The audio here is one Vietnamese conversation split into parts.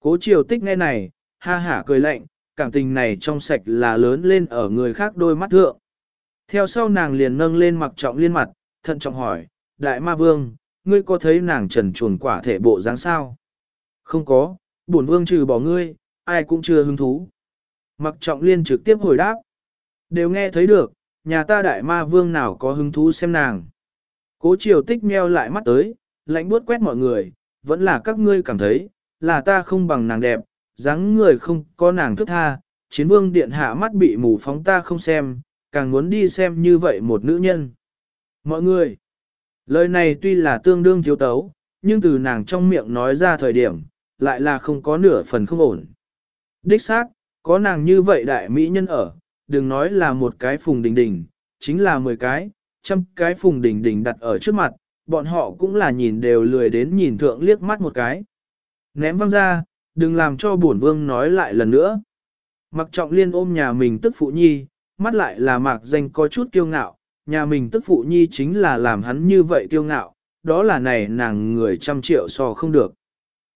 Cố triều tích nghe này, ha hả cười lạnh, cảm tình này trong sạch là lớn lên ở người khác đôi mắt thượng. Theo sau nàng liền nâng lên mặc trọng liên mặt, thận trọng hỏi, đại ma vương, ngươi có thấy nàng trần chuồn quả thể bộ dáng sao? Không có, bổn vương trừ bỏ ngươi, ai cũng chưa hứng thú. Mặc trọng liên trực tiếp hồi đáp. Đều nghe thấy được, nhà ta đại ma vương nào có hứng thú xem nàng. Cố triều tích meo lại mắt tới, lạnh buốt quét mọi người, vẫn là các ngươi cảm thấy, là ta không bằng nàng đẹp, dáng người không có nàng thức tha, chiến vương điện hạ mắt bị mù phóng ta không xem, càng muốn đi xem như vậy một nữ nhân. Mọi người, lời này tuy là tương đương thiếu tấu, nhưng từ nàng trong miệng nói ra thời điểm, lại là không có nửa phần không ổn. Đích xác, có nàng như vậy đại mỹ nhân ở, đừng nói là một cái phùng đình đình, chính là 10 cái, trăm cái phùng đình đình đặt ở trước mặt, bọn họ cũng là nhìn đều lười đến nhìn thượng liếc mắt một cái. Ném văng ra, đừng làm cho bổn vương nói lại lần nữa. Mặc trọng liên ôm nhà mình tức phụ nhi, mắt lại là mạc danh có chút kiêu ngạo, nhà mình tức phụ nhi chính là làm hắn như vậy kiêu ngạo, đó là này nàng người trăm triệu so không được.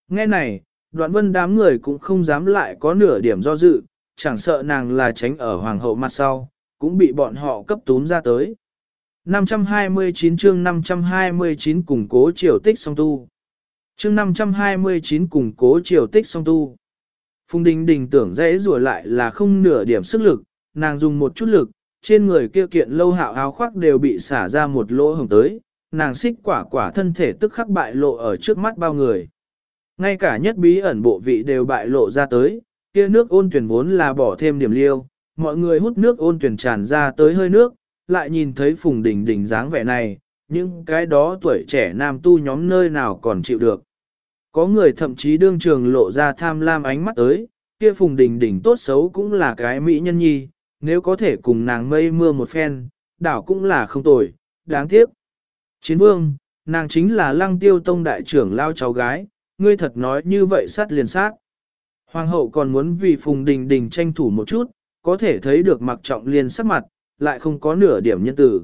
Nghe này, đoạn vân đám người cũng không dám lại có nửa điểm do dự, chẳng sợ nàng là tránh ở hoàng hậu mặt sau, cũng bị bọn họ cấp tún ra tới. 529 chương 529 củng cố triều tích song tu. Chương 529 củng cố triều tích song tu. Phùng Đình Đình tưởng dễ rùa lại là không nửa điểm sức lực, nàng dùng một chút lực, trên người kia kiện lâu hạo áo khoác đều bị xả ra một lỗ hồng tới, nàng xích quả quả thân thể tức khắc bại lộ ở trước mắt bao người. Ngay cả nhất bí ẩn bộ vị đều bại lộ ra tới, kia nước ôn tuyển vốn là bỏ thêm điểm liêu, mọi người hút nước ôn tuyển tràn ra tới hơi nước, lại nhìn thấy phùng đỉnh đỉnh dáng vẻ này, nhưng cái đó tuổi trẻ nam tu nhóm nơi nào còn chịu được. Có người thậm chí đương trường lộ ra tham lam ánh mắt tới, kia phùng đỉnh đỉnh tốt xấu cũng là cái mỹ nhân nhi, nếu có thể cùng nàng mây mưa một phen, đảo cũng là không tồi, đáng tiếc. Chiến vương, nàng chính là lăng tiêu tông đại trưởng lao cháu gái, ngươi thật nói như vậy sát liền sát. Hoàng hậu còn muốn vì phùng đình đình tranh thủ một chút, có thể thấy được mặc trọng liên sắc mặt, lại không có nửa điểm nhân tử.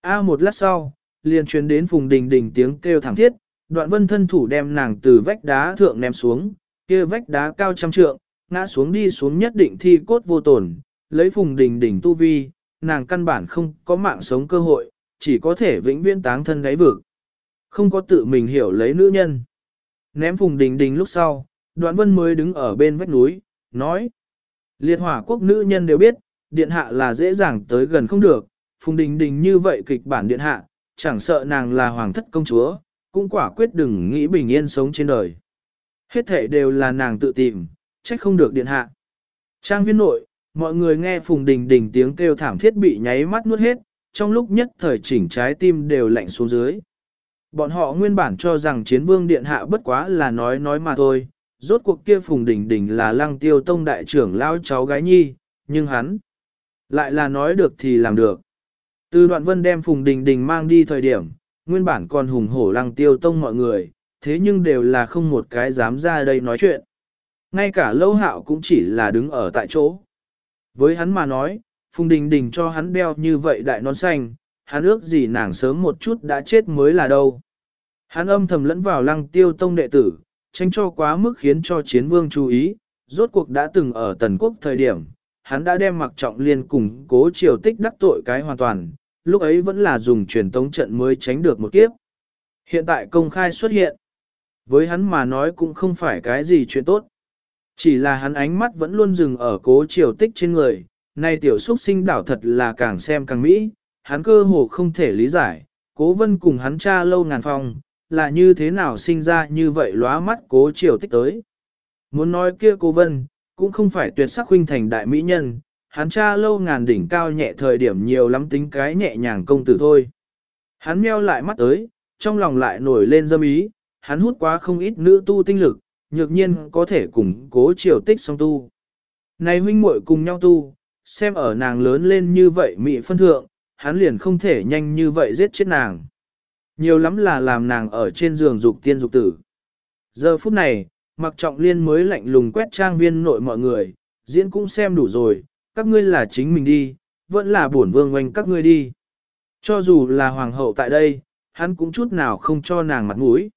A một lát sau, liền truyền đến phùng đình đình tiếng kêu thẳng thiết, đoạn vân thân thủ đem nàng từ vách đá thượng ném xuống, kia vách đá cao trăm trượng, ngã xuống đi xuống nhất định thi cốt vô tổn, lấy phùng đình đình tu vi, nàng căn bản không có mạng sống cơ hội, chỉ có thể vĩnh viễn táng thân gáy vực. Không có tự mình hiểu lấy nữ nhân. Ném phùng đình đình lúc sau, đoạn vân mới đứng ở bên vách núi, nói. Liệt hỏa quốc nữ nhân đều biết, điện hạ là dễ dàng tới gần không được, phùng đình đình như vậy kịch bản điện hạ, chẳng sợ nàng là hoàng thất công chúa, cũng quả quyết đừng nghĩ bình yên sống trên đời. Hết thể đều là nàng tự tìm, trách không được điện hạ. Trang viên nội, mọi người nghe phùng đình đình tiếng kêu thảm thiết bị nháy mắt nuốt hết, trong lúc nhất thời chỉnh trái tim đều lạnh xuống dưới. Bọn họ nguyên bản cho rằng chiến vương điện hạ bất quá là nói nói mà thôi, rốt cuộc kia Phùng Đình Đình là lăng tiêu tông đại trưởng lao cháu gái nhi, nhưng hắn lại là nói được thì làm được. Từ đoạn vân đem Phùng Đình Đình mang đi thời điểm, nguyên bản còn hùng hổ lăng tiêu tông mọi người, thế nhưng đều là không một cái dám ra đây nói chuyện. Ngay cả lâu hạo cũng chỉ là đứng ở tại chỗ. Với hắn mà nói, Phùng Đình Đình cho hắn đeo như vậy đại nón xanh, hắn ước gì nàng sớm một chút đã chết mới là đâu. Hắn âm thầm lẫn vào lăng tiêu tông đệ tử, tránh cho quá mức khiến cho chiến vương chú ý, rốt cuộc đã từng ở tần quốc thời điểm, hắn đã đem mặc trọng liên cùng cố triều tích đắc tội cái hoàn toàn, lúc ấy vẫn là dùng truyền tống trận mới tránh được một kiếp. Hiện tại công khai xuất hiện, với hắn mà nói cũng không phải cái gì chuyện tốt. Chỉ là hắn ánh mắt vẫn luôn dừng ở cố triều tích trên người, nay tiểu xuất sinh đảo thật là càng xem càng mỹ, hắn cơ hồ không thể lý giải, cố vân cùng hắn cha lâu ngàn phòng là như thế nào sinh ra như vậy lóa mắt cố triều tích tới. Muốn nói kia cố vân, cũng không phải tuyệt sắc huynh thành đại mỹ nhân, hắn cha lâu ngàn đỉnh cao nhẹ thời điểm nhiều lắm tính cái nhẹ nhàng công tử thôi. Hắn meo lại mắt tới, trong lòng lại nổi lên dâm ý, hắn hút quá không ít nữ tu tinh lực, nhược nhiên có thể củng cố triều tích song tu. Này huynh muội cùng nhau tu, xem ở nàng lớn lên như vậy mị phân thượng, hắn liền không thể nhanh như vậy giết chết nàng. Nhiều lắm là làm nàng ở trên giường dục tiên dục tử. Giờ phút này, mặc trọng liên mới lạnh lùng quét trang viên nội mọi người, diễn cũng xem đủ rồi, các ngươi là chính mình đi, vẫn là bổn vương oanh các ngươi đi. Cho dù là hoàng hậu tại đây, hắn cũng chút nào không cho nàng mặt mũi.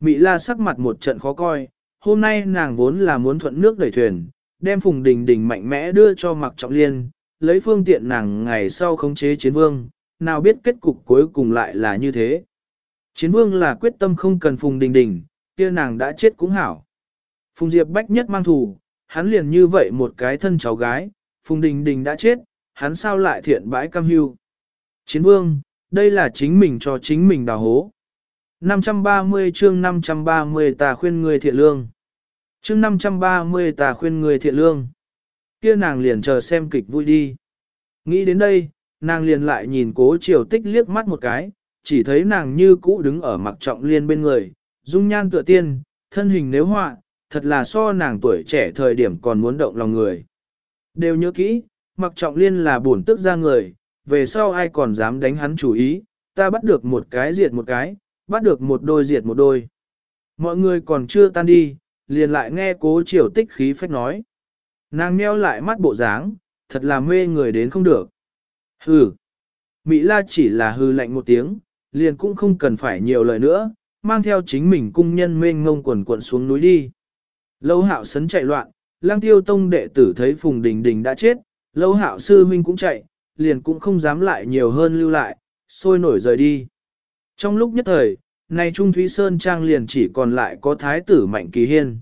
Mỹ la sắc mặt một trận khó coi, hôm nay nàng vốn là muốn thuận nước đẩy thuyền, đem Phùng Đình Đình mạnh mẽ đưa cho Mạc Trọng Liên, lấy phương tiện nàng ngày sau khống chế chiến vương, nào biết kết cục cuối cùng lại là như thế. Chiến vương là quyết tâm không cần Phùng Đình Đình, kia nàng đã chết cũng hảo. Phùng Diệp bách nhất mang thù, hắn liền như vậy một cái thân cháu gái, Phùng Đình Đình đã chết, hắn sao lại thiện bãi cam hưu. Chiến vương, đây là chính mình cho chính mình đào hố. 530 chương 530 ta khuyên người thiện lương. Chương 530 ta khuyên người thiện lương. Kia nàng liền chờ xem kịch vui đi. Nghĩ đến đây, nàng liền lại nhìn cố triều tích liếc mắt một cái, chỉ thấy nàng như cũ đứng ở mặc trọng liên bên người, dung nhan tựa tiên, thân hình nếu họa, thật là so nàng tuổi trẻ thời điểm còn muốn động lòng người. Đều nhớ kỹ, mặc trọng liên là bổn tức ra người, về sau ai còn dám đánh hắn chủ ý, ta bắt được một cái diệt một cái, bắt được một đôi diệt một đôi. Mọi người còn chưa tan đi, liền lại nghe cố triều tích khí phách nói. Nàng meo lại mắt bộ dáng, thật là mê người đến không được. Hừ. Mỹ la chỉ là hư lạnh một tiếng, liền cũng không cần phải nhiều lời nữa, mang theo chính mình cung nhân mênh ngông quần quận xuống núi đi. Lâu hạo sấn chạy loạn, lang tiêu tông đệ tử thấy Phùng Đình Đình đã chết, lâu hạo sư huynh cũng chạy, liền cũng không dám lại nhiều hơn lưu lại, sôi nổi rời đi. Trong lúc nhất thời, này Trung Thúy Sơn Trang liền chỉ còn lại có thái tử Mạnh Kỳ Hiên.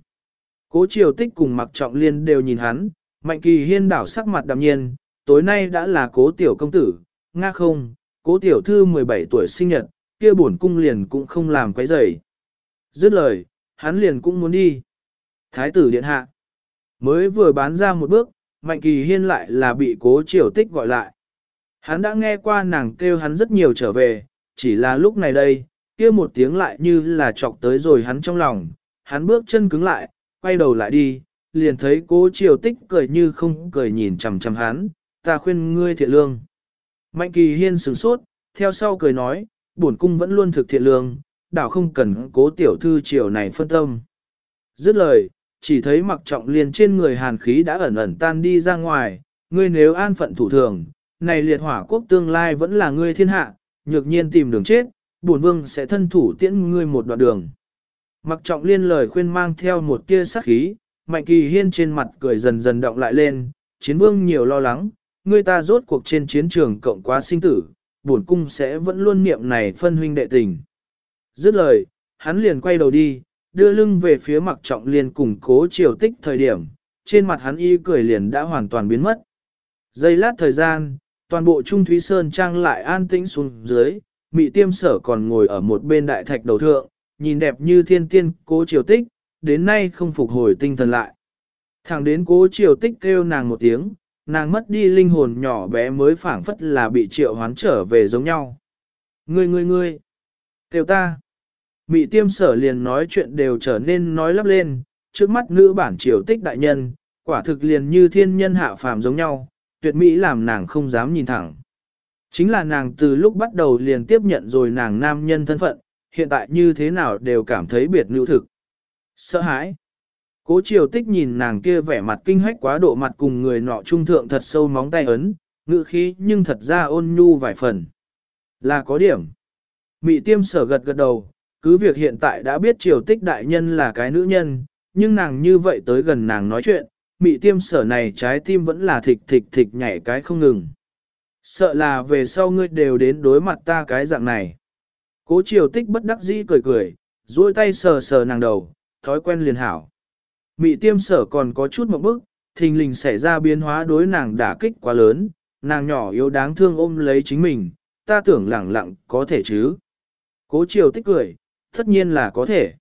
Cố Triều Tích cùng Mặc Trọng Liên đều nhìn hắn, Mạnh Kỳ Hiên đảo sắc mặt đạm nhiên, tối nay đã là cố tiểu công tử, nga không, cố tiểu thư 17 tuổi sinh nhật, kia bổn cung liền cũng không làm quấy rầy. Dứt lời, hắn liền cũng muốn đi. Thái tử điện hạ. Mới vừa bán ra một bước, Mạnh Kỳ Hiên lại là bị cố triều tích gọi lại. Hắn đã nghe qua nàng kêu hắn rất nhiều trở về, chỉ là lúc này đây, kia một tiếng lại như là chọc tới rồi hắn trong lòng, hắn bước chân cứng lại, quay đầu lại đi, liền thấy cố triều tích cười như không cười nhìn chằm chằm hắn, ta khuyên ngươi thiện lương. Mạnh kỳ hiên sửng sốt, theo sau cười nói, bổn cung vẫn luôn thực thiện lương, đảo không cần cố tiểu thư triều này phân tâm. Dứt lời, chỉ thấy mặc trọng liền trên người hàn khí đã ẩn ẩn tan đi ra ngoài, ngươi nếu an phận thủ thường, này liệt hỏa quốc tương lai vẫn là ngươi thiên hạ, nhược nhiên tìm đường chết, bổn vương sẽ thân thủ tiễn ngươi một đoạn đường. Mặc trọng liên lời khuyên mang theo một tia sắc khí, mạnh kỳ hiên trên mặt cười dần dần động lại lên, chiến vương nhiều lo lắng, ngươi ta rốt cuộc trên chiến trường cộng quá sinh tử, bổn cung sẽ vẫn luôn niệm này phân huynh đệ tình. Dứt lời, hắn liền quay đầu đi, đưa lưng về phía mặc trọng liên cùng cố triều tích thời điểm, trên mặt hắn y cười liền đã hoàn toàn biến mất. Giây lát thời gian, toàn bộ Trung Thúy Sơn Trang lại an tĩnh xuống dưới, mị tiêm sở còn ngồi ở một bên đại thạch đầu thượng, nhìn đẹp như thiên tiên cố triều tích, đến nay không phục hồi tinh thần lại. Thẳng đến cố triều tích kêu nàng một tiếng, nàng mất đi linh hồn nhỏ bé mới phảng phất là bị triệu hoán trở về giống nhau. Ngươi ngươi ngươi, kêu ta. Mị tiêm sở liền nói chuyện đều trở nên nói lắp lên, trước mắt nữ bản triều tích đại nhân, quả thực liền như thiên nhân hạ phàm giống nhau, tuyệt mỹ làm nàng không dám nhìn thẳng. Chính là nàng từ lúc bắt đầu liền tiếp nhận rồi nàng nam nhân thân phận, hiện tại như thế nào đều cảm thấy biệt nữ thực. Sợ hãi. Cố triều tích nhìn nàng kia vẻ mặt kinh hách quá độ mặt cùng người nọ trung thượng thật sâu móng tay ấn, ngự khí nhưng thật ra ôn nhu vài phần. Là có điểm. Mị tiêm sở gật gật đầu, cứ việc hiện tại đã biết triều tích đại nhân là cái nữ nhân, nhưng nàng như vậy tới gần nàng nói chuyện, mị tiêm sở này trái tim vẫn là thịch thịch thịch nhảy cái không ngừng. Sợ là về sau ngươi đều đến đối mặt ta cái dạng này. Cố triều tích bất đắc dĩ cười cười, duỗi tay sờ sờ nàng đầu, thói quen liền hảo. Mị tiêm sở còn có chút một bức, thình lình xảy ra biến hóa đối nàng đả kích quá lớn, nàng nhỏ yếu đáng thương ôm lấy chính mình, ta tưởng lẳng lặng có thể chứ. Cố triều tích cười, tất nhiên là có thể.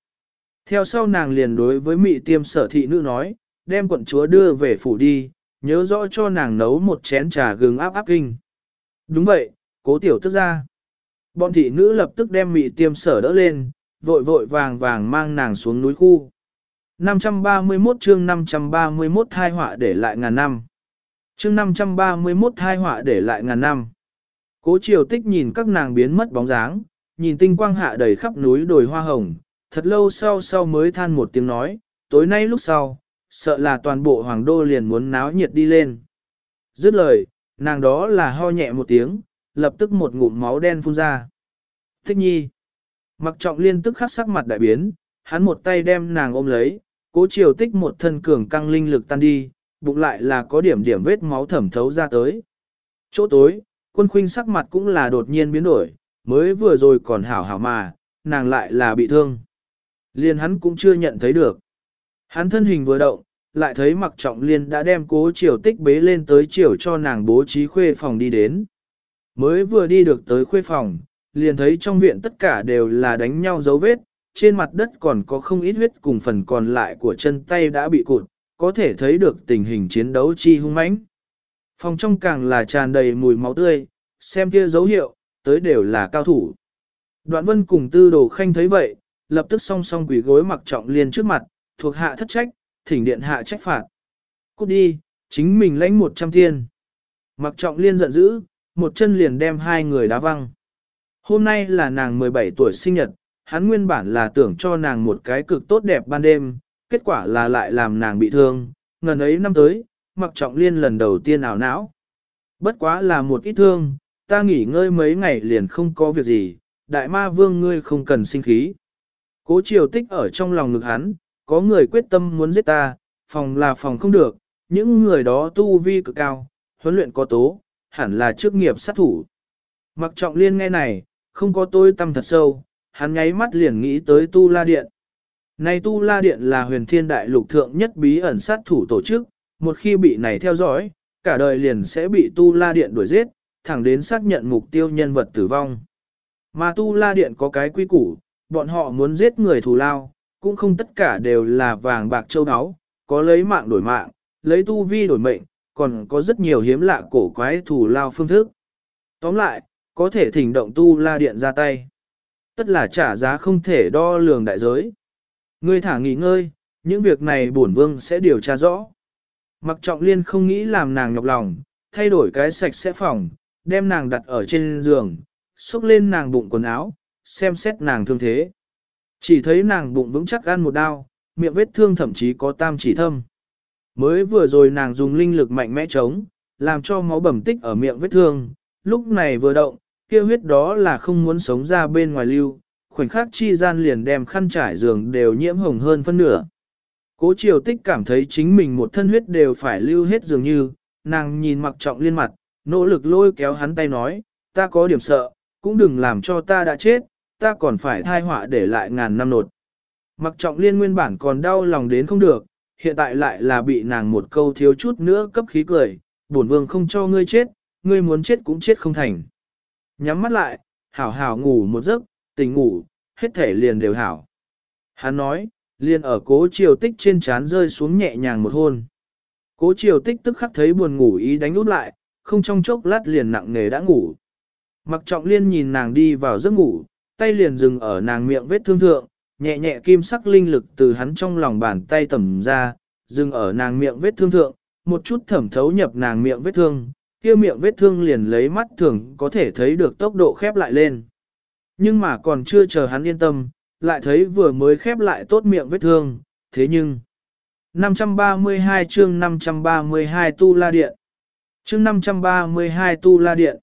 Theo sau nàng liền đối với mị tiêm sở thị nữ nói, đem quận chúa đưa về phủ đi, nhớ rõ cho nàng nấu một chén trà gừng áp áp kinh. Đúng vậy, cố tiểu tức ra. Bọn thị nữ lập tức đem mị tiêm sở đỡ lên, vội vội vàng vàng mang nàng xuống núi khu. 531 chương 531 thai họa để lại ngàn năm. Chương 531 thai họa để lại ngàn năm. Cố triều tích nhìn các nàng biến mất bóng dáng, nhìn tinh quang hạ đầy khắp núi đồi hoa hồng, thật lâu sau sau mới than một tiếng nói, tối nay lúc sau, sợ là toàn bộ hoàng đô liền muốn náo nhiệt đi lên. Dứt lời, nàng đó là ho nhẹ một tiếng, lập tức một ngụm máu đen phun ra. Thích nhi. Mặc trọng liên tức khắc sắc mặt đại biến, hắn một tay đem nàng ôm lấy, Cố triều tích một thân cường căng linh lực tan đi, bụng lại là có điểm điểm vết máu thẩm thấu ra tới. Chỗ tối, quân khuynh sắc mặt cũng là đột nhiên biến đổi, mới vừa rồi còn hảo hảo mà, nàng lại là bị thương. Liên hắn cũng chưa nhận thấy được. Hắn thân hình vừa động, lại thấy mặc trọng liên đã đem cố triều tích bế lên tới triều cho nàng bố trí khuê phòng đi đến. Mới vừa đi được tới khuê phòng, liền thấy trong viện tất cả đều là đánh nhau dấu vết, trên mặt đất còn có không ít huyết cùng phần còn lại của chân tay đã bị cụt, có thể thấy được tình hình chiến đấu chi hung mãnh. Phòng trong càng là tràn đầy mùi máu tươi, xem kia dấu hiệu, tới đều là cao thủ. Đoạn vân cùng tư đồ khanh thấy vậy, lập tức song song quỷ gối mặc trọng liên trước mặt, thuộc hạ thất trách, thỉnh điện hạ trách phạt. Cút đi, chính mình lãnh một trăm tiên. Mặc trọng liên giận dữ, một chân liền đem hai người đá văng. Hôm nay là nàng 17 tuổi sinh nhật, hắn nguyên bản là tưởng cho nàng một cái cực tốt đẹp ban đêm, kết quả là lại làm nàng bị thương, ngần ấy năm tới, mặc trọng liên lần đầu tiên ảo não. Bất quá là một ít thương, ta nghỉ ngơi mấy ngày liền không có việc gì, đại ma vương ngươi không cần sinh khí. Cố triều tích ở trong lòng ngực hắn, có người quyết tâm muốn giết ta, phòng là phòng không được, những người đó tu vi cực cao, huấn luyện có tố, hẳn là chức nghiệp sát thủ. Mặc trọng liên nghe này, không có tôi tâm thật sâu, hắn nháy mắt liền nghĩ tới Tu La Điện. Này Tu La Điện là huyền thiên đại lục thượng nhất bí ẩn sát thủ tổ chức, một khi bị này theo dõi, cả đời liền sẽ bị Tu La Điện đuổi giết, thẳng đến xác nhận mục tiêu nhân vật tử vong. Mà Tu La Điện có cái quy củ, bọn họ muốn giết người thù lao, cũng không tất cả đều là vàng bạc châu áo, có lấy mạng đổi mạng, lấy tu vi đổi mệnh, còn có rất nhiều hiếm lạ cổ quái thù lao phương thức. Tóm lại, có thể thỉnh động tu la điện ra tay. Tất là trả giá không thể đo lường đại giới. Ngươi thả nghỉ ngơi, những việc này bổn vương sẽ điều tra rõ. Mặc trọng liên không nghĩ làm nàng nhọc lòng, thay đổi cái sạch sẽ phòng, đem nàng đặt ở trên giường, xúc lên nàng bụng quần áo, xem xét nàng thương thế. Chỉ thấy nàng bụng vững chắc ăn một đao, miệng vết thương thậm chí có tam chỉ thâm. Mới vừa rồi nàng dùng linh lực mạnh mẽ chống, làm cho máu bầm tích ở miệng vết thương, lúc này vừa động, kia huyết đó là không muốn sống ra bên ngoài lưu, khoảnh khắc chi gian liền đem khăn trải giường đều nhiễm hồng hơn phân nửa. Cố triều tích cảm thấy chính mình một thân huyết đều phải lưu hết dường như, nàng nhìn mặc trọng liên mặt, nỗ lực lôi kéo hắn tay nói, ta có điểm sợ, cũng đừng làm cho ta đã chết, ta còn phải thai họa để lại ngàn năm nột. Mặc trọng liên nguyên bản còn đau lòng đến không được, hiện tại lại là bị nàng một câu thiếu chút nữa cấp khí cười, bổn vương không cho ngươi chết, ngươi muốn chết cũng chết không thành. Nhắm mắt lại, hảo hảo ngủ một giấc, tỉnh ngủ, hết thể liền đều hảo. Hắn nói, liền ở cố triều tích trên trán rơi xuống nhẹ nhàng một hôn. Cố triều tích tức khắc thấy buồn ngủ ý đánh út lại, không trong chốc lát liền nặng nề đã ngủ. Mặc trọng liên nhìn nàng đi vào giấc ngủ, tay liền dừng ở nàng miệng vết thương thượng, nhẹ nhẹ kim sắc linh lực từ hắn trong lòng bàn tay tẩm ra, dừng ở nàng miệng vết thương thượng, một chút thẩm thấu nhập nàng miệng vết thương, kia miệng vết thương liền lấy mắt thường có thể thấy được tốc độ khép lại lên. Nhưng mà còn chưa chờ hắn yên tâm, lại thấy vừa mới khép lại tốt miệng vết thương, thế nhưng... 532 chương 532 tu la điện. Chương 532 tu la điện.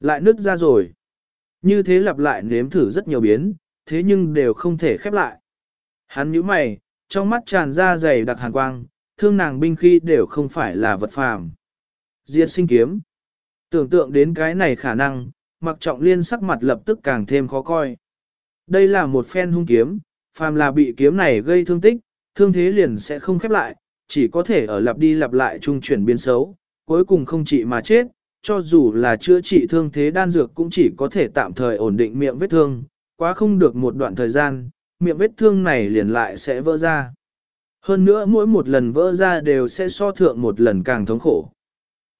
Lại nứt ra rồi. Như thế lặp lại nếm thử rất nhiều biến, thế nhưng đều không thể khép lại. Hắn nhíu mày, trong mắt tràn ra dày đặc hàn quang, thương nàng binh khi đều không phải là vật phàm. Diệt sinh kiếm. Tưởng tượng đến cái này khả năng, mặc trọng liên sắc mặt lập tức càng thêm khó coi. Đây là một phen hung kiếm, phàm là bị kiếm này gây thương tích, thương thế liền sẽ không khép lại, chỉ có thể ở lặp đi lặp lại trung chuyển biến xấu, cuối cùng không trị mà chết, cho dù là chữa trị thương thế đan dược cũng chỉ có thể tạm thời ổn định miệng vết thương, quá không được một đoạn thời gian, miệng vết thương này liền lại sẽ vỡ ra. Hơn nữa mỗi một lần vỡ ra đều sẽ so thượng một lần càng thống khổ.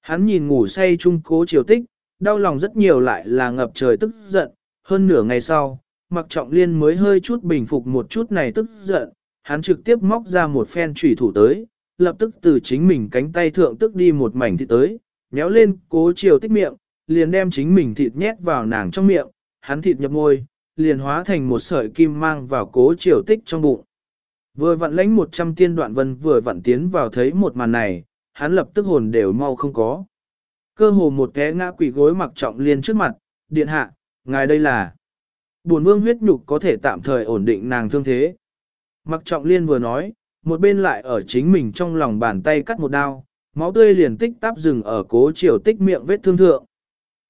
Hắn nhìn ngủ say trung cố chiều tích, đau lòng rất nhiều lại là ngập trời tức giận, hơn nửa ngày sau, mặc trọng liên mới hơi chút bình phục một chút này tức giận, hắn trực tiếp móc ra một phen trùy thủ tới, lập tức từ chính mình cánh tay thượng tức đi một mảnh thịt tới, nhéo lên cố chiều tích miệng, liền đem chính mình thịt nhét vào nàng trong miệng, hắn thịt nhập môi, liền hóa thành một sợi kim mang vào cố chiều tích trong bụng. Vừa vặn lãnh 100 tiên đoạn vân vừa vặn tiến vào thấy một màn này, hắn lập tức hồn đều mau không có. Cơ hồ một té ngã quỷ gối mặc trọng liên trước mặt, điện hạ, ngài đây là. Buồn vương huyết nhục có thể tạm thời ổn định nàng thương thế. Mặc trọng liên vừa nói, một bên lại ở chính mình trong lòng bàn tay cắt một đao, máu tươi liền tích tắp dừng ở cố chiều tích miệng vết thương thượng.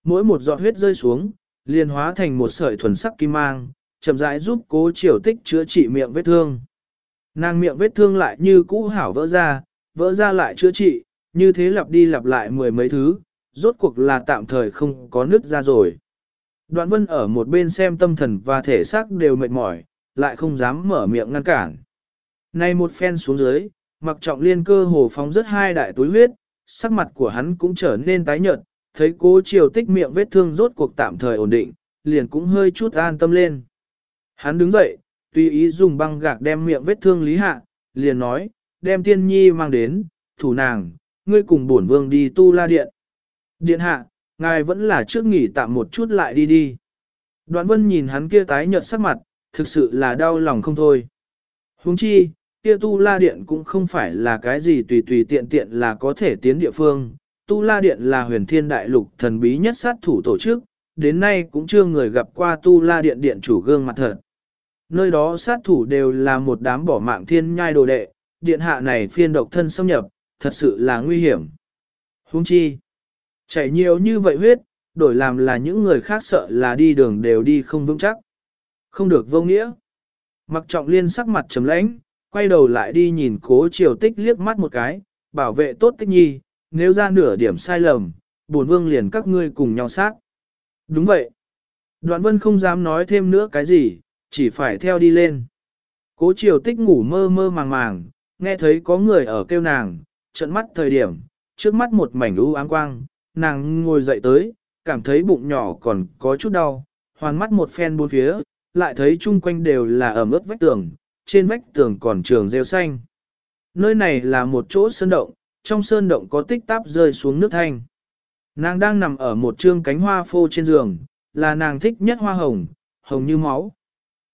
Mỗi một giọt huyết rơi xuống, liền hóa thành một sợi thuần sắc kim mang, chậm rãi giúp cố chiều tích chữa trị miệng vết thương. Nàng miệng vết thương lại như cũ hảo vỡ ra, vỡ ra lại chữa trị, như thế lặp đi lặp lại mười mấy thứ, rốt cuộc là tạm thời không có nứt ra rồi. Đoạn vân ở một bên xem tâm thần và thể xác đều mệt mỏi, lại không dám mở miệng ngăn cản. Nay một phen xuống dưới, mặc trọng liên cơ hồ phóng rất hai đại túi huyết, sắc mặt của hắn cũng trở nên tái nhợt, thấy cố chiều tích miệng vết thương rốt cuộc tạm thời ổn định, liền cũng hơi chút an tâm lên. Hắn đứng dậy, tùy ý dùng băng gạc đem miệng vết thương lý hạ, liền nói, đem tiên nhi mang đến, thủ nàng, ngươi cùng bổn vương đi tu la điện. Điện hạ, ngài vẫn là trước nghỉ tạm một chút lại đi đi. Đoạn vân nhìn hắn kia tái nhợt sắc mặt, thực sự là đau lòng không thôi. huống chi, kia tu la điện cũng không phải là cái gì tùy tùy tiện tiện là có thể tiến địa phương. Tu la điện là huyền thiên đại lục thần bí nhất sát thủ tổ chức, đến nay cũng chưa người gặp qua tu la điện điện chủ gương mặt thật. Nơi đó sát thủ đều là một đám bỏ mạng thiên nhai đồ đệ, điện hạ này phiên độc thân xâm nhập, thật sự là nguy hiểm. Huống chi, chảy nhiều như vậy huyết, đổi làm là những người khác sợ là đi đường đều đi không vững chắc. Không được vô nghĩa. Mặc trọng liên sắc mặt trầm lãnh, quay đầu lại đi nhìn cố triều tích liếc mắt một cái, bảo vệ tốt tích nhi, nếu ra nửa điểm sai lầm, bổn vương liền các ngươi cùng nhau sát. Đúng vậy. Đoạn vân không dám nói thêm nữa cái gì, chỉ phải theo đi lên. Cố triều tích ngủ mơ mơ màng màng, nghe thấy có người ở kêu nàng, trận mắt thời điểm, trước mắt một mảnh u ám quang, nàng ngồi dậy tới, cảm thấy bụng nhỏ còn có chút đau, hoàn mắt một phen bốn phía, lại thấy chung quanh đều là ẩm ướt vách tường, trên vách tường còn trường rêu xanh. Nơi này là một chỗ sơn động, trong sơn động có tích táp rơi xuống nước thanh. Nàng đang nằm ở một trương cánh hoa phô trên giường, là nàng thích nhất hoa hồng, hồng như máu.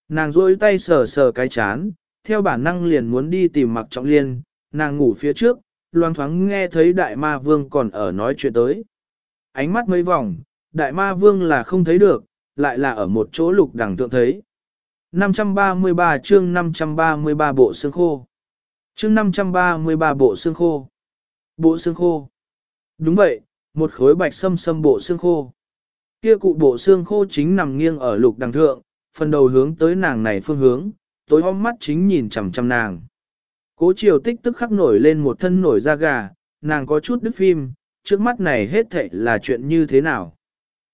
Nàng rôi tay sờ sờ cái chán, theo bản năng liền muốn đi tìm mặc trọng liên, nàng ngủ phía trước, loang thoáng nghe thấy đại ma vương còn ở nói chuyện tới. Ánh mắt mấy vòng, đại ma vương là không thấy được, lại là ở một chỗ lục đẳng tượng thấy. 533 chương 533 bộ xương khô. Chương 533 bộ xương khô. Bộ xương khô. Đúng vậy, một khối bạch sâm sâm bộ xương khô. Kia cụ bộ xương khô chính nằm nghiêng ở lục đằng thượng, phần đầu hướng tới nàng này phương hướng, tối hôm mắt chính nhìn chằm chằm nàng. Cố chiều tích tức khắc nổi lên một thân nổi da gà, nàng có chút đứt phim, trước mắt này hết thảy là chuyện như thế nào.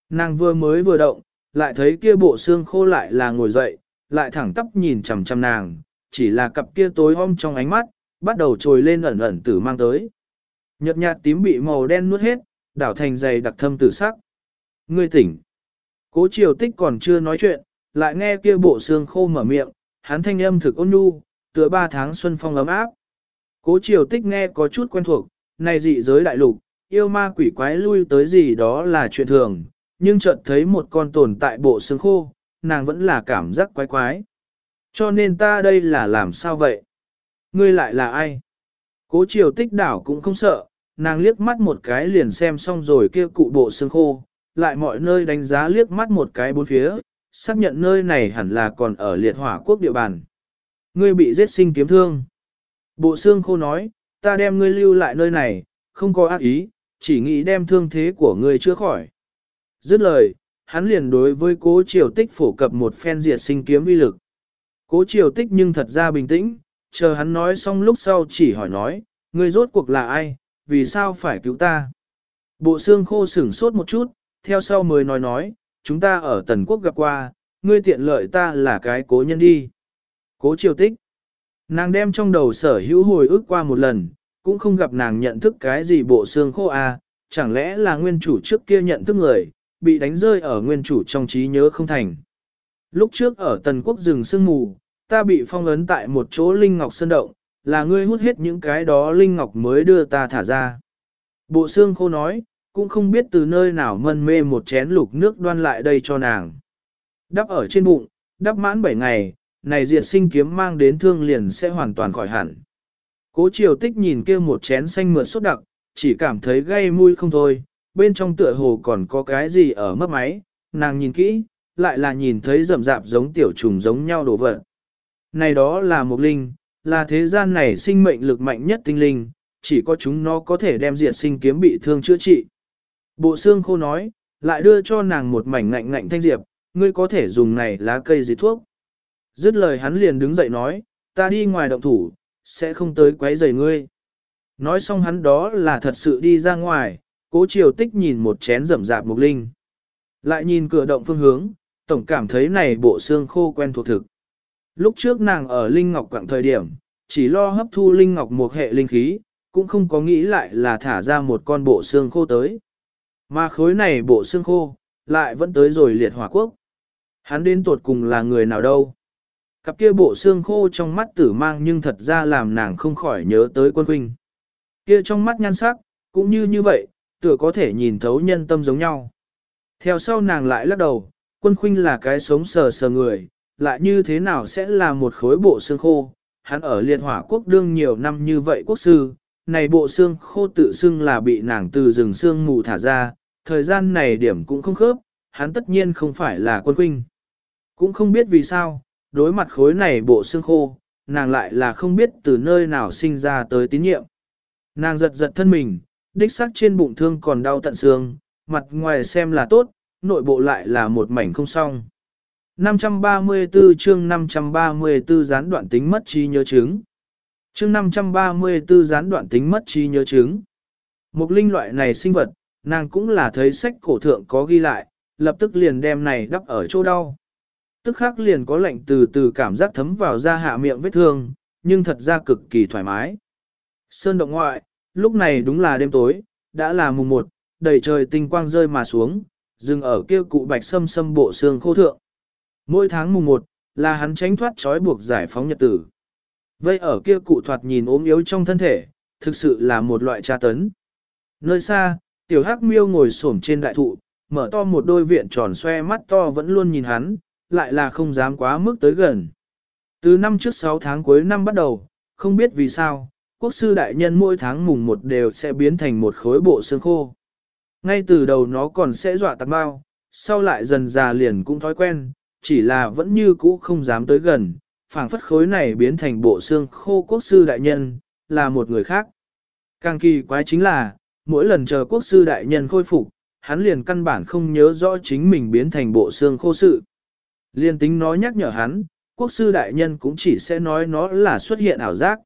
Nàng vừa mới vừa động, lại thấy kia bộ xương khô lại là ngồi dậy, lại thẳng tắp nhìn chằm chằm nàng, chỉ là cặp kia tối om trong ánh mắt, bắt đầu trồi lên ẩn ẩn tử mang tới. Nhật nhạt tím bị màu đen nuốt hết, đảo thành dày đặc thâm tử sắc. Ngươi tỉnh. Cố triều tích còn chưa nói chuyện, lại nghe kia bộ xương khô mở miệng, hắn thanh âm thực ôn nhu, tựa ba tháng xuân phong ấm áp. Cố triều tích nghe có chút quen thuộc, này dị giới đại lục, yêu ma quỷ quái lui tới gì đó là chuyện thường, nhưng chợt thấy một con tồn tại bộ xương khô, nàng vẫn là cảm giác quái quái. Cho nên ta đây là làm sao vậy? Ngươi lại là ai? Cố triều tích đảo cũng không sợ, nàng liếc mắt một cái liền xem xong rồi kia cụ bộ xương khô, lại mọi nơi đánh giá liếc mắt một cái bốn phía, xác nhận nơi này hẳn là còn ở liệt hỏa quốc địa bàn. Ngươi bị giết sinh kiếm thương. Bộ xương khô nói, ta đem ngươi lưu lại nơi này, không có ác ý, chỉ nghĩ đem thương thế của ngươi chữa khỏi. Dứt lời, hắn liền đối với cố triều tích phổ cập một phen diệt sinh kiếm uy lực. Cố triều tích nhưng thật ra bình tĩnh, chờ hắn nói xong lúc sau chỉ hỏi nói, ngươi rốt cuộc là ai, vì sao phải cứu ta? Bộ xương khô sửng sốt một chút, theo sau mới nói nói, chúng ta ở Tần Quốc gặp qua, ngươi tiện lợi ta là cái cố nhân đi. Cố triều tích. Nàng đem trong đầu sở hữu hồi ức qua một lần, cũng không gặp nàng nhận thức cái gì bộ xương khô à, chẳng lẽ là nguyên chủ trước kia nhận thức người, bị đánh rơi ở nguyên chủ trong trí nhớ không thành. Lúc trước ở Tần Quốc rừng sương mù, ta bị phong ấn tại một chỗ Linh Ngọc Sơn Động, là ngươi hút hết những cái đó Linh Ngọc mới đưa ta thả ra. Bộ xương khô nói, cũng không biết từ nơi nào mân mê một chén lục nước đoan lại đây cho nàng. Đắp ở trên bụng, đắp mãn 7 ngày, này diệt sinh kiếm mang đến thương liền sẽ hoàn toàn khỏi hẳn. Cố triều tích nhìn kia một chén xanh mượt sốt đặc, chỉ cảm thấy gây mùi không thôi, bên trong tựa hồ còn có cái gì ở mấp máy, nàng nhìn kỹ, lại là nhìn thấy rậm rạp giống tiểu trùng giống nhau đồ vật. Này đó là một linh, là thế gian này sinh mệnh lực mạnh nhất tinh linh, chỉ có chúng nó có thể đem diệt sinh kiếm bị thương chữa trị. Bộ xương khô nói, lại đưa cho nàng một mảnh ngạnh ngạnh thanh diệp, ngươi có thể dùng này lá cây gì thuốc. Dứt lời hắn liền đứng dậy nói, ta đi ngoài động thủ, sẽ không tới quấy rầy ngươi. Nói xong hắn đó là thật sự đi ra ngoài, cố triều tích nhìn một chén rậm rạp mục linh. Lại nhìn cửa động phương hướng, tổng cảm thấy này bộ xương khô quen thuộc thực. Lúc trước nàng ở Linh Ngọc quảng thời điểm, chỉ lo hấp thu Linh Ngọc một hệ linh khí, cũng không có nghĩ lại là thả ra một con bộ xương khô tới. Mà khối này bộ xương khô, lại vẫn tới rồi liệt hỏa quốc. Hắn đến tuột cùng là người nào đâu. Cặp kia bộ xương khô trong mắt tử mang nhưng thật ra làm nàng không khỏi nhớ tới quân huynh. Kia trong mắt nhan sắc, cũng như như vậy, tựa có thể nhìn thấu nhân tâm giống nhau. Theo sau nàng lại lắc đầu, quân khuynh là cái sống sờ sờ người, lại như thế nào sẽ là một khối bộ xương khô. Hắn ở liệt hỏa quốc đương nhiều năm như vậy quốc sư, này bộ xương khô tự xưng là bị nàng từ rừng xương mù thả ra, thời gian này điểm cũng không khớp, hắn tất nhiên không phải là quân khuynh. Cũng không biết vì sao, đối mặt khối này bộ xương khô, nàng lại là không biết từ nơi nào sinh ra tới tín nhiệm. Nàng giật giật thân mình, đích xác trên bụng thương còn đau tận xương, mặt ngoài xem là tốt, nội bộ lại là một mảnh không xong. 534 chương 534 gián đoạn tính mất trí nhớ chứng. Chương 534 gián đoạn tính mất trí nhớ chứng. Một linh loại này sinh vật, nàng cũng là thấy sách cổ thượng có ghi lại, lập tức liền đem này đắp ở chỗ đau. Tức khắc liền có lệnh từ từ cảm giác thấm vào da hạ miệng vết thương, nhưng thật ra cực kỳ thoải mái. Sơn động ngoại, lúc này đúng là đêm tối, đã là mùng một, đầy trời tinh quang rơi mà xuống, dừng ở kia cụ bạch sâm sâm bộ xương khô thượng. Mỗi tháng mùng một, là hắn tránh thoát trói buộc giải phóng nhật tử. Vây ở kia cụ thoạt nhìn ốm yếu trong thân thể, thực sự là một loại tra tấn. Nơi xa, tiểu hắc miêu ngồi xổm trên đại thụ, mở to một đôi viện tròn xoe mắt to vẫn luôn nhìn hắn, lại là không dám quá mức tới gần. Từ năm trước 6 tháng cuối năm bắt đầu, không biết vì sao, quốc sư đại nhân mỗi tháng mùng một đều sẽ biến thành một khối bộ xương khô. Ngay từ đầu nó còn sẽ dọa tạc bao, sau lại dần già liền cũng thói quen, chỉ là vẫn như cũ không dám tới gần, phảng phất khối này biến thành bộ xương khô quốc sư đại nhân, là một người khác. Càng kỳ quái chính là, mỗi lần chờ quốc sư đại nhân khôi phục, hắn liền căn bản không nhớ rõ chính mình biến thành bộ xương khô sự. Liên tính nói nhắc nhở hắn, quốc sư đại nhân cũng chỉ sẽ nói nó là xuất hiện ảo giác.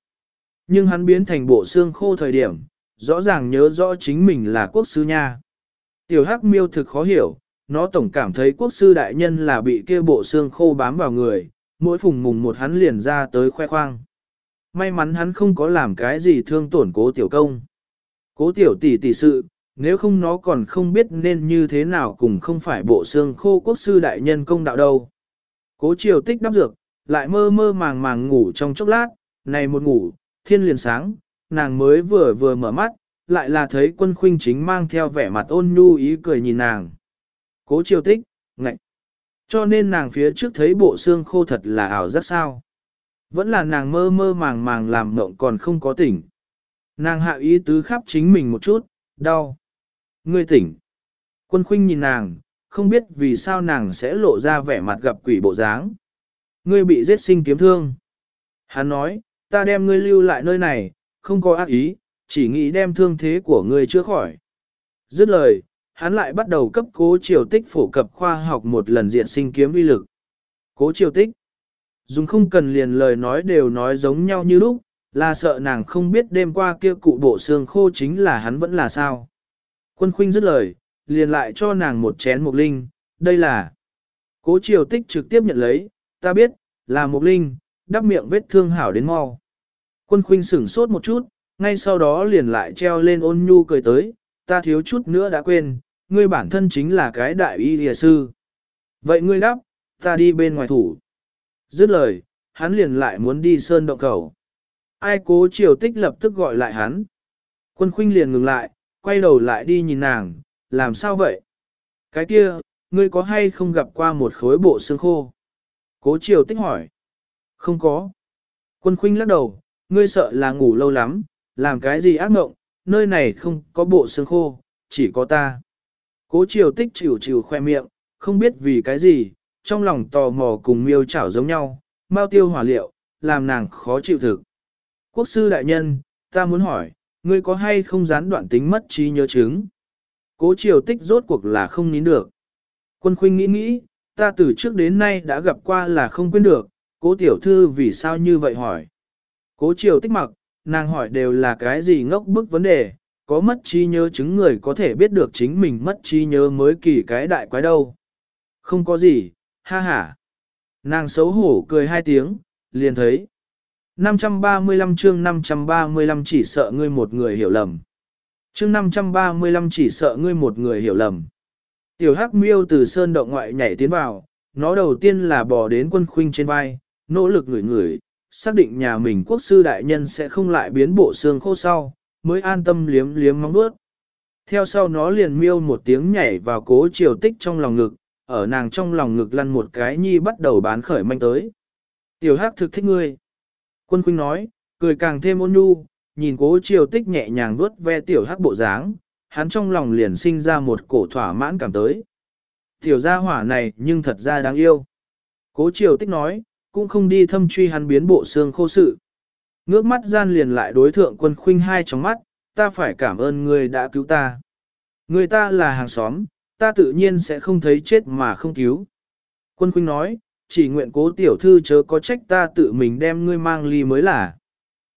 Nhưng hắn biến thành bộ xương khô thời điểm, rõ ràng nhớ rõ chính mình là quốc sư nha. Tiểu hắc miêu thực khó hiểu, nó tổng cảm thấy quốc sư đại nhân là bị kia bộ xương khô bám vào người, mỗi phùng mùng một hắn liền ra tới khoe khoang. May mắn hắn không có làm cái gì thương tổn cố tiểu công. Cố tiểu tỷ tỷ sự, nếu không nó còn không biết nên như thế nào cùng không phải bộ xương khô quốc sư đại nhân công đạo đâu. Cố triều tích đắp dược, lại mơ mơ màng màng ngủ trong chốc lát, này một ngủ, thiên liền sáng, nàng mới vừa vừa mở mắt, lại là thấy quân khuynh chính mang theo vẻ mặt ôn nhu ý cười nhìn nàng. Cố chiêu tích, ngạnh. Cho nên nàng phía trước thấy bộ xương khô thật là ảo rất sao. Vẫn là nàng mơ mơ màng màng làm mộng còn không có tỉnh. Nàng hạ ý tứ khắp chính mình một chút, đau. Ngươi tỉnh. Quân khuynh nhìn nàng, không biết vì sao nàng sẽ lộ ra vẻ mặt gặp quỷ bộ dáng. Ngươi bị giết sinh kiếm thương. Hắn nói, ta đem ngươi lưu lại nơi này, không có ác ý, chỉ nghĩ đem thương thế của ngươi chữa khỏi. Dứt lời, hắn lại bắt đầu cấp cố triều tích phổ cập khoa học một lần diện sinh kiếm uy lực. Cố triều tích, dùng không cần liền lời nói đều nói giống nhau như lúc, là sợ nàng không biết đêm qua kia cụ bộ xương khô chính là hắn vẫn là sao. Quân khuynh dứt lời, liền lại cho nàng một chén mục linh, đây là. Cố triều tích trực tiếp nhận lấy, ta biết, là mục linh, đắp miệng vết thương hảo đến mau. Quân khuynh sửng sốt một chút, ngay sau đó liền lại treo lên ôn nhu cười tới, ta thiếu chút nữa đã quên, ngươi bản thân chính là cái đại y lìa sư. Vậy ngươi đáp, ta đi bên ngoài thủ. Dứt lời, hắn liền lại muốn đi sơn động cầu. Ai cố triều tích lập tức gọi lại hắn. Quân khuynh liền ngừng lại, quay đầu lại đi nhìn nàng, làm sao vậy? Cái kia, ngươi có hay không gặp qua một khối bộ xương khô? Cố triều tích hỏi. Không có. Quân khuynh lắc đầu, ngươi sợ là ngủ lâu lắm, làm cái gì ác mộng, nơi này không có bộ xương khô, chỉ có ta. Cố triều tích chịu chịu khoe miệng, không biết vì cái gì, trong lòng tò mò cùng miêu chảo giống nhau, mau tiêu hỏa liệu, làm nàng khó chịu thực. Quốc sư đại nhân, ta muốn hỏi, ngươi có hay không gián đoạn tính mất trí nhớ chứng? Cố triều tích rốt cuộc là không nín được. Quân khuynh nghĩ nghĩ, ta từ trước đến nay đã gặp qua là không quên được, cố tiểu thư vì sao như vậy hỏi. Cố triều tích mặc, nàng hỏi đều là cái gì ngốc bức vấn đề, có mất trí nhớ chứng người có thể biết được chính mình mất trí nhớ mới kỳ cái đại quái đâu. Không có gì, ha ha. Nàng xấu hổ cười hai tiếng, liền thấy. 535 chương 535 chỉ sợ ngươi một người hiểu lầm. Chương 535 chỉ sợ ngươi một người hiểu lầm. Tiểu Hắc Miêu từ sơn động ngoại nhảy tiến vào, nó đầu tiên là bò đến quân khuynh trên vai, nỗ lực ngửi ngửi, xác định nhà mình quốc sư đại nhân sẽ không lại biến bộ xương khô sau, mới an tâm liếm liếm móng vuốt. Theo sau nó liền miêu một tiếng nhảy vào cố triều tích trong lòng ngực, ở nàng trong lòng ngực lăn một cái nhi bắt đầu bán khởi manh tới. Tiểu Hắc thực thích ngươi. Quân khuynh nói, cười càng thêm ôn nhu, nhìn cố triều tích nhẹ nhàng vuốt ve tiểu hắc bộ dáng, hắn trong lòng liền sinh ra một cổ thỏa mãn cảm tới. Tiểu gia hỏa này nhưng thật ra đáng yêu. Cố triều tích nói, cũng không đi thâm truy hắn biến bộ xương khô sự. Ngước mắt gian liền lại đối thượng quân khuynh hai trong mắt, ta phải cảm ơn người đã cứu ta. Người ta là hàng xóm, ta tự nhiên sẽ không thấy chết mà không cứu. Quân khuynh nói, chỉ nguyện cố tiểu thư chớ có trách ta tự mình đem ngươi mang ly mới là.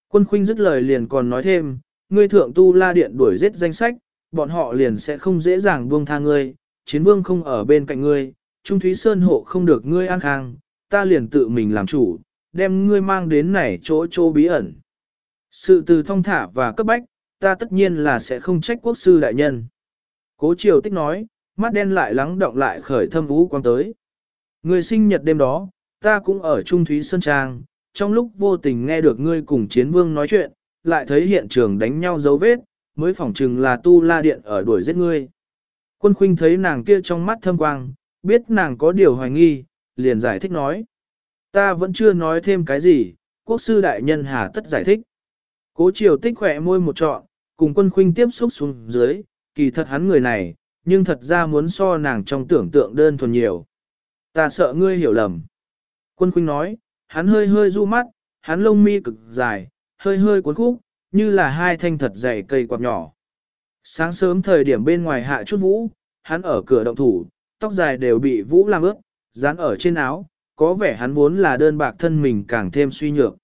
Quân khuynh dứt lời liền còn nói thêm, ngươi thượng tu la điện đuổi giết danh sách, bọn họ liền sẽ không dễ dàng buông tha ngươi, chiến vương không ở bên cạnh ngươi, Trung Thúy Sơn hộ không được ngươi an khang, ta liền tự mình làm chủ, đem ngươi mang đến này chỗ chỗ bí ẩn. Sự từ thông thả và cấp bách, ta tất nhiên là sẽ không trách quốc sư đại nhân. Cố triều tích nói, mắt đen lại lắng động lại khởi thâm vũ quang tới. Người sinh nhật đêm đó, ta cũng ở Trung Thúy Sơn Trang, trong lúc vô tình nghe được ngươi cùng chiến vương nói chuyện, lại thấy hiện trường đánh nhau dấu vết, mới phỏng chừng là tu la điện ở đuổi giết ngươi. Quân khuynh thấy nàng kia trong mắt thâm quang, biết nàng có điều hoài nghi, liền giải thích nói. Ta vẫn chưa nói thêm cái gì, quốc sư đại nhân hà tất giải thích. Cố triều tích khỏe môi một trọn, cùng quân khuynh tiếp xúc xuống dưới, kỳ thật hắn người này, nhưng thật ra muốn so nàng trong tưởng tượng đơn thuần nhiều. Ta sợ ngươi hiểu lầm. Quân khuynh nói, hắn hơi hơi du mắt, hắn lông mi cực dài, hơi hơi cuốn khúc, như là hai thanh thật dày cây quạt nhỏ. Sáng sớm thời điểm bên ngoài hạ chút vũ, hắn ở cửa động thủ, tóc dài đều bị vũ làm ướt, dán ở trên áo, có vẻ hắn vốn là đơn bạc thân mình càng thêm suy nhược.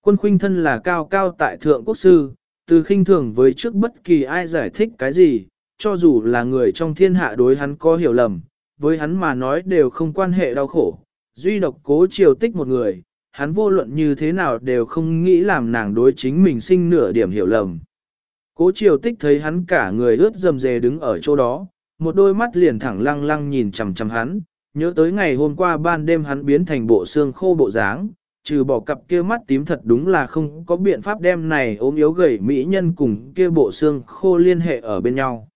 Quân khuynh thân là cao cao tại thượng quốc sư, từ khinh thường với trước bất kỳ ai giải thích cái gì, cho dù là người trong thiên hạ đối hắn có hiểu lầm, với hắn mà nói đều không quan hệ đau khổ, duy độc cố triều tích một người, hắn vô luận như thế nào đều không nghĩ làm nàng đối chính mình sinh nửa điểm hiểu lầm. Cố triều tích thấy hắn cả người ướt dầm dề đứng ở chỗ đó, một đôi mắt liền thẳng lăng lăng nhìn chằm chằm hắn, nhớ tới ngày hôm qua ban đêm hắn biến thành bộ xương khô bộ dáng, trừ bỏ cặp kia mắt tím thật đúng là không có biện pháp đem này ốm yếu gầy mỹ nhân cùng kia bộ xương khô liên hệ ở bên nhau.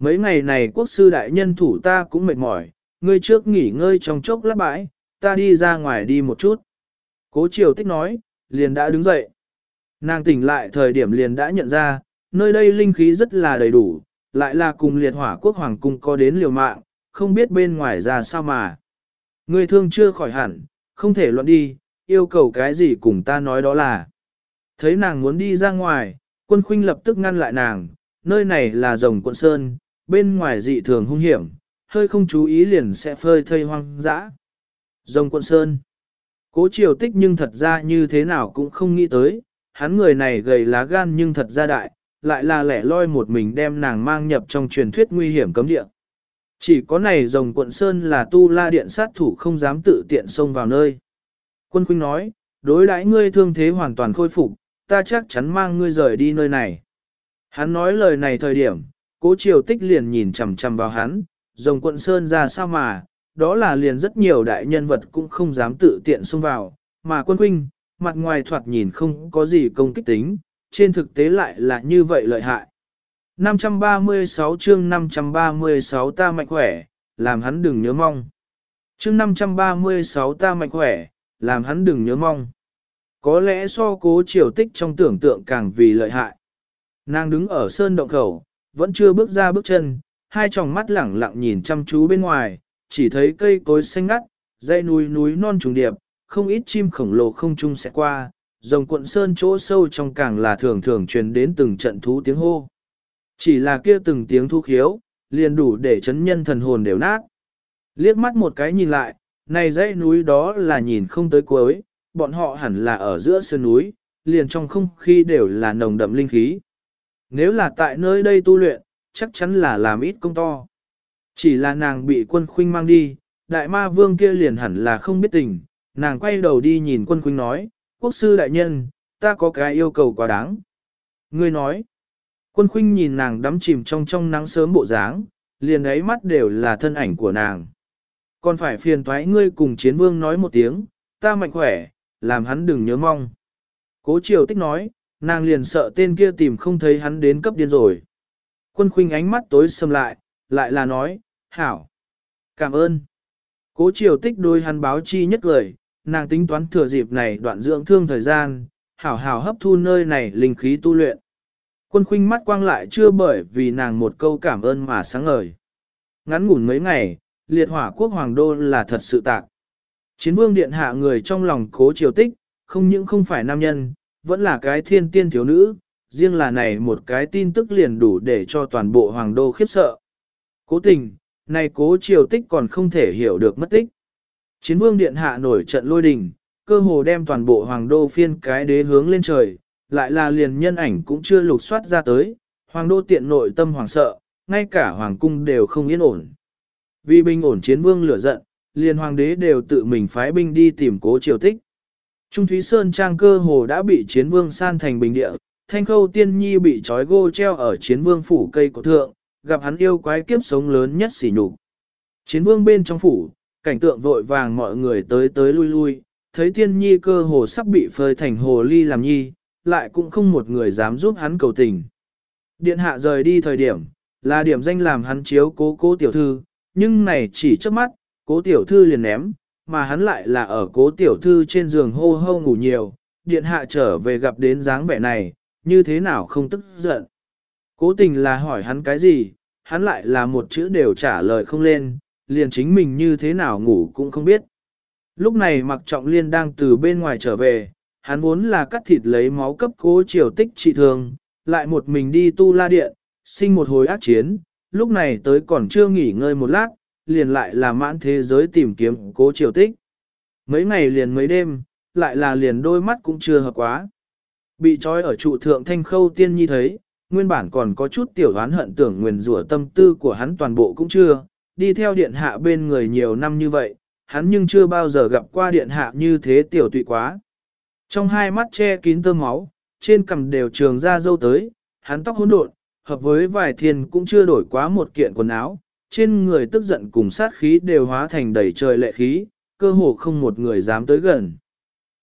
Mấy ngày này quốc sư đại nhân thủ ta cũng mệt mỏi, ngươi trước nghỉ ngơi trong chốc lát bãi, ta đi ra ngoài đi một chút. Cố triều tích nói, liền đã đứng dậy. Nàng tỉnh lại thời điểm liền đã nhận ra, nơi đây linh khí rất là đầy đủ, lại là cùng liệt hỏa quốc hoàng cung có đến liều mạng, không biết bên ngoài ra sao mà. Ngươi thương chưa khỏi hẳn, không thể luận đi, yêu cầu cái gì cùng ta nói đó là. Thấy nàng muốn đi ra ngoài, quân khuynh lập tức ngăn lại nàng, nơi này là rồng quận sơn, bên ngoài dị thường hung hiểm, hơi không chú ý liền sẽ phơi thây hoang dã. Rồng quận sơn. Cố triều tích nhưng thật ra như thế nào cũng không nghĩ tới, hắn người này gầy lá gan nhưng thật ra đại, lại là lẻ loi một mình đem nàng mang nhập trong truyền thuyết nguy hiểm cấm địa. Chỉ có này rồng quận sơn là tu la điện sát thủ không dám tự tiện xông vào nơi. Quân khuynh nói, đối đãi ngươi thương thế hoàn toàn khôi phục, ta chắc chắn mang ngươi rời đi nơi này. Hắn nói lời này thời điểm, cố triều tích liền nhìn chằm chằm vào hắn, rồng quận sơn ra sao mà, đó là liền rất nhiều đại nhân vật cũng không dám tự tiện xông vào, mà quân huynh, mặt ngoài thoạt nhìn không có gì công kích tính, trên thực tế lại là như vậy lợi hại. 536 chương 536 ta mạnh khỏe, làm hắn đừng nhớ mong. Chương 536 ta mạnh khỏe, làm hắn đừng nhớ mong. Có lẽ so cố triều tích trong tưởng tượng càng vì lợi hại. Nàng đứng ở sơn động khẩu, vẫn chưa bước ra bước chân, hai tròng mắt lẳng lặng nhìn chăm chú bên ngoài, chỉ thấy cây cối xanh ngắt, dãy núi núi non trùng điệp, không ít chim khổng lồ không chung sẽ qua, rồng cuộn sơn chỗ sâu trong càng là thường thường truyền đến từng trận thú tiếng hô. Chỉ là kia từng tiếng thu khiếu, liền đủ để chấn nhân thần hồn đều nát. Liếc mắt một cái nhìn lại, này dãy núi đó là nhìn không tới cuối, bọn họ hẳn là ở giữa sơn núi, liền trong không khí đều là nồng đậm linh khí. Nếu là tại nơi đây tu luyện, chắc chắn là làm ít công to. Chỉ là nàng bị quân khuynh mang đi, đại ma vương kia liền hẳn là không biết tình, nàng quay đầu đi nhìn quân khuynh nói, quốc sư đại nhân, ta có cái yêu cầu quá đáng. Ngươi nói, quân khuynh nhìn nàng đắm chìm trong trong nắng sớm bộ dáng, liền ấy mắt đều là thân ảnh của nàng. Còn phải phiền thoái ngươi cùng chiến vương nói một tiếng, ta mạnh khỏe, làm hắn đừng nhớ mong. Cố triều tích nói, nàng liền sợ tên kia tìm không thấy hắn đến cấp điên rồi. Quân khuynh ánh mắt tối sầm lại, lại là nói, hảo, cảm ơn. Cố triều tích đôi hắn báo chi nhất lời, nàng tính toán thừa dịp này đoạn dưỡng thương thời gian, hảo hảo hấp thu nơi này linh khí tu luyện. Quân khuynh mắt quang lại chưa bởi vì nàng một câu cảm ơn mà sáng ngời. Ngắn ngủn mấy ngày, liệt hỏa quốc hoàng đô là thật sự tạc. Chiến vương điện hạ người trong lòng cố triều tích, không những không phải nam nhân, vẫn là cái thiên tiên thiếu nữ, riêng là này một cái tin tức liền đủ để cho toàn bộ hoàng đô khiếp sợ. Cố tình, này cố triều tích còn không thể hiểu được mất tích. Chiến vương điện hạ nổi trận lôi đình, cơ hồ đem toàn bộ hoàng đô phiên cái đế hướng lên trời, lại là liền nhân ảnh cũng chưa lục soát ra tới, hoàng đô tiện nội tâm hoàng sợ, ngay cả hoàng cung đều không yên ổn. Vì binh ổn chiến vương lửa giận, liền hoàng đế đều tự mình phái binh đi tìm cố triều tích. Trung Thúy Sơn trang cơ hồ đã bị chiến vương san thành bình địa, thanh khâu tiên nhi bị trói gô treo ở chiến vương phủ cây cổ thượng, gặp hắn yêu quái kiếp sống lớn nhất xỉ nhục. Chiến vương bên trong phủ, cảnh tượng vội vàng mọi người tới tới lui lui, thấy tiên nhi cơ hồ sắp bị phơi thành hồ ly làm nhi, lại cũng không một người dám giúp hắn cầu tình. Điện hạ rời đi thời điểm, là điểm danh làm hắn chiếu cố cố tiểu thư, nhưng này chỉ trước mắt, cố tiểu thư liền ném, mà hắn lại là ở cố tiểu thư trên giường hô hô ngủ nhiều, điện hạ trở về gặp đến dáng vẻ này, như thế nào không tức giận. Cố tình là hỏi hắn cái gì, hắn lại là một chữ đều trả lời không lên, liền chính mình như thế nào ngủ cũng không biết. Lúc này mặc trọng liên đang từ bên ngoài trở về, hắn vốn là cắt thịt lấy máu cấp cố triều tích trị thường, lại một mình đi tu la điện, sinh một hồi ác chiến, lúc này tới còn chưa nghỉ ngơi một lát, liền lại là mãn thế giới tìm kiếm cố triều tích. Mấy ngày liền mấy đêm, lại là liền đôi mắt cũng chưa hợp quá. Bị trói ở trụ thượng thanh khâu tiên nhi thấy, nguyên bản còn có chút tiểu đoán hận tưởng nguyền rủa tâm tư của hắn toàn bộ cũng chưa, đi theo điện hạ bên người nhiều năm như vậy, hắn nhưng chưa bao giờ gặp qua điện hạ như thế tiểu tụy quá. Trong hai mắt che kín tơ máu, trên cằm đều trường ra dâu tới, hắn tóc hỗn độn, hợp với vài thiên cũng chưa đổi quá một kiện quần áo, trên người tức giận cùng sát khí đều hóa thành đầy trời lệ khí, cơ hồ không một người dám tới gần.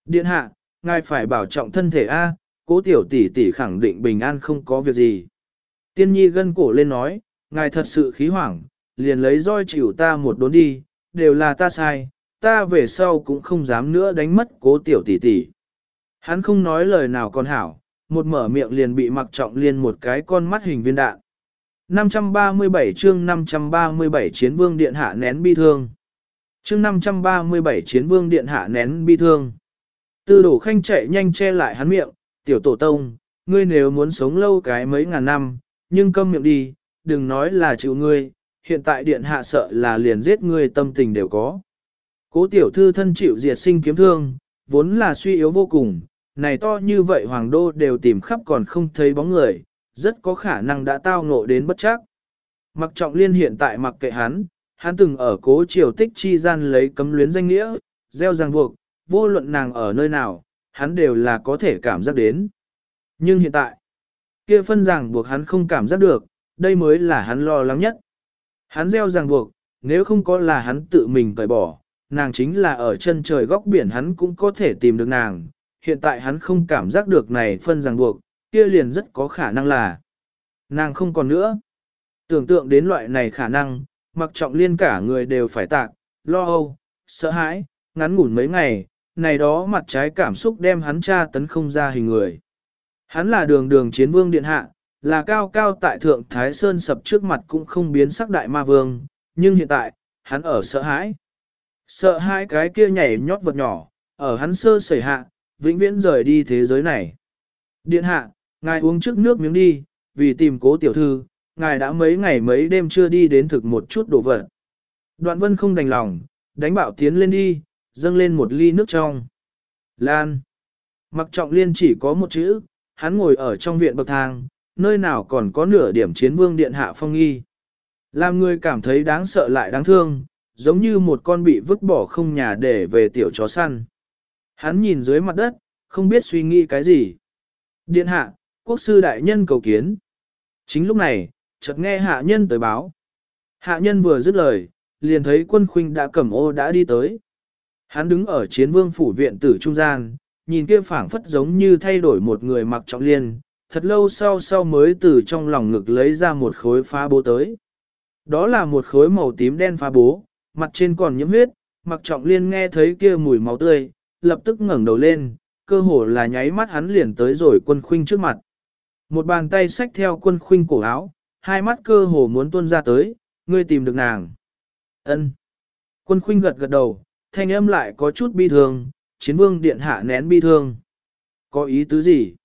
Điện hạ, ngài phải bảo trọng thân thể A, cố tiểu tỷ tỷ khẳng định bình an không có việc gì. Tiên nhi gân cổ lên nói, ngài thật sự khí hoảng, liền lấy roi chịu ta một đốn đi, đều là ta sai, ta về sau cũng không dám nữa đánh mất cố tiểu tỷ tỷ. Hắn không nói lời nào còn hảo, một mở miệng liền bị mặc trọng liên một cái con mắt hình viên đạn. 537 chương 537 chiến vương điện hạ nén bi thương. Chương 537 chiến vương điện hạ nén bi thương. Tư đổ khanh chạy nhanh che lại hắn miệng, tiểu tổ tông, ngươi nếu muốn sống lâu cái mấy ngàn năm, nhưng câm miệng đi, đừng nói là chịu ngươi, hiện tại điện hạ sợ là liền giết ngươi tâm tình đều có. Cố tiểu thư thân chịu diệt sinh kiếm thương, vốn là suy yếu vô cùng, này to như vậy hoàng đô đều tìm khắp còn không thấy bóng người, rất có khả năng đã tao ngộ đến bất chắc. Mặc trọng liên hiện tại mặc kệ hắn, hắn từng ở cố triều tích chi gian lấy cấm luyến danh nghĩa, gieo ràng buộc, vô luận nàng ở nơi nào, hắn đều là có thể cảm giác đến. Nhưng hiện tại, kia phân ràng buộc hắn không cảm giác được, đây mới là hắn lo lắng nhất. Hắn gieo ràng buộc, nếu không có là hắn tự mình cởi bỏ, nàng chính là ở chân trời góc biển hắn cũng có thể tìm được nàng. Hiện tại hắn không cảm giác được này phân ràng buộc, kia liền rất có khả năng là nàng không còn nữa. Tưởng tượng đến loại này khả năng, mặc trọng liên cả người đều phải tạc, lo âu, sợ hãi, ngắn ngủn mấy ngày, này đó mặt trái cảm xúc đem hắn tra tấn không ra hình người. Hắn là đường đường chiến vương điện hạ, là cao cao tại thượng Thái Sơn sập trước mặt cũng không biến sắc đại ma vương, nhưng hiện tại, hắn ở sợ hãi. Sợ hai cái kia nhảy nhót vật nhỏ, ở hắn sơ sẩy hạ, vĩnh viễn rời đi thế giới này. Điện hạ, ngài uống trước nước miếng đi, vì tìm cố tiểu thư, ngài đã mấy ngày mấy đêm chưa đi đến thực một chút đồ vật. Đoạn vân không đành lòng, đánh bảo tiến lên đi, dâng lên một ly nước trong. Lan. Mặc trọng liên chỉ có một chữ, hắn ngồi ở trong viện bậc thang, nơi nào còn có nửa điểm chiến vương điện hạ phong nghi. Làm người cảm thấy đáng sợ lại đáng thương, giống như một con bị vứt bỏ không nhà để về tiểu chó săn. Hắn nhìn dưới mặt đất, không biết suy nghĩ cái gì. Điện hạ, quốc sư đại nhân cầu kiến. Chính lúc này, chợt nghe hạ nhân tới báo. Hạ nhân vừa dứt lời, liền thấy quân khuynh đã cầm ô đã đi tới. Hắn đứng ở chiến vương phủ viện tử trung gian, nhìn kia phảng phất giống như thay đổi một người mặc trọng liên, thật lâu sau sau mới từ trong lòng ngực lấy ra một khối phá bố tới. Đó là một khối màu tím đen phá bố, mặt trên còn nhiễm huyết, mặc trọng liên nghe thấy kia mùi máu tươi, lập tức ngẩng đầu lên, cơ hồ là nháy mắt hắn liền tới rồi quân khuynh trước mặt. Một bàn tay xách theo quân khuynh cổ áo, hai mắt cơ hồ muốn tuôn ra tới, ngươi tìm được nàng. Ân. Quân khuynh gật gật đầu, thanh âm lại có chút bi thương, chiến vương điện hạ nén bi thương. Có ý tứ gì?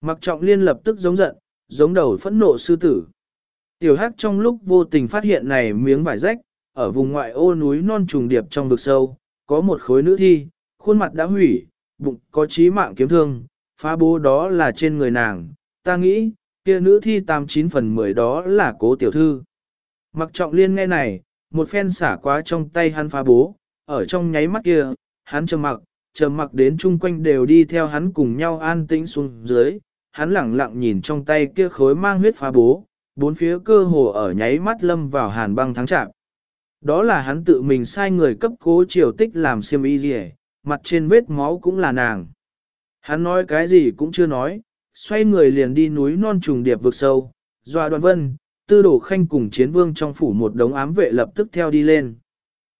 Mặc trọng liên lập tức giống giận, giống đầu phẫn nộ sư tử. Tiểu hắc trong lúc vô tình phát hiện này miếng vải rách, ở vùng ngoại ô núi non trùng điệp trong vực sâu, có một khối nữ thi, khuôn mặt đã hủy, bụng có chí mạng kiếm thương, phá bố đó là trên người nàng, ta nghĩ, kia nữ thi tam chín phần mười đó là cố tiểu thư. Mặc trọng liên nghe này, một phen xả quá trong tay hắn phá bố, ở trong nháy mắt kia, hắn trầm mặc, trầm mặc đến chung quanh đều đi theo hắn cùng nhau an tĩnh xuống dưới, hắn lẳng lặng nhìn trong tay kia khối mang huyết phá bố, bốn phía cơ hồ ở nháy mắt lâm vào hàn băng thắng chạm. Đó là hắn tự mình sai người cấp cố triều tích làm xiêm y gì mặt trên vết máu cũng là nàng. Hắn nói cái gì cũng chưa nói, xoay người liền đi núi non trùng điệp vực sâu, Doa đoàn vân, tư đổ khanh cùng chiến vương trong phủ một đống ám vệ lập tức theo đi lên.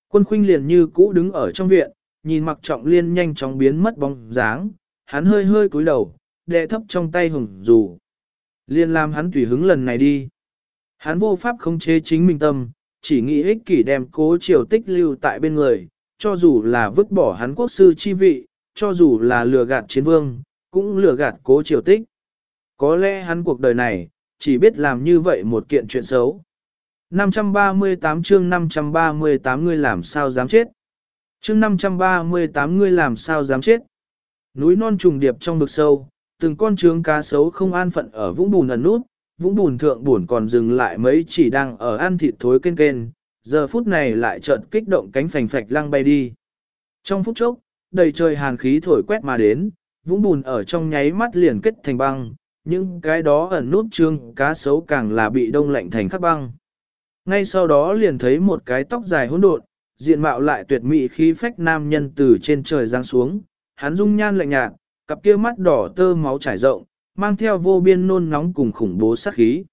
Quân khuynh liền như cũ đứng ở trong viện, nhìn mặc trọng liên nhanh chóng biến mất bóng dáng, hắn hơi hơi cúi đầu, đệ thấp trong tay hùng dù. Liên làm hắn tùy hứng lần này đi. Hắn vô pháp không chế chính mình tâm, chỉ nghĩ ích kỷ đem cố triều tích lưu tại bên người, cho dù là vứt bỏ hắn quốc sư chi vị, cho dù là lừa gạt chiến vương, cũng lừa gạt cố triều tích. Có lẽ hắn cuộc đời này, chỉ biết làm như vậy một kiện chuyện xấu. 538 chương 538 ngươi làm sao dám chết. Chương 538 ngươi làm sao dám chết. Núi non trùng điệp trong vực sâu, từng con trướng cá sấu không an phận ở vũng bùn ẩn nút, vũng bùn thượng buồn còn dừng lại mấy chỉ đang ở ăn thịt thối kên kên, giờ phút này lại chợt kích động cánh phành phạch lăng bay đi. Trong phút chốc, đầy trời hàn khí thổi quét mà đến, vũng bùn ở trong nháy mắt liền kết thành băng, những cái đó ẩn nút trương cá sấu càng là bị đông lạnh thành khắc băng. Ngay sau đó liền thấy một cái tóc dài hỗn độn, diện mạo lại tuyệt mỹ khí phách nam nhân từ trên trời giáng xuống, hắn dung nhan lạnh nhạt, cặp kia mắt đỏ tơ máu trải rộng, mang theo vô biên nôn nóng cùng khủng bố sát khí.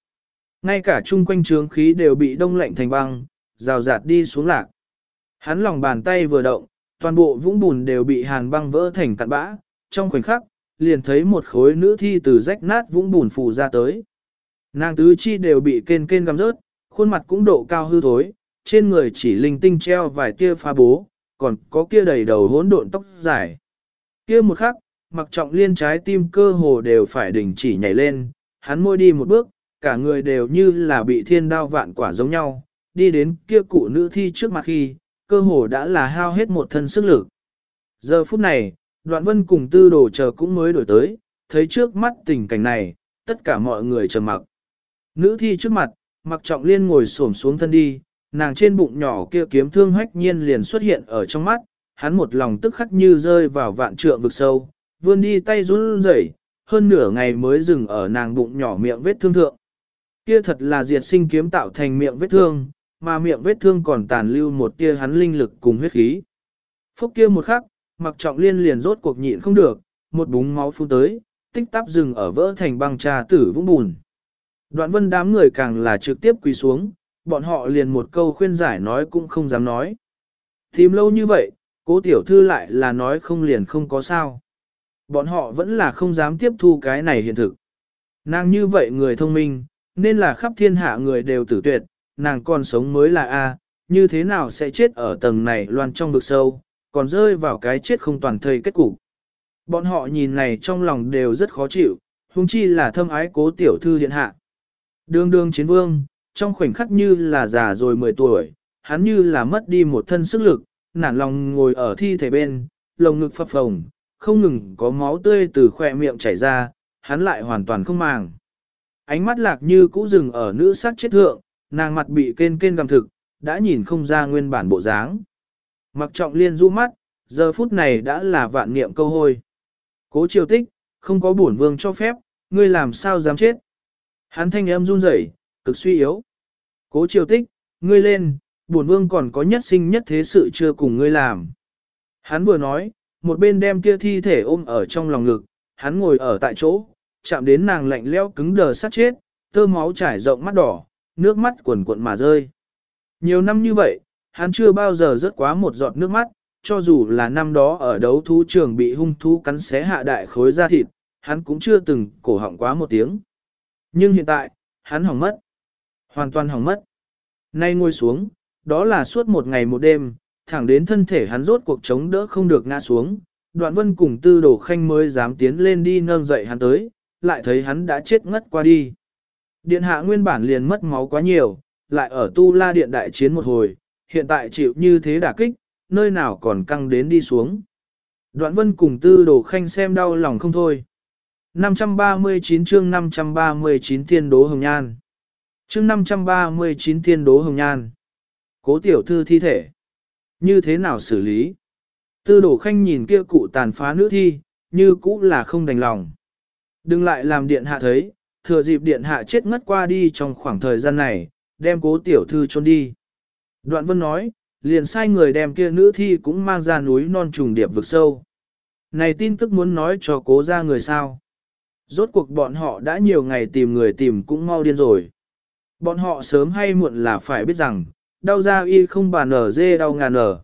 Ngay cả chung quanh trướng khí đều bị đông lạnh thành băng, rào rạt đi xuống lạc. Hắn lòng bàn tay vừa động, toàn bộ vũng bùn đều bị hàn băng vỡ thành cặn bã, trong khoảnh khắc, liền thấy một khối nữ thi từ rách nát vũng bùn phù ra tới. Nàng tứ chi đều bị kên kên găm rớt, khuôn mặt cũng độ cao hư thối, trên người chỉ linh tinh treo vài tia pha bố, còn có kia đầy đầu hỗn độn tóc dài. Kia một khắc, mặc trọng liên trái tim cơ hồ đều phải đình chỉ nhảy lên, hắn môi đi một bước, cả người đều như là bị thiên đao vạn quả giống nhau, đi đến kia cụ nữ thi trước mặt khi, cơ hồ đã là hao hết một thân sức lực. Giờ phút này, đoạn vân cùng tư đồ chờ cũng mới đổi tới, thấy trước mắt tình cảnh này, tất cả mọi người trầm mặc. Nữ thi trước mặt, mặc trọng liên ngồi xổm xuống thân đi, nàng trên bụng nhỏ kia kiếm thương hách nhiên liền xuất hiện ở trong mắt, hắn một lòng tức khắc như rơi vào vạn trượng vực sâu, vươn đi tay run rẩy, hơn nửa ngày mới dừng ở nàng bụng nhỏ miệng vết thương thượng. Kia thật là diệt sinh kiếm tạo thành miệng vết thương, mà miệng vết thương còn tàn lưu một tia hắn linh lực cùng huyết khí. Phúc kia một khắc, mặc trọng liên liền rốt cuộc nhịn không được, một búng máu phun tới, tích tắp dừng ở vỡ thành băng trà tử vũng bùn. Đoạn vân đám người càng là trực tiếp quỳ xuống, bọn họ liền một câu khuyên giải nói cũng không dám nói. Tìm lâu như vậy, cố tiểu thư lại là nói không liền không có sao. Bọn họ vẫn là không dám tiếp thu cái này hiện thực. Nàng như vậy người thông minh, nên là khắp thiên hạ người đều tử tuyệt, nàng còn sống mới là A, như thế nào sẽ chết ở tầng này loan trong vực sâu, còn rơi vào cái chết không toàn thây kết cục. Bọn họ nhìn này trong lòng đều rất khó chịu, huống chi là thâm ái cố tiểu thư điện hạ. Đường đường chiến vương, trong khoảnh khắc như là già rồi 10 tuổi, hắn như là mất đi một thân sức lực, nản lòng ngồi ở thi thể bên, lồng ngực phập phồng, không ngừng có máu tươi từ khỏe miệng chảy ra, hắn lại hoàn toàn không màng. Ánh mắt lạc như cũ dừng ở nữ sát chết thượng, nàng mặt bị kên kên gầm thực, đã nhìn không ra nguyên bản bộ dáng. Mặc trọng liên du mắt, giờ phút này đã là vạn niệm câu hôi. Cố triều tích, không có bổn vương cho phép, ngươi làm sao dám chết. Hắn thanh âm run rẩy, cực suy yếu. Cố triều tích, ngươi lên, bổn vương còn có nhất sinh nhất thế sự chưa cùng ngươi làm. Hắn vừa nói, một bên đem kia thi thể ôm ở trong lòng ngực, hắn ngồi ở tại chỗ, chạm đến nàng lạnh leo cứng đờ sát chết, tơ máu trải rộng mắt đỏ, nước mắt cuồn cuộn mà rơi. Nhiều năm như vậy, hắn chưa bao giờ rớt quá một giọt nước mắt, cho dù là năm đó ở đấu thú trường bị hung thú cắn xé hạ đại khối da thịt, hắn cũng chưa từng cổ họng quá một tiếng. Nhưng hiện tại, hắn hỏng mất. Hoàn toàn hỏng mất. Nay ngồi xuống, đó là suốt một ngày một đêm, thẳng đến thân thể hắn rốt cuộc chống đỡ không được ngã xuống. Đoạn vân cùng tư đồ khanh mới dám tiến lên đi nâng dậy hắn tới, lại thấy hắn đã chết ngất qua đi. Điện hạ nguyên bản liền mất máu quá nhiều, lại ở tu la điện đại chiến một hồi, hiện tại chịu như thế đả kích, nơi nào còn căng đến đi xuống. Đoạn vân cùng tư đồ khanh xem đau lòng không thôi. 539 chương 539 thiên đố hồng nhan. Chương 539 thiên đố hồng nhan. Cố tiểu thư thi thể. Như thế nào xử lý? Tư đổ khanh nhìn kia cụ tàn phá nữ thi, như cũ là không đành lòng. Đừng lại làm điện hạ thấy, thừa dịp điện hạ chết ngất qua đi trong khoảng thời gian này, đem cố tiểu thư trôn đi. Đoạn vân nói, liền sai người đem kia nữ thi cũng mang ra núi non trùng điệp vực sâu. Này tin tức muốn nói cho cố ra người sao. Rốt cuộc bọn họ đã nhiều ngày tìm người tìm cũng mau điên rồi. Bọn họ sớm hay muộn là phải biết rằng, đau da y không bàn nở dê đau ngàn nở.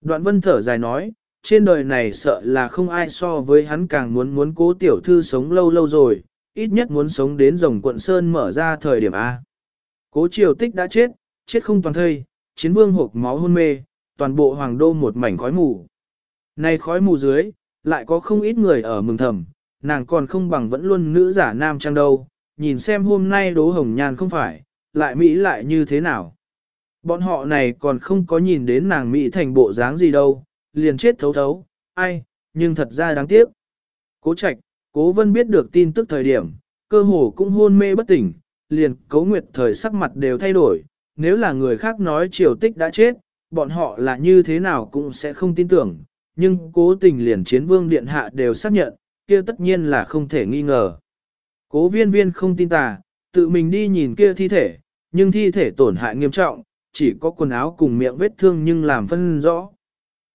Đoạn vân thở dài nói, trên đời này sợ là không ai so với hắn càng muốn muốn cố tiểu thư sống lâu lâu rồi, ít nhất muốn sống đến rồng quận Sơn mở ra thời điểm A. Cố triều tích đã chết, chết không toàn thây, chiến vương hộp máu hôn mê, toàn bộ hoàng đô một mảnh khói mù. nay khói mù dưới, lại có không ít người ở mừng thầm, nàng còn không bằng vẫn luôn nữ giả nam trang đâu, nhìn xem hôm nay đố hồng nhan không phải, lại Mỹ lại như thế nào. Bọn họ này còn không có nhìn đến nàng Mỹ thành bộ dáng gì đâu, liền chết thấu thấu, ai, nhưng thật ra đáng tiếc. Cố trạch, cố vân biết được tin tức thời điểm, cơ hồ cũng hôn mê bất tỉnh, liền cố nguyệt thời sắc mặt đều thay đổi, nếu là người khác nói triều tích đã chết, bọn họ là như thế nào cũng sẽ không tin tưởng, nhưng cố tình liền chiến vương điện hạ đều xác nhận, kia tất nhiên là không thể nghi ngờ. Cố viên viên không tin tà, tự mình đi nhìn kia thi thể, nhưng thi thể tổn hại nghiêm trọng, chỉ có quần áo cùng miệng vết thương nhưng làm phân rõ.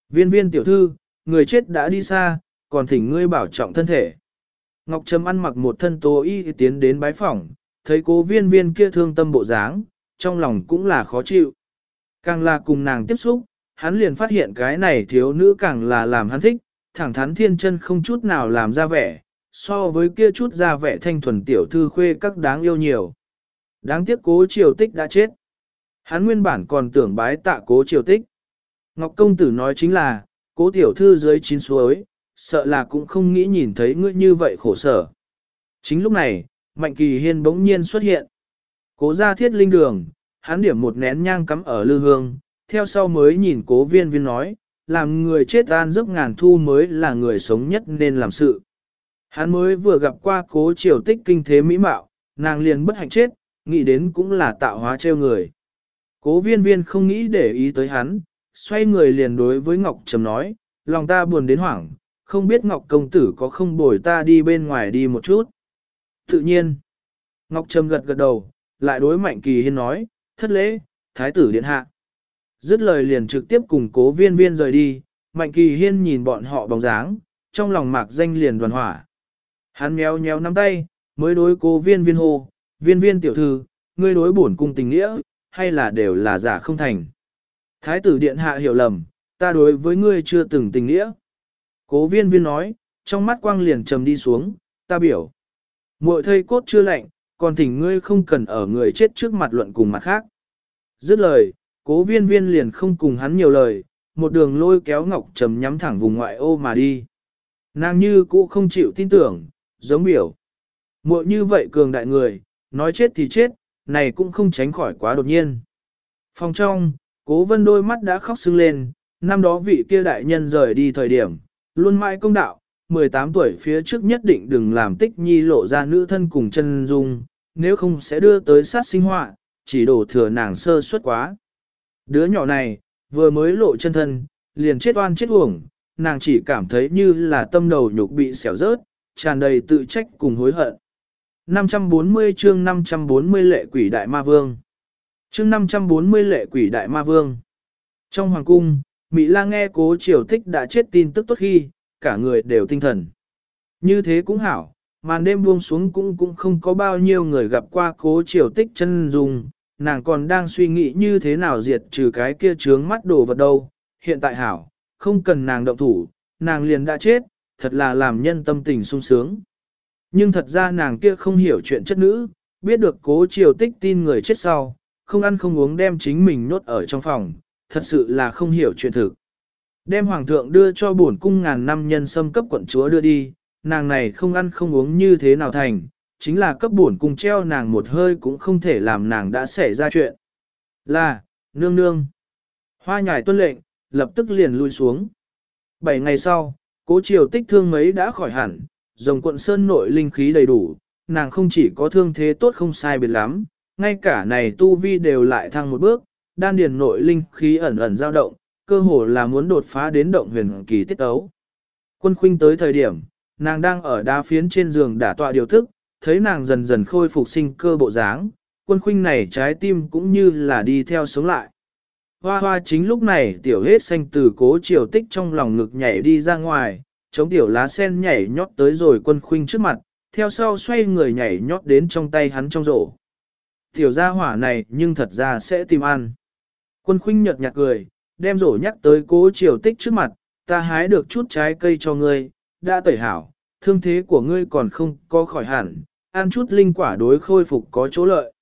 Viên viên tiểu thư, người chết đã đi xa, còn thỉnh ngươi bảo trọng thân thể. Ngọc Trâm ăn mặc một thân tố y tiến đến bái phỏng, thấy cố viên viên kia thương tâm bộ dáng, trong lòng cũng là khó chịu. Càng là cùng nàng tiếp xúc, hắn liền phát hiện cái này thiếu nữ càng là làm hắn thích, thẳng thắn thiên chân không chút nào làm ra vẻ, so với kia chút ra vẻ thanh thuần tiểu thư khuê các đáng yêu nhiều. Đáng tiếc cố triều tích đã chết. Hắn nguyên bản còn tưởng bái tạ cố triều tích. Ngọc công tử nói chính là, cố tiểu thư dưới chín suối, sợ là cũng không nghĩ nhìn thấy ngươi như vậy khổ sở. Chính lúc này, Mạnh Kỳ Hiên bỗng nhiên xuất hiện. Cố ra thiết linh đường, hắn điểm một nén nhang cắm ở lư hương, theo sau mới nhìn cố viên viên nói, làm người chết an giấc ngàn thu mới là người sống nhất nên làm sự. Hắn mới vừa gặp qua cố triều tích kinh thế mỹ mạo, nàng liền bất hạnh chết, nghĩ đến cũng là tạo hóa treo người. Cố viên viên không nghĩ để ý tới hắn, xoay người liền đối với Ngọc Trầm nói, lòng ta buồn đến hoảng, không biết Ngọc công tử có không bồi ta đi bên ngoài đi một chút. Tự nhiên, Ngọc Trầm gật gật đầu, lại đối Mạnh Kỳ Hiên nói, thất lễ, thái tử điện hạ. Dứt lời liền trực tiếp cùng cố viên viên rời đi, Mạnh Kỳ Hiên nhìn bọn họ bóng dáng, trong lòng mạc danh liền đoàn hỏa. Hắn méo méo nắm tay, mới đối cố viên viên hô, viên viên tiểu thư, ngươi đối bổn cung tình nghĩa, hay là đều là giả không thành. Thái tử điện hạ hiểu lầm, ta đối với ngươi chưa từng tình nghĩa. Cố viên viên nói, trong mắt quang liền trầm đi xuống, ta biểu. Muội thây cốt chưa lạnh, còn thỉnh ngươi không cần ở người chết trước mặt luận cùng mặt khác. Dứt lời, cố viên viên liền không cùng hắn nhiều lời, một đường lôi kéo ngọc trầm nhắm thẳng vùng ngoại ô mà đi. Nàng như cũ không chịu tin tưởng, giống biểu. Muội như vậy cường đại người, nói chết thì chết, này cũng không tránh khỏi quá đột nhiên. Phòng trong, cố vân đôi mắt đã khóc sưng lên, năm đó vị kia đại nhân rời đi thời điểm, luôn mãi công đạo, 18 tuổi phía trước nhất định đừng làm tích nhi lộ ra nữ thân cùng chân dung, nếu không sẽ đưa tới sát sinh họa, chỉ đổ thừa nàng sơ suất quá. Đứa nhỏ này, vừa mới lộ chân thân, liền chết oan chết uổng, nàng chỉ cảm thấy như là tâm đầu nhục bị xẻo rớt, tràn đầy tự trách cùng hối hận. 540 chương 540 lệ quỷ đại ma vương. Chương 540 lệ quỷ đại ma vương. Trong hoàng cung, Mỹ La nghe cố triều tích đã chết tin tức tốt khi, cả người đều tinh thần. Như thế cũng hảo, màn đêm buông xuống cũng cũng không có bao nhiêu người gặp qua cố triều tích chân dùng, nàng còn đang suy nghĩ như thế nào diệt trừ cái kia trướng mắt đồ vật đâu. Hiện tại hảo, không cần nàng động thủ, nàng liền đã chết, thật là làm nhân tâm tình sung sướng. Nhưng thật ra nàng kia không hiểu chuyện chất nữ, biết được cố triều tích tin người chết sau, không ăn không uống đem chính mình nốt ở trong phòng, thật sự là không hiểu chuyện thực. Đem hoàng thượng đưa cho bổn cung ngàn năm nhân xâm cấp quận chúa đưa đi, nàng này không ăn không uống như thế nào thành, chính là cấp bổn cung treo nàng một hơi cũng không thể làm nàng đã xảy ra chuyện. Là, nương nương. Hoa nhài tuân lệnh, lập tức liền lui xuống. Bảy ngày sau, cố triều tích thương mấy đã khỏi hẳn, dòng quận sơn nội linh khí đầy đủ, nàng không chỉ có thương thế tốt không sai biệt lắm, ngay cả này tu vi đều lại thăng một bước, đan điền nội linh khí ẩn ẩn dao động, cơ hồ là muốn đột phá đến động huyền kỳ tiết ấu. Quân khuynh tới thời điểm, nàng đang ở đa phiến trên giường đả tọa điều thức, thấy nàng dần dần khôi phục sinh cơ bộ dáng, quân khuynh này trái tim cũng như là đi theo sống lại. Hoa hoa chính lúc này tiểu hết xanh từ cố triều tích trong lòng ngực nhảy đi ra ngoài, chống tiểu lá sen nhảy nhót tới rồi quân khuynh trước mặt, theo sau xoay người nhảy nhót đến trong tay hắn trong rổ. Tiểu gia hỏa này nhưng thật ra sẽ tìm ăn. Quân khuynh nhợt nhạt cười, đem rổ nhắc tới cố triều tích trước mặt, ta hái được chút trái cây cho ngươi, đã tẩy hảo, thương thế của ngươi còn không có khỏi hẳn, ăn chút linh quả đối khôi phục có chỗ lợi.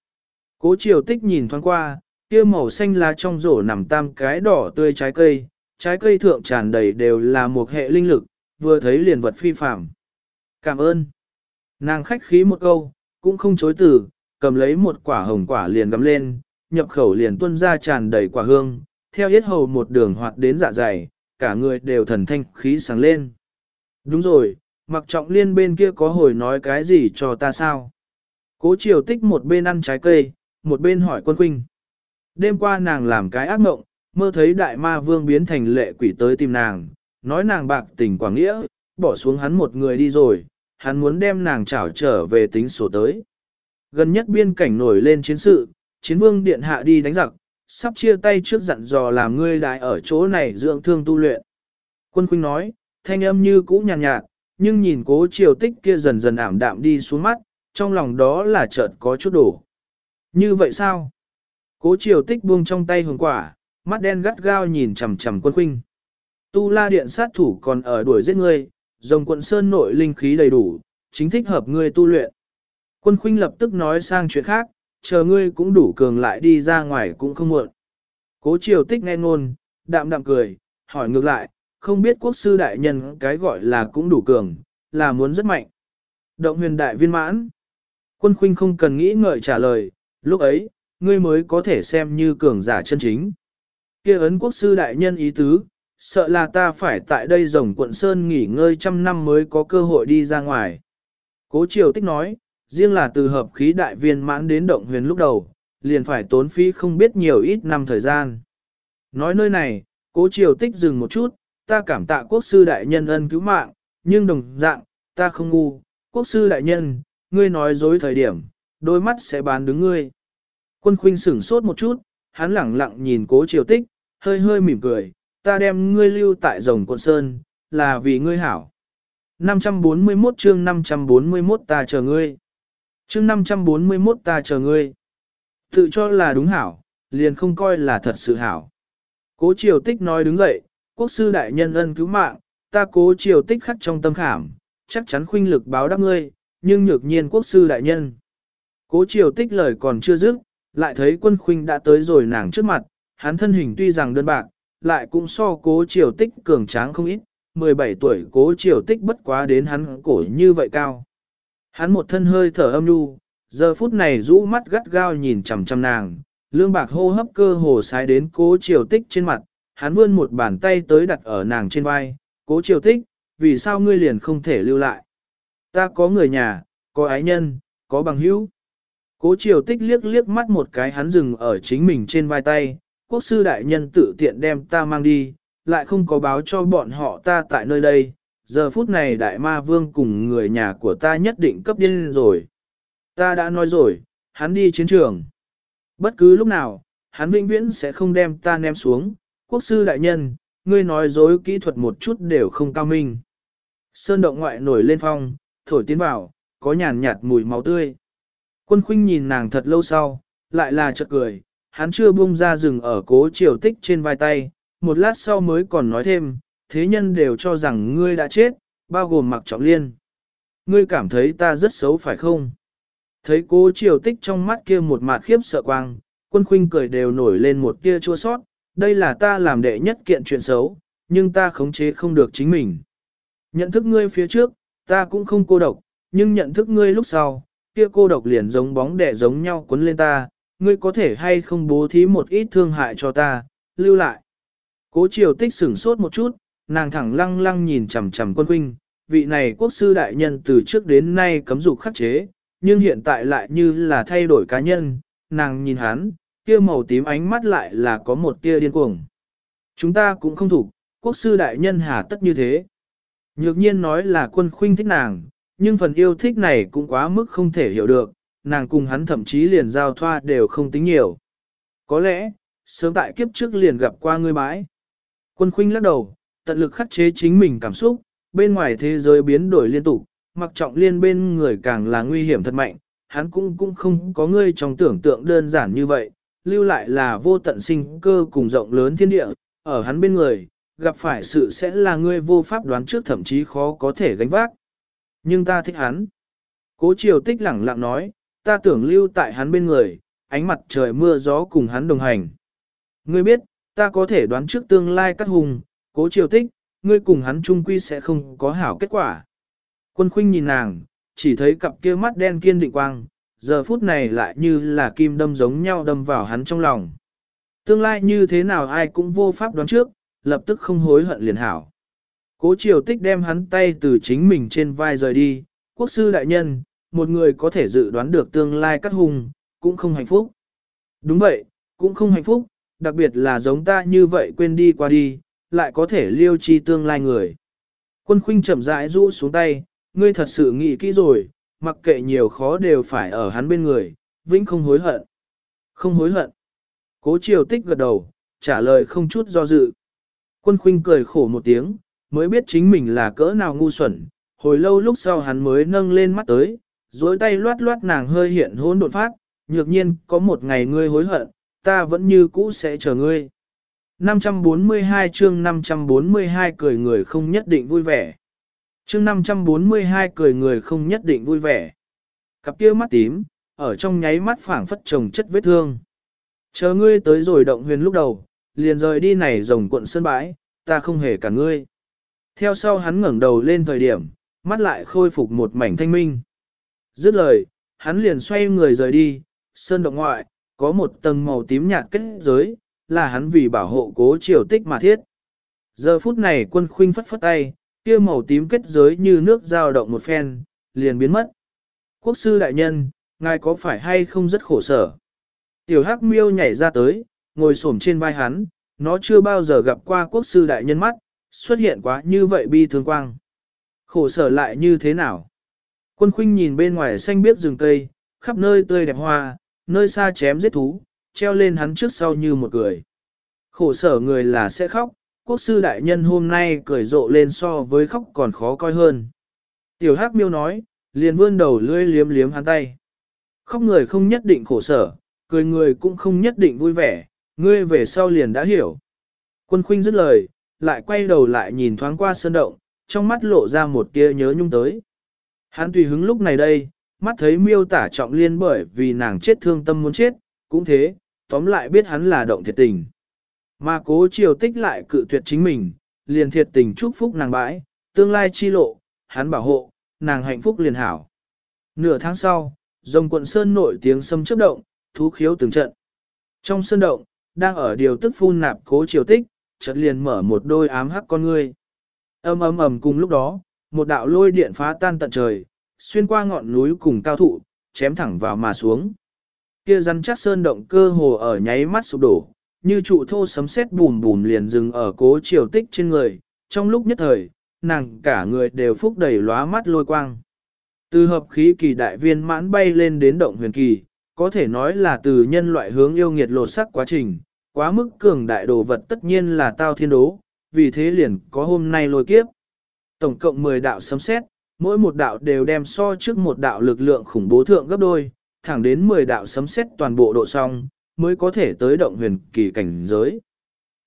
Cố triều tích nhìn thoáng qua, kia màu xanh lá trong rổ nằm tam cái đỏ tươi trái cây, trái cây thượng tràn đầy đều là một hệ linh lực, vừa thấy liền vật phi phạm. Cảm ơn. Nàng khách khí một câu, cũng không chối từ, cầm lấy một quả hồng quả liền gắm lên, nhập khẩu liền tuôn ra tràn đầy quả hương, theo yết hầu một đường hoạt đến dạ dày, cả người đều thần thanh khí sáng lên. Đúng rồi, mặc trọng liên bên kia có hồi nói cái gì cho ta sao? Cố triều tích một bên ăn trái cây, một bên hỏi quân khuynh. Đêm qua nàng làm cái ác mộng, mơ thấy đại ma vương biến thành lệ quỷ tới tìm nàng, nói nàng bạc tình quảng nghĩa, bỏ xuống hắn một người đi rồi, hắn muốn đem nàng trảo trở về tính sổ tới. Gần nhất biên cảnh nổi lên chiến sự, chiến vương điện hạ đi đánh giặc, sắp chia tay trước dặn dò làm ngươi đại ở chỗ này dưỡng thương tu luyện. Quân khuynh nói, thanh âm như cũ nhàn nhạt, nhạt, nhưng nhìn cố triều tích kia dần dần ảm đạm đi xuống mắt, trong lòng đó là chợt có chút đổ. Như vậy sao? Cố triều tích buông trong tay hồng quả, mắt đen gắt gao nhìn chằm chằm quân khuynh. Tu la điện sát thủ còn ở đuổi giết ngươi, dòng quận sơn nội linh khí đầy đủ, chính thích hợp ngươi tu luyện. Quân khuynh lập tức nói sang chuyện khác, chờ ngươi cũng đủ cường lại đi ra ngoài cũng không muộn. Cố triều tích nghe ngôn, đạm đạm cười, hỏi ngược lại, không biết quốc sư đại nhân cái gọi là cũng đủ cường, là muốn rất mạnh. Động huyền đại viên mãn. Quân khuynh không cần nghĩ ngợi trả lời, lúc ấy, ngươi mới có thể xem như cường giả chân chính. kia ấn quốc sư đại nhân ý tứ, sợ là ta phải tại đây rồng quận Sơn nghỉ ngơi trăm năm mới có cơ hội đi ra ngoài. Cố triều tích nói, riêng là từ hợp khí đại viên mãn đến động huyền lúc đầu, liền phải tốn phí không biết nhiều ít năm thời gian. Nói nơi này, cố triều tích dừng một chút, ta cảm tạ quốc sư đại nhân ân cứu mạng, nhưng đồng dạng, ta không ngu, quốc sư đại nhân, ngươi nói dối thời điểm, đôi mắt sẽ bán đứng ngươi. Quân khuynh sửng sốt một chút, hắn lẳng lặng nhìn cố triều tích, hơi hơi mỉm cười, ta đem ngươi lưu tại rồng quận sơn, là vì ngươi hảo. 541 chương 541 ta chờ ngươi. Chương 541 ta chờ ngươi. Tự cho là đúng hảo, liền không coi là thật sự hảo. Cố triều tích nói đứng dậy, quốc sư đại nhân ân cứu mạng, ta cố triều tích khắc trong tâm khảm, chắc chắn khuynh lực báo đáp ngươi, nhưng nhược nhiên quốc sư đại nhân. Cố triều tích lời còn chưa dứt, lại thấy quân khuynh đã tới rồi nàng trước mặt, hắn thân hình tuy rằng đơn bạc, lại cũng so cố triều tích cường tráng không ít, 17 tuổi cố triều tích bất quá đến hắn cổ như vậy cao. Hắn một thân hơi thở âm nhu, giờ phút này rũ mắt gắt gao nhìn chằm chằm nàng, lương bạc hô hấp cơ hồ sái đến cố triều tích trên mặt, hắn vươn một bàn tay tới đặt ở nàng trên vai, cố triều tích, vì sao ngươi liền không thể lưu lại? Ta có người nhà, có ái nhân, có bằng hữu. Cố triều tích liếc liếc mắt một cái hắn dừng ở chính mình trên vai tay, quốc sư đại nhân tự tiện đem ta mang đi, lại không có báo cho bọn họ ta tại nơi đây, giờ phút này đại ma vương cùng người nhà của ta nhất định cấp điên rồi. Ta đã nói rồi, hắn đi chiến trường. Bất cứ lúc nào, hắn vĩnh viễn sẽ không đem ta ném xuống, quốc sư đại nhân, ngươi nói dối kỹ thuật một chút đều không cao minh. Sơn động ngoại nổi lên phong, thổi tiến vào, có nhàn nhạt mùi máu tươi. Quân khuynh nhìn nàng thật lâu sau, lại là chợt cười, hắn chưa buông ra rừng ở cố triều tích trên vai tay, một lát sau mới còn nói thêm, thế nhân đều cho rằng ngươi đã chết, bao gồm mặc trọng liên. Ngươi cảm thấy ta rất xấu phải không? Thấy cố triều tích trong mắt kia một mặt khiếp sợ quang, quân khuynh cười đều nổi lên một tia chua sót, đây là ta làm đệ nhất kiện chuyện xấu, nhưng ta khống chế không được chính mình. Nhận thức ngươi phía trước, ta cũng không cô độc, nhưng nhận thức ngươi lúc sau, kia cô độc liền giống bóng đẻ giống nhau cuốn lên ta, ngươi có thể hay không bố thí một ít thương hại cho ta, lưu lại. Cố triều tích sửng sốt một chút, nàng thẳng lăng lăng nhìn chằm chằm quân huynh, vị này quốc sư đại nhân từ trước đến nay cấm dục khắc chế, nhưng hiện tại lại như là thay đổi cá nhân, nàng nhìn hắn, kia màu tím ánh mắt lại là có một tia điên cuồng. Chúng ta cũng không thủ, quốc sư đại nhân hà tất như thế. Nhược nhiên nói là quân khuynh thích nàng, nhưng phần yêu thích này cũng quá mức không thể hiểu được, nàng cùng hắn thậm chí liền giao thoa đều không tính nhiều. Có lẽ, sớm tại kiếp trước liền gặp qua ngươi bãi. Quân khuynh lắc đầu, tận lực khắc chế chính mình cảm xúc, bên ngoài thế giới biến đổi liên tục, mặc trọng liên bên người càng là nguy hiểm thật mạnh, hắn cũng cũng không có ngươi trong tưởng tượng đơn giản như vậy, lưu lại là vô tận sinh cơ cùng rộng lớn thiên địa, ở hắn bên người, gặp phải sự sẽ là ngươi vô pháp đoán trước thậm chí khó có thể gánh vác. Nhưng ta thích hắn. Cố triều tích lẳng lặng nói, ta tưởng lưu tại hắn bên người, ánh mặt trời mưa gió cùng hắn đồng hành. Ngươi biết, ta có thể đoán trước tương lai cắt hùng, cố triều tích, ngươi cùng hắn chung quy sẽ không có hảo kết quả. Quân khuynh nhìn nàng, chỉ thấy cặp kia mắt đen kiên định quang, giờ phút này lại như là kim đâm giống nhau đâm vào hắn trong lòng. Tương lai như thế nào ai cũng vô pháp đoán trước, lập tức không hối hận liền hảo. Cố triều tích đem hắn tay từ chính mình trên vai rời đi, quốc sư đại nhân, một người có thể dự đoán được tương lai cắt hùng, cũng không hạnh phúc. Đúng vậy, cũng không hạnh phúc, đặc biệt là giống ta như vậy quên đi qua đi, lại có thể liêu chi tương lai người. Quân khuynh chậm rãi rũ xuống tay, ngươi thật sự nghĩ kỹ rồi, mặc kệ nhiều khó đều phải ở hắn bên người, vĩnh không hối hận. Không hối hận. Cố triều tích gật đầu, trả lời không chút do dự. Quân khuynh cười khổ một tiếng, mới biết chính mình là cỡ nào ngu xuẩn, hồi lâu lúc sau hắn mới nâng lên mắt tới, dối tay loát loát nàng hơi hiện hôn đột phát, nhược nhiên có một ngày ngươi hối hận, ta vẫn như cũ sẽ chờ ngươi. 542 chương 542 cười người không nhất định vui vẻ. Chương 542 cười người không nhất định vui vẻ. Cặp kia mắt tím, ở trong nháy mắt phảng phất trồng chất vết thương. Chờ ngươi tới rồi động huyền lúc đầu, liền rời đi này rồng cuộn sân bãi, ta không hề cả ngươi. Theo sau hắn ngẩng đầu lên thời điểm, mắt lại khôi phục một mảnh thanh minh. Dứt lời, hắn liền xoay người rời đi, sơn động ngoại, có một tầng màu tím nhạt kết giới, là hắn vì bảo hộ cố triều tích mà thiết. Giờ phút này quân khuynh phất phất tay, kia màu tím kết giới như nước dao động một phen, liền biến mất. Quốc sư đại nhân, ngài có phải hay không rất khổ sở? Tiểu hắc miêu nhảy ra tới, ngồi xổm trên vai hắn, nó chưa bao giờ gặp qua quốc sư đại nhân mắt, xuất hiện quá như vậy bi thương quang. Khổ sở lại như thế nào? Quân khuynh nhìn bên ngoài xanh biếc rừng cây, khắp nơi tươi đẹp hoa, nơi xa chém giết thú, treo lên hắn trước sau như một cười. Khổ sở người là sẽ khóc, quốc sư đại nhân hôm nay cười rộ lên so với khóc còn khó coi hơn. Tiểu hắc miêu nói, liền vươn đầu lưỡi liếm liếm hắn tay. Khóc người không nhất định khổ sở, cười người cũng không nhất định vui vẻ, ngươi về sau liền đã hiểu. Quân khuynh dứt lời, lại quay đầu lại nhìn thoáng qua sơn động, trong mắt lộ ra một tia nhớ nhung tới. Hắn tùy hứng lúc này đây, mắt thấy miêu tả trọng liên bởi vì nàng chết thương tâm muốn chết, cũng thế, tóm lại biết hắn là động thiệt tình. Mà cố triều tích lại cự tuyệt chính mình, liền thiệt tình chúc phúc nàng bãi, tương lai chi lộ, hắn bảo hộ, nàng hạnh phúc liền hảo. Nửa tháng sau, rồng quận sơn nổi tiếng sâm chấp động, thú khiếu từng trận. Trong sơn động, đang ở điều tức phun nạp cố triều tích, chợt liền mở một đôi ám hắc con ngươi. Âm ầm ầm cùng lúc đó, một đạo lôi điện phá tan tận trời, xuyên qua ngọn núi cùng cao thụ, chém thẳng vào mà xuống. Kia rắn chắc sơn động cơ hồ ở nháy mắt sụp đổ, như trụ thô sấm sét bùm bùm liền dừng ở cố triều tích trên người, trong lúc nhất thời, nàng cả người đều phúc đầy lóa mắt lôi quang. Từ hợp khí kỳ đại viên mãn bay lên đến động huyền kỳ, có thể nói là từ nhân loại hướng yêu nghiệt lột sắc quá trình, quá mức cường đại đồ vật tất nhiên là tao thiên đố, vì thế liền có hôm nay lôi kiếp. Tổng cộng 10 đạo sấm xét, mỗi một đạo đều đem so trước một đạo lực lượng khủng bố thượng gấp đôi, thẳng đến 10 đạo sấm xét toàn bộ độ xong, mới có thể tới động huyền kỳ cảnh giới.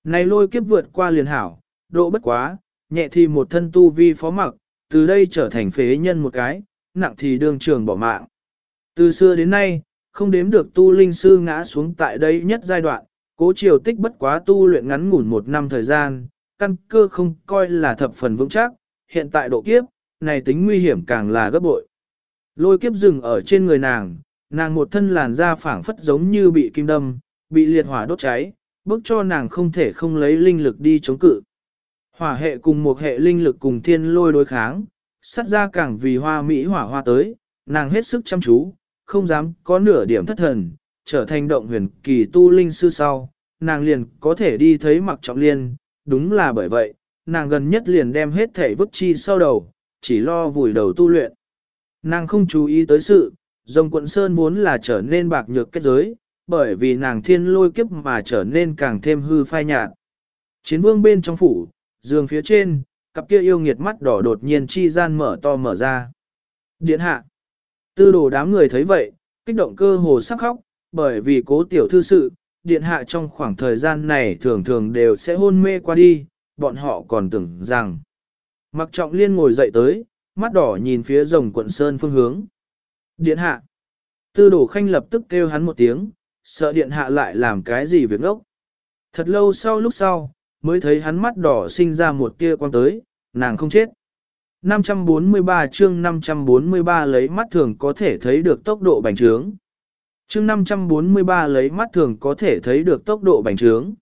Này lôi kiếp vượt qua liền hảo, độ bất quá, nhẹ thì một thân tu vi phó mặc, từ đây trở thành phế nhân một cái, nặng thì đương trường bỏ mạng. Từ xưa đến nay, không đếm được tu linh sư ngã xuống tại đây nhất giai đoạn, cố triều tích bất quá tu luyện ngắn ngủn một năm thời gian, căn cơ không coi là thập phần vững chắc, hiện tại độ kiếp, này tính nguy hiểm càng là gấp bội. Lôi kiếp dừng ở trên người nàng, nàng một thân làn da phảng phất giống như bị kim đâm, bị liệt hỏa đốt cháy, bức cho nàng không thể không lấy linh lực đi chống cự. Hỏa hệ cùng một hệ linh lực cùng thiên lôi đối kháng, sắt ra càng vì hoa mỹ hỏa hoa tới, nàng hết sức chăm chú, không dám có nửa điểm thất thần, trở thành động huyền kỳ tu linh sư sau, nàng liền có thể đi thấy mặc trọng liên, đúng là bởi vậy, nàng gần nhất liền đem hết thể vứt chi sau đầu, chỉ lo vùi đầu tu luyện. Nàng không chú ý tới sự, dòng quận sơn muốn là trở nên bạc nhược kết giới, bởi vì nàng thiên lôi kiếp mà trở nên càng thêm hư phai nhạt. Chiến vương bên trong phủ, giường phía trên, cặp kia yêu nghiệt mắt đỏ đột nhiên chi gian mở to mở ra. Điện hạ. Tư đồ đám người thấy vậy, kích động cơ hồ sắc khóc, bởi vì cố tiểu thư sự, điện hạ trong khoảng thời gian này thường thường đều sẽ hôn mê qua đi, bọn họ còn tưởng rằng. Mặc trọng liên ngồi dậy tới, mắt đỏ nhìn phía rồng quận sơn phương hướng. Điện hạ. Tư đồ khanh lập tức kêu hắn một tiếng, sợ điện hạ lại làm cái gì việc ngốc. Thật lâu sau lúc sau, mới thấy hắn mắt đỏ sinh ra một tia quang tới, nàng không chết. 543 chương 543 lấy mắt thường có thể thấy được tốc độ bành trướng. Chương 543 lấy mắt thường có thể thấy được tốc độ bành trướng.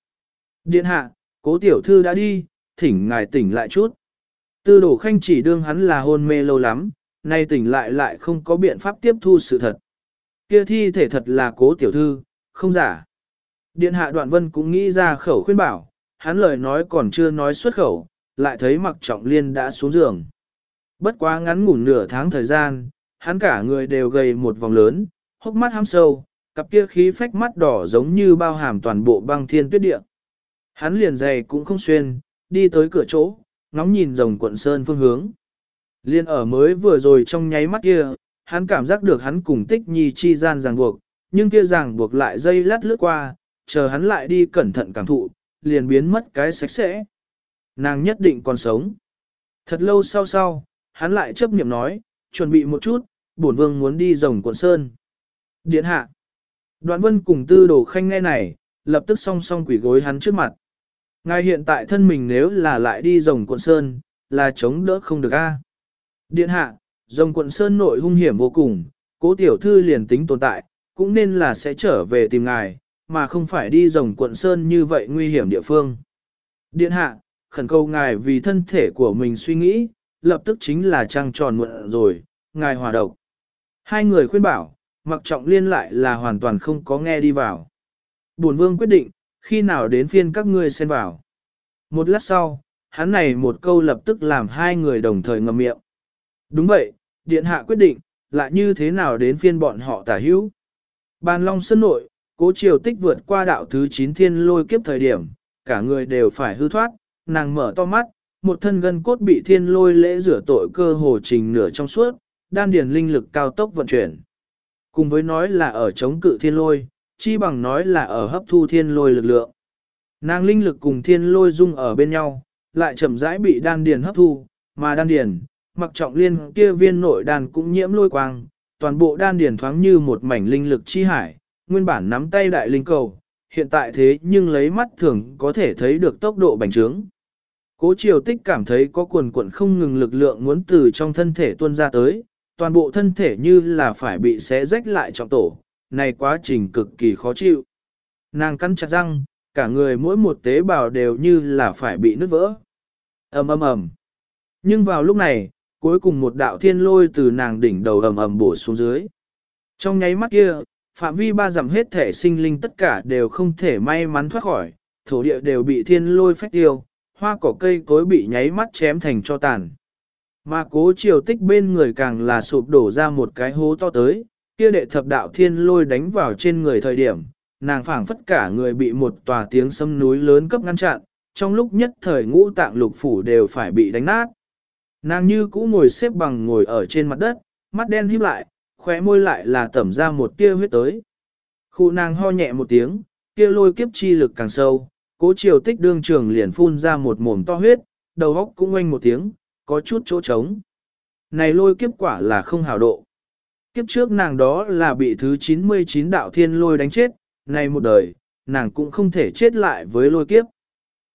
Điện hạ, cố tiểu thư đã đi, thỉnh ngài tỉnh lại chút. Tư đổ khanh chỉ đương hắn là hôn mê lâu lắm, nay tỉnh lại lại không có biện pháp tiếp thu sự thật. Kia thi thể thật là cố tiểu thư, không giả. Điện hạ đoạn vân cũng nghĩ ra khẩu khuyên bảo, hắn lời nói còn chưa nói xuất khẩu, lại thấy mặc trọng liên đã xuống giường. Bất quá ngắn ngủn nửa tháng thời gian, hắn cả người đều gầy một vòng lớn, hốc mắt hăm sâu, cặp kia khí phách mắt đỏ giống như bao hàm toàn bộ băng thiên tuyết địa. Hắn liền dày cũng không xuyên, đi tới cửa chỗ, ngóng nhìn rồng quận sơn phương hướng. Liên ở mới vừa rồi trong nháy mắt kia, hắn cảm giác được hắn cùng tích nhi chi gian ràng buộc, nhưng kia ràng buộc lại dây lát lướt qua, chờ hắn lại đi cẩn thận cảm thụ, liền biến mất cái sạch sẽ. Nàng nhất định còn sống. Thật lâu sau sau, hắn lại chấp niệm nói, chuẩn bị một chút, bổn vương muốn đi rồng quận sơn. Điện hạ. Đoạn vân cùng tư đồ khanh nghe này, lập tức song song quỷ gối hắn trước mặt. Ngài hiện tại thân mình nếu là lại đi rồng quận sơn, là chống đỡ không được a. Điện hạ, rồng quận sơn nội hung hiểm vô cùng, cố tiểu thư liền tính tồn tại, cũng nên là sẽ trở về tìm ngài, mà không phải đi rồng quận sơn như vậy nguy hiểm địa phương. Điện hạ, khẩn cầu ngài vì thân thể của mình suy nghĩ, lập tức chính là trăng tròn muộn rồi, ngài hòa độc. Hai người khuyên bảo, mặc trọng liên lại là hoàn toàn không có nghe đi vào. Bổn vương quyết định, khi nào đến phiên các ngươi xen vào. Một lát sau, hắn này một câu lập tức làm hai người đồng thời ngậm miệng. Đúng vậy, điện hạ quyết định, lại như thế nào đến phiên bọn họ tả hữu. Bàn long sân nội, cố triều tích vượt qua đạo thứ 9 thiên lôi kiếp thời điểm, cả người đều phải hư thoát, nàng mở to mắt, một thân gân cốt bị thiên lôi lễ rửa tội cơ hồ trình nửa trong suốt, đan điền linh lực cao tốc vận chuyển. Cùng với nói là ở chống cự thiên lôi, chi bằng nói là ở hấp thu thiên lôi lực lượng. Nàng linh lực cùng thiên lôi dung ở bên nhau, lại chậm rãi bị đan điền hấp thu, mà đan điền, mặc trọng liên kia viên nội đàn cũng nhiễm lôi quang, toàn bộ đan điển thoáng như một mảnh linh lực chi hải, nguyên bản nắm tay đại linh cầu, hiện tại thế nhưng lấy mắt thường có thể thấy được tốc độ bành trướng. Cố triều tích cảm thấy có quần quận không ngừng lực lượng muốn từ trong thân thể tuôn ra tới, toàn bộ thân thể như là phải bị xé rách lại trong tổ, này quá trình cực kỳ khó chịu. Nàng cắn chặt răng, cả người mỗi một tế bào đều như là phải bị nứt vỡ. ầm ầm ầm. Nhưng vào lúc này, cuối cùng một đạo thiên lôi từ nàng đỉnh đầu ầm ầm bổ xuống dưới. Trong nháy mắt kia, phạm vi ba dặm hết thể sinh linh tất cả đều không thể may mắn thoát khỏi, thổ địa đều bị thiên lôi phách tiêu, hoa cỏ cây cối bị nháy mắt chém thành cho tàn. Mà cố triều tích bên người càng là sụp đổ ra một cái hố to tới, kia đệ thập đạo thiên lôi đánh vào trên người thời điểm, nàng phảng phất cả người bị một tòa tiếng sâm núi lớn cấp ngăn chặn, trong lúc nhất thời ngũ tạng lục phủ đều phải bị đánh nát. Nàng như cũ ngồi xếp bằng ngồi ở trên mặt đất, mắt đen híp lại, khóe môi lại là tẩm ra một tia huyết tới. Khu nàng ho nhẹ một tiếng, kia lôi kiếp chi lực càng sâu, cố triều tích đương trường liền phun ra một mồm to huyết, đầu óc cũng oanh một tiếng, có chút chỗ trống. Này lôi kiếp quả là không hào độ. Kiếp trước nàng đó là bị thứ 99 đạo thiên lôi đánh chết, này một đời, nàng cũng không thể chết lại với lôi kiếp.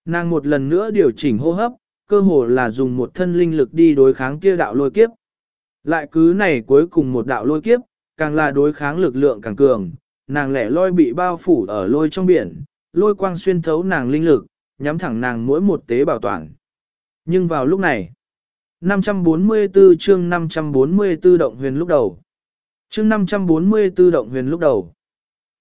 Nàng một lần nữa điều chỉnh hô hấp, cơ hồ là dùng một thân linh lực đi đối kháng kia đạo lôi kiếp. Lại cứ này cuối cùng một đạo lôi kiếp, càng là đối kháng lực lượng càng cường, nàng lẻ loi bị bao phủ ở lôi trong biển, lôi quang xuyên thấu nàng linh lực, nhắm thẳng nàng mỗi một tế bảo toàn. Nhưng vào lúc này, 544 chương 544 động huyền lúc đầu. Chương 544 động huyền lúc đầu.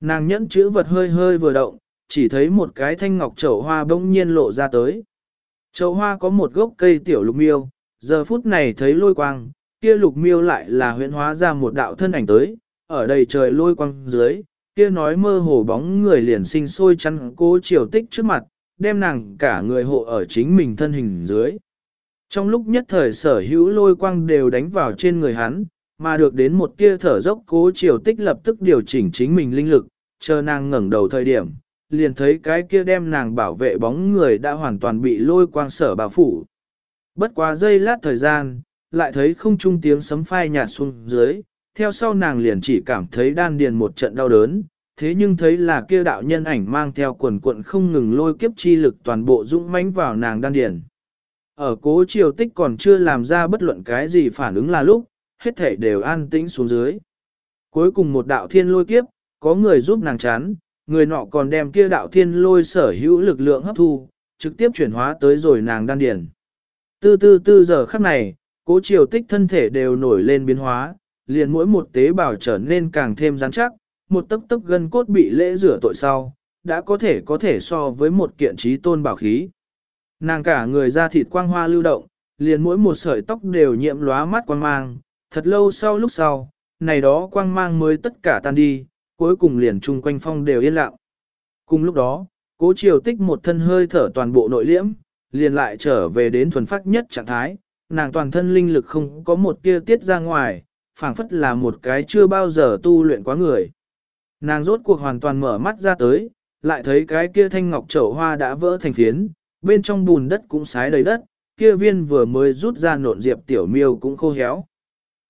Nàng nhẫn chữ vật hơi hơi vừa động, chỉ thấy một cái thanh ngọc chậu hoa bỗng nhiên lộ ra tới. Chậu hoa có một gốc cây tiểu lục miêu, giờ phút này thấy lôi quang, kia lục miêu lại là huyễn hóa ra một đạo thân ảnh tới, ở đầy trời lôi quang dưới, kia nói mơ hồ bóng người liền sinh sôi chăn cố chiều tích trước mặt, đem nàng cả người hộ ở chính mình thân hình dưới. Trong lúc nhất thời sở hữu lôi quang đều đánh vào trên người hắn, mà được đến một tia thở dốc cố chiều tích lập tức điều chỉnh chính mình linh lực, chờ nàng ngẩng đầu thời điểm, liền thấy cái kia đem nàng bảo vệ bóng người đã hoàn toàn bị lôi quang sở bảo phủ. Bất quá giây lát thời gian, lại thấy không trung tiếng sấm phai nhạt xuống dưới, theo sau nàng liền chỉ cảm thấy đan điền một trận đau đớn, thế nhưng thấy là kia đạo nhân ảnh mang theo quần quận không ngừng lôi kiếp chi lực toàn bộ dũng mãnh vào nàng đan điền. Ở cố triều tích còn chưa làm ra bất luận cái gì phản ứng là lúc, hết thể đều an tĩnh xuống dưới. Cuối cùng một đạo thiên lôi kiếp, có người giúp nàng chán, người nọ còn đem kia đạo thiên lôi sở hữu lực lượng hấp thu, trực tiếp chuyển hóa tới rồi nàng đan điền. Tư tư tư giờ khắc này, cố triều tích thân thể đều nổi lên biến hóa, liền mỗi một tế bào trở nên càng thêm rắn chắc, một tấc tấc gân cốt bị lễ rửa tội sau, đã có thể có thể so với một kiện trí tôn bảo khí. Nàng cả người da thịt quang hoa lưu động, liền mỗi một sợi tóc đều nhiễm lóa mắt quang mang, thật lâu sau lúc sau, này đó quang mang mới tất cả tan đi, cuối cùng liền chung quanh phong đều yên lặng. Cùng lúc đó, cố triều tích một thân hơi thở toàn bộ nội liễm, liền lại trở về đến thuần phát nhất trạng thái, nàng toàn thân linh lực không có một tia tiết ra ngoài, phảng phất là một cái chưa bao giờ tu luyện quá người. Nàng rốt cuộc hoàn toàn mở mắt ra tới, lại thấy cái kia thanh ngọc chậu hoa đã vỡ thành phiến, bên trong bùn đất cũng sái đầy đất, kia viên vừa mới rút ra nộn diệp tiểu miêu cũng khô héo.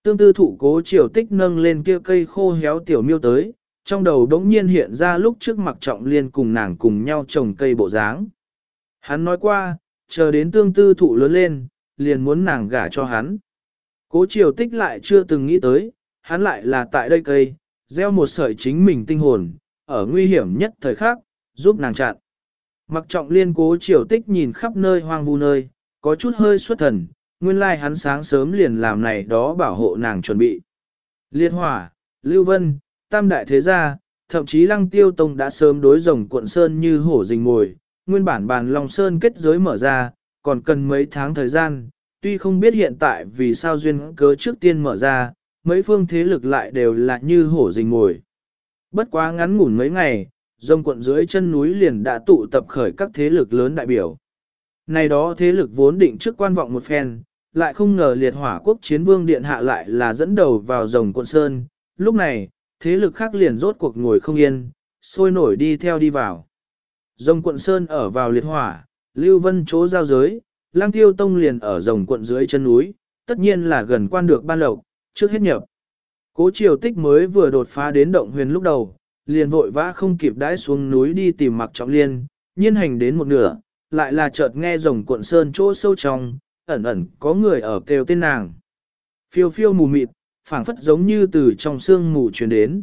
Tương tư thủ cố triều tích nâng lên kia cây khô héo tiểu miêu tới, trong đầu đống nhiên hiện ra lúc trước mặc trọng liên cùng nàng cùng nhau trồng cây bộ dáng. Hắn nói qua, chờ đến tương tư thụ lớn lên, liền muốn nàng gả cho hắn. Cố triều tích lại chưa từng nghĩ tới, hắn lại là tại đây cây, gieo một sợi chính mình tinh hồn, ở nguy hiểm nhất thời khắc, giúp nàng chặn. Mặc trọng liên cố triều tích nhìn khắp nơi hoang vu nơi, có chút hơi xuất thần, nguyên lai hắn sáng sớm liền làm này đó bảo hộ nàng chuẩn bị. Liệt hỏa, Lưu Vân, Tam Đại Thế Gia, thậm chí Lăng Tiêu Tông đã sớm đối rồng cuộn sơn như hổ rình mồi, nguyên bản bàn lòng Sơn kết giới mở ra, còn cần mấy tháng thời gian, tuy không biết hiện tại vì sao duyên cớ trước tiên mở ra, mấy phương thế lực lại đều là như hổ rình mồi. Bất quá ngắn ngủn mấy ngày, rồng cuộn dưới chân núi liền đã tụ tập khởi các thế lực lớn đại biểu. Này đó thế lực vốn định trước quan vọng một phen, lại không ngờ liệt hỏa quốc chiến vương điện hạ lại là dẫn đầu vào rồng cuộn sơn. Lúc này, thế lực khác liền rốt cuộc ngồi không yên, sôi nổi đi theo đi vào. Rồng cuộn sơn ở vào liệt hỏa, lưu vân chỗ giao giới, lang tiêu tông liền ở rồng cuộn dưới chân núi, tất nhiên là gần quan được ban lộc, trước hết nhập. Cố triều tích mới vừa đột phá đến động huyền lúc đầu, liền vội vã không kịp đãi xuống núi đi tìm mặc trọng liên, nhiên hành đến một nửa, lại là chợt nghe rồng cuộn sơn chỗ sâu trong, ẩn ẩn có người ở kêu tên nàng. Phiêu phiêu mù mịt, phảng phất giống như từ trong xương mù truyền đến.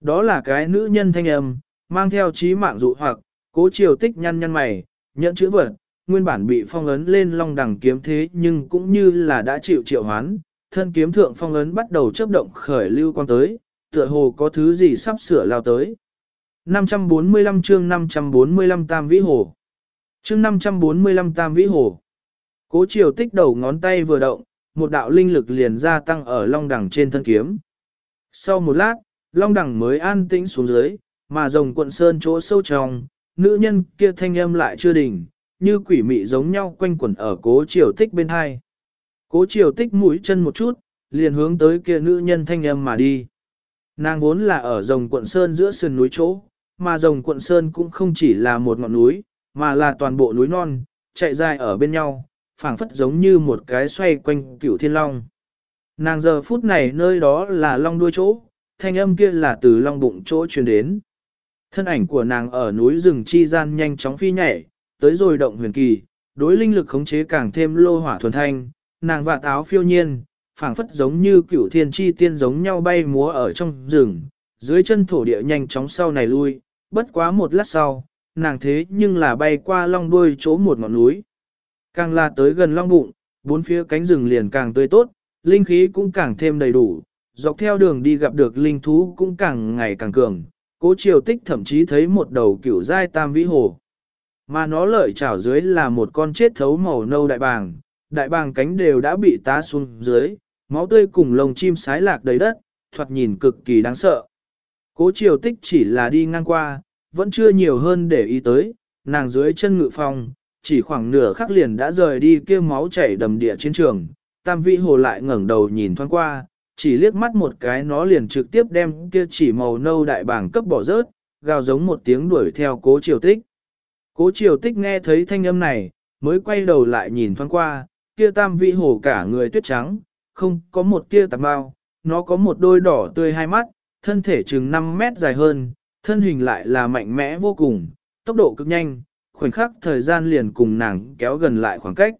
Đó là cái nữ nhân thanh âm, mang theo trí mạng dụ hoặc, cố triều tích nhăn nhăn mày, nhận chữ vật, nguyên bản bị phong ấn lên long đằng kiếm thế nhưng cũng như là đã chịu triệu hoán, thân kiếm thượng phong ấn bắt đầu chấp động khởi lưu quang tới, tựa hồ có thứ gì sắp sửa lao tới. 545 chương 545 Tam Vĩ Hồ Chương 545 Tam Vĩ Hồ Cố triều tích đầu ngón tay vừa động, một đạo linh lực liền gia tăng ở long đằng trên thân kiếm. Sau một lát, long đằng mới an tĩnh xuống dưới, mà rồng quận sơn chỗ sâu trong, nữ nhân kia thanh âm lại chưa đỉnh, như quỷ mị giống nhau quanh quẩn ở cố triều tích bên hai. Cố triều tích mũi chân một chút, liền hướng tới kia nữ nhân thanh âm mà đi. Nàng vốn là ở rồng quận sơn giữa sườn núi chỗ, mà rồng quận sơn cũng không chỉ là một ngọn núi, mà là toàn bộ núi non, chạy dài ở bên nhau, phảng phất giống như một cái xoay quanh cửu thiên long. Nàng giờ phút này nơi đó là long đuôi chỗ, thanh âm kia là từ long bụng chỗ truyền đến. Thân ảnh của nàng ở núi rừng chi gian nhanh chóng phi nhảy, tới rồi động huyền kỳ, đối linh lực khống chế càng thêm lô hỏa thuần thanh, nàng vạt áo phiêu nhiên, phảng phất giống như cửu thiên chi tiên giống nhau bay múa ở trong rừng, dưới chân thổ địa nhanh chóng sau này lui, bất quá một lát sau, nàng thế nhưng là bay qua long đuôi chỗ một ngọn núi. Càng là tới gần long bụng, bốn phía cánh rừng liền càng tươi tốt, linh khí cũng càng thêm đầy đủ, dọc theo đường đi gặp được linh thú cũng càng ngày càng cường. Cố triều tích thậm chí thấy một đầu cửu giai tam vĩ hồ. Mà nó lợi chảo dưới là một con chết thấu màu nâu đại bàng, đại bàng cánh đều đã bị tá xuống dưới, máu tươi cùng lồng chim sái lạc đầy đất, thoạt nhìn cực kỳ đáng sợ. Cố triều tích chỉ là đi ngang qua, vẫn chưa nhiều hơn để ý tới, nàng dưới chân ngự phong, chỉ khoảng nửa khắc liền đã rời đi kia máu chảy đầm địa chiến trường. Tam vĩ hồ lại ngẩng đầu nhìn thoáng qua, chỉ liếc mắt một cái nó liền trực tiếp đem kia chỉ màu nâu đại bảng cấp bỏ rớt, gào giống một tiếng đuổi theo cố triều tích. Cố triều tích nghe thấy thanh âm này, mới quay đầu lại nhìn thoáng qua, kia tam vĩ hồ cả người tuyết trắng, không có một kia tạp bao, nó có một đôi đỏ tươi hai mắt, thân thể chừng 5 mét dài hơn, thân hình lại là mạnh mẽ vô cùng, tốc độ cực nhanh, khoảnh khắc thời gian liền cùng nàng kéo gần lại khoảng cách.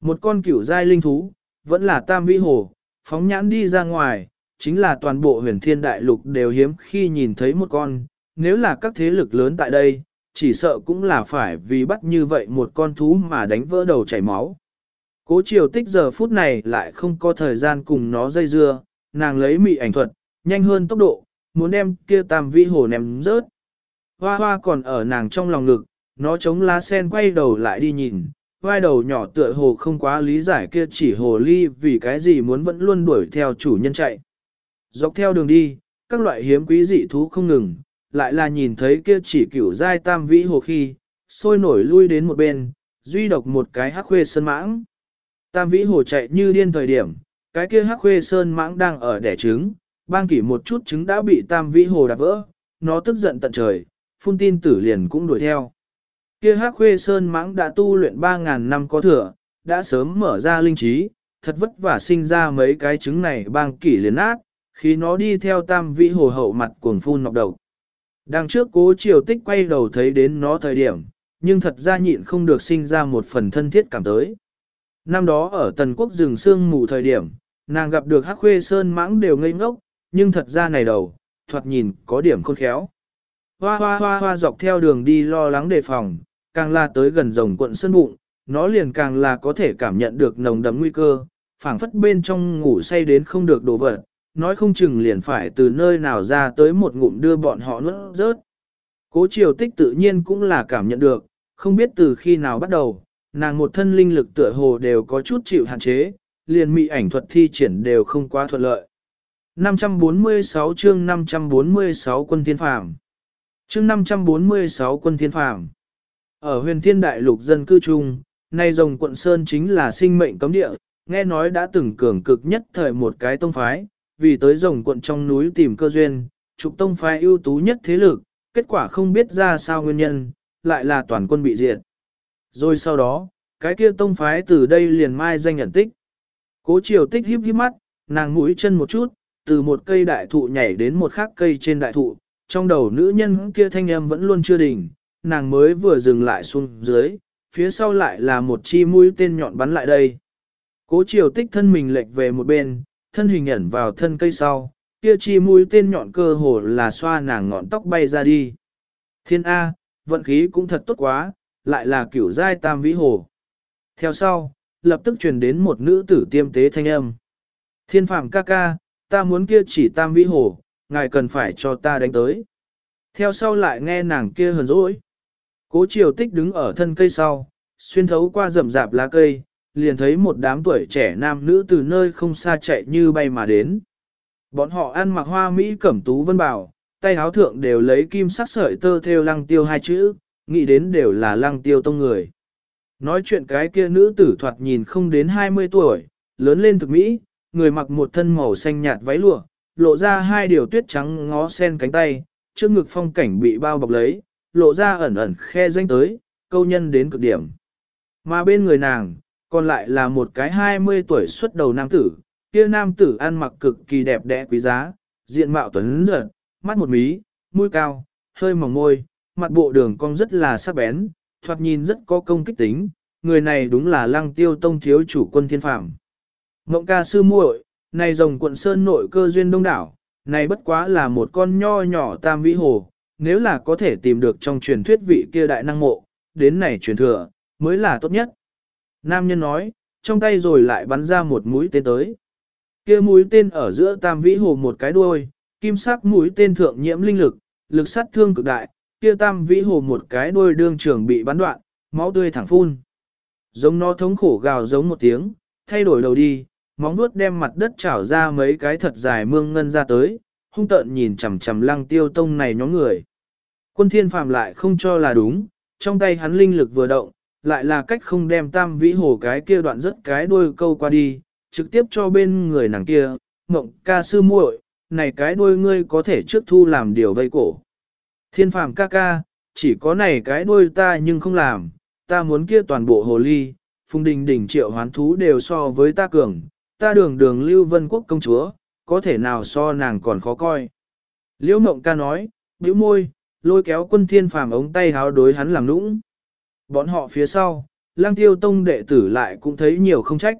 Một con cửu giai linh thú, vẫn là tam vĩ hồ, phóng nhãn đi ra ngoài, chính là toàn bộ huyền thiên đại lục đều hiếm khi nhìn thấy một con, nếu là các thế lực lớn tại đây, chỉ sợ cũng là phải vì bắt như vậy một con thú mà đánh vỡ đầu chảy máu. Cố triều tích giờ phút này lại không có thời gian cùng nó dây dưa, nàng lấy mị ảnh thuật, nhanh hơn tốc độ, muốn đem kia tam vĩ hồ ném rớt. Hoa hoa còn ở nàng trong lòng ngực, nó chống lá sen quay đầu lại đi nhìn, vai đầu nhỏ tựa hồ không quá lý giải kia chỉ hồ ly vì cái gì muốn vẫn luôn đuổi theo chủ nhân chạy. Dọc theo đường đi, các loại hiếm quý dị thú không ngừng, lại là nhìn thấy kia chỉ cửu giai tam vĩ hồ khi, sôi nổi lui đến một bên, duy độc một cái hắc khuê sơn mãng. Tam vĩ hồ chạy như điên thời điểm, cái kia hắc khuê sơn mãng đang ở đẻ trứng, bang kỷ một chút trứng đã bị tam vĩ hồ đạp vỡ, nó tức giận tận trời, phun tin tử liền cũng đuổi theo. Kia hắc khuê sơn mãng đã tu luyện 3.000 năm có thừa, đã sớm mở ra linh trí, thật vất vả sinh ra mấy cái trứng này bang kỷ liền ác, khi nó đi theo tam vĩ hồ hậu mặt cuồng phun nọc đầu. Đằng trước cố triều tích quay đầu thấy đến nó thời điểm, nhưng thật ra nhịn không được sinh ra một phần thân thiết cảm tới. Năm đó ở Tần Quốc rừng sương mù thời điểm, nàng gặp được hắc khuê sơn mãng đều ngây ngốc, nhưng thật ra này đầu, thoạt nhìn có điểm khôn khéo. Hoa hoa hoa hoa dọc theo đường đi lo lắng đề phòng, càng là tới gần rồng quận sơn bụng, nó liền càng là có thể cảm nhận được nồng đậm nguy cơ, phảng phất bên trong ngủ say đến không được đổ vật, nói không chừng liền phải từ nơi nào ra tới một ngụm đưa bọn họ nuốt rớt. Cố triều tích tự nhiên cũng là cảm nhận được, không biết từ khi nào bắt đầu, nàng một thân linh lực tựa hồ đều có chút chịu hạn chế, liền mị ảnh thuật thi triển đều không quá thuận lợi. 546 chương 546 quân thiên phàm Chương 546 quân thiên phàm ở huyền thiên đại lục dân cư chung, nay rồng quận Sơn chính là sinh mệnh cấm địa, nghe nói đã từng cường cực nhất thời một cái tông phái, vì tới rồng quận trong núi tìm cơ duyên, trục tông phái ưu tú nhất thế lực, kết quả không biết ra sao nguyên nhân, lại là toàn quân bị diệt. Rồi sau đó, cái kia tông phái từ đây liền mai danh nhận tích. Cố triều tích híp híp mắt, nàng mũi chân một chút, từ một cây đại thụ nhảy đến một khác cây trên đại thụ, trong đầu nữ nhân kia thanh âm vẫn luôn chưa đỉnh, nàng mới vừa dừng lại xuống dưới, phía sau lại là một chi mũi tên nhọn bắn lại đây. Cố triều tích thân mình lệch về một bên, thân hình ẩn vào thân cây sau, kia chi mũi tên nhọn cơ hồ là xoa nàng ngọn tóc bay ra đi. Thiên A, vận khí cũng thật tốt quá, lại là kiểu giai tam vĩ hồ. Theo sau, lập tức truyền đến một nữ tử tiêm tế thanh âm. Thiên phạm ca ca, ta muốn kia chỉ tam vĩ hồ, ngài cần phải cho ta đánh tới. Theo sau lại nghe nàng kia hờn dỗi. Cố triều tích đứng ở thân cây sau, xuyên thấu qua rậm rạp lá cây, liền thấy một đám tuổi trẻ nam nữ từ nơi không xa chạy như bay mà đến. Bọn họ ăn mặc hoa Mỹ cẩm tú vân bảo, tay áo thượng đều lấy kim sắc sợi tơ theo lăng tiêu hai chữ, nghĩ đến đều là lăng tiêu tông người. Nói chuyện cái kia nữ tử thoạt nhìn không đến 20 tuổi, lớn lên thực Mỹ, người mặc một thân màu xanh nhạt váy lụa, lộ ra hai điều tuyết trắng ngó sen cánh tay, trước ngực phong cảnh bị bao bọc lấy, lộ ra ẩn ẩn khe danh tới, câu nhân đến cực điểm. Mà bên người nàng, còn lại là một cái 20 tuổi xuất đầu nam tử, kia nam tử ăn mặc cực kỳ đẹp đẽ quý giá, diện mạo tuấn giật, mắt một mí, mũi cao, hơi mỏng môi, mặt bộ đường cong rất là sắc bén, thoạt nhìn rất có công kích tính, người này đúng là lăng tiêu tông thiếu chủ quân thiên phạm. Ngộng ca sư muội, này rồng quận sơn nội cơ duyên đông đảo, này bất quá là một con nho nhỏ tam vĩ hồ, nếu là có thể tìm được trong truyền thuyết vị kia đại năng mộ, đến này truyền thừa, mới là tốt nhất. Nam nhân nói, trong tay rồi lại bắn ra một mũi tên tới. Kia mũi tên ở giữa tam vĩ hồ một cái đuôi, kim sắc mũi tên thượng nhiễm linh lực, lực sát thương cực đại, kia tam vĩ hồ một cái đuôi đương trường bị bắn đoạn, máu tươi thẳng phun. Giống nó thống khổ gào giống một tiếng, thay đổi đầu đi, móng vuốt đem mặt đất trảo ra mấy cái thật dài mương ngân ra tới, hung tợn nhìn chằm chằm lăng tiêu tông này nhóm người. Quân thiên phàm lại không cho là đúng, trong tay hắn linh lực vừa động, lại là cách không đem tam vĩ hồ cái kia đoạn rất cái đuôi câu qua đi, trực tiếp cho bên người nàng kia, mộng ca sư muội, này cái đuôi ngươi có thể trước thu làm điều vây cổ. Thiên phàm ca ca, chỉ có này cái đuôi ta nhưng không làm, ta muốn kia toàn bộ hồ ly, phùng đình đỉnh triệu hoán thú đều so với ta cường, ta đường đường lưu vân quốc công chúa, có thể nào so nàng còn khó coi. Liễu mộng ca nói, bĩu môi, lôi kéo quân thiên phàm ống tay háo đối hắn làm nũng. Bọn họ phía sau, lang tiêu tông đệ tử lại cũng thấy nhiều không trách.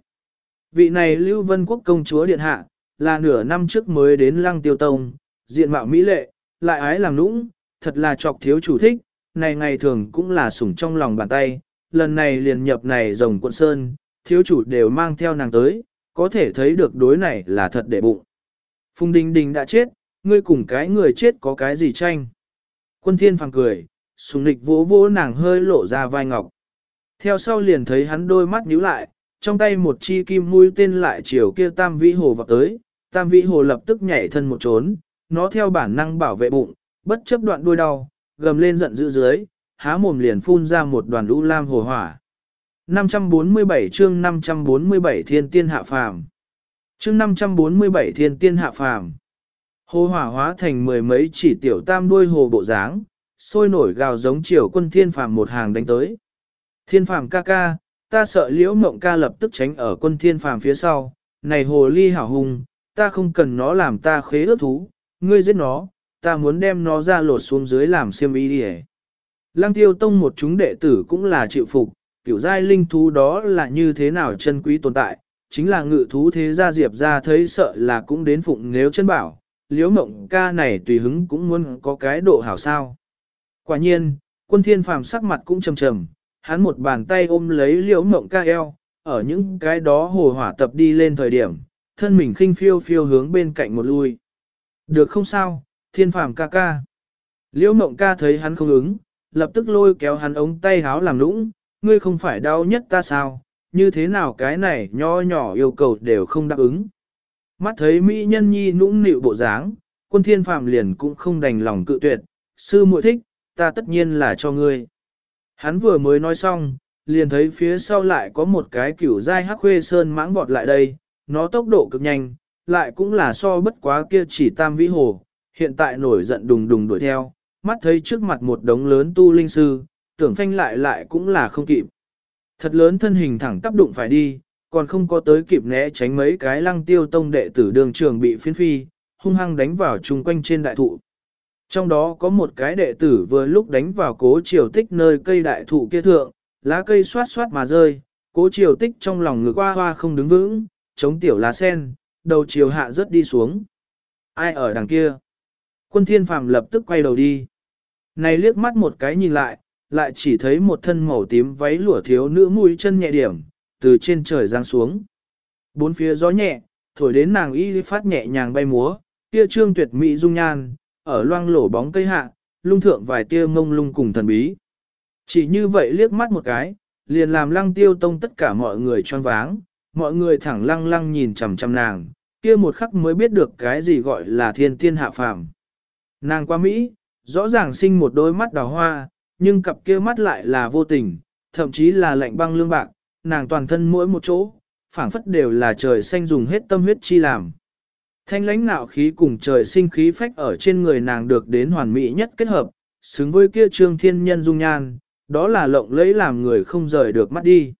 Vị này Lưu Vân Quốc công chúa điện hạ, là nửa năm trước mới đến lang tiêu tông, diện mạo mỹ lệ, lại ái làm nũng, thật là chọc thiếu chủ thích, này ngày thường cũng là sủng trong lòng bàn tay, lần này liền nhập này rồng quận sơn, thiếu chủ đều mang theo nàng tới, có thể thấy được đối này là thật để bụng. Phùng Đình Đình đã chết, ngươi cùng cái người chết có cái gì tranh? Quân thiên phàng cười, sùng nịch vỗ vỗ nàng hơi lộ ra vai ngọc. Theo sau liền thấy hắn đôi mắt nhíu lại, trong tay một chi kim mũi tên lại chiều kia tam vĩ hồ vào tới, tam vĩ hồ lập tức nhảy thân một trốn, nó theo bản năng bảo vệ bụng, bất chấp đoạn đuôi đau, gầm lên giận dữ dưới, há mồm liền phun ra một đoàn lũ lam hồ hỏa. 547 chương 547 thiên tiên hạ phàm. Chương 547 thiên tiên hạ phàm. Hồ hỏa hóa thành mười mấy chỉ tiểu tam đuôi hồ bộ dáng, sôi nổi gào giống chiều quân thiên phàm một hàng đánh tới. Thiên phàm ca ca, ta sợ liễu mộng ca lập tức tránh ở quân thiên phàm phía sau, này hồ ly hảo hùng, ta không cần nó làm ta khế ước thú, ngươi giết nó, ta muốn đem nó ra lột xuống dưới làm xiêm y đi Lăng tiêu tông một chúng đệ tử cũng là chịu phục, kiểu giai linh thú đó là như thế nào chân quý tồn tại, chính là ngự thú thế gia diệp ra thấy sợ là cũng đến phụng nếu chân bảo, liễu mộng ca này tùy hứng cũng muốn có cái độ hảo sao. Quả nhiên, quân thiên phàm sắc mặt cũng trầm trầm, hắn một bàn tay ôm lấy liễu mộng ca eo, ở những cái đó hồ hỏa tập đi lên thời điểm, thân mình khinh phiêu phiêu hướng bên cạnh một lui. Được không sao, thiên phàm ca ca. Liễu mộng ca thấy hắn không ứng, lập tức lôi kéo hắn ống tay háo làm lũng, ngươi không phải đau nhất ta sao, như thế nào cái này nho nhỏ yêu cầu đều không đáp ứng. Mắt thấy Mỹ nhân nhi nũng nịu bộ dáng, quân thiên phàm liền cũng không đành lòng cự tuyệt, sư muội thích, ta tất nhiên là cho ngươi. Hắn vừa mới nói xong, liền thấy phía sau lại có một cái kiểu dai hắc khuê sơn mãng vọt lại đây, nó tốc độ cực nhanh, lại cũng là so bất quá kia chỉ tam vĩ hồ, hiện tại nổi giận đùng đùng đuổi theo, mắt thấy trước mặt một đống lớn tu linh sư, tưởng phanh lại lại cũng là không kịp. Thật lớn thân hình thẳng tắp đụng phải đi, còn không có tới kịp né tránh mấy cái lăng tiêu tông đệ tử đường trường bị phiến phi, hung hăng đánh vào chung quanh trên đại thụ. Trong đó có một cái đệ tử vừa lúc đánh vào cố triều tích nơi cây đại thụ kia thượng, lá cây xoát xoát mà rơi, cố triều tích trong lòng ngược hoa hoa không đứng vững, chống tiểu lá sen, đầu chiều hạ rớt đi xuống. Ai ở đằng kia? Quân thiên phàm lập tức quay đầu đi. Này liếc mắt một cái nhìn lại, lại chỉ thấy một thân màu tím váy lụa thiếu nữ mũi chân nhẹ điểm, từ trên trời giáng xuống. Bốn phía gió nhẹ, thổi đến nàng y phát nhẹ nhàng bay múa, tia trương tuyệt mỹ dung nhan, ở loang lổ bóng cây hạ, lung thượng vài tia mông lung cùng thần bí. Chỉ như vậy liếc mắt một cái, liền làm lăng tiêu tông tất cả mọi người choáng váng, mọi người thẳng lăng lăng nhìn chằm chằm nàng, kia một khắc mới biết được cái gì gọi là thiên tiên hạ phàm. Nàng qua Mỹ, rõ ràng sinh một đôi mắt đào hoa, nhưng cặp kia mắt lại là vô tình, thậm chí là lạnh băng lương bạc, nàng toàn thân mỗi một chỗ, phảng phất đều là trời xanh dùng hết tâm huyết chi làm. Thanh lãnh nạo khí cùng trời sinh khí phách ở trên người nàng được đến hoàn mỹ nhất kết hợp, xứng với kia trương thiên nhân dung nhan, đó là lộng lẫy làm người không rời được mắt đi.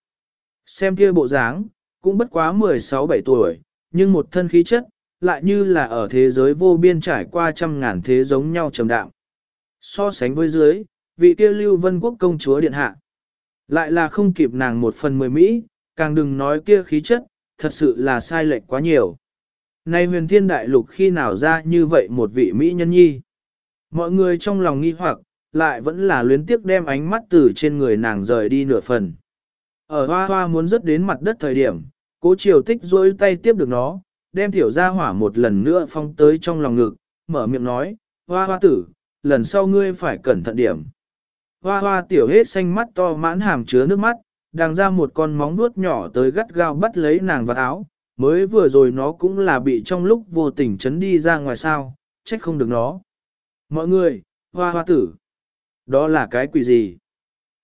Xem kia bộ dáng, cũng bất quá 16-17 tuổi, nhưng một thân khí chất, lại như là ở thế giới vô biên trải qua trăm ngàn thế giống nhau trầm đạm. So sánh với dưới, vị kia lưu vân quốc công chúa điện hạ. Lại là không kịp nàng một phần mười Mỹ, càng đừng nói kia khí chất, thật sự là sai lệch quá nhiều. Nay huyền thiên đại lục khi nào ra như vậy một vị Mỹ nhân nhi. Mọi người trong lòng nghi hoặc, lại vẫn là luyến tiếc đem ánh mắt từ trên người nàng rời đi nửa phần. Ở hoa hoa muốn rớt đến mặt đất thời điểm, cố triều tích rôi tay tiếp được nó, đem tiểu ra hỏa một lần nữa phong tới trong lòng ngực, mở miệng nói, hoa hoa tử, lần sau ngươi phải cẩn thận điểm. Hoa hoa tiểu hết xanh mắt to mãn hàm chứa nước mắt, đang ra một con móng vuốt nhỏ tới gắt gao bắt lấy nàng vào áo, mới vừa rồi nó cũng là bị trong lúc vô tình chấn đi ra ngoài sao, trách không được nó. Mọi người, hoa hoa tử, đó là cái quỷ gì?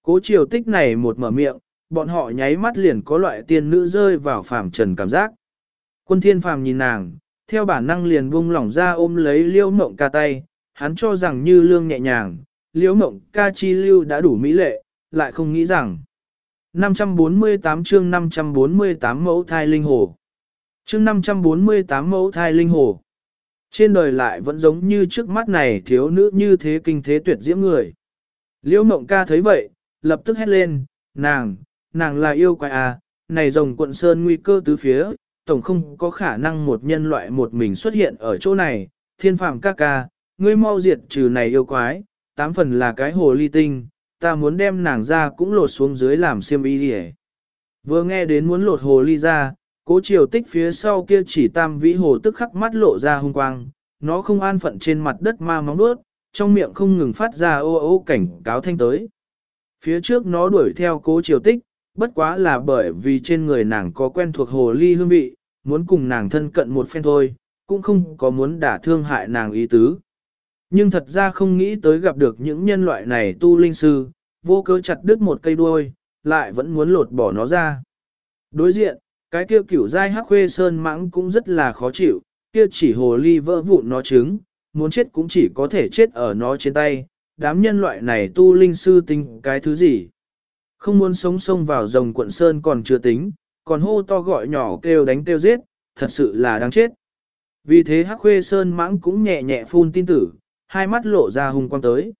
Cố triều tích này một mở miệng, bọn họ nháy mắt liền có loại tiên nữ rơi vào phàm trần cảm giác. Quân thiên phàm nhìn nàng, theo bản năng liền buông lỏng ra ôm lấy liêu mộng ca tay, hắn cho rằng như lương nhẹ nhàng, Liễu mộng ca chi lưu đã đủ mỹ lệ, lại không nghĩ rằng. 548 chương 548 mẫu thai linh hồ. Chương 548 mẫu thai linh hồ. Trên đời lại vẫn giống như trước mắt này thiếu nữ như thế kinh thế tuyệt diễm người. Liễu mộng ca thấy vậy, lập tức hét lên, nàng, nàng là yêu quái à, này rồng quận sơn nguy cơ tứ phía, tổng không có khả năng một nhân loại một mình xuất hiện ở chỗ này, thiên phàm ca ca, ngươi mau diệt trừ này yêu quái, tám phần là cái hồ ly tinh, ta muốn đem nàng ra cũng lột xuống dưới làm xiêm y đi Vừa nghe đến muốn lột hồ ly ra, cố triều tích phía sau kia chỉ tam vĩ hồ tức khắc mắt lộ ra hung quang, nó không an phận trên mặt đất ma móng đuốt, trong miệng không ngừng phát ra ô ô cảnh cáo thanh tới. Phía trước nó đuổi theo cố triều tích, bất quá là bởi vì trên người nàng có quen thuộc hồ ly hương vị, muốn cùng nàng thân cận một phen thôi, cũng không có muốn đả thương hại nàng ý tứ. Nhưng thật ra không nghĩ tới gặp được những nhân loại này tu linh sư, vô cớ chặt đứt một cây đuôi, lại vẫn muốn lột bỏ nó ra. Đối diện, cái kia cửu dai hắc khuê sơn mãng cũng rất là khó chịu, kia chỉ hồ ly vỡ vụn nó trứng, muốn chết cũng chỉ có thể chết ở nó trên tay, đám nhân loại này tu linh sư tính cái thứ gì. Không muốn sống sông vào rồng quận sơn còn chưa tính, còn hô to gọi nhỏ kêu đánh kêu giết, thật sự là đáng chết. Vì thế hắc khuê sơn mãng cũng nhẹ nhẹ phun tin tử, hai mắt lộ ra hung quang tới.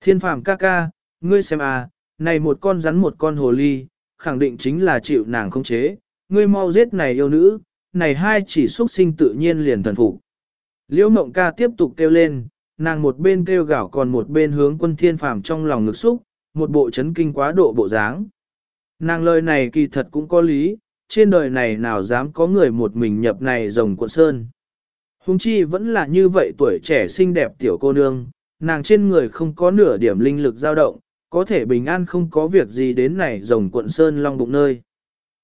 Thiên phàm ca ca, ngươi xem à, này một con rắn một con hồ ly, khẳng định chính là chịu nàng không chế, ngươi mau giết này yêu nữ, này hai chỉ xuất sinh tự nhiên liền thần phục. Liễu mộng ca tiếp tục kêu lên, nàng một bên kêu gào còn một bên hướng quân thiên phàm trong lòng ngực xúc, một bộ chấn kinh quá độ bộ dáng. Nàng lời này kỳ thật cũng có lý, trên đời này nào dám có người một mình nhập này rồng cuộn sơn. Hùng chi vẫn là như vậy tuổi trẻ xinh đẹp tiểu cô nương, nàng trên người không có nửa điểm linh lực dao động, có thể bình an không có việc gì đến này rồng quận sơn long bụng nơi.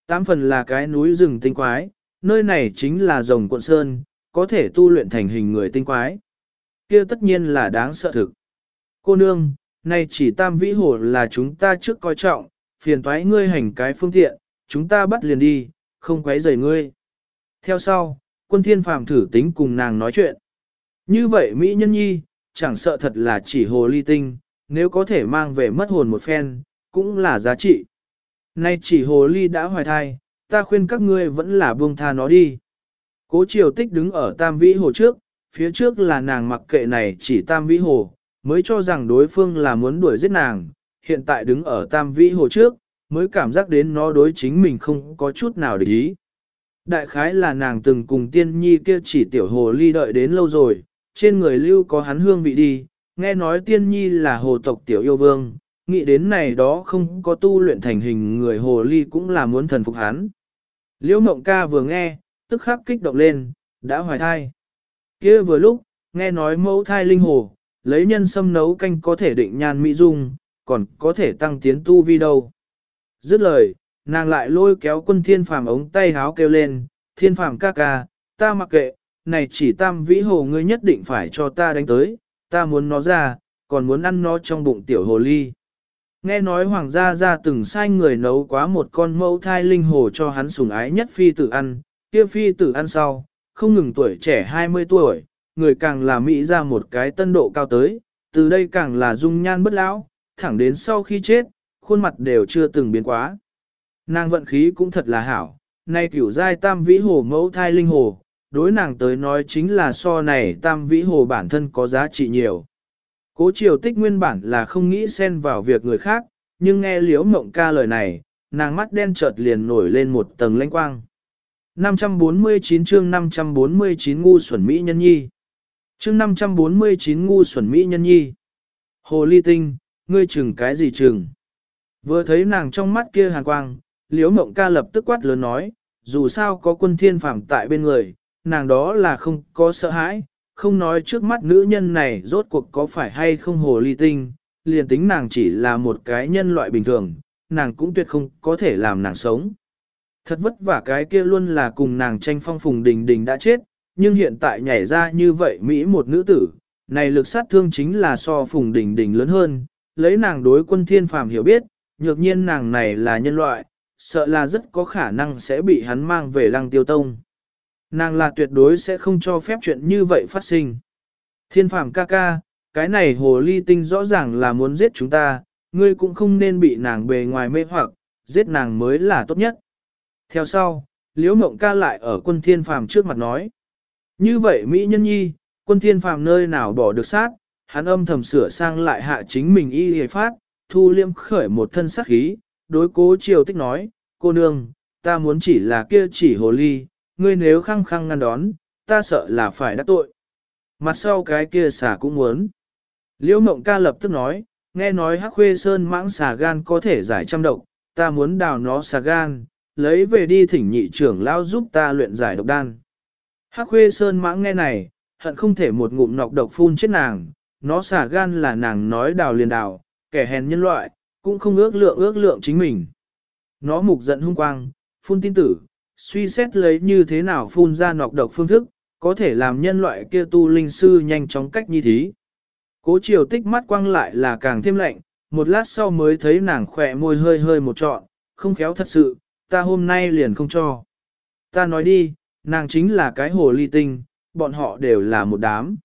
Tám phần là cái núi rừng tinh quái, nơi này chính là rồng quận sơn, có thể tu luyện thành hình người tinh quái. kia tất nhiên là đáng sợ thực. Cô nương, này chỉ tam vĩ hồ là chúng ta trước coi trọng, phiền toái ngươi hành cái phương tiện, chúng ta bắt liền đi, không quấy rầy ngươi. Theo sau, quân thiên phàm thử tính cùng nàng nói chuyện. Như vậy Mỹ nhân nhi, chẳng sợ thật là chỉ hồ ly tinh, nếu có thể mang về mất hồn một phen, cũng là giá trị. Nay chỉ hồ ly đã hoài thai, ta khuyên các ngươi vẫn là buông tha nó đi. Cố triều tích đứng ở tam vĩ hồ trước, phía trước là nàng mặc kệ này chỉ tam vĩ hồ, mới cho rằng đối phương là muốn đuổi giết nàng, hiện tại đứng ở tam vĩ hồ trước, mới cảm giác đến nó đối chính mình không có chút nào để ý. Đại khái là nàng từng cùng tiên nhi kia chỉ tiểu hồ ly đợi đến lâu rồi, trên người lưu có hắn hương vị đi, nghe nói tiên nhi là hồ tộc tiểu yêu vương, nghĩ đến này đó không có tu luyện thành hình người hồ ly cũng là muốn thần phục hắn. Liễu mộng ca vừa nghe, tức khắc kích động lên, đã hoài thai. kia vừa lúc, nghe nói mẫu thai linh hồ, lấy nhân sâm nấu canh có thể định nhan mỹ dung, còn có thể tăng tiến tu vi đâu. Dứt lời, nàng lại lôi kéo quân thiên phàm ống tay háo kêu lên, thiên phàm ca ca, ta mặc kệ, này chỉ tam vĩ hồ ngươi nhất định phải cho ta đánh tới, ta muốn nó ra, còn muốn ăn nó trong bụng tiểu hồ ly. Nghe nói hoàng gia gia từng sai người nấu quá một con mẫu thai linh hồ cho hắn sủng ái nhất phi tử ăn, kia phi tử ăn sau, không ngừng tuổi trẻ 20 tuổi, người càng là mỹ ra một cái tân độ cao tới, từ đây càng là dung nhan bất lão, thẳng đến sau khi chết, khuôn mặt đều chưa từng biến quá. Nàng vận khí cũng thật là hảo, nay kiểu giai tam vĩ hồ mẫu thai linh hồ, đối nàng tới nói chính là so này tam vĩ hồ bản thân có giá trị nhiều. Cố triều tích nguyên bản là không nghĩ xen vào việc người khác, nhưng nghe liễu mộng ca lời này, nàng mắt đen chợt liền nổi lên một tầng lãnh quang. 549 chương 549 ngu xuẩn Mỹ nhân nhi. Chương 549 ngu xuẩn Mỹ nhân nhi. Hồ ly tinh, ngươi chừng cái gì chừng? Vừa thấy nàng trong mắt kia hàn quang, liễu mộng ca lập tức quát lớn nói, dù sao có quân thiên phàm tại bên người, nàng đó là không có sợ hãi, không nói trước mắt nữ nhân này rốt cuộc có phải hay không hồ ly tinh, liền tính nàng chỉ là một cái nhân loại bình thường, nàng cũng tuyệt không có thể làm nàng sống. Thật vất vả cái kia luôn là cùng nàng tranh phong phùng đình đình đã chết, nhưng hiện tại nhảy ra như vậy Mỹ một nữ tử, này lực sát thương chính là so phùng đình đình lớn hơn, lấy nàng đối quân thiên phàm hiểu biết, nhược nhiên nàng này là nhân loại, sợ là rất có khả năng sẽ bị hắn mang về lăng tiêu tông. Nàng là tuyệt đối sẽ không cho phép chuyện như vậy phát sinh. Thiên phàm ca ca, cái này hồ ly tinh rõ ràng là muốn giết chúng ta, ngươi cũng không nên bị nàng bề ngoài mê hoặc, giết nàng mới là tốt nhất. Theo sau, Liễu Mộng ca lại ở quân thiên phàm trước mặt nói. Như vậy Mỹ nhân nhi, quân thiên phàm nơi nào bỏ được sát, hắn âm thầm sửa sang lại hạ chính mình y hề phát, thu liêm khởi một thân sắc khí, đối cố triều tích nói, cô nương, ta muốn chỉ là kia chỉ hồ ly, ngươi nếu khăng khăng ngăn đón, ta sợ là phải đắc tội. Mặt sau cái kia xà cũng muốn. Liễu mộng ca lập tức nói, nghe nói hắc khuê sơn mãng xà gan có thể giải trăm độc, ta muốn đào nó xà gan, lấy về đi thỉnh nhị trưởng lao giúp ta luyện giải độc đan. Hắc khuê sơn mãng nghe này, hận không thể một ngụm nọc độc phun chết nàng, nó xà gan là nàng nói đào liền đào, kẻ hèn nhân loại, cũng không ước lượng ước lượng chính mình. Nó mục giận hung quang, phun tin tử, suy xét lấy như thế nào phun ra nọc độc phương thức, có thể làm nhân loại kia tu linh sư nhanh chóng cách như thí. Cố chiều tích mắt quang lại là càng thêm lạnh, một lát sau mới thấy nàng khỏe môi hơi hơi một trọn, không khéo thật sự, ta hôm nay liền không cho. Ta nói đi, nàng chính là cái hồ ly tinh, bọn họ đều là một đám.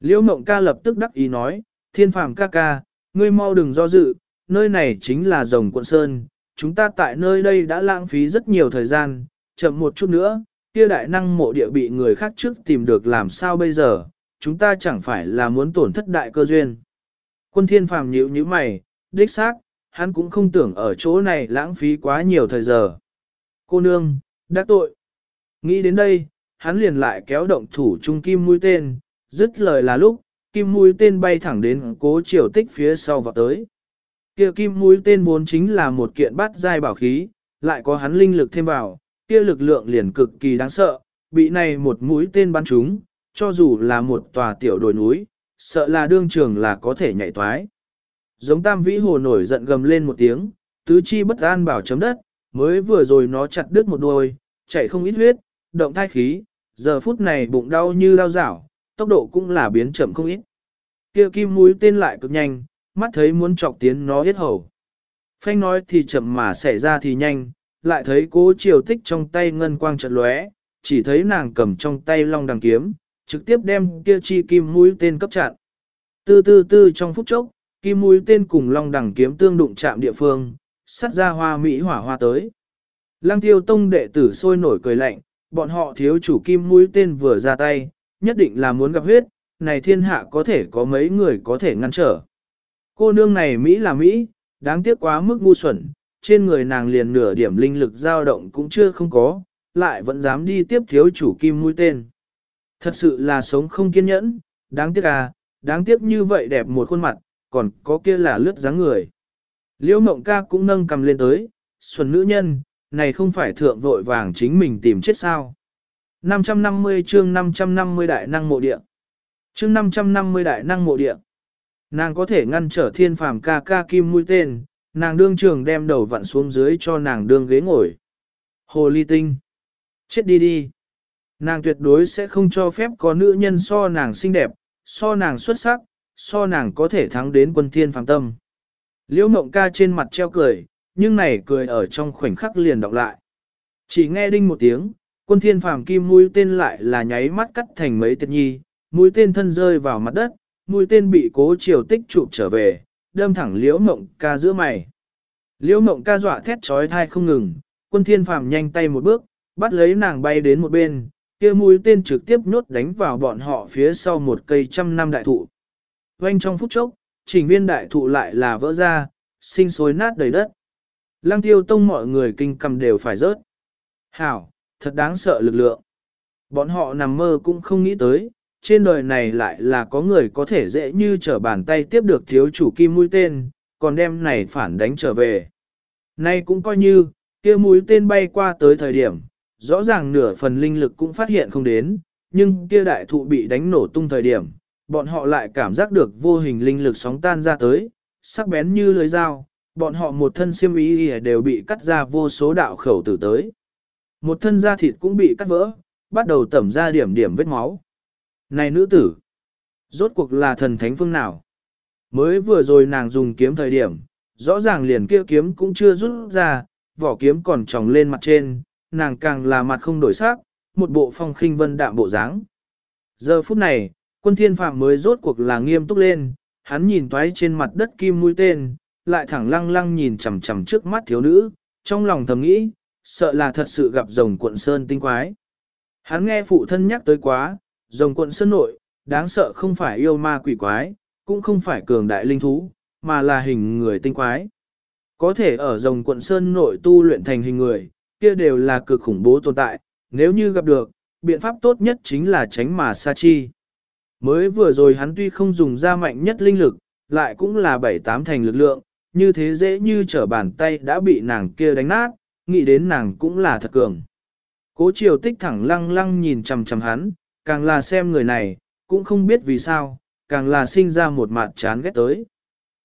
Liễu mộng ca lập tức đắc ý nói, thiên phàm ca ca, ngươi mau đừng do dự, nơi này chính là rồng quận Sơn, chúng ta tại nơi đây đã lãng phí rất nhiều thời gian, chậm một chút nữa, kia đại năng mộ địa bị người khác trước tìm được làm sao bây giờ, chúng ta chẳng phải là muốn tổn thất đại cơ duyên. Quân thiên phàm nhíu nhíu mày, đích xác, hắn cũng không tưởng ở chỗ này lãng phí quá nhiều thời giờ. Cô nương, đã tội. Nghĩ đến đây, hắn liền lại kéo động thủ trung kim mũi tên, dứt lời là lúc, kim mũi tên bay thẳng đến cố triều tích phía sau vào tới. Kia kim mũi tên vốn chính là một kiện bát giai bảo khí, lại có hắn linh lực thêm vào, kia lực lượng liền cực kỳ đáng sợ, bị này một mũi tên bắn trúng, cho dù là một tòa tiểu đồi núi, sợ là đương trường là có thể nhảy toái. Giống tam vĩ hồ nổi giận gầm lên một tiếng, tứ chi bất an bảo chấm đất, mới vừa rồi nó chặt đứt một đuôi, chạy không ít huyết, động thai khí, giờ phút này bụng đau như đau rảo, tốc độ cũng là biến chậm không ít. Kia kim mũi tên lại cực nhanh, mắt thấy muốn chọc tiến nó hết hầu. Phanh nói thì chậm mà xảy ra thì nhanh, lại thấy cố triều tích trong tay ngân quang chợt lóe, chỉ thấy nàng cầm trong tay long đằng kiếm, trực tiếp đem kia chi kim mũi tên cấp chặn. Tư tư tư trong phút chốc, kim mũi tên cùng long đằng kiếm tương đụng chạm địa phương, sắt ra hoa mỹ hỏa hoa tới. Lăng tiêu tông đệ tử sôi nổi cười lạnh, bọn họ thiếu chủ kim mũi tên vừa ra tay, nhất định là muốn gặp huyết, này thiên hạ có thể có mấy người có thể ngăn trở. Cô nương này Mỹ là Mỹ, đáng tiếc quá mức ngu xuẩn, trên người nàng liền nửa điểm linh lực dao động cũng chưa không có, lại vẫn dám đi tiếp thiếu chủ kim mũi tên. Thật sự là sống không kiên nhẫn, đáng tiếc à, đáng tiếc như vậy đẹp một khuôn mặt, còn có kia là lướt dáng người. Liễu mộng ca cũng nâng cầm lên tới, xuân nữ nhân, này không phải thượng vội vàng chính mình tìm chết sao. 550 chương 550 đại năng mộ địa. Chương 550 đại năng mộ địa. Nàng có thể ngăn trở thiên phàm ca ca kim mũi tên, nàng đương trường đem đầu vặn xuống dưới cho nàng đương ghế ngồi. Hồ ly tinh. Chết đi đi. Nàng tuyệt đối sẽ không cho phép có nữ nhân so nàng xinh đẹp, so nàng xuất sắc, so nàng có thể thắng đến quân thiên phàm tâm. Liễu mộng ca trên mặt treo cười, nhưng này cười ở trong khoảnh khắc liền đọc lại. Chỉ nghe đinh một tiếng, quân thiên phàm kim mũi tên lại là nháy mắt cắt thành mấy tiệt nhi, mũi tên thân rơi vào mặt đất, mũi tên bị cố chiều tích chụp trở về, đâm thẳng liễu mộng ca giữa mày. Liễu mộng ca dọa thét trói thai không ngừng, quân thiên phàm nhanh tay một bước, bắt lấy nàng bay đến một bên, kia mũi tên trực tiếp nhốt đánh vào bọn họ phía sau một cây trăm năm đại thụ. Quanh trong phút chốc, trình viên đại thụ lại là vỡ ra, sinh sôi nát đầy đất. Lăng tiêu tông mọi người kinh cầm đều phải rớt. Hảo, thật đáng sợ lực lượng. Bọn họ nằm mơ cũng không nghĩ tới, trên đời này lại là có người có thể dễ như trở bàn tay tiếp được thiếu chủ kim mũi tên, còn đem này phản đánh trở về. Nay cũng coi như, kia mũi tên bay qua tới thời điểm, rõ ràng nửa phần linh lực cũng phát hiện không đến, nhưng kia đại thụ bị đánh nổ tung thời điểm, bọn họ lại cảm giác được vô hình linh lực sóng tan ra tới, sắc bén như lưới dao, bọn họ một thân xiêm ý đều bị cắt ra vô số đạo khẩu tử tới. Một thân da thịt cũng bị cắt vỡ, bắt đầu tẩm ra điểm điểm vết máu. Này nữ tử, rốt cuộc là thần thánh phương nào? Mới vừa rồi nàng dùng kiếm thời điểm, rõ ràng liền kia kiếm cũng chưa rút ra, vỏ kiếm còn tròng lên mặt trên, nàng càng là mặt không đổi sắc, một bộ phong khinh vân đạm bộ dáng. Giờ phút này, quân thiên phạm mới rốt cuộc là nghiêm túc lên, hắn nhìn toái trên mặt đất kim mũi tên, lại thẳng lăng lăng nhìn chằm chằm trước mắt thiếu nữ, trong lòng thầm nghĩ, sợ là thật sự gặp rồng cuộn sơn tinh quái. Hắn nghe phụ thân nhắc tới quá, rồng quận sơn nội, đáng sợ không phải yêu ma quỷ quái, cũng không phải cường đại linh thú, mà là hình người tinh quái. Có thể ở rồng quận sơn nội tu luyện thành hình người, kia đều là cực khủng bố tồn tại, nếu như gặp được, biện pháp tốt nhất chính là tránh mà xa chi. Mới vừa rồi hắn tuy không dùng ra mạnh nhất linh lực, lại cũng là bảy tám thành lực lượng, như thế dễ như trở bàn tay đã bị nàng kia đánh nát, nghĩ đến nàng cũng là thật cường. Cố triều tích thẳng lăng lăng nhìn chằm chằm hắn, càng là xem người này, cũng không biết vì sao, càng là sinh ra một mặt chán ghét tới.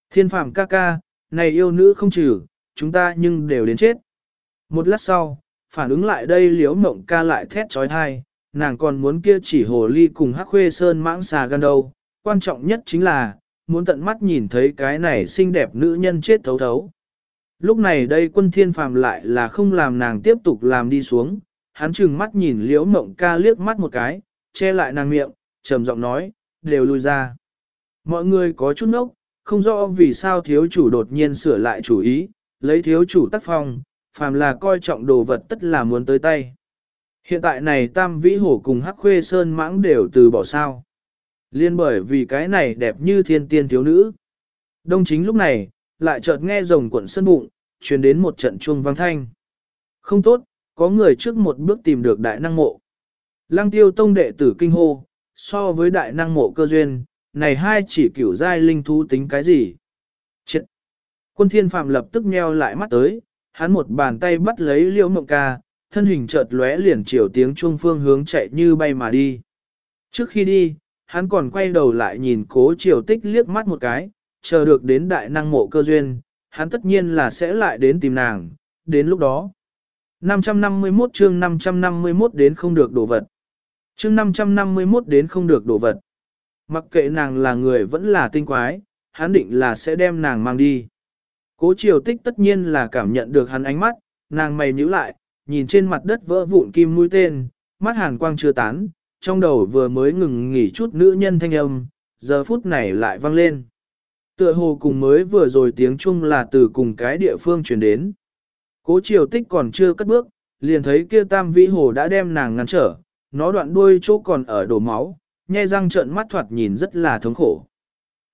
Thiên phạm ca ca, này yêu nữ không trừ, chúng ta nhưng đều đến chết. Một lát sau, phản ứng lại đây liếu mộng ca lại thét trói thai, nàng còn muốn kia chỉ hồ ly cùng hắc khuê sơn mãng xà gan đâu. Quan trọng nhất chính là, muốn tận mắt nhìn thấy cái này xinh đẹp nữ nhân chết thấu thấu. Lúc này đây quân thiên phàm lại là không làm nàng tiếp tục làm đi xuống, hắn chừng mắt nhìn liễu mộng ca liếc mắt một cái, che lại nàng miệng, trầm giọng nói, đều lui ra. Mọi người có chút nốc, không rõ vì sao thiếu chủ đột nhiên sửa lại chủ ý, lấy thiếu chủ tác phong, phàm là coi trọng đồ vật tất là muốn tới tay. Hiện tại này tam vĩ hổ cùng hắc khuê sơn mãng đều từ bỏ sao. Liên bởi vì cái này đẹp như thiên tiên thiếu nữ. Đông chính lúc này, lại chợt nghe rồng cuộn sân bụng, truyền đến một trận chuông vang thanh. Không tốt, có người trước một bước tìm được đại năng mộ. Lăng tiêu tông đệ tử kinh hô, so với đại năng mộ cơ duyên, này hai chỉ kiểu giai linh thú tính cái gì? Chết! Quân thiên phạm lập tức nheo lại mắt tới, hắn một bàn tay bắt lấy liễu mộng ca, thân hình chợt lóe liền chiều tiếng chuông phương hướng chạy như bay mà đi. Trước khi đi, hắn còn quay đầu lại nhìn cố triều tích liếc mắt một cái, chờ được đến đại năng mộ cơ duyên, hắn tất nhiên là sẽ lại đến tìm nàng, đến lúc đó. 551 chương 551 đến không được đổ vật. Chương 551 đến không được đổ vật. Mặc kệ nàng là người vẫn là tinh quái, hắn định là sẽ đem nàng mang đi. Cố triều tích tất nhiên là cảm nhận được hắn ánh mắt, nàng mày nhíu lại, nhìn trên mặt đất vỡ vụn kim mũi tên, mắt hàn quang chưa tán, trong đầu vừa mới ngừng nghỉ chút nữ nhân thanh âm, giờ phút này lại vang lên. Tựa hồ cùng mới vừa rồi tiếng chung là từ cùng cái địa phương truyền đến. Cố triều tích còn chưa cất bước, liền thấy kia tam vĩ hồ đã đem nàng ngăn trở, nó đoạn đuôi chỗ còn ở đổ máu, nhe răng trợn mắt thoạt nhìn rất là thống khổ.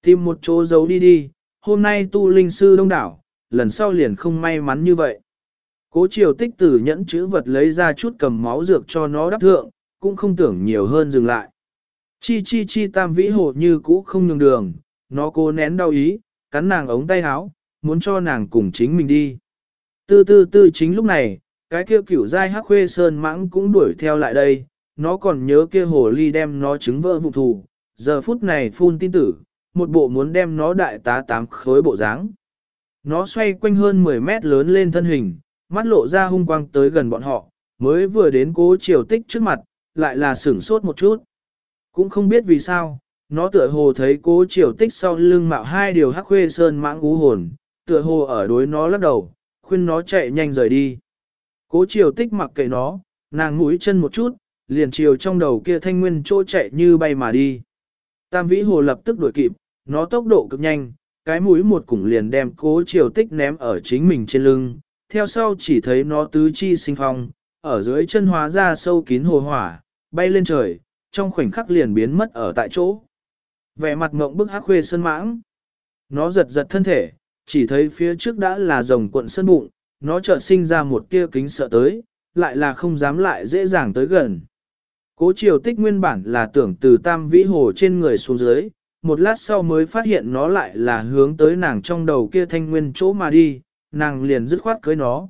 Tìm một chỗ giấu đi đi, hôm nay tu linh sư đông đảo, lần sau liền không may mắn như vậy. Cố triều tích tử nhẫn chữ vật lấy ra chút cầm máu dược cho nó đắp thượng, cũng không tưởng nhiều hơn dừng lại. Chi chi chi tam vĩ hồ như cũ không nhường đường, nó cố nén đau ý, cắn nàng ống tay áo, muốn cho nàng cùng chính mình đi. Tư tư tư chính lúc này, cái kia cửu dai hắc khuê sơn mãng cũng đuổi theo lại đây, nó còn nhớ kia hồ ly đem nó trứng vỡ vụ thù, giờ phút này phun tin tử, một bộ muốn đem nó đại tá tám khối bộ dáng. Nó xoay quanh hơn 10 mét lớn lên thân hình, mắt lộ ra hung quang tới gần bọn họ, mới vừa đến cố triều tích trước mặt, lại là sửng sốt một chút. Cũng không biết vì sao, nó tựa hồ thấy cố triều tích sau lưng mạo hai điều hắc khuê sơn mãng ú hồn, tựa hồ ở đối nó lắc đầu, khuyên nó chạy nhanh rời đi. Cố triều tích mặc kệ nó, nàng mũi chân một chút, liền chiều trong đầu kia thanh nguyên chỗ chạy như bay mà đi. Tam vĩ hồ lập tức đuổi kịp, nó tốc độ cực nhanh, cái mũi một củng liền đem cố triều tích ném ở chính mình trên lưng, theo sau chỉ thấy nó tứ chi sinh phong, ở dưới chân hóa ra sâu kín hồ hỏa, bay lên trời, trong khoảnh khắc liền biến mất ở tại chỗ. Vẻ mặt ngộng bức hắc khuê sơn mãng. Nó giật giật thân thể, chỉ thấy phía trước đã là rồng cuộn sân bụng, nó chợt sinh ra một tia kính sợ tới, lại là không dám lại dễ dàng tới gần. Cố triều tích nguyên bản là tưởng từ tam vĩ hồ trên người xuống dưới, một lát sau mới phát hiện nó lại là hướng tới nàng trong đầu kia thanh nguyên chỗ mà đi, nàng liền dứt khoát cưới nó.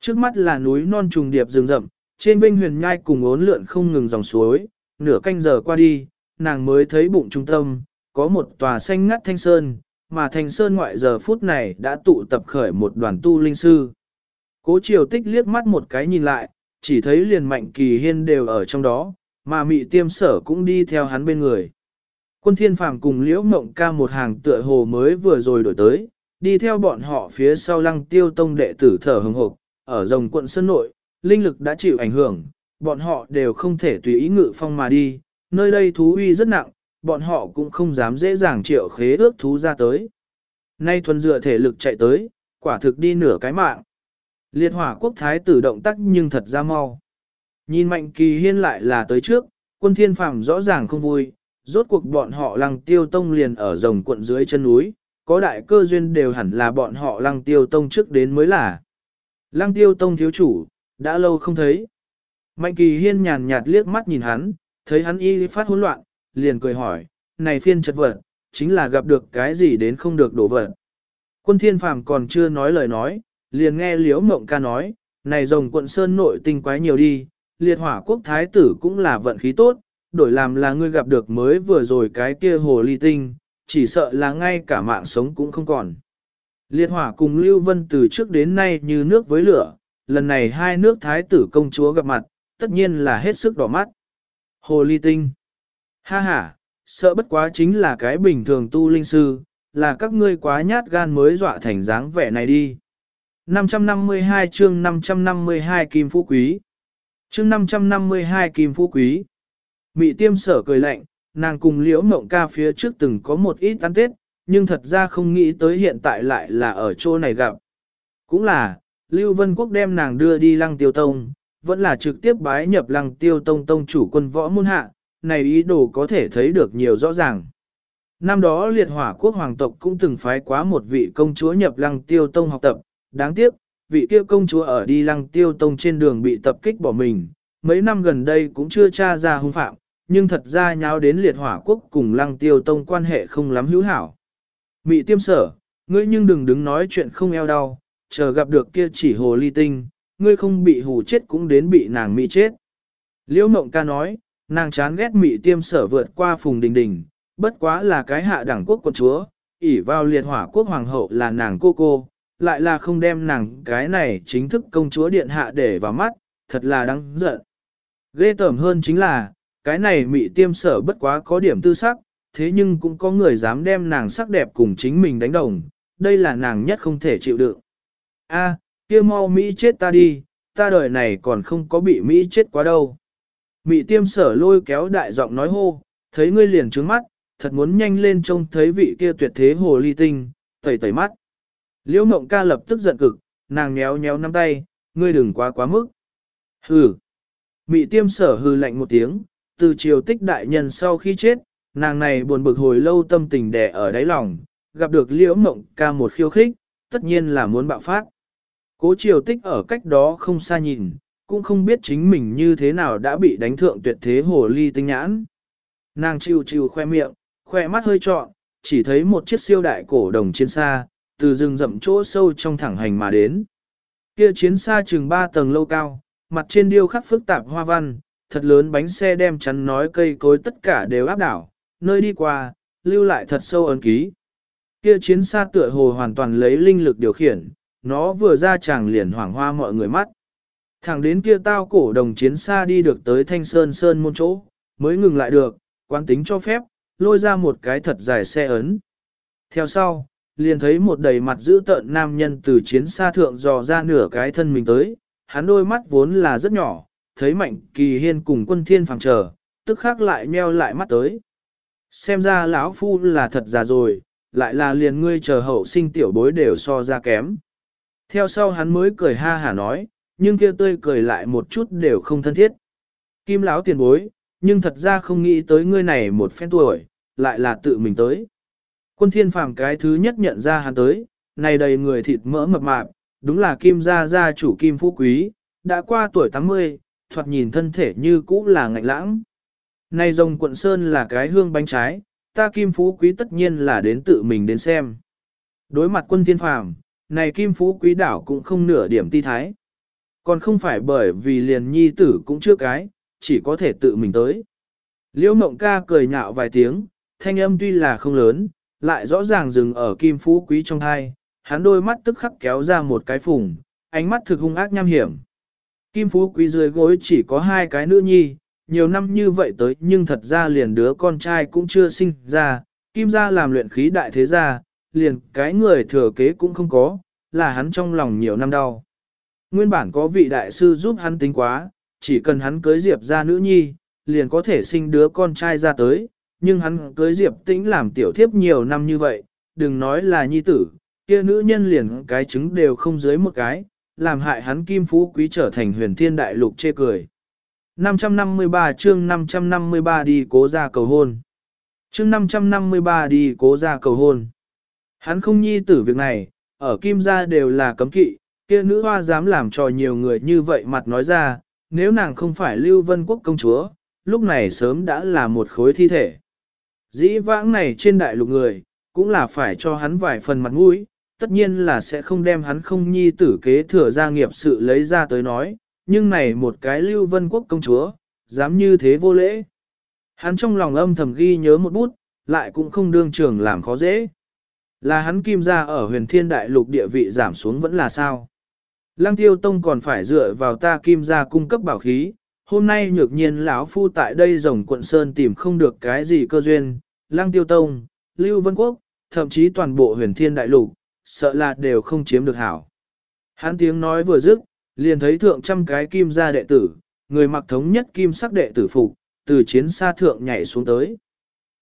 Trước mắt là núi non trùng điệp rừng rậm, trên vinh huyền nhai cùng ốn lượn không ngừng dòng suối, nửa canh giờ qua đi, nàng mới thấy bụng trung tâm, có một tòa xanh ngắt thanh sơn, mà thanh sơn ngoại giờ phút này đã tụ tập khởi một đoàn tu linh sư. Cố triều tích liếc mắt một cái nhìn lại, chỉ thấy liền mạnh kỳ hiên đều ở trong đó, mà mị tiêm sở cũng đi theo hắn bên người. Quân thiên phàm cùng liễu mộng ca một hàng tựa hồ mới vừa rồi đổi tới, đi theo bọn họ phía sau lăng tiêu tông đệ tử thở hừng hộc, ở rồng quận sân nội, linh lực đã chịu ảnh hưởng, bọn họ đều không thể tùy ý ngự phong mà đi, nơi đây thú uy rất nặng, bọn họ cũng không dám dễ dàng triệu khế ước thú ra tới. Nay thuần dựa thể lực chạy tới, quả thực đi nửa cái mạng. Liệt hỏa quốc thái tử động tác nhưng thật ra mau. Nhìn mạnh kỳ hiên lại là tới trước, quân thiên phàm rõ ràng không vui, rốt cuộc bọn họ lăng tiêu tông liền ở rồng quận dưới chân núi, có đại cơ duyên đều hẳn là bọn họ lăng tiêu tông trước đến mới là. Lăng tiêu tông thiếu chủ, đã lâu không thấy. Mạnh kỳ hiên nhàn nhạt liếc mắt nhìn hắn, thấy hắn y phát hỗn loạn, liền cười hỏi, này phiên chật vật, chính là gặp được cái gì đến không được đổ vật. Quân thiên phàm còn chưa nói lời nói, liền nghe liễu mộng ca nói, này rồng quận sơn nội tinh quái nhiều đi, liệt hỏa quốc thái tử cũng là vận khí tốt, đổi làm là ngươi gặp được mới vừa rồi cái kia hồ ly tinh, chỉ sợ là ngay cả mạng sống cũng không còn. Liệt hỏa cùng Lưu Vân từ trước đến nay như nước với lửa, lần này hai nước thái tử công chúa gặp mặt, tất nhiên là hết sức đỏ mắt. Hồ ly tinh. Ha ha, sợ bất quá chính là cái bình thường tu linh sư, là các ngươi quá nhát gan mới dọa thành dáng vẻ này đi. 552 chương 552 Kim Phú Quý Chương 552 Kim Phú Quý Mị tiêm sở cười lạnh, nàng cùng liễu mộng ca phía trước từng có một ít ăn tết, nhưng thật ra không nghĩ tới hiện tại lại là ở chỗ này gặp. Cũng là, Lưu Vân Quốc đem nàng đưa đi lăng tiêu tông, vẫn là trực tiếp bái nhập lăng tiêu tông tông chủ quân võ môn hạ, này ý đồ có thể thấy được nhiều rõ ràng. Năm đó liệt hỏa quốc hoàng tộc cũng từng phái quá một vị công chúa nhập lăng tiêu tông học tập, đáng tiếc, vị kia công chúa ở đi lăng tiêu tông trên đường bị tập kích bỏ mình, mấy năm gần đây cũng chưa tra ra hung phạm, nhưng thật ra nháo đến liệt hỏa quốc cùng lăng tiêu tông quan hệ không lắm hữu hảo. Mị tiêm sở, ngươi nhưng đừng đứng nói chuyện không eo đau, chờ gặp được kia chỉ hồ ly tinh, ngươi không bị hù chết cũng đến bị nàng mị chết. Liễu mộng ca nói, nàng chán ghét mị tiêm sở vượt qua phùng đình đình, bất quá là cái hạ đẳng quốc quận chúa, ỉ vào liệt hỏa quốc hoàng hậu là nàng cô cô, lại là không đem nàng cái này chính thức công chúa điện hạ để vào mắt, thật là đáng giận. Ghê tởm hơn chính là, cái này mị tiêm sở bất quá có điểm tư sắc, thế nhưng cũng có người dám đem nàng sắc đẹp cùng chính mình đánh đồng, đây là nàng nhất không thể chịu đựng. A, kia mau Mỹ chết ta đi, ta đời này còn không có bị Mỹ chết quá đâu. Mị tiêm sở lôi kéo đại giọng nói hô, thấy ngươi liền trướng mắt, thật muốn nhanh lên trông thấy vị kia tuyệt thế hồ ly tinh, tẩy tẩy mắt. Liễu mộng ca lập tức giận cực, nàng nhéo nhéo nắm tay, ngươi đừng quá quá mức. Hừ. Mị tiêm sở hừ lạnh một tiếng, từ triều tích đại nhân sau khi chết, nàng này buồn bực hồi lâu tâm tình đẻ ở đáy lòng, gặp được liễu mộng ca một khiêu khích, tất nhiên là muốn bạo phát. Cố triều tích ở cách đó không xa nhìn, cũng không biết chính mình như thế nào đã bị đánh thượng tuyệt thế hồ ly tinh nhãn. Nàng chiều chiều khoe miệng, khoe mắt hơi trọn, chỉ thấy một chiếc siêu đại cổ đồng chiến xa, từ rừng rậm chỗ sâu trong thẳng hành mà đến. Kia chiến xa chừng 3 tầng lâu cao, mặt trên điêu khắc phức tạp hoa văn, thật lớn bánh xe đem chắn nói cây cối tất cả đều áp đảo, nơi đi qua, lưu lại thật sâu ấn ký. Kia chiến xa tựa hồ hoàn toàn lấy linh lực điều khiển, nó vừa ra chàng liền hoảng hoa mọi người mắt. Thẳng đến kia tao cổ đồng chiến xa đi được tới thanh sơn sơn môn chỗ, mới ngừng lại được, quán tính cho phép, lôi ra một cái thật dài xe ấn. Theo sau, liền thấy một đầy mặt dữ tợn nam nhân từ chiến xa thượng dò ra nửa cái thân mình tới, hắn đôi mắt vốn là rất nhỏ, thấy mạnh kỳ hiên cùng quân thiên phàng chờ, tức khắc lại nheo lại mắt tới. Xem ra lão phu là thật già rồi, lại là liền ngươi chờ hậu sinh tiểu bối đều so ra kém. Theo sau hắn mới cười ha hả nói, nhưng kia tươi cười lại một chút đều không thân thiết. Kim lão tiền bối, nhưng thật ra không nghĩ tới ngươi này một phen tuổi, lại là tự mình tới. Quân thiên phàm cái thứ nhất nhận ra hắn tới, này đầy người thịt mỡ mập mạp, đúng là kim gia gia chủ kim phú quý, đã qua tuổi 80, thoạt nhìn thân thể như cũ là ngạnh lãng. Này rồng quận sơn là cái hương bánh trái, ta kim phú quý tất nhiên là đến tự mình đến xem. Đối mặt quân thiên phàm, này kim phú quý đảo cũng không nửa điểm ti thái. Còn không phải bởi vì liền nhi tử cũng chưa cái, chỉ có thể tự mình tới. Liễu mộng ca cười nhạo vài tiếng, thanh âm tuy là không lớn, lại rõ ràng dừng ở kim phú quý trong hai, hắn đôi mắt tức khắc kéo ra một cái phùng, ánh mắt thực hung ác nham hiểm. Kim phú quý dưới gối chỉ có hai cái nữ nhi, nhiều năm như vậy tới nhưng thật ra liền đứa con trai cũng chưa sinh ra, kim gia làm luyện khí đại thế gia, liền cái người thừa kế cũng không có, là hắn trong lòng nhiều năm đau. Nguyên bản có vị đại sư giúp hắn tính quá, chỉ cần hắn cưới Diệp ra nữ nhi, liền có thể sinh đứa con trai ra tới, nhưng hắn cưới Diệp tĩnh làm tiểu thiếp nhiều năm như vậy, đừng nói là nhi tử, kia nữ nhân liền cái trứng đều không dưới một cái, làm hại hắn kim phú quý trở thành huyền thiên đại lục chê cười. 553 chương 553 đi cố ra cầu hôn. Chương 553 đi cố ra cầu hôn. Hắn không nhi tử việc này, ở kim gia đều là cấm kỵ, kia nữ hoa dám làm trò nhiều người như vậy mặt nói ra, nếu nàng không phải lưu vân quốc công chúa, lúc này sớm đã là một khối thi thể. Dĩ vãng này trên đại lục người, cũng là phải cho hắn vài phần mặt mũi, tất nhiên là sẽ không đem hắn không nhi tử kế thừa gia nghiệp sự lấy ra tới nói, nhưng này một cái lưu vân quốc công chúa, dám như thế vô lễ. Hắn trong lòng âm thầm ghi nhớ một bút, lại cũng không đương trường làm khó dễ. Là hắn kim ra ở huyền thiên đại lục địa vị giảm xuống vẫn là sao? Lăng tiêu tông còn phải dựa vào ta kim ra cung cấp bảo khí, hôm nay nhược nhiên lão phu tại đây rồng quận sơn tìm không được cái gì cơ duyên, lăng tiêu tông, lưu vân quốc, thậm chí toàn bộ huyền thiên đại lục, sợ là đều không chiếm được hảo. Hán tiếng nói vừa dứt, liền thấy thượng trăm cái kim gia đệ tử, người mặc thống nhất kim sắc đệ tử phục, từ chiến xa thượng nhảy xuống tới.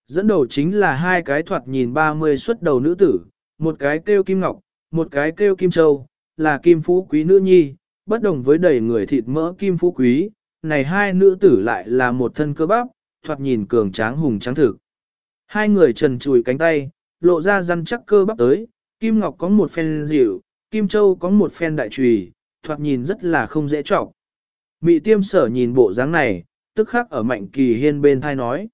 Dẫn đầu chính là hai cái thoạt nhìn 30 xuất đầu nữ tử, một cái kêu kim ngọc, một cái kêu kim châu, là kim phú quý nữ nhi, bất đồng với đầy người thịt mỡ kim phú quý, này hai nữ tử lại là một thân cơ bắp, thoạt nhìn cường tráng hùng tráng thực. Hai người trần chùi cánh tay, lộ ra răn chắc cơ bắp tới, kim ngọc có một phen dịu, kim châu có một phen đại trùy, thoạt nhìn rất là không dễ trọng. Mị tiêm sở nhìn bộ dáng này, tức khắc ở mạnh kỳ hiên bên thai nói.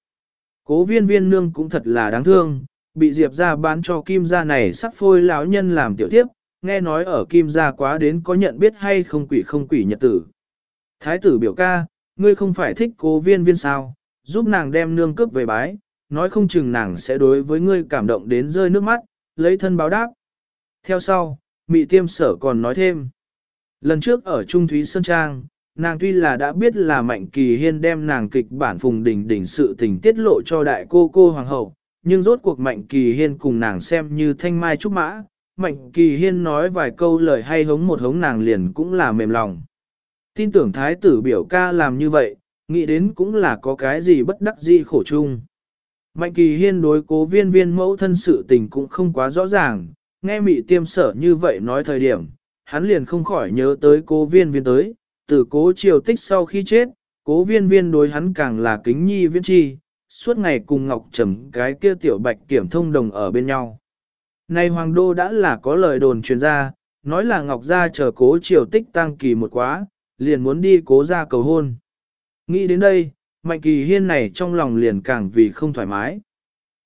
Cố viên viên nương cũng thật là đáng thương, bị diệp ra bán cho kim gia này sắc phôi lão nhân làm tiểu tiếp, nghe nói ở kim gia quá đến có nhận biết hay không quỷ không quỷ nhật tử. Thái tử biểu ca, ngươi không phải thích cố viên viên sao, giúp nàng đem nương cướp về bái, nói không chừng nàng sẽ đối với ngươi cảm động đến rơi nước mắt, lấy thân báo đáp. Theo sau, mị tiêm sở còn nói thêm. Lần trước ở Trung Thúy Sơn Trang, nàng tuy là đã biết là Mạnh Kỳ Hiên đem nàng kịch bản phùng đỉnh đỉnh sự tình tiết lộ cho đại cô cô hoàng hậu, nhưng rốt cuộc Mạnh Kỳ Hiên cùng nàng xem như thanh mai trúc mã, Mạnh Kỳ Hiên nói vài câu lời hay hống một hống nàng liền cũng là mềm lòng. Tin tưởng thái tử biểu ca làm như vậy, nghĩ đến cũng là có cái gì bất đắc dĩ khổ chung. Mạnh Kỳ Hiên đối cố viên viên mẫu thân sự tình cũng không quá rõ ràng, nghe mị tiêm sở như vậy nói thời điểm, hắn liền không khỏi nhớ tới cố viên viên tới, từ cố triều tích sau khi chết, cố viên viên đối hắn càng là kính nhi viên chi, suốt ngày cùng Ngọc Trầm cái kia tiểu bạch kiểm thông đồng ở bên nhau. Nay hoàng đô đã là có lời đồn truyền ra, nói là Ngọc Gia chờ cố triều tích tăng kỳ một quá, liền muốn đi cố ra cầu hôn. Nghĩ đến đây, Mạnh Kỳ Hiên này trong lòng liền càng vì không thoải mái.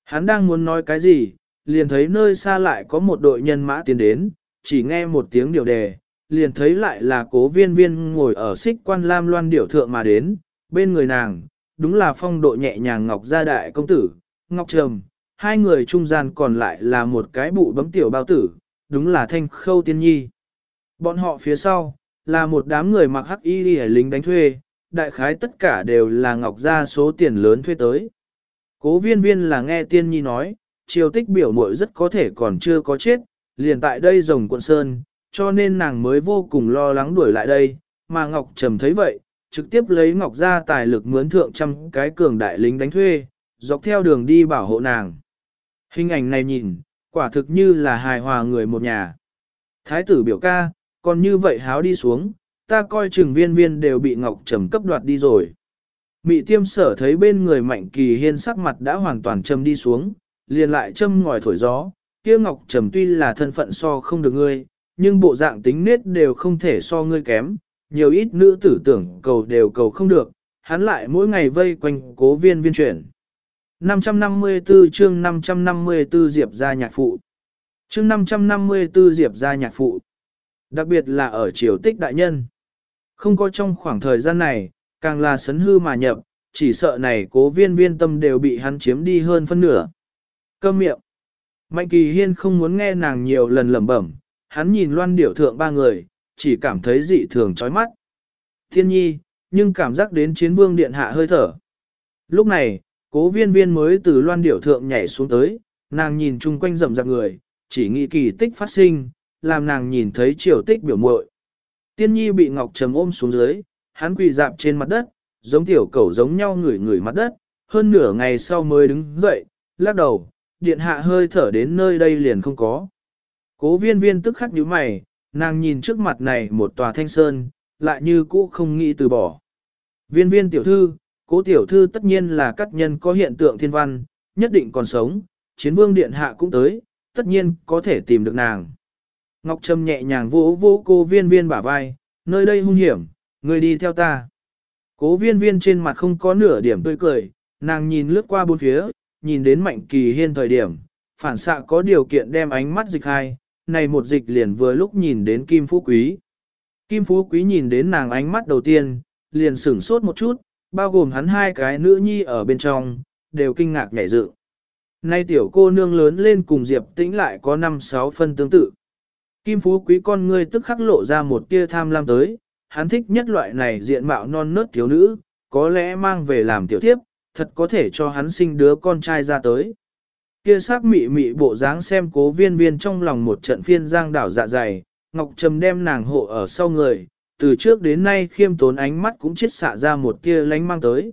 Hắn đang muốn nói cái gì, liền thấy nơi xa lại có một đội nhân mã tiến đến, chỉ nghe một tiếng điều đề, liền thấy lại là cố viên viên ngồi ở xích quan lam loan điểu thượng mà đến, bên người nàng, đúng là phong độ nhẹ nhàng Ngọc Gia Đại Công Tử, Ngọc Trầm, hai người trung gian còn lại là một cái bụ bấm tiểu bao tử, đúng là thanh khâu tiên nhi. Bọn họ phía sau, là một đám người mặc hắc y đi lính đánh thuê, đại khái tất cả đều là Ngọc Gia số tiền lớn thuê tới. Cố viên viên là nghe tiên nhi nói, triều tích biểu muội rất có thể còn chưa có chết, liền tại đây rồng quận sơn, cho nên nàng mới vô cùng lo lắng đuổi lại đây, mà Ngọc Trầm thấy vậy, trực tiếp lấy Ngọc Gia tài lực mướn thượng trăm cái cường đại lính đánh thuê, dọc theo đường đi bảo hộ nàng. Hình ảnh này nhìn, quả thực như là hài hòa người một nhà. Thái tử biểu ca, còn như vậy háo đi xuống, ta coi chừng viên viên đều bị Ngọc Trầm cấp đoạt đi rồi. Mị tiêm sở thấy bên người mạnh kỳ hiên sắc mặt đã hoàn toàn châm đi xuống, liền lại châm ngòi thổi gió, kia Ngọc Trầm tuy là thân phận so không được ngươi, nhưng bộ dạng tính nết đều không thể so ngươi kém, nhiều ít nữ tử tưởng cầu đều cầu không được, hắn lại mỗi ngày vây quanh cố viên viên chuyển. 554 chương 554 Diệp gia nhạc phụ. Chương 554 Diệp gia nhạc phụ. Đặc biệt là ở triều tích đại nhân. Không có trong khoảng thời gian này, càng là sấn hư mà nhập, chỉ sợ này cố viên viên tâm đều bị hắn chiếm đi hơn phân nửa. Câm miệng. Mạnh kỳ hiên không muốn nghe nàng nhiều lần lẩm bẩm, hắn nhìn loan điểu thượng ba người, chỉ cảm thấy dị thường chói mắt. Thiên nhi, nhưng cảm giác đến chiến vương điện hạ hơi thở. Lúc này, cố viên viên mới từ loan điểu thượng nhảy xuống tới, nàng nhìn chung quanh rầm rạp người, chỉ nghĩ kỳ tích phát sinh, làm nàng nhìn thấy triều tích biểu muội. Tiên nhi bị Ngọc Trầm ôm xuống dưới, hắn quỳ dạp trên mặt đất, giống tiểu cẩu giống nhau ngửi ngửi mặt đất, hơn nửa ngày sau mới đứng dậy, lắc đầu, điện hạ hơi thở đến nơi đây liền không có. Cố viên viên tức khắc nhíu mày, nàng nhìn trước mặt này một tòa thanh sơn, lại như cũ không nghĩ từ bỏ. Viên viên tiểu thư, cố tiểu thư tất nhiên là các nhân có hiện tượng thiên văn, nhất định còn sống, chiến vương điện hạ cũng tới, tất nhiên có thể tìm được nàng. Ngọc Trâm nhẹ nhàng vỗ vỗ cô viên viên bả vai, nơi đây hung hiểm, người đi theo ta. Cố viên viên trên mặt không có nửa điểm tươi cười, nàng nhìn lướt qua bốn phía, nhìn đến mạnh kỳ hiên thời điểm, phản xạ có điều kiện đem ánh mắt dịch hai, này một dịch liền vừa lúc nhìn đến Kim Phú Quý. Kim Phú Quý nhìn đến nàng ánh mắt đầu tiên, liền sửng sốt một chút, bao gồm hắn hai cái nữ nhi ở bên trong, đều kinh ngạc nhảy dự. Nay tiểu cô nương lớn lên cùng Diệp Tĩnh lại có 5-6 phân tương tự. Kim Phú Quý con ngươi tức khắc lộ ra một tia tham lam tới, hắn thích nhất loại này diện mạo non nớt thiếu nữ, có lẽ mang về làm tiểu thiếp, thật có thể cho hắn sinh đứa con trai ra tới. Kia sắc mị mị bộ dáng xem cố viên viên trong lòng một trận phiên giang đảo dạ dày, Ngọc Trầm đem nàng hộ ở sau người, từ trước đến nay khiêm tốn ánh mắt cũng chết xạ ra một tia lánh mang tới.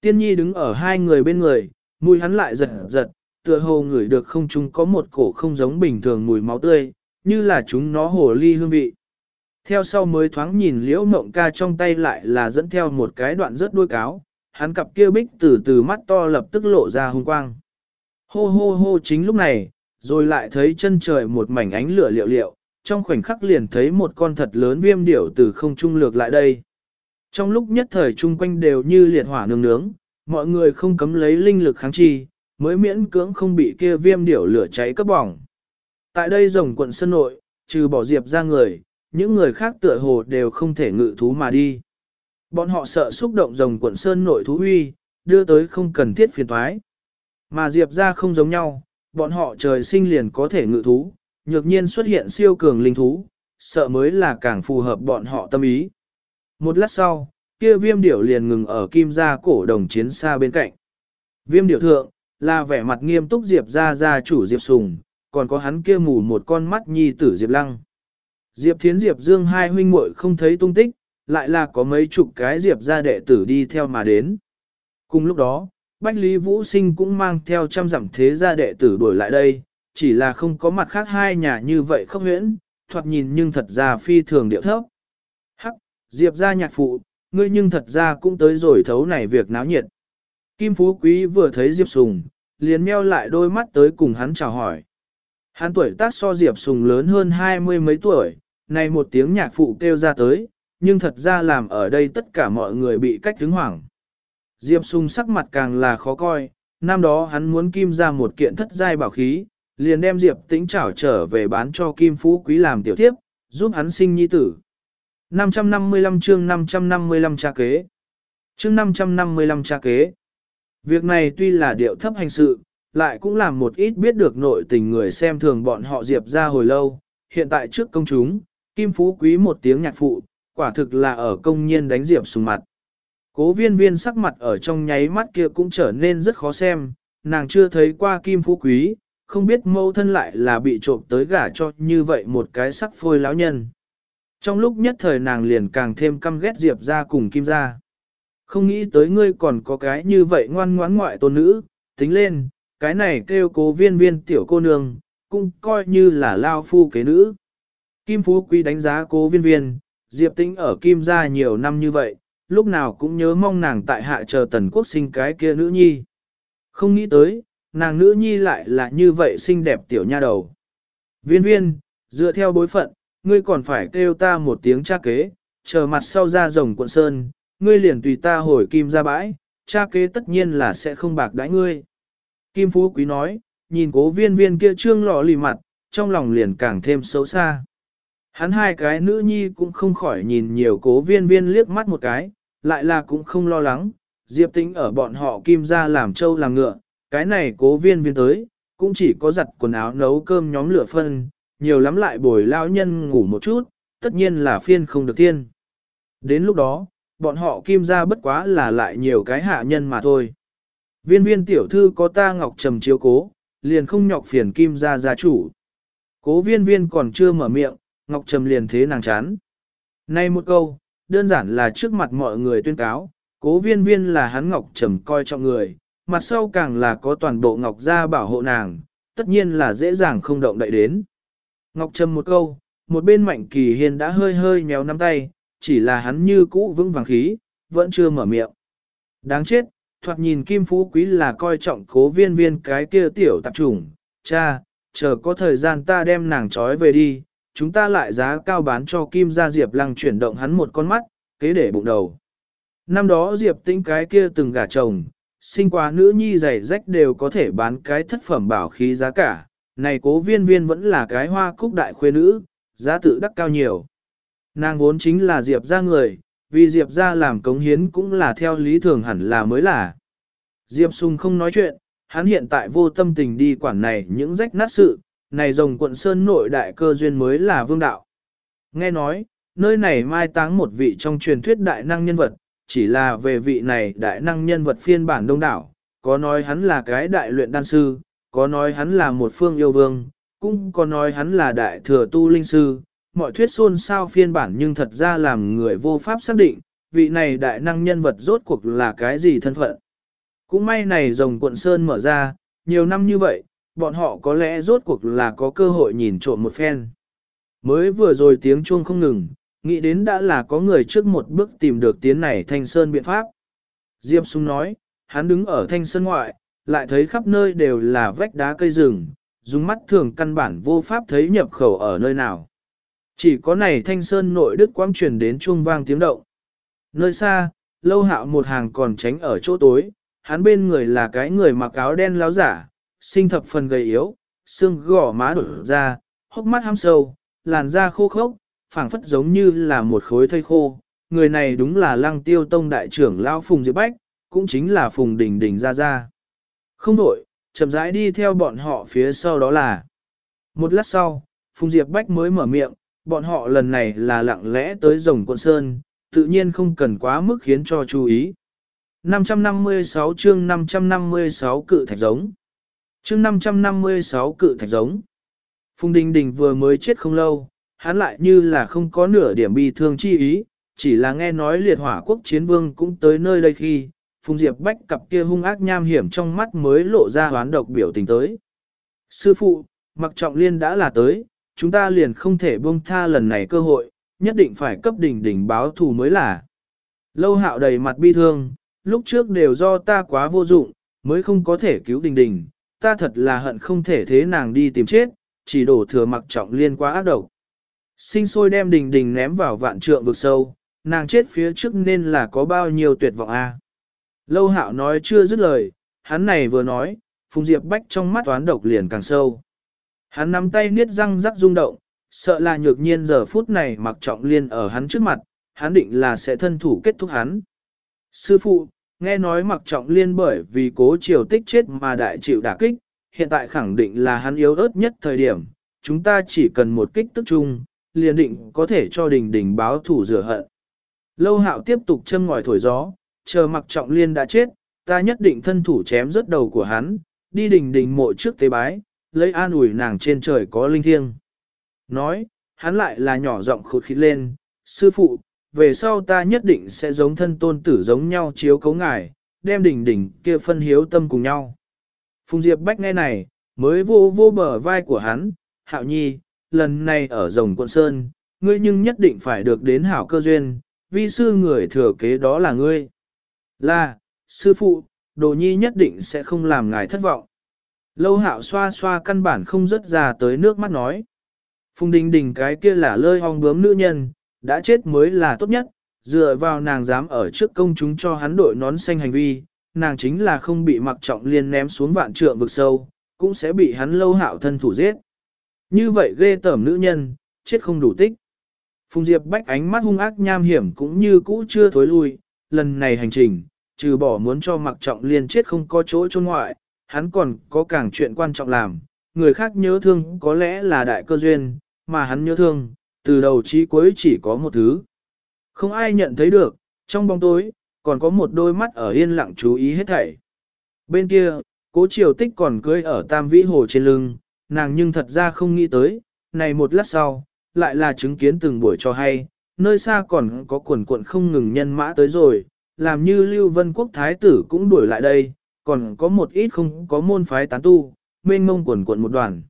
Tiên nhi đứng ở hai người bên người, mùi hắn lại giật giật, tựa hồ ngửi được không chung có một cổ không giống bình thường mùi máu tươi, như là chúng nó hồ ly hương vị. Theo sau mới thoáng nhìn liễu mộng ca trong tay lại là dẫn theo một cái đoạn rớt đuôi cáo, hắn cặp kia bích từ từ mắt to lập tức lộ ra hung quang. Hô hô hô chính lúc này, rồi lại thấy chân trời một mảnh ánh lửa liệu liệu, trong khoảnh khắc liền thấy một con thật lớn viêm điểu từ không trung lược lại đây. Trong lúc nhất thời chung quanh đều như liệt hỏa nương nướng, mọi người không cấm lấy linh lực kháng chi, mới miễn cưỡng không bị kia viêm điểu lửa cháy cấp bỏng. Tại đây rồng quận sân nội, trừ bỏ diệp ra người, những người khác tựa hồ đều không thể ngự thú mà đi. Bọn họ sợ xúc động rồng quận sơn nội thú huy, đưa tới không cần thiết phiền thoái. Mà diệp ra không giống nhau, bọn họ trời sinh liền có thể ngự thú, nhược nhiên xuất hiện siêu cường linh thú, sợ mới là càng phù hợp bọn họ tâm ý. Một lát sau, kia viêm điểu liền ngừng ở kim gia cổ đồng chiến xa bên cạnh. Viêm điểu thượng, là vẻ mặt nghiêm túc diệp ra gia chủ diệp sùng, còn có hắn kia mù một con mắt nhi tử diệp lăng. Diệp thiến diệp dương hai huynh muội không thấy tung tích, lại là có mấy chục cái diệp gia đệ tử đi theo mà đến. Cùng lúc đó, Bách Lý Vũ Sinh cũng mang theo trăm dặm thế gia đệ tử đuổi lại đây, chỉ là không có mặt khác hai nhà như vậy không huyễn, thoạt nhìn nhưng thật ra phi thường điệu thấp. Hắc, Diệp gia nhạc phụ, ngươi nhưng thật ra cũng tới rồi thấu này việc náo nhiệt. Kim Phú Quý vừa thấy Diệp Sùng, liền meo lại đôi mắt tới cùng hắn chào hỏi. Hắn tuổi tác so Diệp Sùng lớn hơn hai mươi mấy tuổi, này một tiếng nhạc phụ kêu ra tới, nhưng thật ra làm ở đây tất cả mọi người bị cách đứng hoảng. Diệp Sùng sắc mặt càng là khó coi, năm đó hắn muốn kim ra một kiện thất giai bảo khí, liền đem Diệp tĩnh trảo trở về bán cho kim phú quý làm tiểu thiếp, giúp hắn sinh nhi tử. 555 chương 555 tra kế. Chương 555 tra kế. Việc này tuy là điệu thấp hành sự, lại cũng làm một ít biết được nội tình người xem thường bọn họ Diệp ra hồi lâu, hiện tại trước công chúng, Kim Phú Quý một tiếng nhạc phụ, quả thực là ở công nhiên đánh Diệp sùng mặt. Cố viên viên sắc mặt ở trong nháy mắt kia cũng trở nên rất khó xem, nàng chưa thấy qua Kim Phú Quý, không biết mâu thân lại là bị trộm tới gả cho như vậy một cái sắc phôi lão nhân. Trong lúc nhất thời nàng liền càng thêm căm ghét Diệp ra cùng Kim ra. Không nghĩ tới ngươi còn có cái như vậy ngoan ngoãn ngoại tôn nữ, tính lên, cái này kêu cố viên viên tiểu cô nương, cũng coi như là lao phu kế nữ. Kim Phú Quý đánh giá cố viên viên, Diệp Tĩnh ở Kim gia nhiều năm như vậy, lúc nào cũng nhớ mong nàng tại hạ chờ tần quốc sinh cái kia nữ nhi. Không nghĩ tới, nàng nữ nhi lại là như vậy xinh đẹp tiểu nha đầu. Viên viên, dựa theo bối phận, ngươi còn phải kêu ta một tiếng cha kế, chờ mặt sau ra rồng quận sơn, ngươi liền tùy ta hồi kim ra bãi, cha kế tất nhiên là sẽ không bạc đãi ngươi. Kim Phú Quý nói, nhìn cố viên viên kia trương lọ lì mặt, trong lòng liền càng thêm xấu xa. Hắn hai cái nữ nhi cũng không khỏi nhìn nhiều cố viên viên liếc mắt một cái, lại là cũng không lo lắng, Diệp Tĩnh ở bọn họ kim ra làm trâu làm ngựa, cái này cố viên viên tới, cũng chỉ có giặt quần áo nấu cơm nhóm lửa phân, nhiều lắm lại bồi lao nhân ngủ một chút, tất nhiên là phiên không được tiên. Đến lúc đó, bọn họ kim ra bất quá là lại nhiều cái hạ nhân mà thôi. Viên viên tiểu thư có ta ngọc trầm chiếu cố, liền không nhọc phiền kim ra gia chủ. Cố viên viên còn chưa mở miệng, ngọc trầm liền thế nàng chán. Nay một câu, đơn giản là trước mặt mọi người tuyên cáo, cố viên viên là hắn ngọc trầm coi trọng người, mặt sau càng là có toàn bộ ngọc gia bảo hộ nàng, tất nhiên là dễ dàng không động đậy đến. Ngọc trầm một câu, một bên mạnh kỳ hiền đã hơi hơi nhéo nắm tay, chỉ là hắn như cũ vững vàng khí, vẫn chưa mở miệng. Đáng chết, thoạt nhìn Kim Phú Quý là coi trọng cố viên viên cái kia tiểu tạp trùng, cha, chờ có thời gian ta đem nàng trói về đi, chúng ta lại giá cao bán cho Kim gia Diệp Lăng chuyển động hắn một con mắt, kế để bụng đầu. Năm đó Diệp Tĩnh cái kia từng gả chồng, sinh quá nữ nhi giày rách đều có thể bán cái thất phẩm bảo khí giá cả, này cố viên viên vẫn là cái hoa cúc đại khuê nữ, giá tự đắc cao nhiều. Nàng vốn chính là Diệp ra người, vì Diệp ra làm cống hiến cũng là theo lý thường hẳn là mới là. Diệp Sùng không nói chuyện, hắn hiện tại vô tâm tình đi quản này những rách nát sự, này rồng quận sơn nội đại cơ duyên mới là vương đạo. Nghe nói, nơi này mai táng một vị trong truyền thuyết đại năng nhân vật, chỉ là về vị này đại năng nhân vật phiên bản đông đảo, có nói hắn là cái đại luyện đan sư, có nói hắn là một phương yêu vương, cũng có nói hắn là đại thừa tu linh sư, mọi thuyết xôn xao phiên bản nhưng thật ra làm người vô pháp xác định, vị này đại năng nhân vật rốt cuộc là cái gì thân phận. Cũng may này rồng quận Sơn mở ra, nhiều năm như vậy, bọn họ có lẽ rốt cuộc là có cơ hội nhìn trộm một phen. Mới vừa rồi tiếng chuông không ngừng, nghĩ đến đã là có người trước một bước tìm được tiến này thanh sơn biện pháp. Diệp Sung nói, hắn đứng ở thanh sơn ngoại, lại thấy khắp nơi đều là vách đá cây rừng, dùng mắt thường căn bản vô pháp thấy nhập khẩu ở nơi nào. Chỉ có này thanh sơn nội đức quang truyền đến chuông vang tiếng động. Nơi xa, lâu hạo một hàng còn tránh ở chỗ tối, hắn bên người là cái người mặc áo đen láo giả, sinh thập phần gầy yếu, xương gỏ má đổ ra, hốc mắt ham sâu, làn da khô khốc, phảng phất giống như là một khối thây khô. Người này đúng là lăng tiêu tông đại trưởng Lao Phùng Diệp Bách, cũng chính là Phùng Đình Đình ra ra. Không đổi, chậm rãi đi theo bọn họ phía sau đó là. Một lát sau, Phùng Diệp Bách mới mở miệng, bọn họ lần này là lặng lẽ tới rồng quận sơn, tự nhiên không cần quá mức khiến cho chú ý. 556 chương 556 cự thạch giống. Chương 556 cự thạch giống. Phùng Đình Đình vừa mới chết không lâu, hắn lại như là không có nửa điểm bi thương chi ý, chỉ là nghe nói liệt hỏa quốc chiến vương cũng tới nơi đây khi, Phùng Diệp Bách cặp kia hung ác nham hiểm trong mắt mới lộ ra hoán độc biểu tình tới. Sư phụ, mặc trọng liên đã là tới, chúng ta liền không thể buông tha lần này cơ hội, nhất định phải cấp đỉnh đỉnh báo thù mới là. Lâu hạo đầy mặt bi thương, lúc trước đều do ta quá vô dụng, mới không có thể cứu đình đình, ta thật là hận không thể thế nàng đi tìm chết, chỉ đổ thừa mặc trọng liên quá ác độc. Sinh sôi đem đình đình ném vào vạn trượng vực sâu, nàng chết phía trước nên là có bao nhiêu tuyệt vọng a. Lâu hạo nói chưa dứt lời, hắn này vừa nói, Phùng Diệp Bách trong mắt toán độc liền càng sâu. Hắn nắm tay niết răng rắc rung động, sợ là nhược nhiên giờ phút này mặc trọng liên ở hắn trước mặt, hắn định là sẽ thân thủ kết thúc hắn. Sư phụ, nghe nói mặc trọng liên bởi vì cố triều tích chết mà đại chịu đả kích, hiện tại khẳng định là hắn yếu ớt nhất thời điểm, chúng ta chỉ cần một kích tức chung, liền định có thể cho đình đình báo thủ rửa hận. Lâu hạo tiếp tục châm ngòi thổi gió, chờ mặc trọng liên đã chết, ta nhất định thân thủ chém rớt đầu của hắn, đi đình đình mộ trước tế bái, lấy an ủi nàng trên trời có linh thiêng. Nói, hắn lại là nhỏ giọng khụt khít lên, sư phụ, về sau ta nhất định sẽ giống thân tôn tử giống nhau chiếu cấu ngài, đem đỉnh đỉnh kia phân hiếu tâm cùng nhau. Phùng Diệp Bách nghe này, mới vô vô bờ vai của hắn, hạo nhi, lần này ở rồng quận Sơn, ngươi nhưng nhất định phải được đến hảo cơ duyên, vi sư người thừa kế đó là ngươi. Là, sư phụ, đồ nhi nhất định sẽ không làm ngài thất vọng. Lâu hạo xoa xoa căn bản không rớt ra tới nước mắt nói. Phùng đình đình cái kia là lơi hong bướm nữ nhân, đã chết mới là tốt nhất, dựa vào nàng dám ở trước công chúng cho hắn đội nón xanh hành vi, nàng chính là không bị mặc trọng liên ném xuống vạn trượng vực sâu, cũng sẽ bị hắn lâu hạo thân thủ giết. Như vậy ghê tởm nữ nhân, chết không đủ tích. Phùng Diệp bách ánh mắt hung ác nham hiểm cũng như cũ chưa thối lui, lần này hành trình, trừ bỏ muốn cho mặc trọng liên chết không có chỗ chôn ngoại, hắn còn có càng chuyện quan trọng làm, người khác nhớ thương có lẽ là đại cơ duyên, mà hắn nhớ thương, từ đầu chí cuối chỉ có một thứ. Không ai nhận thấy được, trong bóng tối, còn có một đôi mắt ở yên lặng chú ý hết thảy. Bên kia, cố triều tích còn cưới ở tam vĩ hồ trên lưng, nàng nhưng thật ra không nghĩ tới, này một lát sau, lại là chứng kiến từng buổi cho hay, nơi xa còn có quần cuộn không ngừng nhân mã tới rồi, làm như Lưu Vân Quốc Thái tử cũng đuổi lại đây, còn có một ít không có môn phái tán tu, mênh mông quần quận một đoàn.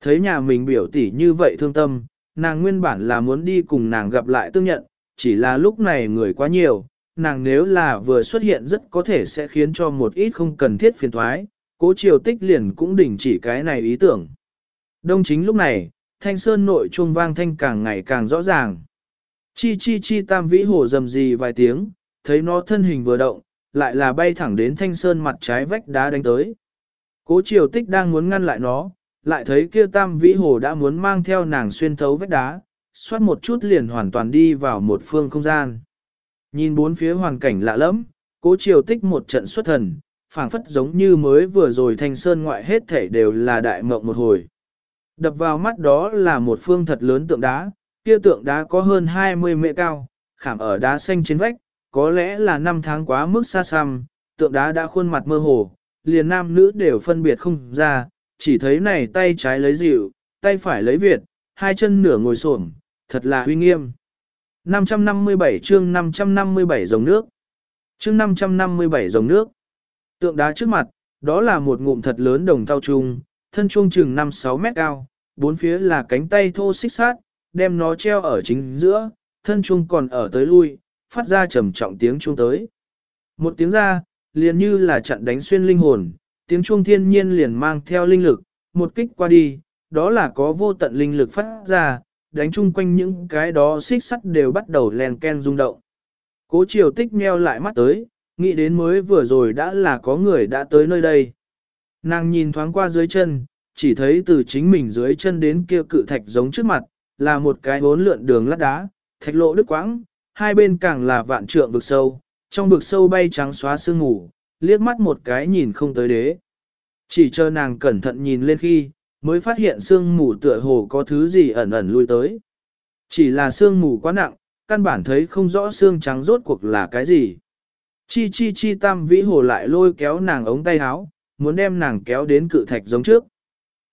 Thấy nhà mình biểu tỷ như vậy thương tâm, nàng nguyên bản là muốn đi cùng nàng gặp lại tương nhận, chỉ là lúc này người quá nhiều, nàng nếu là vừa xuất hiện rất có thể sẽ khiến cho một ít không cần thiết phiền thoái, cố triều tích liền cũng đình chỉ cái này ý tưởng. Đông chính lúc này, thanh sơn nội chuông vang thanh càng ngày càng rõ ràng. Chi chi chi tam vĩ hồ dầm gì vài tiếng, thấy nó thân hình vừa động, lại là bay thẳng đến thanh sơn mặt trái vách đá đánh tới. Cố triều tích đang muốn ngăn lại nó, lại thấy kia tam vĩ hồ đã muốn mang theo nàng xuyên thấu vách đá, xoát một chút liền hoàn toàn đi vào một phương không gian. Nhìn bốn phía hoàn cảnh lạ lẫm, cố triều tích một trận xuất thần, phảng phất giống như mới vừa rồi thanh sơn ngoại hết thể đều là đại mộng một hồi. Đập vào mắt đó là một phương thật lớn tượng đá, kia tượng đá có hơn 20 mệ cao, khảm ở đá xanh trên vách, có lẽ là năm tháng quá mức xa xăm, tượng đá đã khuôn mặt mơ hồ, liền nam nữ đều phân biệt không ra, chỉ thấy này tay trái lấy dịu, tay phải lấy Việt, hai chân nửa ngồi xổm, thật là uy nghiêm. 557 chương 557 dòng nước. Chương 557 dòng nước. Tượng đá trước mặt, đó là một ngụm thật lớn đồng tao trung, thân chuông chừng 5-6 mét cao, bốn phía là cánh tay thô xích sát, đem nó treo ở chính giữa, thân chuông còn ở tới lui, phát ra trầm trọng tiếng chuông tới. Một tiếng ra, liền như là chặn đánh xuyên linh hồn, tiếng chuông thiên nhiên liền mang theo linh lực, một kích qua đi, đó là có vô tận linh lực phát ra, đánh chung quanh những cái đó xích sắt đều bắt đầu len ken rung động. Cố triều tích meo lại mắt tới, nghĩ đến mới vừa rồi đã là có người đã tới nơi đây. Nàng nhìn thoáng qua dưới chân, chỉ thấy từ chính mình dưới chân đến kia cự thạch giống trước mặt, là một cái bốn lượn đường lát đá, thạch lộ đứt quãng, hai bên càng là vạn trượng vực sâu, trong vực sâu bay trắng xóa sương ngủ, liếc mắt một cái nhìn không tới đế. Chỉ chờ nàng cẩn thận nhìn lên khi, mới phát hiện sương mù tựa hồ có thứ gì ẩn ẩn lui tới. Chỉ là sương mù quá nặng, căn bản thấy không rõ xương trắng rốt cuộc là cái gì. Chi chi chi tam vĩ hồ lại lôi kéo nàng ống tay áo, muốn đem nàng kéo đến cự thạch giống trước.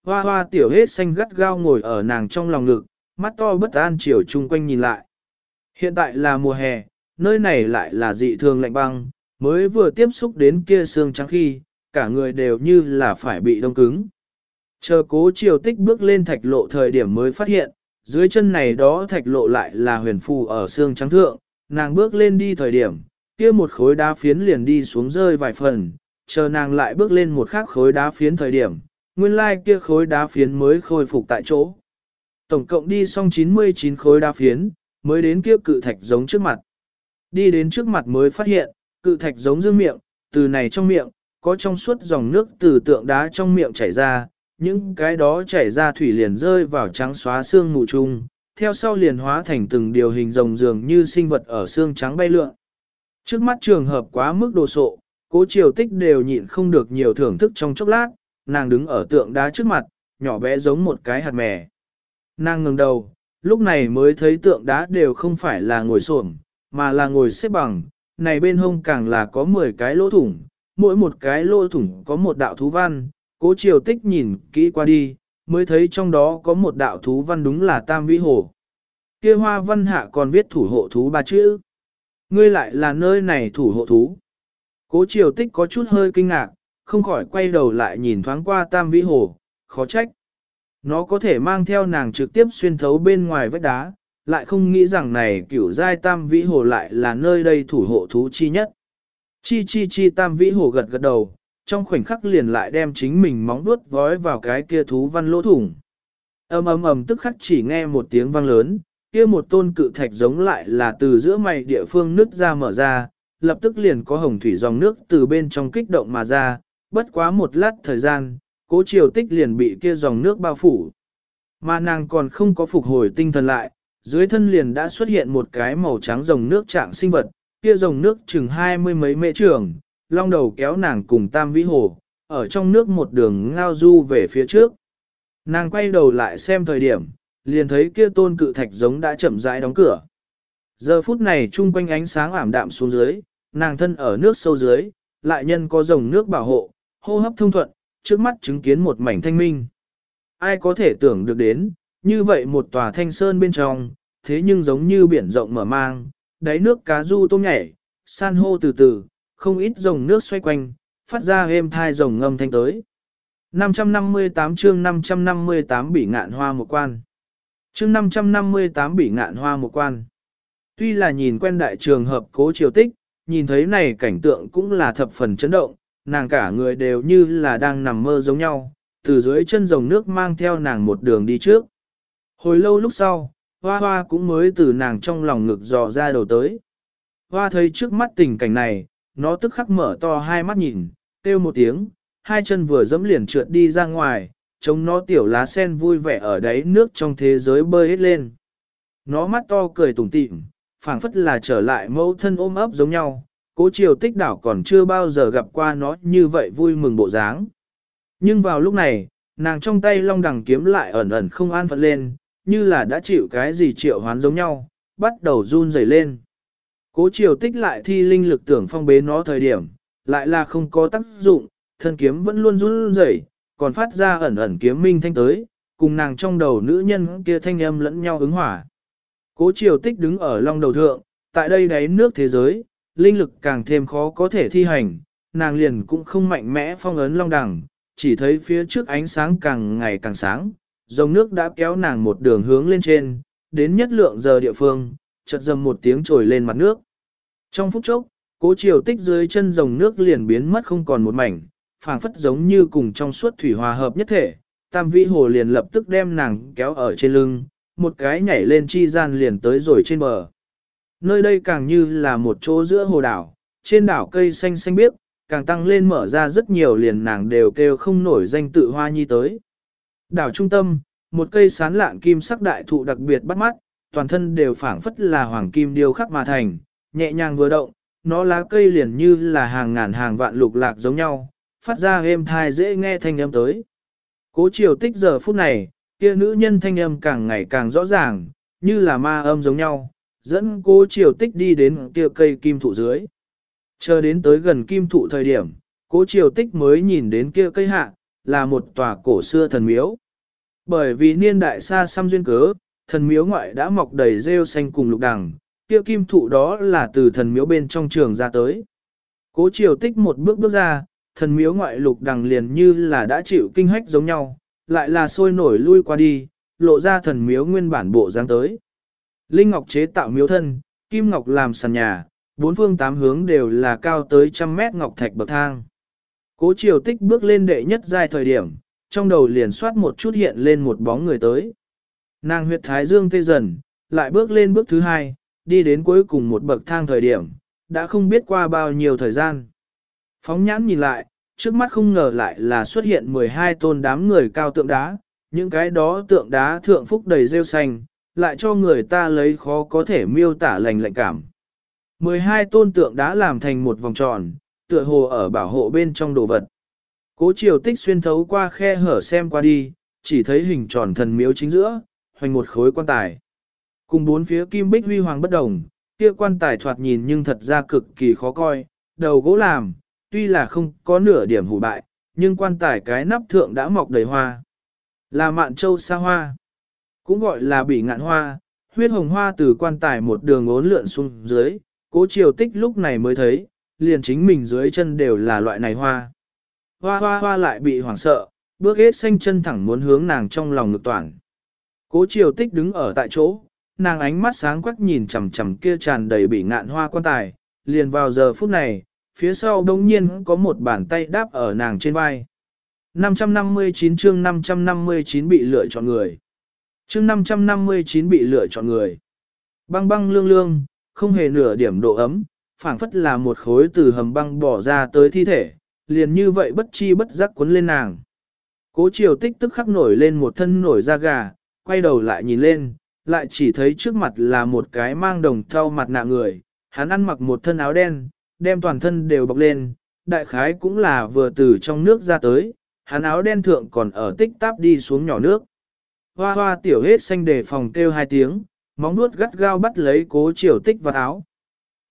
Hoa hoa tiểu hết xanh gắt gao ngồi ở nàng trong lòng ngực, mắt to bất an chiều chung quanh nhìn lại. Hiện tại là mùa hè, nơi này lại là dị thường lạnh băng, mới vừa tiếp xúc đến kia xương trắng khi, cả người đều như là phải bị đông cứng. Chờ cố triều tích bước lên thạch lộ thời điểm mới phát hiện, dưới chân này đó thạch lộ lại là huyền phù ở xương trắng thượng, nàng bước lên đi thời điểm, kia một khối đá phiến liền đi xuống rơi vài phần, chờ nàng lại bước lên một khác khối đá phiến thời điểm, nguyên lai like kia khối đá phiến mới khôi phục tại chỗ. Tổng cộng đi xong 99 khối đá phiến, mới đến kia cự thạch giống trước mặt. Đi đến trước mặt mới phát hiện, cự thạch giống dương miệng, từ này trong miệng, có trong suốt dòng nước từ tượng đá trong miệng chảy ra, những cái đó chảy ra thủy liền rơi vào trắng xóa xương mù chung, theo sau liền hóa thành từng điều hình rồng dường như sinh vật ở xương trắng bay lượn. Trước mắt trường hợp quá mức đồ sộ, cố triều tích đều nhịn không được nhiều thưởng thức trong chốc lát, nàng đứng ở tượng đá trước mặt, nhỏ bé giống một cái hạt mè. Nàng ngừng đầu, lúc này mới thấy tượng đá đều không phải là ngồi xổm, mà là ngồi xếp bằng, này bên hông càng là có 10 cái lỗ thủng, mỗi một cái lỗ thủng có một đạo thú văn, cố triều tích nhìn kỹ qua đi, mới thấy trong đó có một đạo thú văn đúng là tam vĩ hồ. kia hoa văn hạ còn viết thủ hộ thú ba chữ. Ngươi lại là nơi này thủ hộ thú. Cố triều tích có chút hơi kinh ngạc, không khỏi quay đầu lại nhìn thoáng qua tam vĩ hồ, khó trách. Nó có thể mang theo nàng trực tiếp xuyên thấu bên ngoài vách đá, lại không nghĩ rằng này cửu giai tam vĩ hồ lại là nơi đây thủ hộ thú chi nhất. Chi chi chi tam vĩ hồ gật gật đầu, trong khoảnh khắc liền lại đem chính mình móng vuốt vói vào cái kia thú văn lỗ thủng. ầm ầm ầm tức khắc chỉ nghe một tiếng vang lớn, kia một tôn cự thạch giống lại là từ giữa mày địa phương nứt ra mở ra, lập tức liền có hồng thủy dòng nước từ bên trong kích động mà ra, bất quá một lát thời gian, cố triều tích liền bị kia dòng nước bao phủ. Mà nàng còn không có phục hồi tinh thần lại, dưới thân liền đã xuất hiện một cái màu trắng dòng nước trạng sinh vật, kia dòng nước chừng hai mươi mấy mễ trường, long đầu kéo nàng cùng tam vĩ hồ, ở trong nước một đường ngao du về phía trước. Nàng quay đầu lại xem thời điểm, liền thấy kia tôn cự thạch giống đã chậm rãi đóng cửa. Giờ phút này chung quanh ánh sáng ảm đạm xuống dưới, nàng thân ở nước sâu dưới, lại nhân có dòng nước bảo hộ, hô hấp thông thuận, trước mắt chứng kiến một mảnh thanh minh. Ai có thể tưởng được đến, như vậy một tòa thanh sơn bên trong, thế nhưng giống như biển rộng mở mang, đáy nước cá du tôm nhảy, san hô từ từ, không ít dòng nước xoay quanh, phát ra êm thai rồng ngâm thanh tới. 558 chương 558 bị ngạn hoa một quan. Chương 558 bị ngạn hoa một quan. Tuy là nhìn quen đại trường hợp cố triều tích, nhìn thấy này cảnh tượng cũng là thập phần chấn động, nàng cả người đều như là đang nằm mơ giống nhau, từ dưới chân rồng nước mang theo nàng một đường đi trước. Hồi lâu lúc sau, hoa hoa cũng mới từ nàng trong lòng ngực dò ra đầu tới. Hoa thấy trước mắt tình cảnh này, nó tức khắc mở to hai mắt nhìn, kêu một tiếng, hai chân vừa dẫm liền trượt đi ra ngoài, trông nó tiểu lá sen vui vẻ ở đáy nước trong thế giới bơi hết lên. Nó mắt to cười tủm tỉm, phảng phất là trở lại mẫu thân ôm ấp giống nhau, cố triều tích đảo còn chưa bao giờ gặp qua nó như vậy vui mừng bộ dáng. Nhưng vào lúc này, nàng trong tay long đằng kiếm lại ẩn ẩn không an phận lên, như là đã chịu cái gì triệu hoán giống nhau, bắt đầu run rẩy lên. Cố triều tích lại thi linh lực tưởng phong bế nó thời điểm, lại là không có tác dụng, thân kiếm vẫn luôn run rẩy, còn phát ra ẩn ẩn kiếm minh thanh tới, cùng nàng trong đầu nữ nhân kia thanh âm lẫn nhau ứng hỏa. Cố triều tích đứng ở long đầu thượng, tại đây đáy nước thế giới, linh lực càng thêm khó có thể thi hành, nàng liền cũng không mạnh mẽ phong ấn long đằng, chỉ thấy phía trước ánh sáng càng ngày càng sáng, dòng nước đã kéo nàng một đường hướng lên trên, đến nhất lượng giờ địa phương, chợt dầm một tiếng trồi lên mặt nước. Trong phút chốc, cố chiều tích dưới chân dòng nước liền biến mất không còn một mảnh, phảng phất giống như cùng trong suốt thủy hòa hợp nhất thể, tam vĩ hồ liền lập tức đem nàng kéo ở trên lưng, một cái nhảy lên chi gian liền tới rồi trên bờ. Nơi đây càng như là một chỗ giữa hồ đảo, trên đảo cây xanh xanh biếc, càng tăng lên mở ra rất nhiều liền nàng đều kêu không nổi danh tự hoa nhi tới. Đảo trung tâm, một cây sán lạng kim sắc đại thụ đặc biệt bắt mắt, toàn thân đều phảng phất là hoàng kim điêu khắc mà thành, nhẹ nhàng vừa động, nó lá cây liền như là hàng ngàn hàng vạn lục lạc giống nhau, phát ra êm thai dễ nghe thanh âm tới. Cố chiều tích giờ phút này, kia nữ nhân thanh âm càng ngày càng rõ ràng, như là ma âm giống nhau, dẫn cố triều tích đi đến kia cây kim thụ dưới. Chờ đến tới gần kim thụ thời điểm, cố triều tích mới nhìn đến kia cây hạ, là một tòa cổ xưa thần miếu. Bởi vì niên đại xa xăm duyên cớ, thần miếu ngoại đã mọc đầy rêu xanh cùng lục đằng, kia kim thụ đó là từ thần miếu bên trong trường ra tới. Cố triều tích một bước bước ra, thần miếu ngoại lục đằng liền như là đã chịu kinh hách giống nhau, lại là sôi nổi lui qua đi, lộ ra thần miếu nguyên bản bộ dáng tới. Linh ngọc chế tạo miếu thân, kim ngọc làm sàn nhà, bốn phương tám hướng đều là cao tới trăm mét ngọc thạch bậc thang. Cố triều tích bước lên đệ nhất giai thời điểm, trong đầu liền soát một chút hiện lên một bóng người tới. Nàng huyệt thái dương tê dần, lại bước lên bước thứ hai, đi đến cuối cùng một bậc thang thời điểm, đã không biết qua bao nhiêu thời gian. Phóng nhãn nhìn lại, trước mắt không ngờ lại là xuất hiện 12 tôn đám người cao tượng đá, những cái đó tượng đá thượng phúc đầy rêu xanh, lại cho người ta lấy khó có thể miêu tả lành lạnh cảm. 12 tôn tượng đã làm thành một vòng tròn, tựa hồ ở bảo hộ bên trong đồ vật. Cố triều tích xuyên thấu qua khe hở xem qua đi, chỉ thấy hình tròn thần miếu chính giữa, hoành một khối quan tài. Cùng bốn phía kim bích huy hoàng bất đồng, kia quan tài thoạt nhìn nhưng thật ra cực kỳ khó coi, đầu gỗ làm, tuy là không có nửa điểm hủ bại, nhưng quan tài cái nắp thượng đã mọc đầy hoa. Là mạn châu sa hoa, cũng gọi là bỉ ngạn hoa, huyết hồng hoa từ quan tài một đường ốn lượn xuống dưới, cố triều tích lúc này mới thấy, liền chính mình dưới chân đều là loại này hoa. Hoa hoa hoa lại bị hoảng sợ, bước hết xanh chân thẳng muốn hướng nàng trong lòng ngực toàn. Cố triều tích đứng ở tại chỗ, nàng ánh mắt sáng quắc nhìn chằm chằm kia tràn đầy bị ngạn hoa quan tài, liền vào giờ phút này, phía sau đông nhiên có một bàn tay đáp ở nàng trên vai. 559 chương 559 bị lựa chọn người. Chương 559 bị lựa chọn người. Băng băng lương lương, không hề nửa điểm độ ấm, phảng phất là một khối từ hầm băng bỏ ra tới thi thể, liền như vậy bất chi bất giác cuốn lên nàng. Cố triều tích tức khắc nổi lên một thân nổi da gà, quay đầu lại nhìn lên, lại chỉ thấy trước mặt là một cái mang đồng thau mặt nạ người, hắn ăn mặc một thân áo đen, đem toàn thân đều bọc lên, đại khái cũng là vừa từ trong nước ra tới, hắn áo đen thượng còn ở tích táp đi xuống nhỏ nước. Hoa hoa tiểu hết xanh đề phòng kêu hai tiếng, móng nuốt gắt gao bắt lấy cố triều tích vào áo.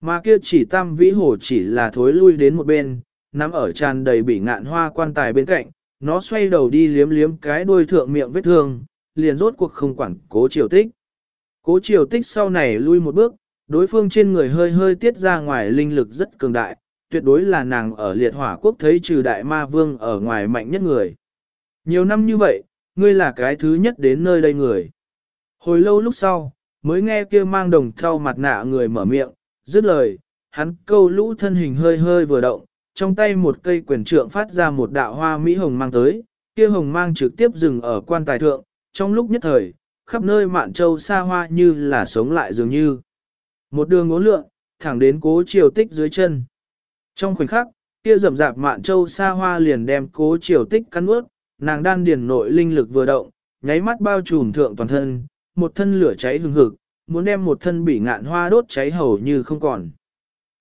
Mà kia chỉ tam vĩ hổ chỉ là thối lui đến một bên, nắm ở tràn đầy bị ngạn hoa quan tài bên cạnh, nó xoay đầu đi liếm liếm cái đuôi thượng miệng vết thương, liền rốt cuộc không quản cố triều tích. Cố triều tích sau này lui một bước, đối phương trên người hơi hơi tiết ra ngoài linh lực rất cường đại, tuyệt đối là nàng ở liệt hỏa quốc thấy trừ đại ma vương ở ngoài mạnh nhất người. Nhiều năm như vậy, ngươi là cái thứ nhất đến nơi đây người. Hồi lâu lúc sau, mới nghe kia mang đồng thau mặt nạ người mở miệng, dứt lời, hắn câu lũ thân hình hơi hơi vừa động, trong tay một cây quyền trượng phát ra một đạo hoa mỹ hồng mang tới, kia hồng mang trực tiếp dừng ở quan tài thượng, trong lúc nhất thời, khắp nơi mạn châu xa hoa như là sống lại dường như. Một đường ngố lượng, thẳng đến cố triều tích dưới chân. Trong khoảnh khắc, kia rậm rạp mạn châu xa hoa liền đem cố triều tích cắn ướt, nàng đan điền nội linh lực vừa động, nháy mắt bao trùm thượng toàn thân, một thân lửa cháy hừng hực, muốn đem một thân bị ngạn hoa đốt cháy hầu như không còn.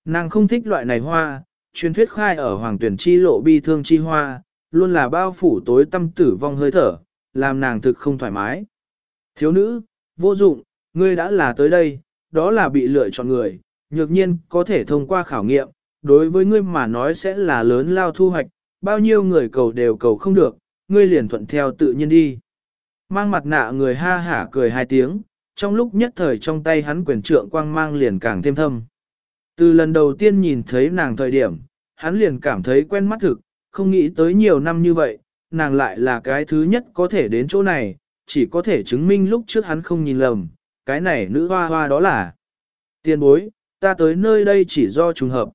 Nàng không thích loại này hoa, truyền thuyết khai ở hoàng tuyển chi lộ bi thương chi hoa, luôn là bao phủ tối tâm tử vong hơi thở, làm nàng thực không thoải mái. Thiếu nữ, vô dụng, ngươi đã là tới đây, đó là bị lựa chọn người, nhược nhiên có thể thông qua khảo nghiệm, đối với ngươi mà nói sẽ là lớn lao thu hoạch, bao nhiêu người cầu đều cầu không được, ngươi liền thuận theo tự nhiên đi. Mang mặt nạ người ha hả cười hai tiếng, trong lúc nhất thời trong tay hắn quyền trượng quang mang liền càng thêm thâm. Từ lần đầu tiên nhìn thấy nàng thời điểm, hắn liền cảm thấy quen mắt thực, không nghĩ tới nhiều năm như vậy, nàng lại là cái thứ nhất có thể đến chỗ này, chỉ có thể chứng minh lúc trước hắn không nhìn lầm, cái này nữ hoa hoa đó là tiên bối, ta tới nơi đây chỉ do trùng hợp.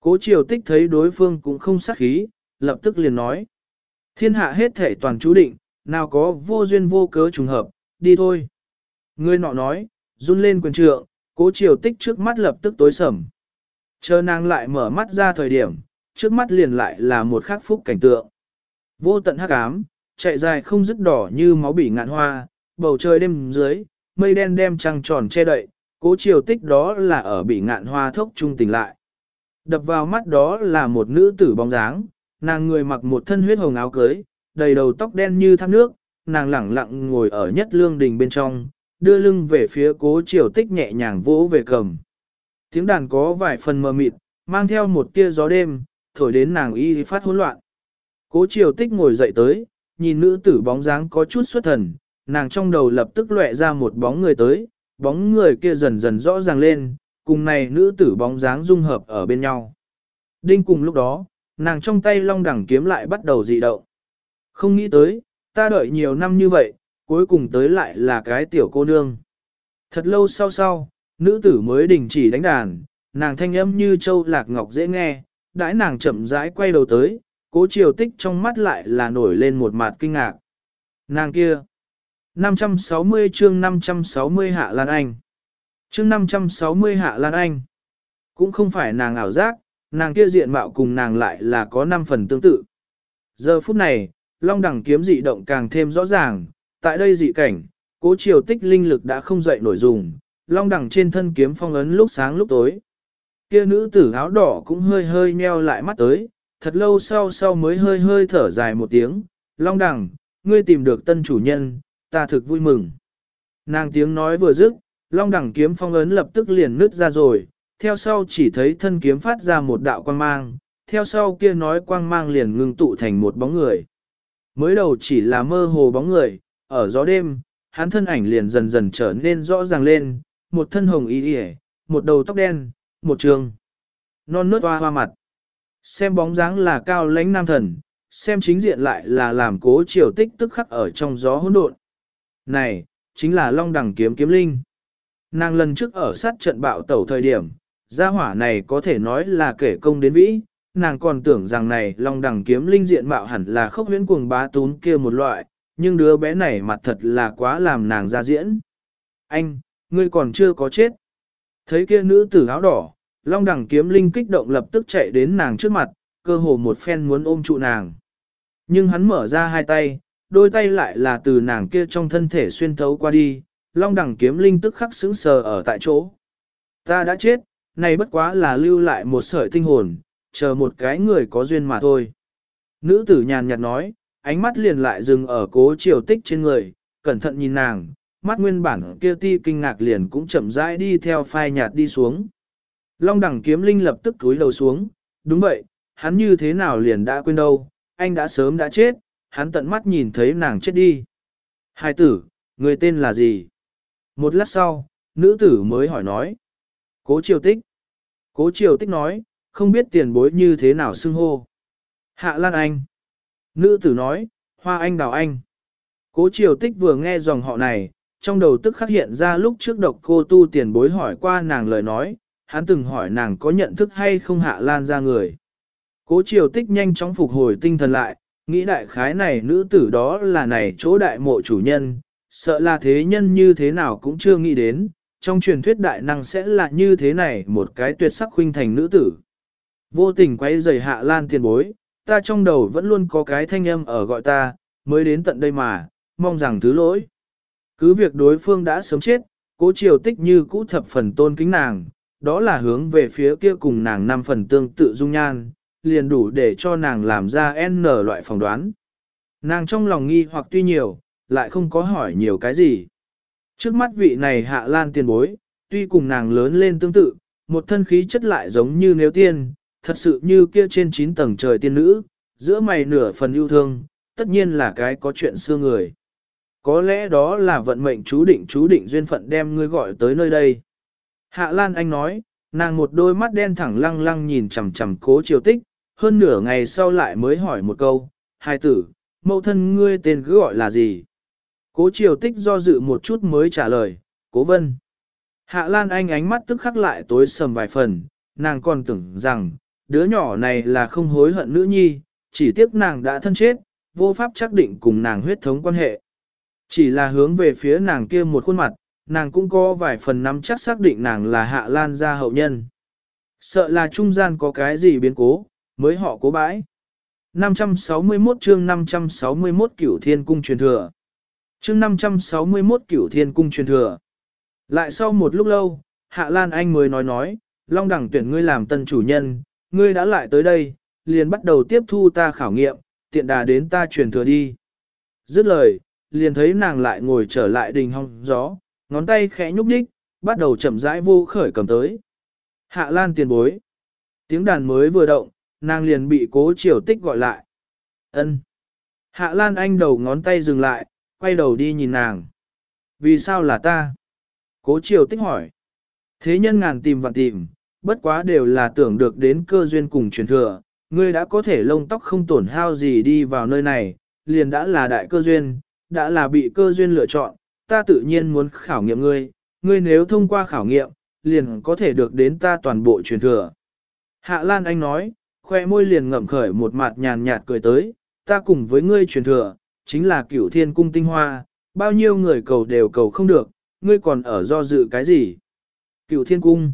Cố triều tích thấy đối phương cũng không sát khí, lập tức liền nói. Thiên hạ hết thể toàn chú định, nào có vô duyên vô cớ trùng hợp, đi thôi. Người nọ nói, run lên quyền trượng, cố triều tích trước mắt lập tức tối sầm. Chờ nàng lại mở mắt ra thời điểm, trước mắt liền lại là một khắc phúc cảnh tượng. Vô tận hắc ám, chạy dài không dứt đỏ như máu bỉ ngạn hoa, bầu trời đêm dưới, mây đen đem trăng tròn che đậy, cố triều tích đó là ở bỉ ngạn hoa thốc trung tỉnh lại. Đập vào mắt đó là một nữ tử bóng dáng, nàng người mặc một thân huyết hồng áo cưới, đầy đầu tóc đen như thác nước, nàng lẳng lặng ngồi ở nhất lương đình bên trong, đưa lưng về phía cố triều tích nhẹ nhàng vỗ về cầm. Tiếng đàn có vài phần mờ mịt, mang theo một tia gió đêm, thổi đến nàng y phát hỗn loạn. Cố triều tích ngồi dậy tới, nhìn nữ tử bóng dáng có chút xuất thần, nàng trong đầu lập tức lóe ra một bóng người tới, bóng người kia dần dần rõ ràng lên, cùng này nữ tử bóng dáng dung hợp ở bên nhau. Đinh cùng lúc đó, nàng trong tay long đẳng kiếm lại bắt đầu dị động. Không nghĩ tới, ta đợi nhiều năm như vậy, cuối cùng tới lại là cái tiểu cô nương. Thật lâu sau sau, nữ tử mới đình chỉ đánh đàn, nàng thanh âm như châu lạc ngọc dễ nghe, đãi nàng chậm rãi quay đầu tới, cố triều tích trong mắt lại là nổi lên một mặt kinh ngạc. Nàng kia, 560 chương 560 Hạ Lan Anh. Chương 560 Hạ Lan Anh. Cũng không phải nàng ảo giác, nàng kia diện mạo cùng nàng lại là có 5 phần tương tự. Giờ phút này, long đẳng kiếm dị động càng thêm rõ ràng, tại đây dị cảnh, cố triều tích linh lực đã không dậy nổi dùng, long đẳng trên thân kiếm phong ấn lúc sáng lúc tối. Kia nữ tử áo đỏ cũng hơi hơi nheo lại mắt tới, thật lâu sau sau mới hơi hơi thở dài một tiếng, long đẳng, ngươi tìm được tân chủ nhân, ta thực vui mừng. Nàng tiếng nói vừa dứt, long đẳng kiếm phong ấn lập tức liền nứt ra rồi, theo sau chỉ thấy thân kiếm phát ra một đạo quang mang, theo sau kia nói quang mang liền ngưng tụ thành một bóng người. Mới đầu chỉ là mơ hồ bóng người, ở gió đêm, hắn thân ảnh liền dần dần trở nên rõ ràng lên, một thân hồng y yể, một đầu tóc đen, một trường, non nớt hoa hoa mặt. Xem bóng dáng là cao lãnh nam thần, xem chính diện lại là làm cố triều tích tức khắc ở trong gió hỗn độn. Này, chính là long đẳng kiếm kiếm linh. Nàng lần trước ở sát trận bạo tẩu thời điểm, gia hỏa này có thể nói là kể công đến vĩ, nàng còn tưởng rằng này long đẳng kiếm linh diện mạo hẳn là khốc huyễn cuồng bá tún kia một loại, nhưng đứa bé này mặt thật là quá làm nàng ra diễn. Anh, ngươi còn chưa có chết. Thấy kia nữ tử áo đỏ, long đẳng kiếm linh kích động lập tức chạy đến nàng trước mặt, cơ hồ một phen muốn ôm trụ nàng. Nhưng hắn mở ra hai tay, đôi tay lại là từ nàng kia trong thân thể xuyên thấu qua đi, long đẳng kiếm linh tức khắc sững sờ ở tại chỗ. Ta đã chết, này bất quá là lưu lại một sợi tinh hồn, chờ một cái người có duyên mà thôi. Nữ tử nhàn nhạt nói, ánh mắt liền lại dừng ở cố triều tích trên người, cẩn thận nhìn nàng, mắt nguyên bản kia ti kinh ngạc liền cũng chậm rãi đi theo phai nhạt đi xuống. Long đẳng kiếm linh lập tức túi đầu xuống, đúng vậy, hắn như thế nào liền đã quên đâu, anh đã sớm đã chết, hắn tận mắt nhìn thấy nàng chết đi. Hai tử, người tên là gì? Một lát sau, nữ tử mới hỏi nói. Cố triều tích. Cố triều tích nói, không biết tiền bối như thế nào xưng hô. Hạ Lan Anh. Nữ tử nói, Hoa Anh Đào Anh. Cố triều tích vừa nghe dòng họ này, trong đầu tức khắc hiện ra lúc trước độc cô tu tiền bối hỏi qua nàng lời nói, hắn từng hỏi nàng có nhận thức hay không Hạ Lan ra người. Cố triều tích nhanh chóng phục hồi tinh thần lại, nghĩ đại khái này nữ tử đó là này chỗ đại mộ chủ nhân, sợ là thế nhân như thế nào cũng chưa nghĩ đến, trong truyền thuyết đại năng sẽ là như thế này một cái tuyệt sắc huynh thành nữ tử. Vô tình quay giày hạ lan tiền bối, ta trong đầu vẫn luôn có cái thanh âm ở gọi ta, mới đến tận đây mà, mong rằng thứ lỗi. Cứ việc đối phương đã sớm chết, cố triều tích như cũ thập phần tôn kính nàng, đó là hướng về phía kia cùng nàng năm phần tương tự dung nhan, liền đủ để cho nàng làm ra N loại phỏng đoán. Nàng trong lòng nghi hoặc tuy nhiều, lại không có hỏi nhiều cái gì. Trước mắt vị này hạ lan tiền bối, tuy cùng nàng lớn lên tương tự, một thân khí chất lại giống như nếu tiên, thật sự như kia trên chín tầng trời tiên nữ, giữa mày nửa phần yêu thương, tất nhiên là cái có chuyện xưa người. Có lẽ đó là vận mệnh chú định chú định duyên phận đem ngươi gọi tới nơi đây. Hạ Lan Anh nói, nàng một đôi mắt đen thẳng lăng lăng nhìn chằm chằm cố triều tích, hơn nửa ngày sau lại mới hỏi một câu, hai tử, mẫu thân ngươi tên cứ gọi là gì? Cố triều tích do dự một chút mới trả lời, cố vân. Hạ Lan Anh ánh mắt tức khắc lại tối sầm vài phần, nàng còn tưởng rằng, đứa nhỏ này là không hối hận nữ nhi, chỉ tiếc nàng đã thân chết, vô pháp xác định cùng nàng huyết thống quan hệ. Chỉ là hướng về phía nàng kia một khuôn mặt, nàng cũng có vài phần nắm chắc xác định nàng là Hạ Lan gia hậu nhân. Sợ là trung gian có cái gì biến cố, mới họ cố bãi. 561 chương 561 cửu thiên cung truyền thừa. Chương 561 cửu thiên cung truyền thừa. Lại sau một lúc lâu, Hạ Lan Anh mới nói nói, Long đẳng tuyển ngươi làm tân chủ nhân, ngươi đã lại tới đây, liền bắt đầu tiếp thu ta khảo nghiệm, tiện đà đến ta truyền thừa đi. Dứt lời, liền thấy nàng lại ngồi trở lại đình hong gió, ngón tay khẽ nhúc nhích, bắt đầu chậm rãi vô khởi cầm tới. Hạ Lan tiền bối. Tiếng đàn mới vừa động, nàng liền bị cố triều tích gọi lại. ân Hạ Lan Anh đầu ngón tay dừng lại, quay đầu đi nhìn nàng. Vì sao là ta? Cố triều tích hỏi. Thế nhân ngàn tìm và tìm, bất quá đều là tưởng được đến cơ duyên cùng truyền thừa. Ngươi đã có thể lông tóc không tổn hao gì đi vào nơi này, liền đã là đại cơ duyên, đã là bị cơ duyên lựa chọn, ta tự nhiên muốn khảo nghiệm ngươi, ngươi nếu thông qua khảo nghiệm, liền có thể được đến ta toàn bộ truyền thừa. Hạ Lan Anh nói, khoe môi liền ngậm khởi một mặt nhàn nhạt cười tới, ta cùng với ngươi truyền thừa, chính là cửu thiên cung tinh hoa, bao nhiêu người cầu đều cầu không được, ngươi còn ở do dự cái gì? Cửu thiên cung.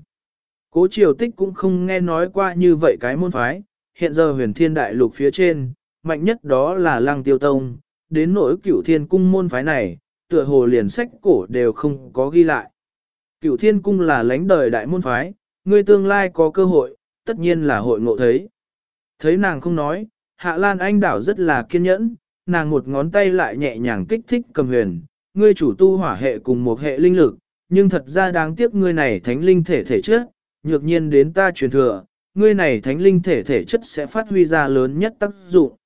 Cố triều tích cũng không nghe nói qua như vậy cái môn phái, hiện giờ huyền thiên đại lục phía trên, mạnh nhất đó là lăng tiêu tông, đến nỗi cửu thiên cung môn phái này, tựa hồ liền sách cổ đều không có ghi lại. Cửu thiên cung là lãnh đời đại môn phái, ngươi tương lai có cơ hội, tất nhiên là hội ngộ thấy. Thấy nàng không nói, Hạ Lan Anh đảo rất là kiên nhẫn, nàng một ngón tay lại nhẹ nhàng kích thích cầm huyền, ngươi chủ tu hỏa hệ cùng một hệ linh lực, nhưng thật ra đáng tiếc ngươi này thánh linh thể thể chất, nhược nhiên đến ta truyền thừa, ngươi này thánh linh thể thể chất sẽ phát huy ra lớn nhất tác dụng.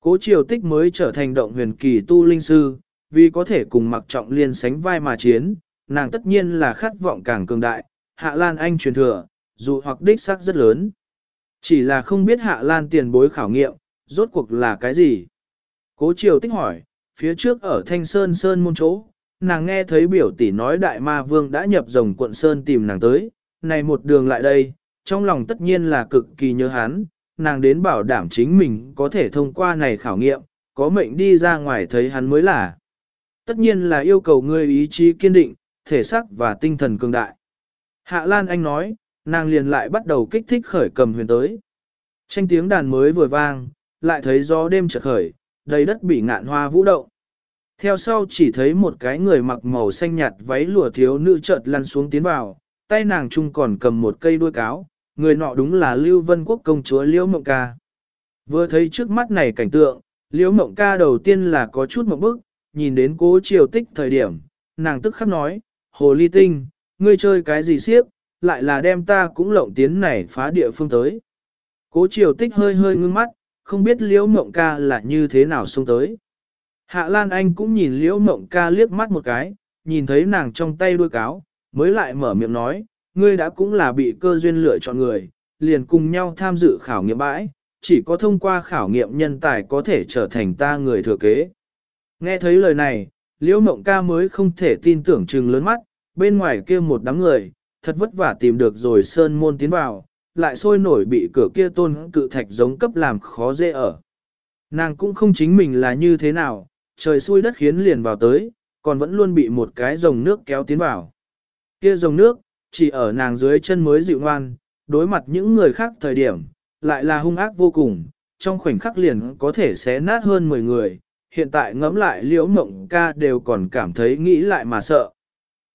Cố triều tích mới trở thành động huyền kỳ tu linh sư, vì có thể cùng mặc trọng liên sánh vai mà chiến, nàng tất nhiên là khát vọng càng cường đại, Hạ Lan Anh truyền thừa, dù hoặc đích xác rất lớn. Chỉ là không biết Hạ Lan tiền bối khảo nghiệm, rốt cuộc là cái gì? Cố triều tích hỏi, phía trước ở Thanh Sơn Sơn môn chỗ, nàng nghe thấy biểu tỷ nói đại ma vương đã nhập rồng quận Sơn tìm nàng tới, này một đường lại đây, trong lòng tất nhiên là cực kỳ nhớ hắn, nàng đến bảo đảm chính mình có thể thông qua này khảo nghiệm, có mệnh đi ra ngoài thấy hắn mới là. Tất nhiên là yêu cầu ngươi ý chí kiên định, thể xác và tinh thần cường đại. Hạ Lan Anh nói, nàng liền lại bắt đầu kích thích khởi cầm huyền tới. Tranh tiếng đàn mới vừa vang, lại thấy gió đêm chợt khởi, đầy đất bị ngạn hoa vũ động. Theo sau chỉ thấy một cái người mặc màu xanh nhạt váy lụa thiếu nữ chợt lăn xuống tiến vào, tay nàng chung còn cầm một cây đuôi cáo, người nọ đúng là Lưu Vân Quốc công chúa Liễu Mộng Ca. Vừa thấy trước mắt này cảnh tượng, Liễu Mộng Ca đầu tiên là có chút một bức, nhìn đến cố triều tích thời điểm, nàng tức khắc nói, Hồ Ly Tinh, ngươi chơi cái gì siếp, lại là đem ta cũng lộng tiến này phá địa phương tới. Cố triều tích hơi hơi ngưng mắt, không biết Liễu Mộng Ca là như thế nào xông tới. Hạ Lan Anh cũng nhìn Liễu Mộng Ca liếc mắt một cái, nhìn thấy nàng trong tay đuôi cáo, mới lại mở miệng nói, ngươi đã cũng là bị cơ duyên lựa chọn người, liền cùng nhau tham dự khảo nghiệm bãi, chỉ có thông qua khảo nghiệm nhân tài có thể trở thành ta người thừa kế. Nghe thấy lời này, Liễu Mộng Ca mới không thể tin tưởng chừng lớn mắt, bên ngoài kia một đám người, thật vất vả tìm được rồi sơn môn tiến vào, lại sôi nổi bị cửa kia tôn cự thạch giống cấp làm khó dễ ở. Nàng cũng không chính mình là như thế nào, trời xui đất khiến liền vào tới, còn vẫn luôn bị một cái dòng nước kéo tiến vào. Kia dòng nước, chỉ ở nàng dưới chân mới dịu ngoan, đối mặt những người khác thời điểm, lại là hung ác vô cùng, trong khoảnh khắc liền có thể xé nát hơn 10 người, hiện tại ngẫm lại liễu mộng ca đều còn cảm thấy nghĩ lại mà sợ.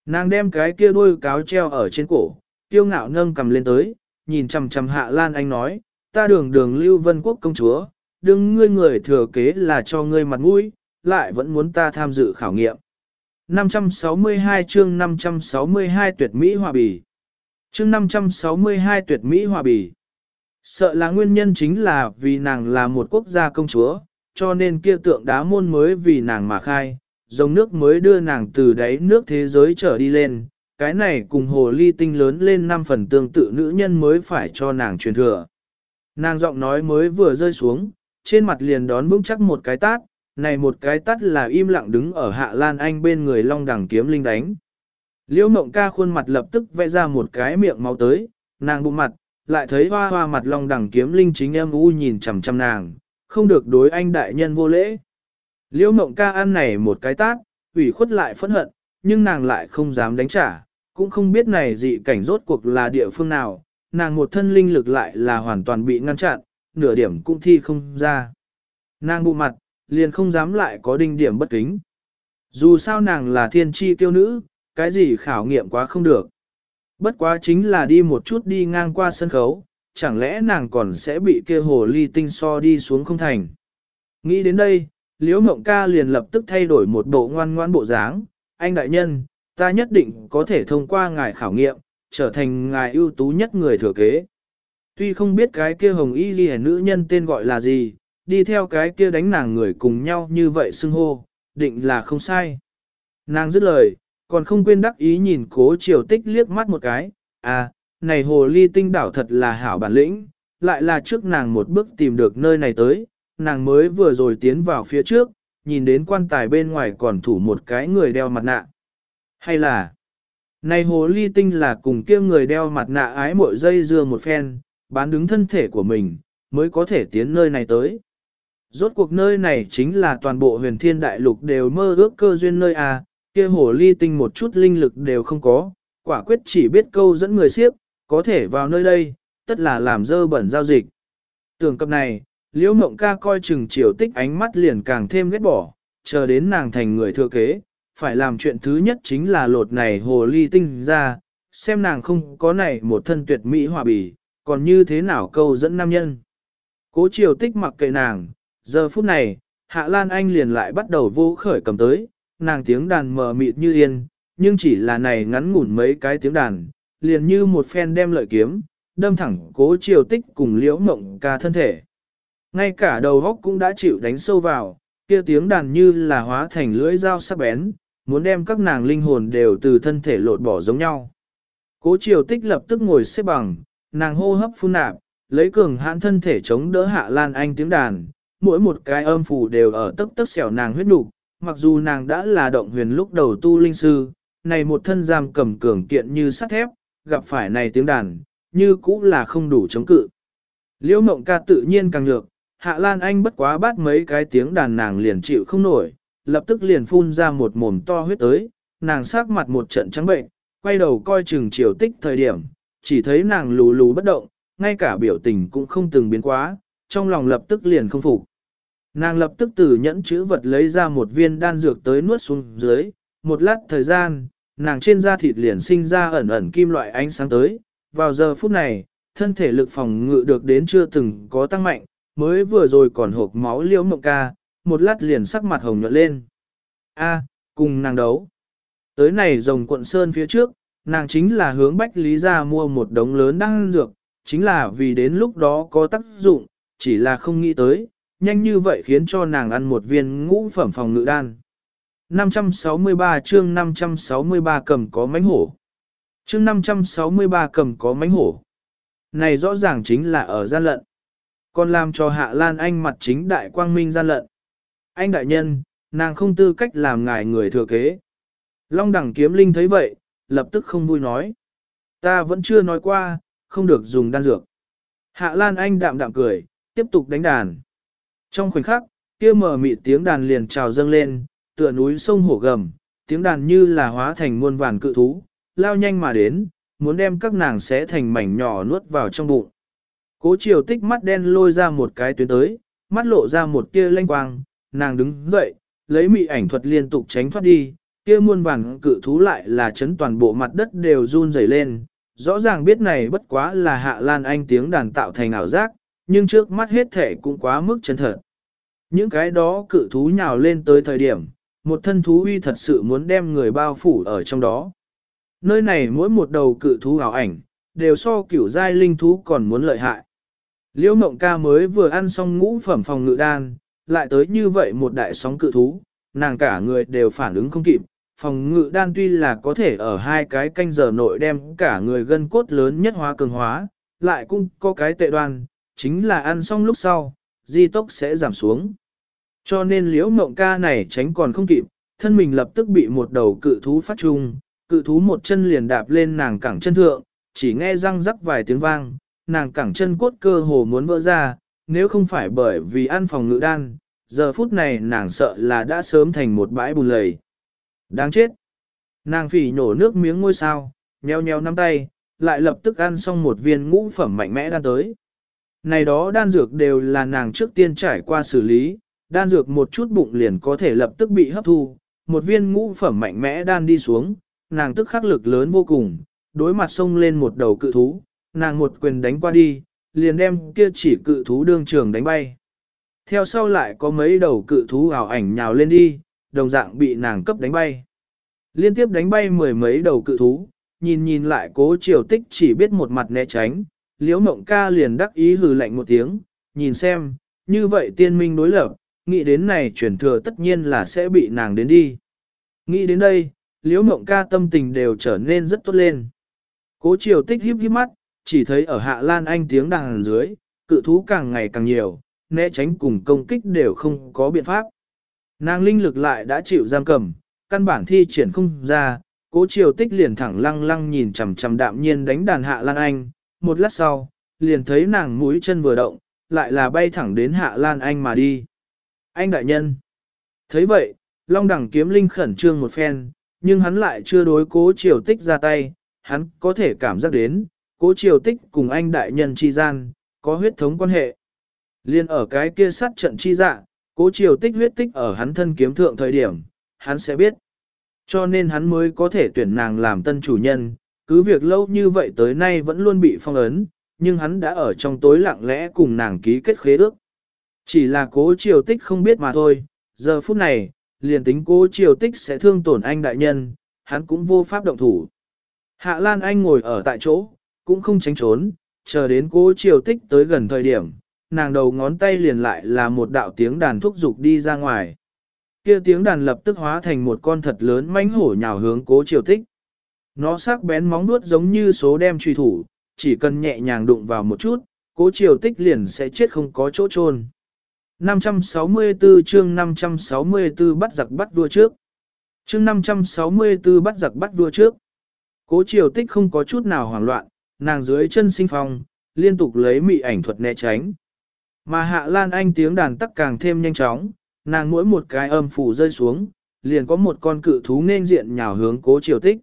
Nàng đem cái kia đuôi cáo treo ở trên cổ, tiêu ngạo nâng cầm lên tới, nhìn chằm chằm hạ lan anh nói, ta đường đường lưu vân quốc công chúa, đừng ngươi người thừa kế là cho ngươi mặt mũi, lại vẫn muốn ta tham dự khảo nghiệm. 562 chương 562 tuyệt mỹ hòa bì. Chương 562 tuyệt mỹ hòa bì. Sợ là nguyên nhân chính là vì nàng là một quốc gia công chúa, cho nên kia tượng đá môn mới vì nàng mà khai, dòng nước mới đưa nàng từ đáy nước thế giới trở đi lên, cái này cùng hồ ly tinh lớn lên năm phần tương tự nữ nhân mới phải cho nàng truyền thừa. Nàng giọng nói mới vừa rơi xuống, trên mặt liền đón vững chắc một cái tát, này một cái tát là im lặng đứng ở hạ lan anh bên người long đẳng kiếm linh đánh. Liễu mộng ca khuôn mặt lập tức vẽ ra một cái miệng máu tới, nàng bụng mặt, lại thấy hoa hoa mặt long đẳng kiếm linh chính em u nhìn chằm chằm nàng, không được đối anh đại nhân vô lễ. Liễu mộng ca ăn này một cái tát, ủy khuất lại phẫn hận, nhưng nàng lại không dám đánh trả, cũng không biết này dị cảnh rốt cuộc là địa phương nào, nàng một thân linh lực lại là hoàn toàn bị ngăn chặn, nửa điểm cũng thi không ra. Nàng bụ mặt, liền không dám lại có đinh điểm bất kính. Dù sao nàng là thiên tri kiêu nữ, cái gì khảo nghiệm quá không được. Bất quá chính là đi một chút đi ngang qua sân khấu, chẳng lẽ nàng còn sẽ bị kia hồ ly tinh so đi xuống không thành. Nghĩ đến đây, Liễu Mộng Ca liền lập tức thay đổi một bộ ngoan ngoan bộ dáng, anh đại nhân, ta nhất định có thể thông qua ngài khảo nghiệm, trở thành ngài ưu tú nhất người thừa kế. Tuy không biết cái kia hồng y ghi nữ nhân tên gọi là gì, đi theo cái kia đánh nàng người cùng nhau như vậy xưng hô, định là không sai. Nàng dứt lời, còn không quên đắc ý nhìn cố triều tích liếc mắt một cái, à, này hồ ly tinh đảo thật là hảo bản lĩnh, lại là trước nàng một bước tìm được nơi này tới, nàng mới vừa rồi tiến vào phía trước, nhìn đến quan tài bên ngoài còn thủ một cái người đeo mặt nạ. Hay là, này hồ ly tinh là cùng kia người đeo mặt nạ ái mội dây dưa một phen, bán đứng thân thể của mình, mới có thể tiến nơi này tới. Rốt cuộc nơi này chính là toàn bộ huyền thiên đại lục đều mơ ước cơ duyên nơi à, kia hồ ly tinh một chút linh lực đều không có, quả quyết chỉ biết câu dẫn người siếp, có thể vào nơi đây, tất là làm dơ bẩn giao dịch. Tưởng cập này, liễu mộng ca coi chừng chiều tích ánh mắt liền càng thêm ghét bỏ, chờ đến nàng thành người thừa kế, phải làm chuyện thứ nhất chính là lột này hồ ly tinh ra, xem nàng không có này một thân tuyệt mỹ hòa bì, còn như thế nào câu dẫn nam nhân. Cố triều tích mặc kệ nàng, giờ phút này, Hạ Lan Anh liền lại bắt đầu vô khởi cầm tới, nàng tiếng đàn mờ mịt như yên, nhưng chỉ là này ngắn ngủn mấy cái tiếng đàn, liền như một phen đem lợi kiếm, đâm thẳng cố triều tích cùng liễu mộng ca thân thể. Ngay cả đầu góc cũng đã chịu đánh sâu vào, kia tiếng đàn như là hóa thành lưỡi dao sắc bén, muốn đem các nàng linh hồn đều từ thân thể lột bỏ giống nhau. Cố triều tích lập tức ngồi xếp bằng, nàng hô hấp phun nạp, lấy cường hãn thân thể chống đỡ hạ lan anh tiếng đàn, mỗi một cái âm phủ đều ở tức tức xẻo nàng huyết nục mặc dù nàng đã là động huyền lúc đầu tu linh sư, này một thân giam cầm cường kiện như sắt thép, gặp phải này tiếng đàn, như cũng là không đủ chống cự. Liễu mộng ca tự nhiên càng nhược, hạ lan anh bất quá bát mấy cái tiếng đàn nàng liền chịu không nổi, lập tức liền phun ra một mồm to huyết tới, nàng sát mặt một trận trắng bệnh, quay đầu coi chừng chiều tích thời điểm, chỉ thấy nàng lù lù bất động, ngay cả biểu tình cũng không từng biến quá, trong lòng lập tức liền không phục. Nàng lập tức từ nhẫn chữ vật lấy ra một viên đan dược tới nuốt xuống dưới, một lát thời gian, nàng trên da thịt liền sinh ra ẩn ẩn kim loại ánh sáng tới, vào giờ phút này, thân thể lực phòng ngự được đến chưa từng có tăng mạnh, mới vừa rồi còn hộp máu liễu mộng ca, một lát liền sắc mặt hồng nhuận lên. A, cùng nàng đấu. Tới này rồng quận sơn phía trước, nàng chính là hướng Bách Lý ra mua một đống lớn đan dược, chính là vì đến lúc đó có tác dụng, chỉ là không nghĩ tới, nhanh như vậy khiến cho nàng ăn một viên ngũ phẩm phòng ngự đan. 563 chương 563 cầm có mánh hổ. Chương 563 cầm có mánh hổ. Này rõ ràng chính là ở gian lận. Còn làm cho Hạ Lan Anh mặt chính đại quang minh gian lận. Anh đại nhân, nàng không tư cách làm ngài người thừa kế. Long đẳng kiếm linh thấy vậy, lập tức không vui nói. Ta vẫn chưa nói qua, không được dùng đan dược. Hạ Lan Anh đạm đạm cười, tiếp tục đánh đàn. Trong khoảnh khắc, kia mở mị tiếng đàn liền trào dâng lên, tựa núi sông hổ gầm, tiếng đàn như là hóa thành muôn vàn cự thú, lao nhanh mà đến, muốn đem các nàng xé thành mảnh nhỏ nuốt vào trong bụng. Cố chiều tích mắt đen lôi ra một cái tuyến tới, mắt lộ ra một kia lanh quang, nàng đứng dậy, lấy mị ảnh thuật liên tục tránh thoát đi, kia muôn vàng cự thú lại là chấn toàn bộ mặt đất đều run rẩy lên, rõ ràng biết này bất quá là hạ lan anh tiếng đàn tạo thành ảo giác, nhưng trước mắt hết thể cũng quá mức chân thật. Những cái đó cự thú nhào lên tới thời điểm, một thân thú uy thật sự muốn đem người bao phủ ở trong đó. Nơi này mỗi một đầu cự thú ảo ảnh, đều so kiểu giai linh thú còn muốn lợi hại. Liễu mộng ca mới vừa ăn xong ngũ phẩm phòng ngự đan, lại tới như vậy một đại sóng cự thú, nàng cả người đều phản ứng không kịp. Phòng ngự đan tuy là có thể ở hai cái canh giờ nội đem cả người gân cốt lớn nhất hóa cường hóa, lại cũng có cái tệ đoan, chính là ăn xong lúc sau, di tốc sẽ giảm xuống. Cho nên liễu mộng ca này tránh còn không kịp, thân mình lập tức bị một đầu cự thú phát trung, cự thú một chân liền đạp lên nàng cẳng chân thượng, chỉ nghe răng rắc vài tiếng vang, nàng cẳng chân cốt cơ hồ muốn vỡ ra, nếu không phải bởi vì ăn phòng ngự đan, giờ phút này nàng sợ là đã sớm thành một bãi bùn lầy. Đáng chết! Nàng phỉ nhổ nước miếng ngôi sao, nheo nheo nắm tay, lại lập tức ăn xong một viên ngũ phẩm mạnh mẽ đan tới. Này đó đan dược đều là nàng trước tiên trải qua xử lý, đan dược một chút bụng liền có thể lập tức bị hấp thu, một viên ngũ phẩm mạnh mẽ đan đi xuống, nàng tức khắc lực lớn vô cùng, đối mặt xông lên một đầu cự thú, nàng một quyền đánh qua đi, liền đem kia chỉ cự thú đương trường đánh bay. Theo sau lại có mấy đầu cự thú ảo ảnh nhào lên đi, đồng dạng bị nàng cấp đánh bay. Liên tiếp đánh bay mười mấy đầu cự thú, nhìn nhìn lại cố triều tích chỉ biết một mặt né tránh, liễu mộng ca liền đắc ý hừ lạnh một tiếng, nhìn xem, như vậy tiên minh đối lập, nghĩ đến này chuyển thừa tất nhiên là sẽ bị nàng đến đi. Nghĩ đến đây, liễu mộng ca tâm tình đều trở nên rất tốt lên. Cố triều tích híp híp mắt, chỉ thấy ở hạ lan anh tiếng đàn dưới, cự thú càng ngày càng nhiều, né tránh cùng công kích đều không có biện pháp. Nàng linh lực lại đã chịu giam cầm, căn bản thi triển không ra, cố triều tích liền thẳng lăng lăng nhìn chằm chằm đạm nhiên đánh đàn hạ lan anh, một lát sau, liền thấy nàng mũi chân vừa động, lại là bay thẳng đến Hạ Lan Anh mà đi. Anh đại nhân. thấy vậy, Long đẳng kiếm linh khẩn trương một phen, nhưng hắn lại chưa đối cố triều tích ra tay, hắn có thể cảm giác đến, cố triều tích cùng anh đại nhân chi gian, có huyết thống quan hệ. Liên ở cái kia sát trận chi dạ, cố triều tích huyết tích ở hắn thân kiếm thượng thời điểm, hắn sẽ biết. Cho nên hắn mới có thể tuyển nàng làm tân chủ nhân, cứ việc lâu như vậy tới nay vẫn luôn bị phong ấn, nhưng hắn đã ở trong tối lặng lẽ cùng nàng ký kết khế ước. Chỉ là cố triều tích không biết mà thôi, giờ phút này, liền tính cố triều tích sẽ thương tổn anh đại nhân, hắn cũng vô pháp động thủ. Hạ Lan Anh ngồi ở tại chỗ, cũng không tránh trốn, chờ đến cố triều tích tới gần thời điểm, nàng đầu ngón tay liền lại là một đạo tiếng đàn thúc dục đi ra ngoài. Kia tiếng đàn lập tức hóa thành một con thật lớn mãnh hổ nhào hướng cố triều tích. Nó sắc bén móng nuốt giống như số đem truy thủ, chỉ cần nhẹ nhàng đụng vào một chút, cố triều tích liền sẽ chết không có chỗ trôn. 564 chương 564 bắt giặc bắt vua trước. Chương 564 bắt giặc bắt vua trước. Cố triều tích không có chút nào hoảng loạn, nàng dưới chân sinh phong, liên tục lấy mị ảnh thuật né tránh. Mà hạ lan anh tiếng đàn tắc càng thêm nhanh chóng, nàng mỗi một cái âm phủ rơi xuống, liền có một con cự thú nên diện nhào hướng cố triều tích.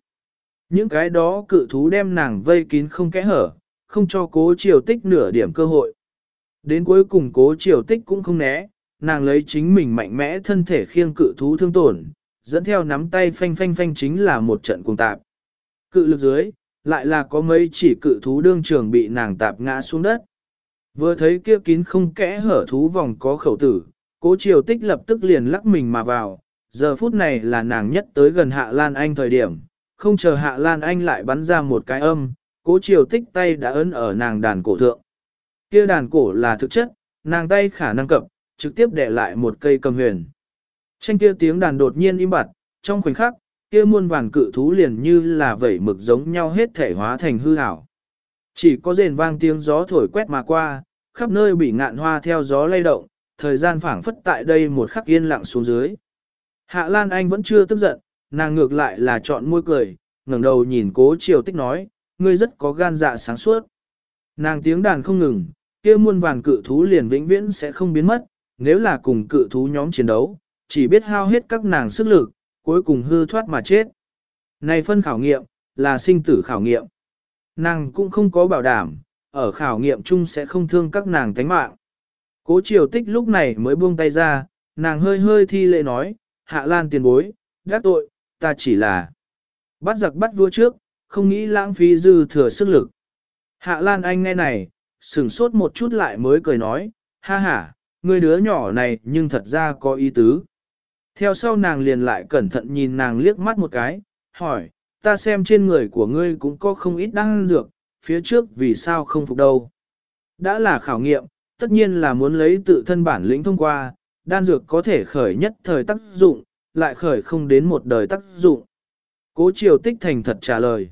Những cái đó cự thú đem nàng vây kín không kẽ hở, không cho cố triều tích nửa điểm cơ hội. Đến cuối cùng cố triều tích cũng không né, nàng lấy chính mình mạnh mẽ thân thể khiêng cự thú thương tổn, dẫn theo nắm tay phanh phanh phanh chính là một trận cùng tạp. Cự lực dưới, lại là có mấy chỉ cự thú đương trường bị nàng tạp ngã xuống đất. Vừa thấy kia kín không kẽ hở thú vòng có khẩu tử, cố triều tích lập tức liền lắc mình mà vào, giờ phút này là nàng nhất tới gần Hạ Lan Anh thời điểm, không chờ Hạ Lan Anh lại bắn ra một cái âm, cố triều tích tay đã ấn ở nàng đàn cổ thượng. Kia đàn cổ là thực chất, nàng tay khả năng cập, trực tiếp để lại một cây cầm huyền. Tranh kia tiếng đàn đột nhiên im bặt, trong khoảnh khắc, kia muôn vàn cự thú liền như là vẩy mực giống nhau hết thể hóa thành hư ảo. Chỉ có rền vang tiếng gió thổi quét mà qua, khắp nơi bị ngạn hoa theo gió lay động, thời gian phảng phất tại đây một khắc yên lặng xuống dưới. Hạ Lan Anh vẫn chưa tức giận, nàng ngược lại là chọn môi cười, ngẩng đầu nhìn cố triều tích nói, ngươi rất có gan dạ sáng suốt. Nàng tiếng đàn không ngừng, kia muôn vàn cự thú liền vĩnh viễn sẽ không biến mất, nếu là cùng cự thú nhóm chiến đấu, chỉ biết hao hết các nàng sức lực, cuối cùng hư thoát mà chết. Này phân khảo nghiệm, là sinh tử khảo nghiệm. Nàng cũng không có bảo đảm, ở khảo nghiệm chung sẽ không thương các nàng tánh mạng. Cố triều tích lúc này mới buông tay ra, nàng hơi hơi thi lệ nói, hạ lan tiền bối, gác tội, ta chỉ là bắt giặc bắt vua trước, không nghĩ lãng phí dư thừa sức lực. Hạ lan anh nghe này, sửng sốt một chút lại mới cười nói, ha ha, người đứa nhỏ này nhưng thật ra có ý tứ. Theo sau nàng liền lại cẩn thận nhìn nàng liếc mắt một cái, hỏi, ta xem trên người của ngươi cũng có không ít đan dược, phía trước vì sao không phục đâu. Đã là khảo nghiệm, tất nhiên là muốn lấy tự thân bản lĩnh thông qua, đan dược có thể khởi nhất thời tác dụng, lại khởi không đến một đời tác dụng. Cố triều tích thành thật trả lời.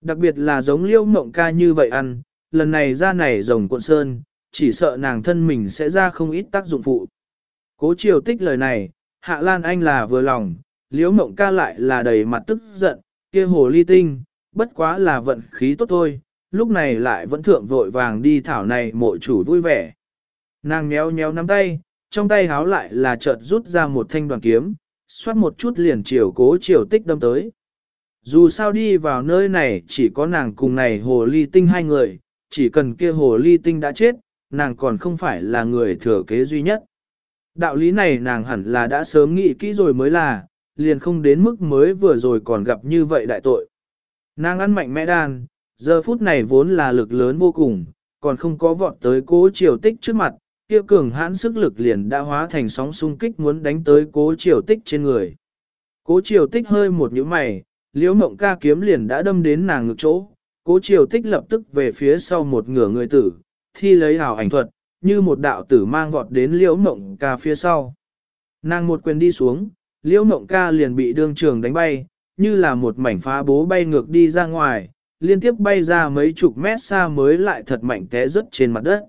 Đặc biệt là giống liêu mộng ca như vậy ăn, lần này ra này rồng cuộn sơn, chỉ sợ nàng thân mình sẽ ra không ít tác dụng phụ. Cố triều tích lời này, Hạ Lan Anh là vừa lòng, liễu mộng ca lại là đầy mặt tức giận, kia hồ ly tinh, bất quá là vận khí tốt thôi, lúc này lại vẫn thượng vội vàng đi thảo này mộ chủ vui vẻ. Nàng méo méo nắm tay, trong tay háo lại là chợt rút ra một thanh đoàn kiếm, xoát một chút liền chiều cố chiều tích đâm tới. Dù sao đi vào nơi này chỉ có nàng cùng này hồ ly tinh hai người, chỉ cần kia hồ ly tinh đã chết, nàng còn không phải là người thừa kế duy nhất. Đạo lý này nàng hẳn là đã sớm nghĩ kỹ rồi mới là, liền không đến mức mới vừa rồi còn gặp như vậy đại tội. Nàng ăn mạnh mẽ đan, giờ phút này vốn là lực lớn vô cùng, còn không có vọt tới cố triều tích trước mặt, kia cường hãn sức lực liền đã hóa thành sóng xung kích muốn đánh tới cố triều tích trên người. Cố triều tích hơi một nhíu mày, liễu mộng ca kiếm liền đã đâm đến nàng ngực chỗ, cố triều tích lập tức về phía sau một ngửa người tử, thi lấy hào ảnh thuật, như một đạo tử mang vọt đến liễu mộng ca phía sau. Nàng một quyền đi xuống, liễu mộng ca liền bị đương trường đánh bay, như là một mảnh phá bố bay ngược đi ra ngoài, liên tiếp bay ra mấy chục mét xa mới lại thật mạnh té rớt trên mặt đất.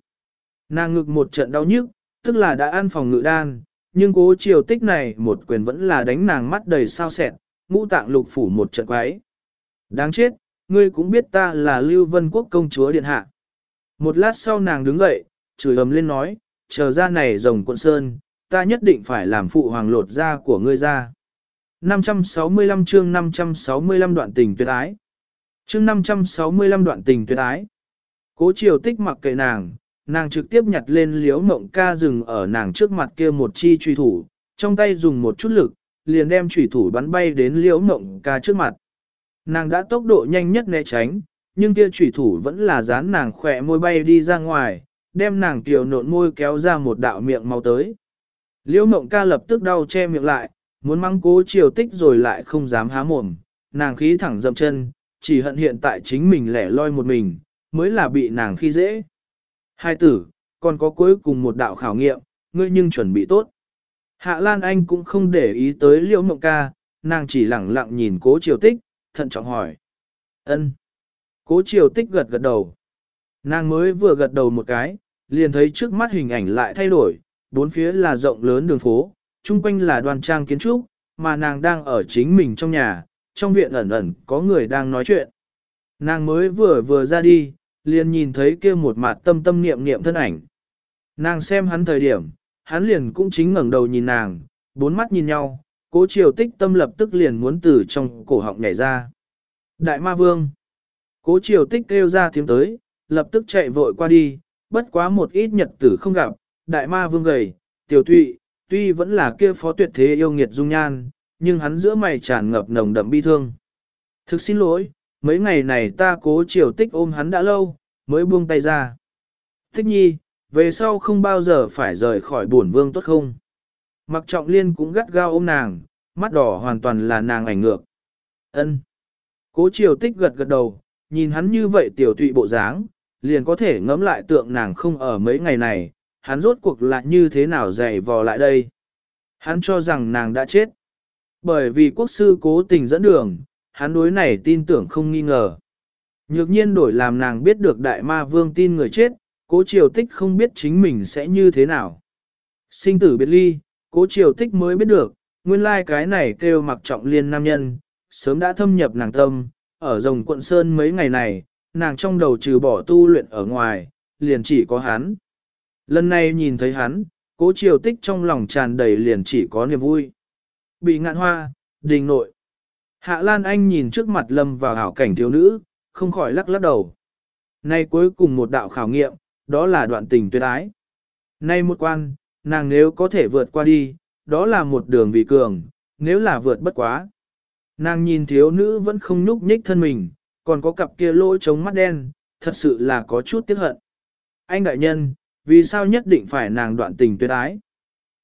Nàng ngực một trận đau nhức, tức là đã ăn phòng ngự đan, nhưng cố chiều tích này một quyền vẫn là đánh nàng mắt đầy sao sẹn, ngũ tạng lục phủ một trận quái. Đáng chết, ngươi cũng biết ta là Lưu Vân Quốc công chúa điện hạ. Một lát sau nàng đứng dậy, chửi ấm lên nói, chờ ra này rồng quận sơn, ta nhất định phải làm phụ hoàng lột da của ngươi ra. 565 chương 565 đoạn tình tuyệt ái. Chương 565 đoạn tình tuyệt ái. Cố triều tích mặc kệ nàng, nàng trực tiếp nhặt lên liếu mộng ca rừng ở nàng trước mặt kia một chi truy thủ, trong tay dùng một chút lực, liền đem truy thủ bắn bay đến liếu mộng ca trước mặt. Nàng đã tốc độ nhanh nhất né tránh, nhưng kia truy thủ vẫn là dán nàng khỏe môi bay đi ra ngoài, đem nàng tiểu nộn môi kéo ra một đạo miệng mau tới. Liễu mộng ca lập tức đau che miệng lại, muốn mắng cố triều tích rồi lại không dám há mồm, nàng khí thẳng dậm chân, chỉ hận hiện tại chính mình lẻ loi một mình, mới là bị nàng khi dễ. Hai tử, còn có cuối cùng một đạo khảo nghiệm, ngươi nhưng chuẩn bị tốt. Hạ Lan Anh cũng không để ý tới liễu mộng ca, nàng chỉ lẳng lặng nhìn cố triều tích, thận trọng hỏi. ân. Cố triều tích gật gật đầu. Nàng mới vừa gật đầu một cái, liền thấy trước mắt hình ảnh lại thay đổi, bốn phía là rộng lớn đường phố, chung quanh là đoàn trang kiến trúc, mà nàng đang ở chính mình trong nhà, trong viện ẩn ẩn có người đang nói chuyện. Nàng mới vừa vừa ra đi, liền nhìn thấy kia một mặt tâm tâm niệm niệm thân ảnh. Nàng xem hắn thời điểm, hắn liền cũng chính ngẩng đầu nhìn nàng, bốn mắt nhìn nhau, cố triều tích tâm lập tức liền muốn từ trong cổ họng nhảy ra. Đại ma vương. Cố triều tích kêu ra tiếng tới, lập tức chạy vội qua đi, bất quá một ít nhật tử không gặp, đại ma vương gầy, tiểu thụy, tuy vẫn là kia phó tuyệt thế yêu nghiệt dung nhan, nhưng hắn giữa mày tràn ngập nồng đậm bi thương. Thực xin lỗi, mấy ngày này ta cố triều tích ôm hắn đã lâu, mới buông tay ra. Thích nhi, về sau không bao giờ phải rời khỏi bổn vương tốt không? Mặc trọng liên cũng gắt gao ôm nàng, mắt đỏ hoàn toàn là nàng ảnh ngược. ân Cố triều tích gật gật đầu, nhìn hắn như vậy tiểu tụy bộ dáng, liền có thể ngẫm lại tượng nàng không ở mấy ngày này, hắn rốt cuộc lại như thế nào dày vò lại đây. Hắn cho rằng nàng đã chết. Bởi vì quốc sư cố tình dẫn đường, hắn đối này tin tưởng không nghi ngờ. Nhược nhiên đổi làm nàng biết được đại ma vương tin người chết, cố triều tích không biết chính mình sẽ như thế nào. Sinh tử biệt ly, cố triều tích mới biết được, nguyên lai cái này kêu mặc trọng liên nam nhân, sớm đã thâm nhập nàng tâm, ở rồng quận Sơn mấy ngày này, nàng trong đầu trừ bỏ tu luyện ở ngoài, liền chỉ có hắn. Lần này nhìn thấy hắn, cố triều tích trong lòng tràn đầy liền chỉ có niềm vui. Bị ngạn hoa, đình nội. Hạ Lan Anh nhìn trước mặt lâm vào hảo cảnh thiếu nữ, không khỏi lắc lắc đầu. Nay cuối cùng một đạo khảo nghiệm, đó là đoạn tình tuyệt ái. Nay một quan, nàng nếu có thể vượt qua đi, đó là một đường vị cường, nếu là vượt bất quá. Nàng nhìn thiếu nữ vẫn không nhúc nhích thân mình, còn có cặp kia lỗ trống mắt đen, thật sự là có chút tiếc hận. Anh đại nhân, vì sao nhất định phải nàng đoạn tình tuyệt ái?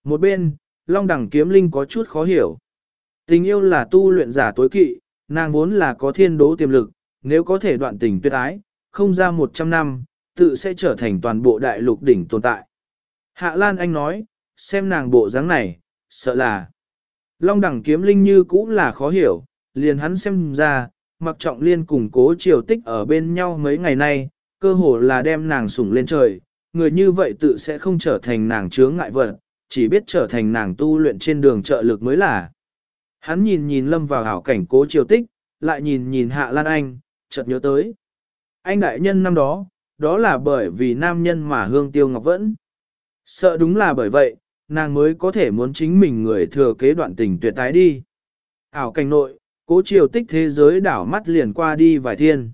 Một bên, Long Đẳng Kiếm Linh có chút khó hiểu. Tình yêu là tu luyện giả tối kỵ, nàng vốn là có thiên đố tiềm lực, nếu có thể đoạn tình tuyệt ái, không ra 100 năm, tự sẽ trở thành toàn bộ đại lục đỉnh tồn tại. Hạ Lan Anh nói, xem nàng bộ dáng này, sợ là. Long đẳng kiếm linh như cũng là khó hiểu, liền hắn xem ra, mặc trọng liên cùng cố triều tích ở bên nhau mấy ngày nay, cơ hồ là đem nàng sủng lên trời, người như vậy tự sẽ không trở thành nàng chướng ngại vật, chỉ biết trở thành nàng tu luyện trên đường trợ lực mới là. Hắn nhìn nhìn lâm vào hảo cảnh cố triều tích, lại nhìn nhìn hạ lan anh, chợt nhớ tới. Anh đại nhân năm đó, đó là bởi vì nam nhân mà hương tiêu ngọc vẫn. Sợ đúng là bởi vậy, nàng mới có thể muốn chính mình người thừa kế đoạn tình tuyệt tái đi. Ảo cảnh nội, cố triều tích thế giới đảo mắt liền qua đi vài thiên.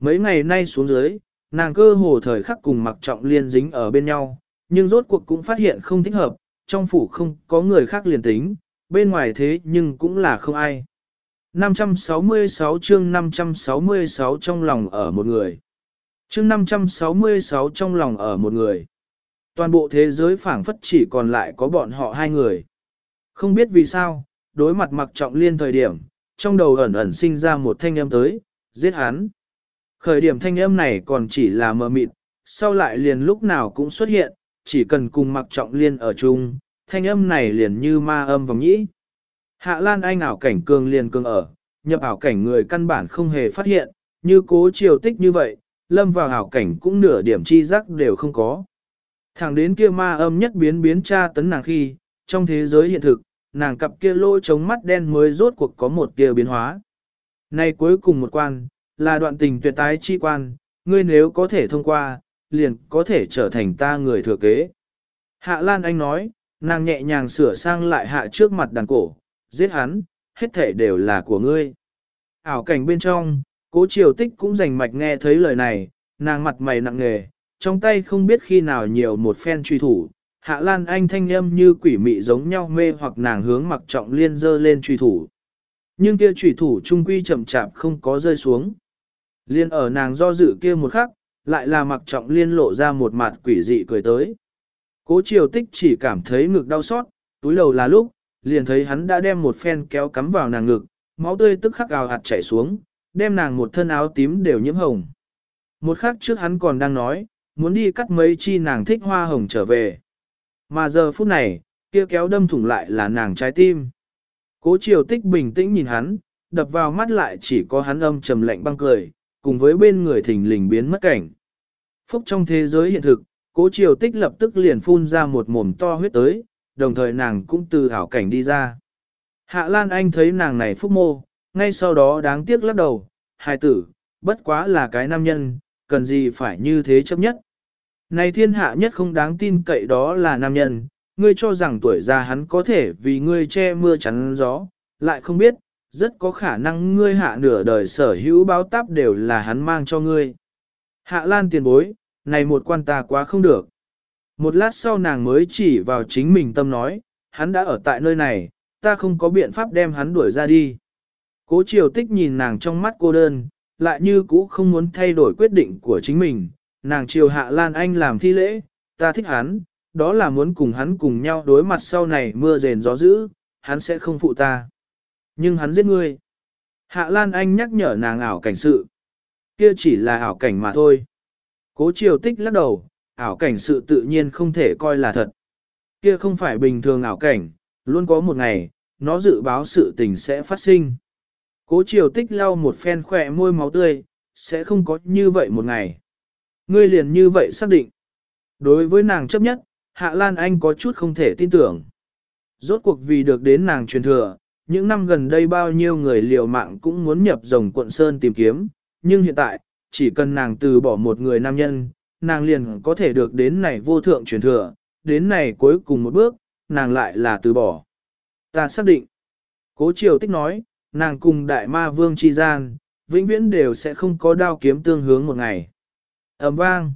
Mấy ngày nay xuống dưới, nàng cơ hồ thời khắc cùng mặc trọng liên dính ở bên nhau, nhưng rốt cuộc cũng phát hiện không thích hợp, trong phủ không có người khác liền tính, bên ngoài thế nhưng cũng là không ai. 566 chương 566 trong lòng ở một người. Chương 566 trong lòng ở một người. Toàn bộ thế giới phảng phất chỉ còn lại có bọn họ hai người. Không biết vì sao, đối mặt mặc trọng liên thời điểm, trong đầu ẩn ẩn sinh ra một thanh âm tới, giết hắn. Khởi điểm thanh âm này còn chỉ là mờ mịt, sau lại liền lúc nào cũng xuất hiện, chỉ cần cùng mặc trọng liên ở chung, thanh âm này liền như ma âm vòng nhĩ. Hạ Lan Anh ảo cảnh cường liền cường ở, nhập ảo cảnh người căn bản không hề phát hiện, như cố triều tích như vậy, lâm vào ảo cảnh cũng nửa điểm chi giác đều không có. Thẳng đến kia ma âm nhất biến biến tra tấn nàng khi, trong thế giới hiện thực, nàng cặp kia lỗ trống mắt đen mới rốt cuộc có một kia biến hóa. Nay cuối cùng một quan, là đoạn tình tuyệt tái chi quan, ngươi nếu có thể thông qua, liền có thể trở thành ta người thừa kế. Hạ Lan Anh nói, nàng nhẹ nhàng sửa sang lại hạ trước mặt đàn cổ, giết hắn, hết thể đều là của ngươi. Ảo cảnh bên trong, cố triều tích cũng rành mạch nghe thấy lời này, nàng mặt mày nặng nề, trong tay không biết khi nào nhiều một phen truy thủ. Hạ Lan Anh thanh âm như quỷ mị giống nhau mê hoặc nàng hướng mặc trọng liên dơ lên truy thủ. Nhưng kia truy thủ trung quy chậm chạp không có rơi xuống. Liên ở nàng do dự kia một khắc, lại là mặc trọng liên lộ ra một mặt quỷ dị cười tới. Cố triều tích chỉ cảm thấy ngực đau xót, túi đầu là lúc, liền thấy hắn đã đem một phen kéo cắm vào nàng ngực, máu tươi tức khắc gào hạt chảy xuống, đem nàng một thân áo tím đều nhiễm hồng. Một khắc trước hắn còn đang nói, muốn đi cắt mấy chi nàng thích hoa hồng trở về. Mà giờ phút này, kia kéo đâm thủng lại là nàng trái tim. Cố triều tích bình tĩnh nhìn hắn, đập vào mắt lại chỉ có hắn âm trầm lạnh băng cười, cùng với bên người thình lình biến mất cảnh. Phúc trong thế giới hiện thực, cố triều tích lập tức liền phun ra một mồm to huyết tới, đồng thời nàng cũng từ hảo cảnh đi ra. Hạ Lan Anh thấy nàng này phúc mô, ngay sau đó đáng tiếc lắc đầu, hài tử, bất quá là cái nam nhân, cần gì phải như thế chấp nhất. Này thiên hạ nhất không đáng tin cậy đó là nam nhân, ngươi cho rằng tuổi già hắn có thể vì ngươi che mưa chắn gió, lại không biết, rất có khả năng ngươi hạ nửa đời sở hữu báo táp đều là hắn mang cho ngươi. Hạ Lan tiền bối, này một quan ta quá không được. Một lát sau nàng mới chỉ vào chính mình tâm nói, hắn đã ở tại nơi này, ta không có biện pháp đem hắn đuổi ra đi. Cố triều tích nhìn nàng trong mắt cô đơn, lại như cũ không muốn thay đổi quyết định của chính mình. Nàng triều hạ Lan Anh làm thi lễ, ta thích hắn, đó là muốn cùng hắn cùng nhau đối mặt sau này mưa rền gió dữ, hắn sẽ không phụ ta. Nhưng hắn giết ngươi. Hạ Lan Anh nhắc nhở nàng ảo cảnh sự. Kia chỉ là ảo cảnh mà thôi. Cố triều tích lắc đầu, ảo cảnh sự tự nhiên không thể coi là thật. Kia không phải bình thường ảo cảnh, luôn có một ngày, nó dự báo sự tình sẽ phát sinh. Cố triều tích lau một phen khỏe môi máu tươi, sẽ không có như vậy một ngày. Ngươi liền như vậy xác định. Đối với nàng chấp nhất, Hạ Lan Anh có chút không thể tin tưởng. Rốt cuộc vì được đến nàng truyền thừa, những năm gần đây bao nhiêu người liều mạng cũng muốn nhập rồng quận Sơn tìm kiếm, nhưng hiện tại, chỉ cần nàng từ bỏ một người nam nhân, nàng liền có thể được đến này vô thượng truyền thừa, đến này cuối cùng một bước, nàng lại là từ bỏ. Ta xác định. Cố triều tích nói, nàng cùng đại ma vương chi gian, vĩnh viễn đều sẽ không có đao kiếm tương hướng một ngày ầm vang.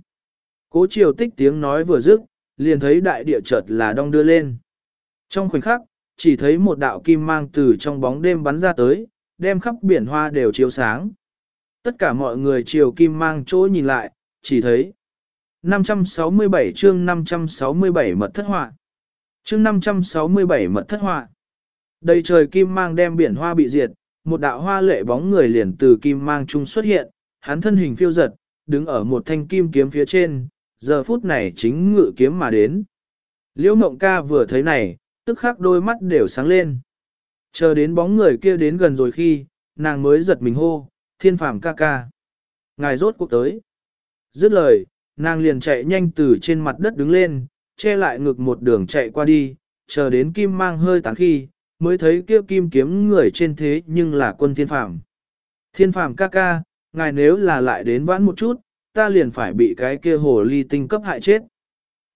Cố triều tích tiếng nói vừa dứt, liền thấy đại địa chợt là đong đưa lên. Trong khoảnh khắc, chỉ thấy một đạo kim mang từ trong bóng đêm bắn ra tới, đem khắp biển hoa đều chiếu sáng. Tất cả mọi người chiều kim mang chỗ nhìn lại, chỉ thấy 567 chương 567 mật thất họa. Chương 567 mật thất họa. Đầy trời kim mang đem biển hoa bị diệt, một đạo hoa lệ bóng người liền từ kim mang trung xuất hiện, hắn thân hình phiêu giật, đứng ở một thanh kim kiếm phía trên, giờ phút này chính ngự kiếm mà đến. Liễu mộng ca vừa thấy này, tức khắc đôi mắt đều sáng lên. Chờ đến bóng người kia đến gần rồi khi, nàng mới giật mình hô, thiên phàm ca ca. Ngài rốt cuộc tới. Dứt lời, nàng liền chạy nhanh từ trên mặt đất đứng lên, che lại ngực một đường chạy qua đi, chờ đến kim mang hơi tán khi, mới thấy kia kim kiếm người trên thế nhưng là quân thiên phàm. Thiên phàm ca ca, ngài nếu là lại đến vãn một chút, ta liền phải bị cái kia hồ ly tinh cấp hại chết.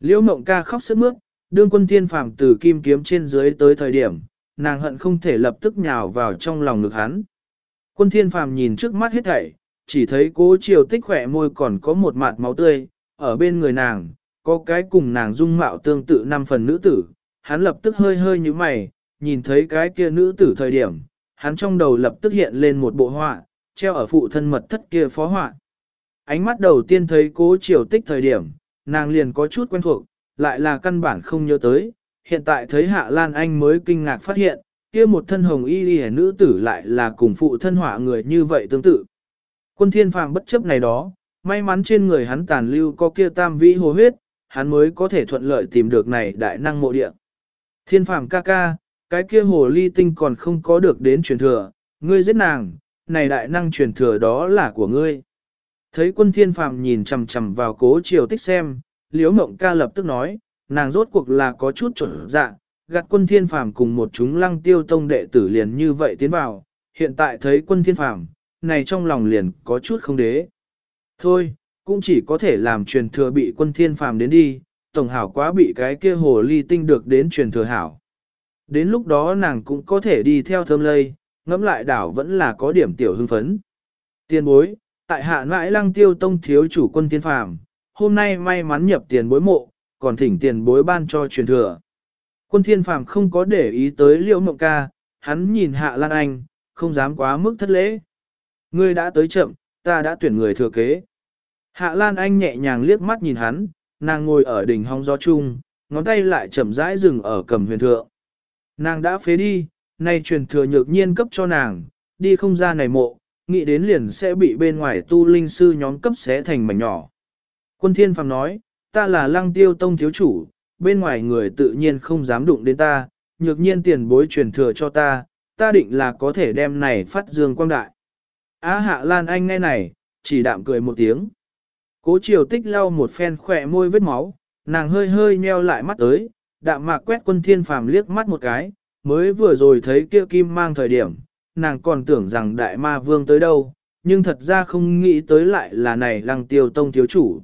Liễu mộng ca khóc sức mướt, đương quân thiên phàm từ kim kiếm trên dưới tới thời điểm, nàng hận không thể lập tức nhào vào trong lòng ngực hắn. Quân thiên phàm nhìn trước mắt hết thảy, chỉ thấy cố chiều tích khỏe môi còn có một mạt máu tươi, ở bên người nàng, có cái cùng nàng dung mạo tương tự năm phần nữ tử, hắn lập tức hơi hơi như mày, nhìn thấy cái kia nữ tử thời điểm, hắn trong đầu lập tức hiện lên một bộ họa, treo ở phụ thân mật thất kia phó họa. Ánh mắt đầu tiên thấy cố triều tích thời điểm, nàng liền có chút quen thuộc, lại là căn bản không nhớ tới, hiện tại thấy Hạ Lan Anh mới kinh ngạc phát hiện, kia một thân hồng y y nữ tử lại là cùng phụ thân họa người như vậy tương tự. Quân thiên phàm bất chấp này đó, may mắn trên người hắn tàn lưu có kia tam vĩ hồ huyết, hắn mới có thể thuận lợi tìm được này đại năng mộ địa. Thiên phàm ca ca, cái kia hồ ly tinh còn không có được đến truyền thừa, ngươi giết nàng, này đại năng truyền thừa đó là của ngươi. Thấy quân thiên phàm nhìn chầm chầm vào cố triều tích xem, liếu mộng ca lập tức nói, nàng rốt cuộc là có chút trở dạ, gạt quân thiên phàm cùng một chúng lăng tiêu tông đệ tử liền như vậy tiến vào, hiện tại thấy quân thiên phàm, này trong lòng liền có chút không đế. Thôi, cũng chỉ có thể làm truyền thừa bị quân thiên phàm đến đi, tổng hảo quá bị cái kia hồ ly tinh được đến truyền thừa hảo. Đến lúc đó nàng cũng có thể đi theo thơm lây, ngẫm lại đảo vẫn là có điểm tiểu hưng phấn. Tiền bối, tại hạ mãi lăng tiêu tông thiếu chủ quân thiên phàm, hôm nay may mắn nhập tiền bối mộ, còn thỉnh tiền bối ban cho truyền thừa. Quân thiên phàm không có để ý tới liễu mộng ca, hắn nhìn hạ lan anh, không dám quá mức thất lễ. Ngươi đã tới chậm, ta đã tuyển người thừa kế. Hạ lan anh nhẹ nhàng liếc mắt nhìn hắn, nàng ngồi ở đỉnh hong gió chung, ngón tay lại chậm rãi dừng ở cầm huyền thượng. Nàng đã phế đi, nay truyền thừa nhược nhiên cấp cho nàng, đi không ra này mộ, nghĩ đến liền sẽ bị bên ngoài tu linh sư nhóm cấp xé thành mảnh nhỏ. Quân thiên phàm nói, ta là lăng tiêu tông thiếu chủ, bên ngoài người tự nhiên không dám đụng đến ta, nhược nhiên tiền bối truyền thừa cho ta, ta định là có thể đem này phát dương quang đại. Á hạ lan anh nghe này, chỉ đạm cười một tiếng. Cố triều tích lau một phen khỏe môi vết máu, nàng hơi hơi nheo lại mắt tới, đạm mạc quét quân thiên phàm liếc mắt một cái, mới vừa rồi thấy kia kim mang thời điểm, nàng còn tưởng rằng đại ma vương tới đâu, nhưng thật ra không nghĩ tới lại là này lăng tiêu tông thiếu chủ.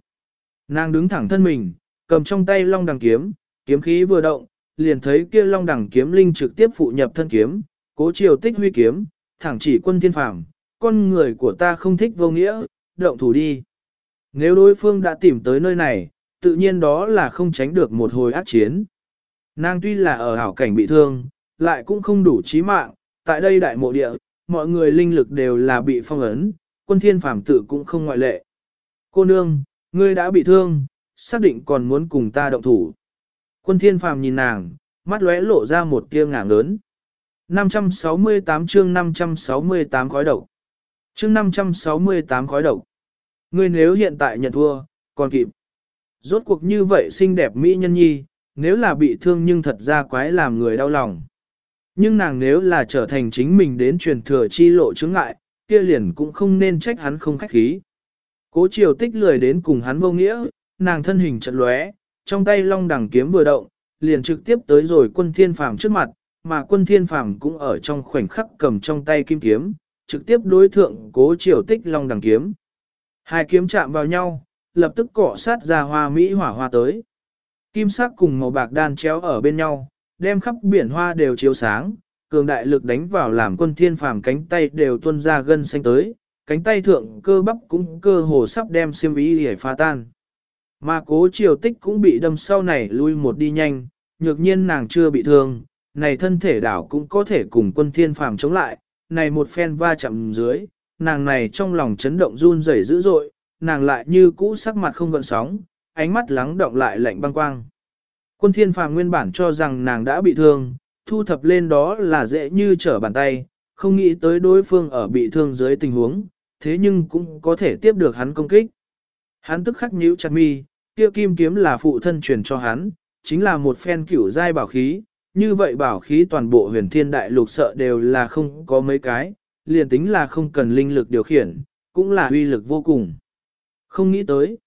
Nàng đứng thẳng thân mình, cầm trong tay long đằng kiếm, kiếm khí vừa động, liền thấy kia long đằng kiếm linh trực tiếp phụ nhập thân kiếm, cố triều tích huy kiếm, thẳng chỉ quân thiên phàm, con người của ta không thích vô nghĩa, động thủ đi. Nếu đối phương đã tìm tới nơi này, tự nhiên đó là không tránh được một hồi ác chiến. Nàng tuy là ở hảo cảnh bị thương, lại cũng không đủ chí mạng, tại đây đại mộ địa, mọi người linh lực đều là bị phong ấn, quân thiên phàm tử cũng không ngoại lệ. Cô nương, ngươi đã bị thương, xác định còn muốn cùng ta động thủ. Quân thiên phàm nhìn nàng, mắt lóe lộ ra một tia ngảng lớn. 568 chương 568 khói độc. Chương 568 khói độc. Ngươi nếu hiện tại nhận thua, còn kịp. Rốt cuộc như vậy xinh đẹp mỹ nhân nhi, nếu là bị thương nhưng thật ra quái làm người đau lòng. Nhưng nàng nếu là trở thành chính mình đến truyền thừa chi lộ chứng ngại, kia liền cũng không nên trách hắn không khách khí. Cố triều tích lười đến cùng hắn vô nghĩa, nàng thân hình chật lóe, trong tay long đẳng kiếm vừa động, liền trực tiếp tới rồi quân thiên phàm trước mặt, mà quân thiên phàm cũng ở trong khoảnh khắc cầm trong tay kim kiếm, trực tiếp đối thượng cố triều tích long đẳng kiếm. Hai kiếm chạm vào nhau, lập tức cọ sát ra hoa mỹ hỏa hoa tới. Kim sắc cùng màu bạc đan chéo ở bên nhau, đem khắp biển hoa đều chiếu sáng, cường đại lực đánh vào làm quân thiên phàm cánh tay đều tuôn ra gân xanh tới, cánh tay thượng cơ bắp cũng cơ hồ sắp đem xiêm ý để phá tan. Mà cố triều tích cũng bị đâm sau này lui một đi nhanh, nhược nhiên nàng chưa bị thương, này thân thể đảo cũng có thể cùng quân thiên phàm chống lại, này một phen va chạm dưới, nàng này trong lòng chấn động run rẩy dữ dội, nàng lại như cũ sắc mặt không gợn sóng, ánh mắt lắng động lại lạnh băng quang. Quân thiên phàm nguyên bản cho rằng nàng đã bị thương, thu thập lên đó là dễ như trở bàn tay, không nghĩ tới đối phương ở bị thương dưới tình huống, thế nhưng cũng có thể tiếp được hắn công kích. Hắn tức khắc nhíu chặt mi, kia kim kiếm là phụ thân truyền cho hắn, chính là một phen cửu giai bảo khí, như vậy bảo khí toàn bộ huyền thiên đại lục sợ đều là không có mấy cái, liền tính là không cần linh lực điều khiển, cũng là uy lực vô cùng. Không nghĩ tới.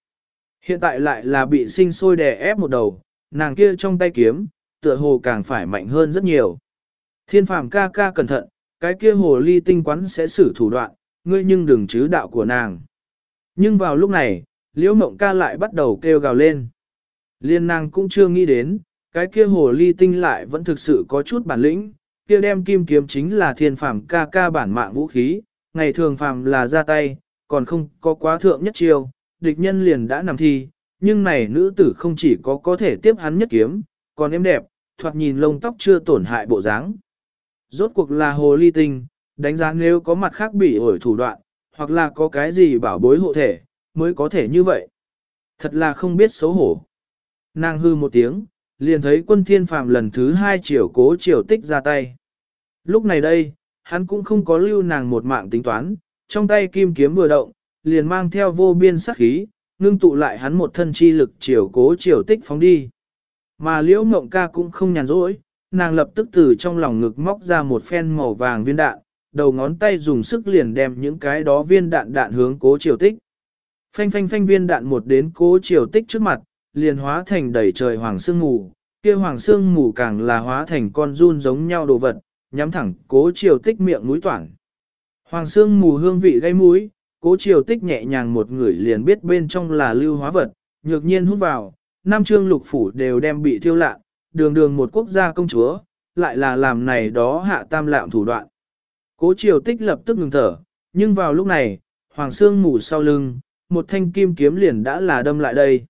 Hiện tại lại là bị sinh sôi đè ép một đầu, nàng kia trong tay kiếm, tựa hồ càng phải mạnh hơn rất nhiều. Thiên phàm ca ca cẩn thận, cái kia hồ ly tinh quắn sẽ xử thủ đoạn, ngươi nhưng đừng chứ đạo của nàng. Nhưng vào lúc này, liễu mộng ca lại bắt đầu kêu gào lên. Liên nàng cũng chưa nghĩ đến, cái kia hồ ly tinh lại vẫn thực sự có chút bản lĩnh, kia đem kim kiếm chính là thiên phàm ca ca bản mạng vũ khí, ngày thường phàm là ra tay, còn không có quá thượng nhất chiêu, địch nhân liền đã nằm thi, nhưng này nữ tử không chỉ có có thể tiếp hắn nhất kiếm, còn em đẹp, thoạt nhìn lông tóc chưa tổn hại bộ dáng. Rốt cuộc là hồ ly tinh, đánh giá nếu có mặt khác bị ổi thủ đoạn, hoặc là có cái gì bảo bối hộ thể, mới có thể như vậy. Thật là không biết xấu hổ. Nàng hư một tiếng, liền thấy quân thiên phàm lần thứ hai chiều cố chiều tích ra tay. Lúc này đây, hắn cũng không có lưu nàng một mạng tính toán, trong tay kim kiếm vừa động, liền mang theo vô biên sát khí, ngưng tụ lại hắn một thân chi lực chiều cố chiều tích phóng đi. Mà liễu mộng ca cũng không nhàn rỗi, nàng lập tức từ trong lòng ngực móc ra một phen màu vàng viên đạn, đầu ngón tay dùng sức liền đem những cái đó viên đạn đạn hướng cố chiều tích. Phanh phanh phanh viên đạn một đến cố chiều tích trước mặt, liền hóa thành đầy trời hoàng sương mù, kia hoàng sương mù càng là hóa thành con run giống nhau đồ vật, nhắm thẳng cố chiều tích miệng mũi toản. Hoàng sương mù hương vị gây mũi, cố triều tích nhẹ nhàng một người liền biết bên trong là lưu hóa vật, nhược nhiên hút vào, Nam trương lục phủ đều đem bị thiêu lạ, đường đường một quốc gia công chúa, lại là làm này đó hạ tam lạm thủ đoạn. Cố triều tích lập tức ngừng thở, nhưng vào lúc này, hoàng xương mù sau lưng, một thanh kim kiếm liền đã là đâm lại đây.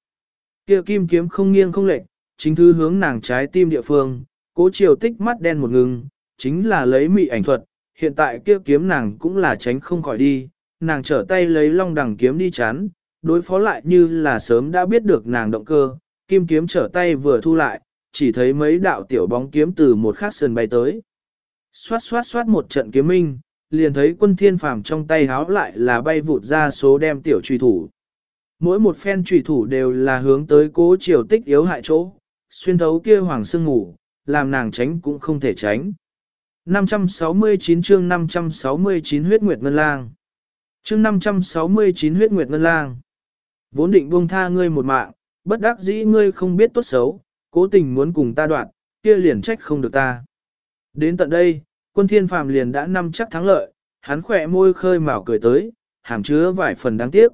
Kia kim kiếm không nghiêng không lệch, chính thứ hướng nàng trái tim địa phương, cố triều tích mắt đen một ngừng, chính là lấy mị ảnh thuật, hiện tại kia kiếm nàng cũng là tránh không khỏi đi, nàng trở tay lấy long đằng kiếm đi chán, đối phó lại như là sớm đã biết được nàng động cơ, kim kiếm trở tay vừa thu lại, chỉ thấy mấy đạo tiểu bóng kiếm từ một khắc sườn bay tới. Xoát xoát xoát một trận kiếm minh, liền thấy quân thiên phàm trong tay háo lại là bay vụt ra số đem tiểu truy thủ. Mỗi một phen truy thủ đều là hướng tới cố triều tích yếu hại chỗ, xuyên thấu kia hoàng sương ngủ, làm nàng tránh cũng không thể tránh. 569 chương 569 huyết nguyệt ngân lang. Chương 569 huyết nguyệt ngân lang. Vốn định buông tha ngươi một mạng, bất đắc dĩ ngươi không biết tốt xấu, cố tình muốn cùng ta đoạn, kia liền trách không được ta. Đến tận đây, quân thiên phàm liền đã năm chắc thắng lợi, hắn khỏe môi khơi mào cười tới, hàm chứa vài phần đáng tiếc.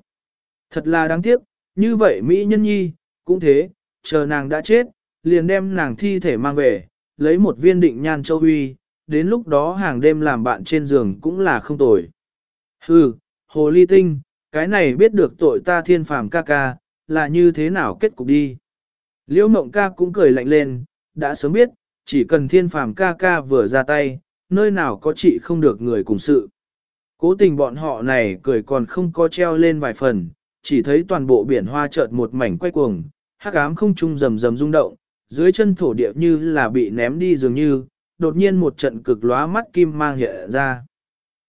Thật là đáng tiếc, như vậy Mỹ nhân nhi, cũng thế, chờ nàng đã chết, liền đem nàng thi thể mang về, lấy một viên định nhan châu huy, đến lúc đó hàng đêm làm bạn trên giường cũng là không tồi. Hừ, hồ ly tinh, cái này biết được tội ta thiên phàm ca ca, là như thế nào kết cục đi. Liễu mộng ca cũng cười lạnh lên, đã sớm biết, chỉ cần thiên phàm ca ca vừa ra tay, nơi nào có chị không được người cùng sự. Cố tình bọn họ này cười còn không có treo lên vài phần, chỉ thấy toàn bộ biển hoa chợt một mảnh quay cuồng, hắc ám không trung rầm rầm rung động, dưới chân thổ địa như là bị ném đi dường như, đột nhiên một trận cực lóa mắt kim mang hiện ra.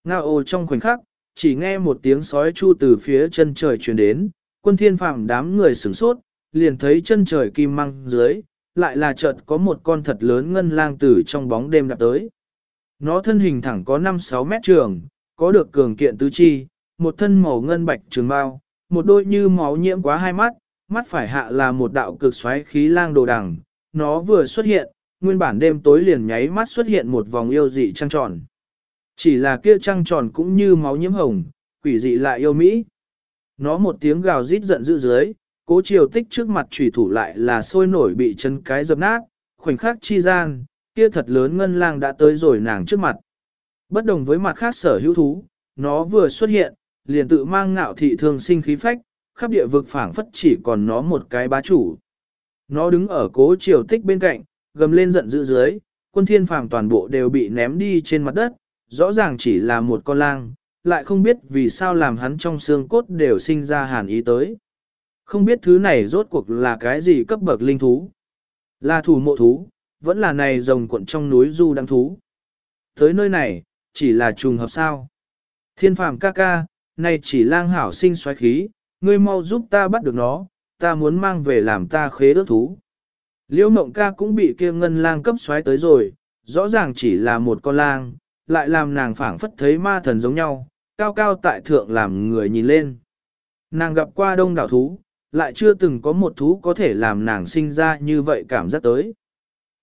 Ngao ô trong khoảnh khắc, chỉ nghe một tiếng sói chu từ phía chân trời truyền đến, quân thiên phàm đám người sửng sốt, liền thấy chân trời kim mang dưới, lại là chợt có một con thật lớn ngân lang tử trong bóng đêm đạp tới. Nó thân hình thẳng có 5-6 mét trường, có được cường kiện tứ chi, một thân màu ngân bạch trường bao, một đôi như máu nhiễm quá hai mắt, mắt phải hạ là một đạo cực xoáy khí lang đồ đằng. Nó vừa xuất hiện, nguyên bản đêm tối liền nháy mắt xuất hiện một vòng yêu dị trăng tròn. Chỉ là kia trăng tròn cũng như máu nhiễm hồng, quỷ dị lại yêu mỹ. Nó một tiếng gào rít giận dữ dưới, cố chiều tích trước mặt trùy thủ lại là sôi nổi bị chân cái dập nát, khoảnh khắc chi gian, kia thật lớn ngân lang đã tới rồi nàng trước mặt. Bất đồng với mặt khác sở hữu thú, nó vừa xuất hiện, liền tự mang ngạo thị thường sinh khí phách, khắp địa vực phảng phất chỉ còn nó một cái bá chủ. Nó đứng ở cố triều tích bên cạnh, gầm lên giận dữ dưới, quân thiên phàm toàn bộ đều bị ném đi trên mặt đất, rõ ràng chỉ là một con lang, lại không biết vì sao làm hắn trong xương cốt đều sinh ra hàn ý tới. Không biết thứ này rốt cuộc là cái gì cấp bậc linh thú. Là thủ mộ thú, vẫn là này rồng cuộn trong núi du đăng thú. Tới nơi này, chỉ là trùng hợp sao. Thiên phàm ca ca, này chỉ lang hảo sinh xoáy khí, ngươi mau giúp ta bắt được nó, ta muốn mang về làm ta khế ước thú. Liễu mộng ca cũng bị kia ngân lang cấp xoáy tới rồi, rõ ràng chỉ là một con lang, lại làm nàng phảng phất thấy ma thần giống nhau, cao cao tại thượng làm người nhìn lên. Nàng gặp qua đông đảo thú, lại chưa từng có một thú có thể làm nàng sinh ra như vậy cảm giác tới.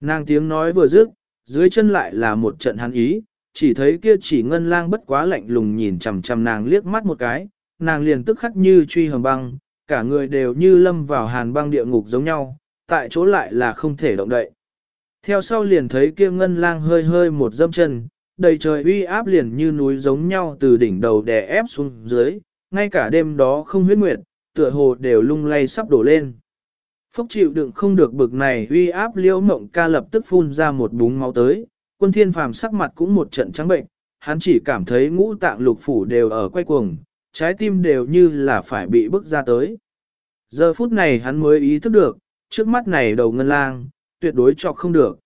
Nàng tiếng nói vừa dứt, dưới chân lại là một trận hắn ý, chỉ thấy kia chỉ ngân lang bất quá lạnh lùng nhìn chằm chằm nàng liếc mắt một cái, nàng liền tức khắc như truy hầm băng, cả người đều như lâm vào hàn băng địa ngục giống nhau, tại chỗ lại là không thể động đậy. Theo sau liền thấy kia ngân lang hơi hơi một dâm chân, đầy trời uy áp liền như núi giống nhau từ đỉnh đầu đè ép xuống dưới, ngay cả đêm đó không huyết nguyệt, tựa hồ đều lung lay sắp đổ lên. Phốc chịu đựng không được bực này uy áp liễu mộng ca lập tức phun ra một búng máu tới, quân thiên phàm sắc mặt cũng một trận trắng bệnh, hắn chỉ cảm thấy ngũ tạng lục phủ đều ở quay cuồng, trái tim đều như là phải bị bức ra tới. Giờ phút này hắn mới ý thức được, trước mắt này đầu ngân lang, tuyệt đối chọc không được.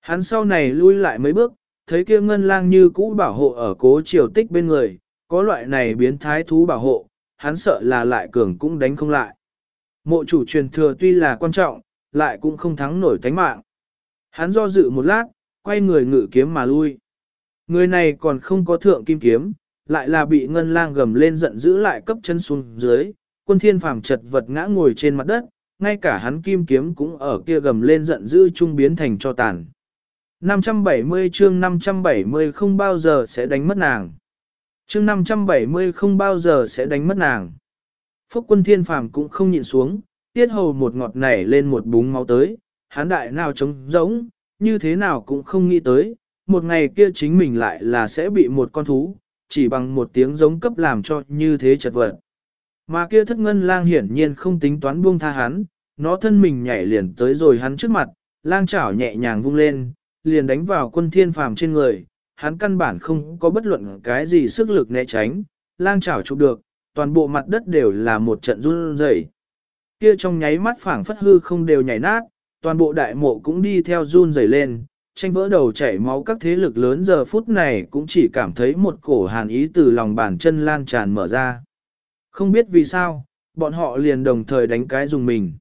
Hắn sau này lui lại mấy bước, thấy kia ngân lang như cũ bảo hộ ở cố triều tích bên người, có loại này biến thái thú bảo hộ, hắn sợ là lại cường cũng đánh không lại. Mộ chủ truyền thừa tuy là quan trọng, lại cũng không thắng nổi tánh mạng. Hắn do dự một lát, quay người ngự kiếm mà lui. Người này còn không có thượng kim kiếm, lại là bị ngân lang gầm lên giận dữ lại cấp chân xuống dưới, quân thiên phàm chật vật ngã ngồi trên mặt đất, ngay cả hắn kim kiếm cũng ở kia gầm lên giận dữ trung biến thành cho tàn. 570 chương 570 không bao giờ sẽ đánh mất nàng. chương 570 không bao giờ sẽ đánh mất nàng. Phúc quân thiên phàm cũng không nhịn xuống, tiết hầu một ngọt nảy lên một búng máu tới, hán đại nào trống rỗng, như thế nào cũng không nghĩ tới, một ngày kia chính mình lại là sẽ bị một con thú, chỉ bằng một tiếng giống cấp làm cho như thế chật vật. Mà kia thất ngân lang hiển nhiên không tính toán buông tha hắn, nó thân mình nhảy liền tới rồi hắn trước mặt, lang chảo nhẹ nhàng vung lên, liền đánh vào quân thiên phàm trên người, hắn căn bản không có bất luận cái gì sức lực né tránh, lang chảo chụp được, toàn bộ mặt đất đều là một trận run rẩy. Kia trong nháy mắt phảng phất hư không đều nhảy nát, toàn bộ đại mộ cũng đi theo run rẩy lên, tranh vỡ đầu chảy máu các thế lực lớn giờ phút này cũng chỉ cảm thấy một cổ hàn ý từ lòng bàn chân lan tràn mở ra. Không biết vì sao, bọn họ liền đồng thời đánh cái dùng mình.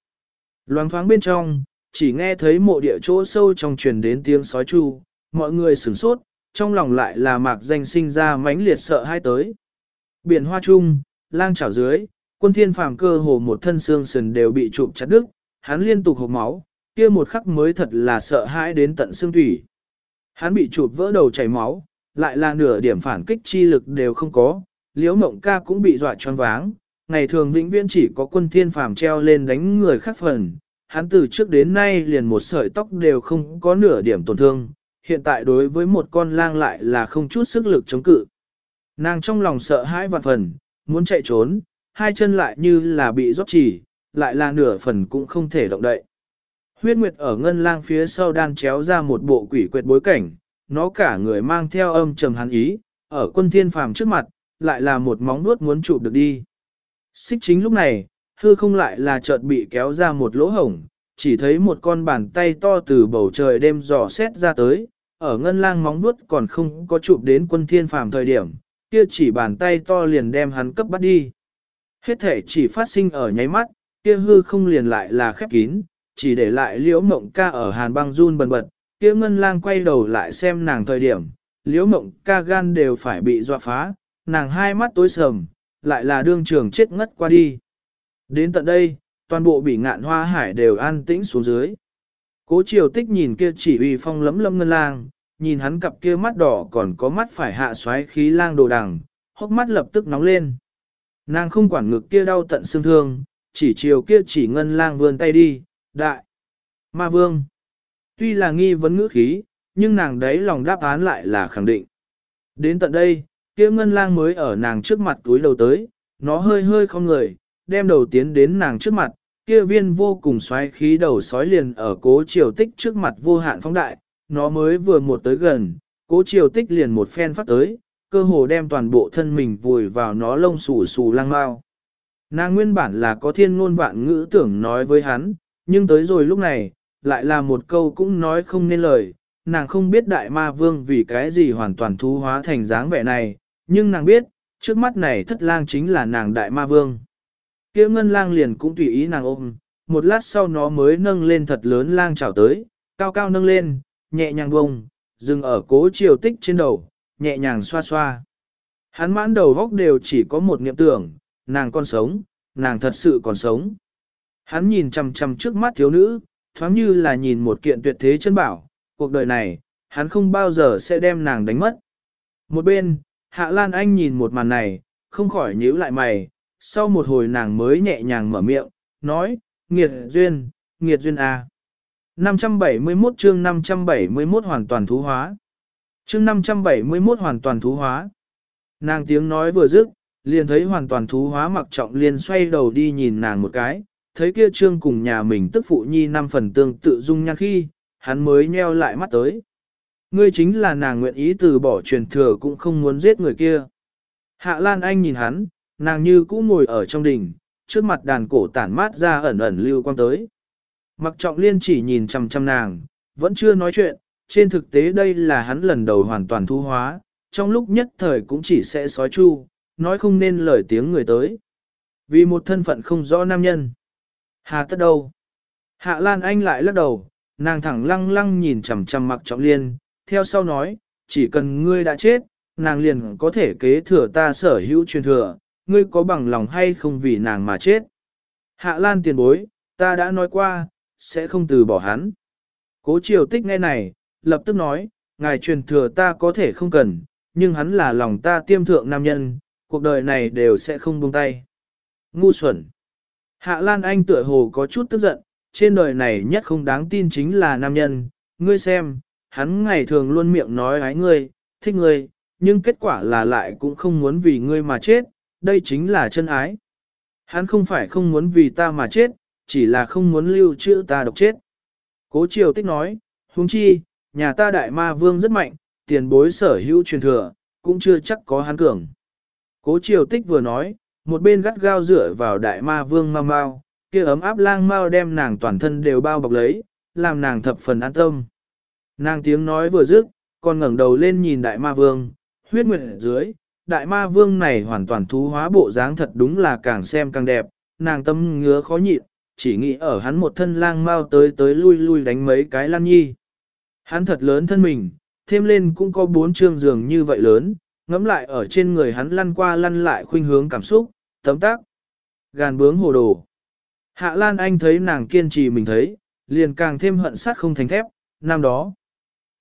Loáng thoáng bên trong, chỉ nghe thấy mộ địa chỗ sâu trong truyền đến tiếng sói chu, mọi người sửng sốt, trong lòng lại là mạc danh sinh ra mãnh liệt sợ hai tới. Biển hoa trung, lang chảo dưới, quân thiên phàm cơ hồ một thân xương sườn đều bị chụp chặt đứt, hắn liên tục hộp máu, kia một khắc mới thật là sợ hãi đến tận xương thủy. Hắn bị chụp vỡ đầu chảy máu, lại là nửa điểm phản kích chi lực đều không có, liễu mộng ca cũng bị dọa choáng váng, ngày thường vĩnh viễn chỉ có quân thiên phàm treo lên đánh người khác phần, hắn từ trước đến nay liền một sợi tóc đều không có nửa điểm tổn thương, hiện tại đối với một con lang lại là không chút sức lực chống cự. Nàng trong lòng sợ hãi vạn phần, muốn chạy trốn, hai chân lại như là bị rót chỉ, lại là nửa phần cũng không thể động đậy. Huyết Nguyệt ở ngân lang phía sau đan chéo ra một bộ quỷ quyệt bối cảnh, nó cả người mang theo âm trầm hắn ý, ở quân thiên phàm trước mặt, lại là một móng nuốt muốn chụp được đi. Xích chính lúc này, hư không lại là chợt bị kéo ra một lỗ hổng, chỉ thấy một con bàn tay to từ bầu trời đêm dò xét ra tới, ở ngân lang móng vuốt còn không có chụp đến quân thiên phàm thời điểm, kia chỉ bàn tay to liền đem hắn cấp bắt đi. Hết thể chỉ phát sinh ở nháy mắt, kia hư không liền lại là khép kín, chỉ để lại liễu mộng ca ở hàn băng run bần bật, kia ngân lang quay đầu lại xem nàng thời điểm, liễu mộng ca gan đều phải bị dọa phá, nàng hai mắt tối sầm, lại là đương trường chết ngất qua đi. Đến tận đây, toàn bộ bị ngạn hoa hải đều an tĩnh xuống dưới. Cố triều tích nhìn kia chỉ uy phong lấm lâm ngân lang, nhìn hắn cặp kia mắt đỏ còn có mắt phải hạ xoáy khí lang đồ đằng, hốc mắt lập tức nóng lên. Nàng không quản ngực kia đau tận xương thương, chỉ chiều kia chỉ ngân lang vươn tay đi, đại, ma vương. Tuy là nghi vấn ngữ khí, nhưng nàng đấy lòng đáp án lại là khẳng định. Đến tận đây, kia ngân lang mới ở nàng trước mặt túi đầu tới, nó hơi hơi không người, đem đầu tiến đến nàng trước mặt, kia viên vô cùng xoáy khí đầu sói liền ở cố triều tích trước mặt vô hạn phóng đại, nó mới vừa một tới gần, cố triều tích liền một phen phát tới, cơ hồ đem toàn bộ thân mình vùi vào nó lông xù xù lang mau. Nàng nguyên bản là có thiên ngôn vạn ngữ tưởng nói với hắn, nhưng tới rồi lúc này, lại là một câu cũng nói không nên lời, nàng không biết đại ma vương vì cái gì hoàn toàn thú hóa thành dáng vẻ này, nhưng nàng biết, trước mắt này thất lang chính là nàng đại ma vương kia ngân lang liền cũng tùy ý nàng ôm, một lát sau nó mới nâng lên thật lớn lang chảo tới, cao cao nâng lên, nhẹ nhàng bông, dừng ở cố chiều tích trên đầu, nhẹ nhàng xoa xoa. Hắn mãn đầu góc đều chỉ có một niệm tưởng, nàng còn sống, nàng thật sự còn sống. Hắn nhìn chằm chằm trước mắt thiếu nữ, thoáng như là nhìn một kiện tuyệt thế chân bảo, cuộc đời này, hắn không bao giờ sẽ đem nàng đánh mất. Một bên, Hạ Lan Anh nhìn một màn này, không khỏi nhíu lại mày, sau một hồi nàng mới nhẹ nhàng mở miệng, nói, nghiệt duyên, nghiệt duyên à. 571 chương 571 hoàn toàn thú hóa. Chương 571 hoàn toàn thú hóa. Nàng tiếng nói vừa dứt, liền thấy hoàn toàn thú hóa mặc trọng liền xoay đầu đi nhìn nàng một cái, thấy kia trương cùng nhà mình tức phụ nhi năm phần tương tự dung nhan khi, hắn mới nheo lại mắt tới. Ngươi chính là nàng nguyện ý từ bỏ truyền thừa cũng không muốn giết người kia. Hạ Lan Anh nhìn hắn, nàng như cũ ngồi ở trong đình trước mặt đàn cổ tản mát ra ẩn ẩn lưu quang tới. Mặc trọng liên chỉ nhìn chăm chăm nàng, vẫn chưa nói chuyện, trên thực tế đây là hắn lần đầu hoàn toàn thu hóa, trong lúc nhất thời cũng chỉ sẽ sói chu, nói không nên lời tiếng người tới. Vì một thân phận không rõ nam nhân. Hà tất đâu? Hạ Lan Anh lại lắc đầu, nàng thẳng lăng lăng nhìn chằm chằm mặc trọng liên, theo sau nói, chỉ cần ngươi đã chết, nàng liền có thể kế thừa ta sở hữu truyền thừa, ngươi có bằng lòng hay không vì nàng mà chết. Hạ Lan tiền bối, ta đã nói qua, sẽ không từ bỏ hắn. Cố triều tích nghe này, lập tức nói, ngài truyền thừa ta có thể không cần, nhưng hắn là lòng ta tiêm thượng nam nhân, cuộc đời này đều sẽ không buông tay. Ngu xuẩn. Hạ Lan Anh tựa hồ có chút tức giận, trên đời này nhất không đáng tin chính là nam nhân, ngươi xem, hắn ngày thường luôn miệng nói ái ngươi, thích ngươi, nhưng kết quả là lại cũng không muốn vì ngươi mà chết, đây chính là chân ái. Hắn không phải không muốn vì ta mà chết, chỉ là không muốn lưu trữ ta độc chết. Cố triều tích nói, huống chi, nhà ta đại ma vương rất mạnh, tiền bối sở hữu truyền thừa, cũng chưa chắc có hắn cường. Cố triều tích vừa nói, một bên gắt gao dựa vào đại ma vương mau mau, kia ấm áp lang mau đem nàng toàn thân đều bao bọc lấy, làm nàng thập phần an tâm. Nàng tiếng nói vừa dứt, còn ngẩng đầu lên nhìn đại ma vương, huyết nguyện dưới, đại ma vương này hoàn toàn thú hóa bộ dáng thật đúng là càng xem càng đẹp, nàng tâm ngứa khó nhịn, chỉ nghĩ ở hắn một thân lang mau tới tới lui lui đánh mấy cái lan nhi. Hắn thật lớn thân mình, thêm lên cũng có bốn chương giường như vậy lớn, ngẫm lại ở trên người hắn lăn qua lăn lại khuynh hướng cảm xúc, tấm tác, gàn bướng hồ đồ. Hạ Lan Anh thấy nàng kiên trì mình thấy, liền càng thêm hận sát không thành thép, năm đó.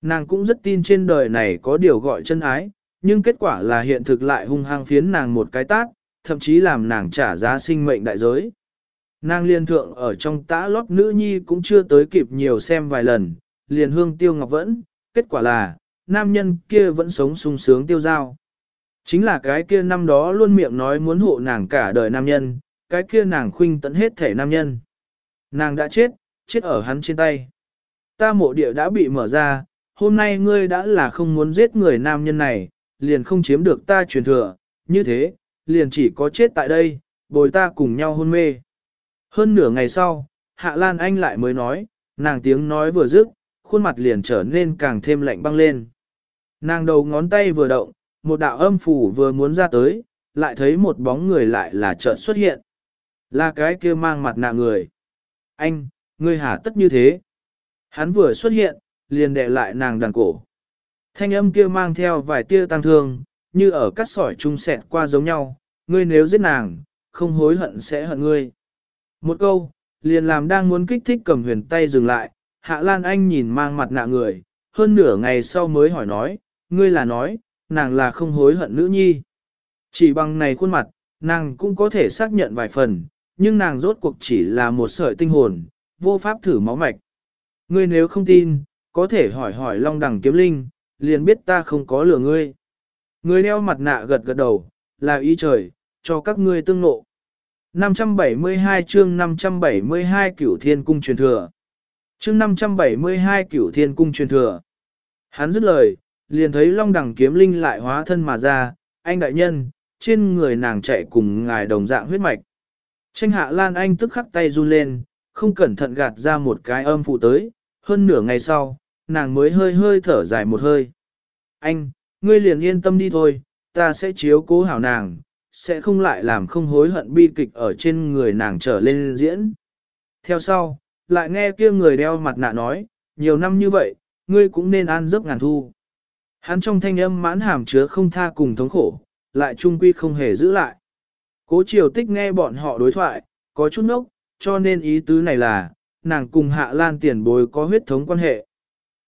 Nàng cũng rất tin trên đời này có điều gọi chân ái, nhưng kết quả là hiện thực lại hung hăng phiến nàng một cái tát, thậm chí làm nàng trả giá sinh mệnh đại giới. Nàng liên thượng ở trong tã lót nữ nhi cũng chưa tới kịp nhiều xem vài lần, liền hương tiêu ngọc vẫn, kết quả là, nam nhân kia vẫn sống sung sướng tiêu giao. Chính là cái kia năm đó luôn miệng nói muốn hộ nàng cả đời nam nhân, cái kia nàng khuynh tận hết thể nam nhân. Nàng đã chết, chết ở hắn trên tay. Ta mộ địa đã bị mở ra, hôm nay ngươi đã là không muốn giết người nam nhân này, liền không chiếm được ta truyền thừa, như thế, liền chỉ có chết tại đây, bồi ta cùng nhau hôn mê. Hơn nửa ngày sau, Hạ Lan Anh lại mới nói, nàng tiếng nói vừa dứt, khuôn mặt liền trở nên càng thêm lạnh băng lên. Nàng đầu ngón tay vừa động, một đạo âm phủ vừa muốn ra tới, lại thấy một bóng người lại là chợt xuất hiện. Là cái kia mang mặt nạ người. Anh, ngươi hả tất như thế. Hắn vừa xuất hiện, liền đè lại nàng đàn cổ. Thanh âm kia mang theo vài tia tăng thương, như ở cắt sỏi chung sẹt qua giống nhau, ngươi nếu giết nàng, không hối hận sẽ hận ngươi. Một câu, liền làm đang muốn kích thích cầm huyền tay dừng lại, Hạ Lan Anh nhìn mang mặt nạ người, hơn nửa ngày sau mới hỏi nói, ngươi là nói, nàng là không hối hận nữ nhi. Chỉ bằng này khuôn mặt, nàng cũng có thể xác nhận vài phần, nhưng nàng rốt cuộc chỉ là một sợi tinh hồn, vô pháp thử máu mạch. Ngươi nếu không tin, có thể hỏi hỏi Long Đằng Kiếm Linh, liền biết ta không có lừa ngươi. Ngươi đeo mặt nạ gật gật đầu, là ý trời, cho các ngươi tương nộ. 572 chương 572 cửu thiên cung truyền thừa. Chương 572 cửu thiên cung truyền thừa. Hắn dứt lời, liền thấy long đằng kiếm linh lại hóa thân mà ra, anh đại nhân, trên người nàng chạy cùng ngài đồng dạng huyết mạch. Tranh hạ lan anh tức khắc tay run lên, không cẩn thận gạt ra một cái âm phụ tới, hơn nửa ngày sau, nàng mới hơi hơi thở dài một hơi. Anh, ngươi liền yên tâm đi thôi, ta sẽ chiếu cố hảo nàng, sẽ không lại làm không hối hận bi kịch ở trên người nàng trở lên diễn. Theo sau, lại nghe kia người đeo mặt nạ nói, nhiều năm như vậy, ngươi cũng nên ăn giấc ngàn thu. Hắn trong thanh âm mãn hàm chứa không tha cùng thống khổ, lại trung quy không hề giữ lại. Cố triều tích nghe bọn họ đối thoại, có chút nốc, cho nên ý tứ này là, nàng cùng hạ lan tiền bối có huyết thống quan hệ.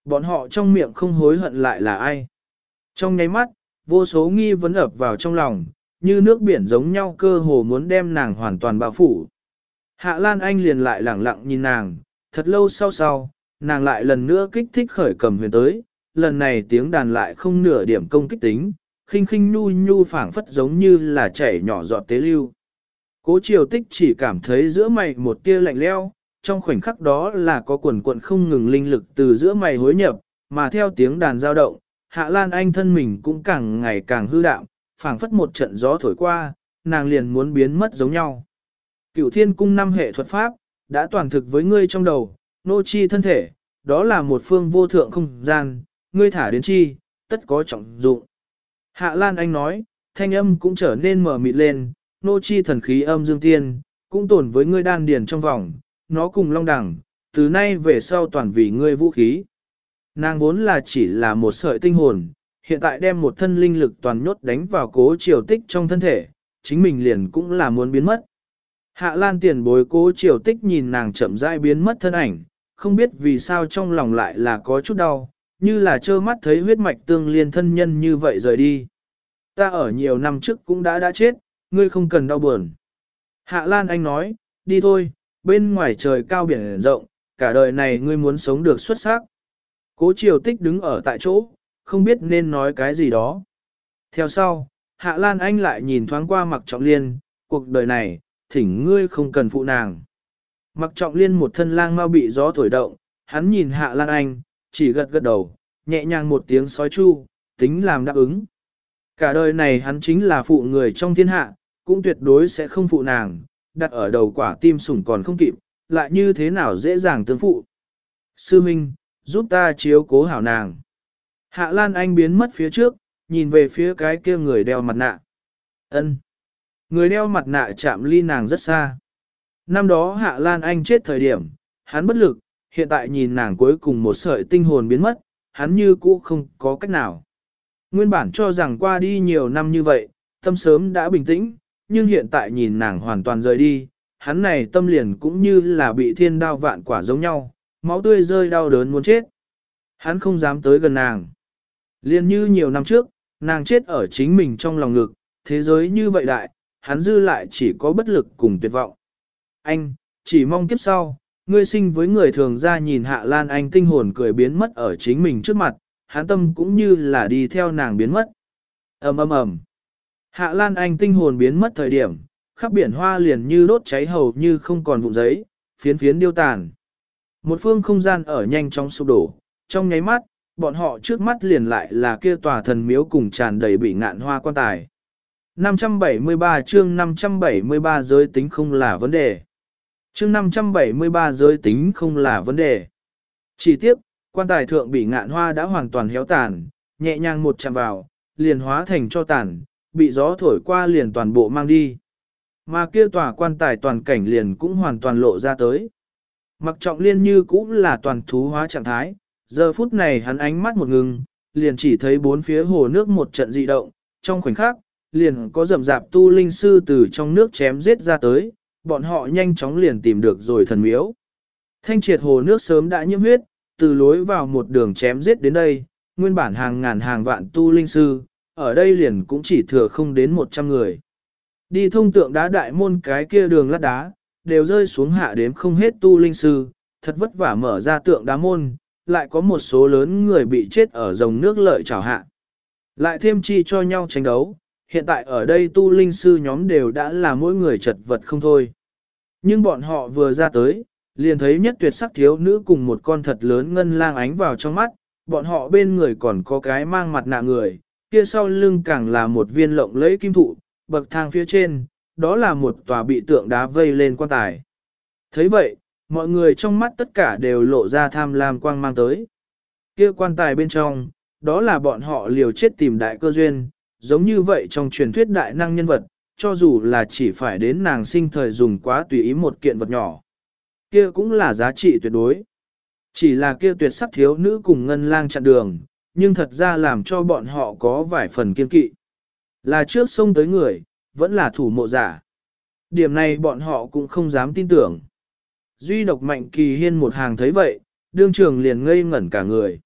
Bọn họ trong miệng không hối hận lại là ai. Trong nháy mắt, vô số nghi vấn ập vào trong lòng, như nước biển giống nhau cơ hồ muốn đem nàng hoàn toàn bao phủ. Hạ Lan Anh liền lại lẳng lặng nhìn nàng, thật lâu sau sau, nàng lại lần nữa kích thích khởi cầm huyền tới, lần này tiếng đàn lại không nửa điểm công kích tính, khinh khinh nhu nhu phảng phất giống như là chảy nhỏ giọt tế lưu. Cố triều tích chỉ cảm thấy giữa mày một tia lạnh leo, trong khoảnh khắc đó là có quần quận không ngừng linh lực từ giữa mày hối nhập, mà theo tiếng đàn dao động, Hạ Lan Anh thân mình cũng càng ngày càng hư đạm, phảng phất một trận gió thổi qua, nàng liền muốn biến mất giống nhau. Cửu thiên cung năm hệ thuật pháp, đã toàn thực với ngươi trong đầu, nô chi thân thể, đó là một phương vô thượng không gian, ngươi thả đến chi, tất có trọng dụng. Hạ Lan Anh nói, thanh âm cũng trở nên mở mịt lên, nô chi thần khí âm dương tiên, cũng tổn với ngươi đan điền trong vòng, nó cùng long đẳng, từ nay về sau toàn vì ngươi vũ khí. Nàng vốn là chỉ là một sợi tinh hồn, hiện tại đem một thân linh lực toàn nhốt đánh vào cố triều tích trong thân thể, chính mình liền cũng là muốn biến mất. Hạ Lan tiền bối cố triều tích nhìn nàng chậm rãi biến mất thân ảnh, không biết vì sao trong lòng lại là có chút đau, như là trơ mắt thấy huyết mạch tương liên thân nhân như vậy rời đi. Ta ở nhiều năm trước cũng đã đã chết, ngươi không cần đau buồn. Hạ Lan Anh nói, đi thôi, bên ngoài trời cao biển rộng, cả đời này ngươi muốn sống được xuất sắc. Cố triều tích đứng ở tại chỗ, không biết nên nói cái gì đó. Theo sau, Hạ Lan Anh lại nhìn thoáng qua mặc trọng liên, cuộc đời này, thỉnh ngươi không cần phụ nàng. Mặc trọng liên một thân lang mau bị gió thổi động, hắn nhìn Hạ Lan Anh, chỉ gật gật đầu, nhẹ nhàng một tiếng sói chu, tính làm đáp ứng. Cả đời này hắn chính là phụ người trong thiên hạ, cũng tuyệt đối sẽ không phụ nàng, đặt ở đầu quả tim sủng còn không kịp, lại như thế nào dễ dàng tương phụ. Sư Minh, giúp ta chiếu cố hảo nàng. Hạ Lan Anh biến mất phía trước, nhìn về phía cái kia người đeo mặt nạ. Ân. Người đeo mặt nạ chạm ly nàng rất xa. Năm đó Hạ Lan Anh chết thời điểm, hắn bất lực, hiện tại nhìn nàng cuối cùng một sợi tinh hồn biến mất, hắn như cũ không có cách nào. Nguyên bản cho rằng qua đi nhiều năm như vậy, tâm sớm đã bình tĩnh, nhưng hiện tại nhìn nàng hoàn toàn rời đi, hắn này tâm liền cũng như là bị thiên đao vạn quả giống nhau, máu tươi rơi đau đớn muốn chết. Hắn không dám tới gần nàng. Liên như nhiều năm trước, nàng chết ở chính mình trong lòng ngực, thế giới như vậy đại, hắn dư lại chỉ có bất lực cùng tuyệt vọng. Anh, chỉ mong kiếp sau, ngươi sinh với người thường ra nhìn Hạ Lan Anh tinh hồn cười biến mất ở chính mình trước mặt, hắn tâm cũng như là đi theo nàng biến mất. ầm ầm ầm. Hạ Lan Anh tinh hồn biến mất thời điểm, khắp biển hoa liền như đốt cháy hầu như không còn vụn giấy, phiến phiến điêu tàn. Một phương không gian ở nhanh chóng sụp đổ, trong nháy mắt, bọn họ trước mắt liền lại là kia tòa thần miếu cùng tràn đầy bị ngạn hoa quan tài. 573 chương 573 giới tính không là vấn đề. Chương 573 giới tính không là vấn đề. Chỉ tiếc, quan tài thượng bị ngạn hoa đã hoàn toàn héo tàn, nhẹ nhàng một chạm vào, liền hóa thành cho tàn, bị gió thổi qua liền toàn bộ mang đi. Mà kia tòa quan tài toàn cảnh liền cũng hoàn toàn lộ ra tới. Mặc trọng liên như cũng là toàn thú hóa trạng thái, giờ phút này hắn ánh mắt một ngừng, liền chỉ thấy bốn phía hồ nước một trận dị động, trong khoảnh khắc, liền có rầm rạp tu linh sư từ trong nước chém giết ra tới, bọn họ nhanh chóng liền tìm được rồi thần miếu. Thanh triệt hồ nước sớm đã nhiễm huyết, từ lối vào một đường chém giết đến đây, nguyên bản hàng ngàn hàng vạn tu linh sư, ở đây liền cũng chỉ thừa không đến 100 người. Đi thông tượng đá đại môn cái kia đường lát đá, đều rơi xuống hạ đếm không hết tu linh sư, thật vất vả mở ra tượng đá môn, lại có một số lớn người bị chết ở dòng nước lợi trào hạ. Lại thêm chi cho nhau tranh đấu, hiện tại ở đây tu linh sư nhóm đều đã là mỗi người chật vật không thôi. Nhưng bọn họ vừa ra tới, liền thấy nhất tuyệt sắc thiếu nữ cùng một con thật lớn ngân lang ánh vào trong mắt, bọn họ bên người còn có cái mang mặt nạ người, kia sau lưng càng là một viên lộng lẫy kim thụ, bậc thang phía trên, đó là một tòa bị tượng đá vây lên quan tài. thấy vậy, mọi người trong mắt tất cả đều lộ ra tham lam quang mang tới. Kia quan tài bên trong, đó là bọn họ liều chết tìm đại cơ duyên, giống như vậy trong truyền thuyết đại năng nhân vật, cho dù là chỉ phải đến nàng sinh thời dùng quá tùy ý một kiện vật nhỏ. Kia cũng là giá trị tuyệt đối. Chỉ là kia tuyệt sắc thiếu nữ cùng ngân lang chặn đường, nhưng thật ra làm cho bọn họ có vài phần kiên kỵ. Là trước sông tới người, vẫn là thủ mộ giả. Điểm này bọn họ cũng không dám tin tưởng. Duy độc mạnh kỳ hiên một hàng thấy vậy, đương trường liền ngây ngẩn cả người.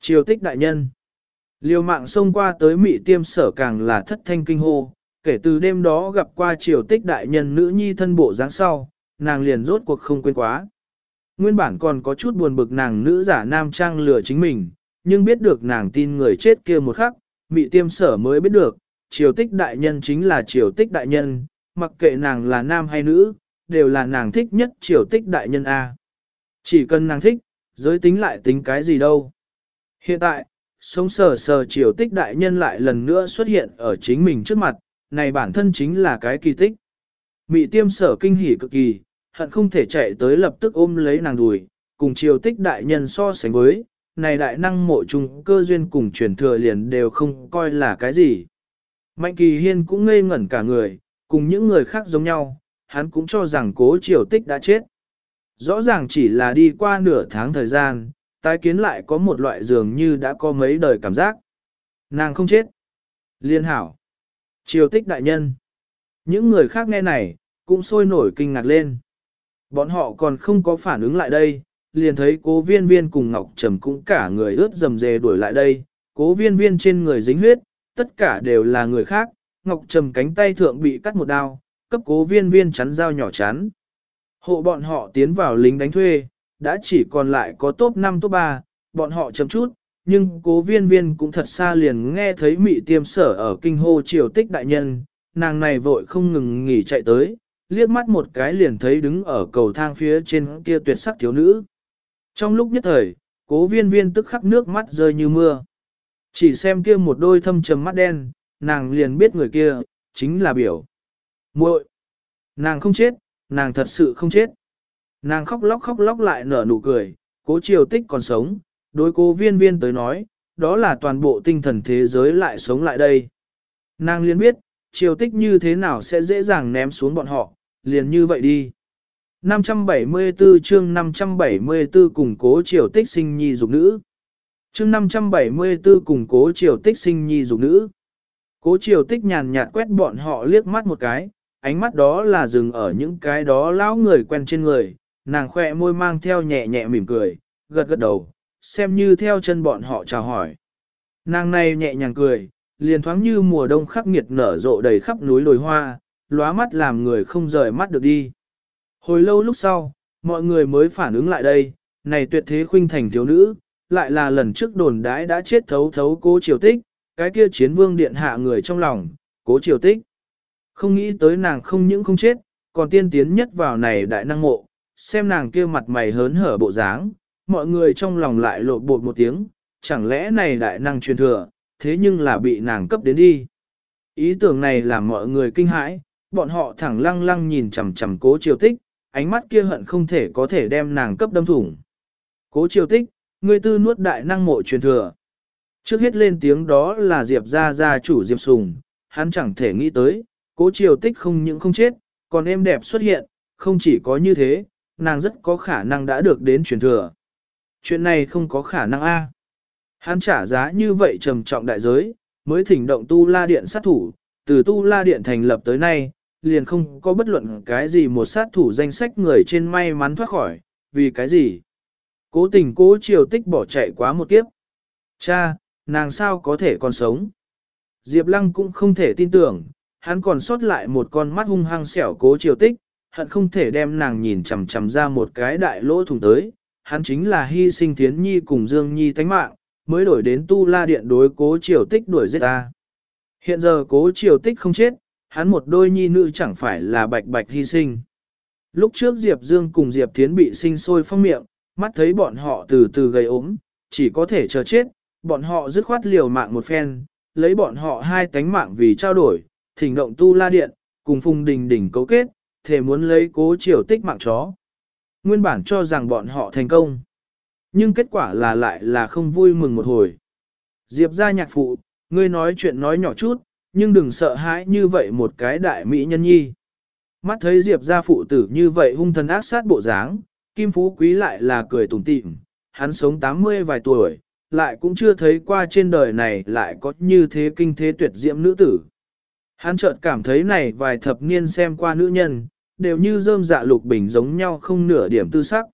Triều tích đại nhân. Liều mạng xông qua tới mị tiêm sở càng là thất thanh kinh hô, kể từ đêm đó gặp qua triều tích đại nhân nữ nhi thân bộ dáng sau, nàng liền rốt cuộc không quên quá. Nguyên bản còn có chút buồn bực nàng nữ giả nam trang lừa chính mình, nhưng biết được nàng tin người chết kia một khắc, mị tiêm sở mới biết được, triều tích đại nhân chính là triều tích đại nhân, mặc kệ nàng là nam hay nữ, đều là nàng thích nhất triều tích đại nhân A. Chỉ cần nàng thích, giới tính lại tính cái gì đâu. Hiện tại, sống sờ sờ triều tích đại nhân lại lần nữa xuất hiện ở chính mình trước mặt, này bản thân chính là cái kỳ tích. Mị tiêm sở kinh hỉ cực kỳ, hận không thể chạy tới lập tức ôm lấy nàng đùi, cùng triều tích đại nhân so sánh với, này đại năng mộ trùng cơ duyên cùng truyền thừa liền đều không coi là cái gì. Mạnh kỳ hiên cũng ngây ngẩn cả người, cùng những người khác giống nhau, hắn cũng cho rằng cố triều tích đã chết. Rõ ràng chỉ là đi qua nửa tháng thời gian, tái kiến lại có một loại dường như đã có mấy đời cảm giác. Nàng không chết. Liên hảo. Triều tích đại nhân. Những người khác nghe này, cũng sôi nổi kinh ngạc lên. Bọn họ còn không có phản ứng lại đây, liền thấy cố viên viên cùng Ngọc Trầm cũng cả người ướt dầm dề đuổi lại đây, cố viên viên trên người dính huyết, tất cả đều là người khác, Ngọc Trầm cánh tay thượng bị cắt một đao, cấp cố viên viên chắn dao nhỏ chắn. Hộ bọn họ tiến vào lính đánh thuê, đã chỉ còn lại có top 5 top 3, bọn họ chấm chút, nhưng cố viên viên cũng thật xa liền nghe thấy mị tiêm sở ở kinh hô triều tích đại nhân, nàng này vội không ngừng nghỉ chạy tới, liếc mắt một cái liền thấy đứng ở cầu thang phía trên kia tuyệt sắc thiếu nữ. Trong lúc nhất thời, cố viên viên tức khắc nước mắt rơi như mưa. Chỉ xem kia một đôi thâm trầm mắt đen, nàng liền biết người kia, chính là biểu. muội Nàng không chết, nàng thật sự không chết. Nàng khóc lóc khóc lóc lại nở nụ cười, cố triều tích còn sống, đối cố viên viên tới nói, đó là toàn bộ tinh thần thế giới lại sống lại đây. Nàng liền biết, triều tích như thế nào sẽ dễ dàng ném xuống bọn họ, liền như vậy đi. 574 chương 574 củng cố triều tích sinh nhi dục nữ. Chương 574 củng cố triều tích sinh nhi dục nữ. Cố triều tích nhàn nhạt quét bọn họ liếc mắt một cái, ánh mắt đó là dừng ở những cái đó lão người quen trên người, nàng khoe môi mang theo nhẹ nhẹ mỉm cười, gật gật đầu, xem như theo chân bọn họ chào hỏi. Nàng này nhẹ nhàng cười, liền thoáng như mùa đông khắc nghiệt nở rộ đầy khắp núi lồi hoa, lóa mắt làm người không rời mắt được đi. Hồi lâu lúc sau, mọi người mới phản ứng lại đây, này tuyệt thế khuynh thành thiếu nữ, lại là lần trước đồn đãi đã chết thấu thấu cố triều tích, cái kia chiến vương điện hạ người trong lòng, cố triều tích. Không nghĩ tới nàng không những không chết, còn tiên tiến nhất vào này đại năng mộ, xem nàng kia mặt mày hớn hở bộ dáng, mọi người trong lòng lại lộ bột một tiếng, chẳng lẽ này đại năng truyền thừa, thế nhưng là bị nàng cấp đến đi. Ý tưởng này làm mọi người kinh hãi, bọn họ thẳng lăng lăng nhìn chằm chằm cố triều tích, ánh mắt kia hận không thể có thể đem nàng cấp đâm thủng. Cố triều tích, người tư nuốt đại năng mộ truyền thừa. Trước hết lên tiếng đó là Diệp gia gia chủ Diệp Sùng, hắn chẳng thể nghĩ tới, cố triều tích không những không chết, còn em đẹp xuất hiện, không chỉ có như thế, nàng rất có khả năng đã được đến truyền thừa. Chuyện này không có khả năng a. Hắn trả giá như vậy trầm trọng đại giới, mới thỉnh động tu la điện sát thủ, từ tu la điện thành lập tới nay, liền không có bất luận cái gì một sát thủ danh sách người trên may mắn thoát khỏi, vì cái gì? Cố tình cố triều tích bỏ chạy quá một kiếp. Cha, nàng sao có thể còn sống? Diệp Lăng cũng không thể tin tưởng, hắn còn sót lại một con mắt hung hăng xẻo cố triều tích, hận không thể đem nàng nhìn chằm chằm ra một cái đại lỗ thủng tới, hắn chính là hy sinh Thiến Nhi cùng Dương Nhi tánh mạng, mới đổi đến tu la điện đối cố triều tích đuổi giết ta. Hiện giờ cố triều tích không chết, hắn một đôi nhi nữ chẳng phải là bạch bạch hy sinh. Lúc trước Diệp Dương cùng Diệp Thiến bị sinh sôi phong miệng, mắt thấy bọn họ từ từ gầy ốm, chỉ có thể chờ chết, bọn họ dứt khoát liều mạng một phen, lấy bọn họ hai tánh mạng vì trao đổi, thỉnh động tu la điện, cùng phùng đình đỉnh cấu kết, thể muốn lấy cố triều tích mạng chó. Nguyên bản cho rằng bọn họ thành công. Nhưng kết quả là lại là không vui mừng một hồi. Diệp ra nhạc phụ, ngươi nói chuyện nói nhỏ chút, nhưng đừng sợ hãi như vậy một cái đại mỹ nhân nhi. Mắt thấy Diệp gia phụ tử như vậy hung thần ác sát bộ dáng, Kim Phú Quý lại là cười tủm tỉm, hắn sống 80 vài tuổi, lại cũng chưa thấy qua trên đời này lại có như thế kinh thế tuyệt diễm nữ tử. Hắn chợt cảm thấy này vài thập niên xem qua nữ nhân, đều như rơm dạ lục bình giống nhau không nửa điểm tư sắc.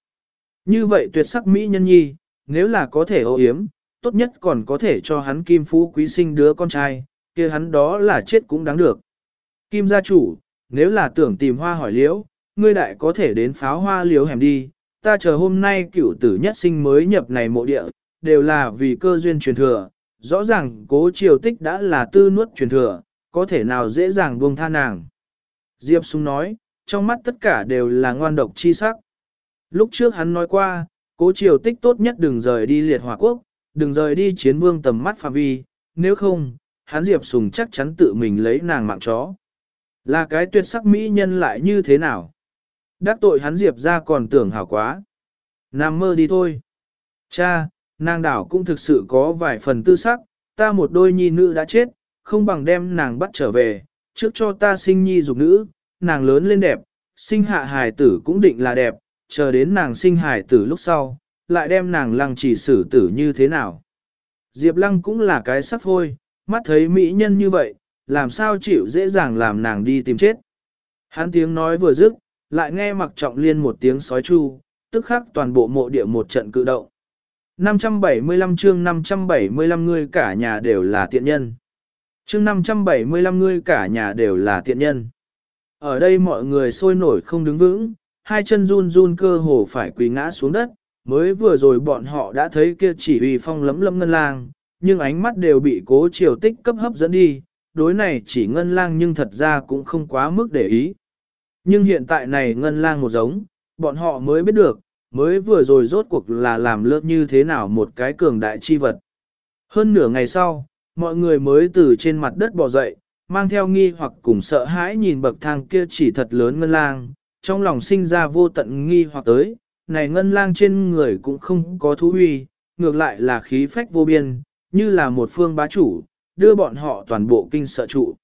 Như vậy tuyệt sắc mỹ nhân nhi, nếu là có thể ô yếm, tốt nhất còn có thể cho hắn kim phú quý sinh đứa con trai, kia hắn đó là chết cũng đáng được. Kim gia chủ, nếu là tưởng tìm hoa hỏi liễu, ngươi đại có thể đến pháo hoa liễu hẻm đi, ta chờ hôm nay cựu tử nhất sinh mới nhập này mộ địa, đều là vì cơ duyên truyền thừa, rõ ràng cố triều tích đã là tư nuốt truyền thừa, có thể nào dễ dàng buông tha nàng. Diệp Sung nói, trong mắt tất cả đều là ngoan độc chi sắc. Lúc trước hắn nói qua, cố triều tích tốt nhất đừng rời đi liệt hỏa quốc, đừng rời đi chiến vương tầm mắt phạm vi, nếu không, hắn Diệp Sùng chắc chắn tự mình lấy nàng mạng chó. Là cái tuyệt sắc mỹ nhân lại như thế nào? Đắc tội hắn Diệp ra còn tưởng hảo quá. Nam mơ đi thôi. Cha, nàng đảo cũng thực sự có vài phần tư sắc, ta một đôi nhi nữ đã chết, không bằng đem nàng bắt trở về, trước cho ta sinh nhi dục nữ, nàng lớn lên đẹp, sinh hạ hài tử cũng định là đẹp, chờ đến nàng sinh hài tử lúc sau, lại đem nàng lăng chỉ xử tử như thế nào. Diệp lăng cũng là cái sắc thôi mắt thấy mỹ nhân như vậy, làm sao chịu dễ dàng làm nàng đi tìm chết. Hắn tiếng nói vừa dứt, lại nghe mặc trọng liên một tiếng sói chu, tức khắc toàn bộ mộ địa một trận cự động. 575 chương 575 ngươi cả nhà đều là tiện nhân. Chương 575 ngươi cả nhà đều là tiện nhân. Ở đây mọi người sôi nổi không đứng vững, hai chân run run cơ hồ phải quỳ ngã xuống đất, mới vừa rồi bọn họ đã thấy kia chỉ uy phong lấm lấm ngân lang, nhưng ánh mắt đều bị cố triều tích cấp hấp dẫn đi, đối này chỉ ngân lang nhưng thật ra cũng không quá mức để ý. Nhưng hiện tại này ngân lang một giống, bọn họ mới biết được, mới vừa rồi rốt cuộc là làm lớp như thế nào một cái cường đại chi vật. Hơn nửa ngày sau, mọi người mới từ trên mặt đất bò dậy, mang theo nghi hoặc cùng sợ hãi nhìn bậc thang kia chỉ thật lớn ngân lang, trong lòng sinh ra vô tận nghi hoặc tới, này ngân lang trên người cũng không có thú huy, ngược lại là khí phách vô biên, như là một phương bá chủ, đưa bọn họ toàn bộ kinh sợ trụ.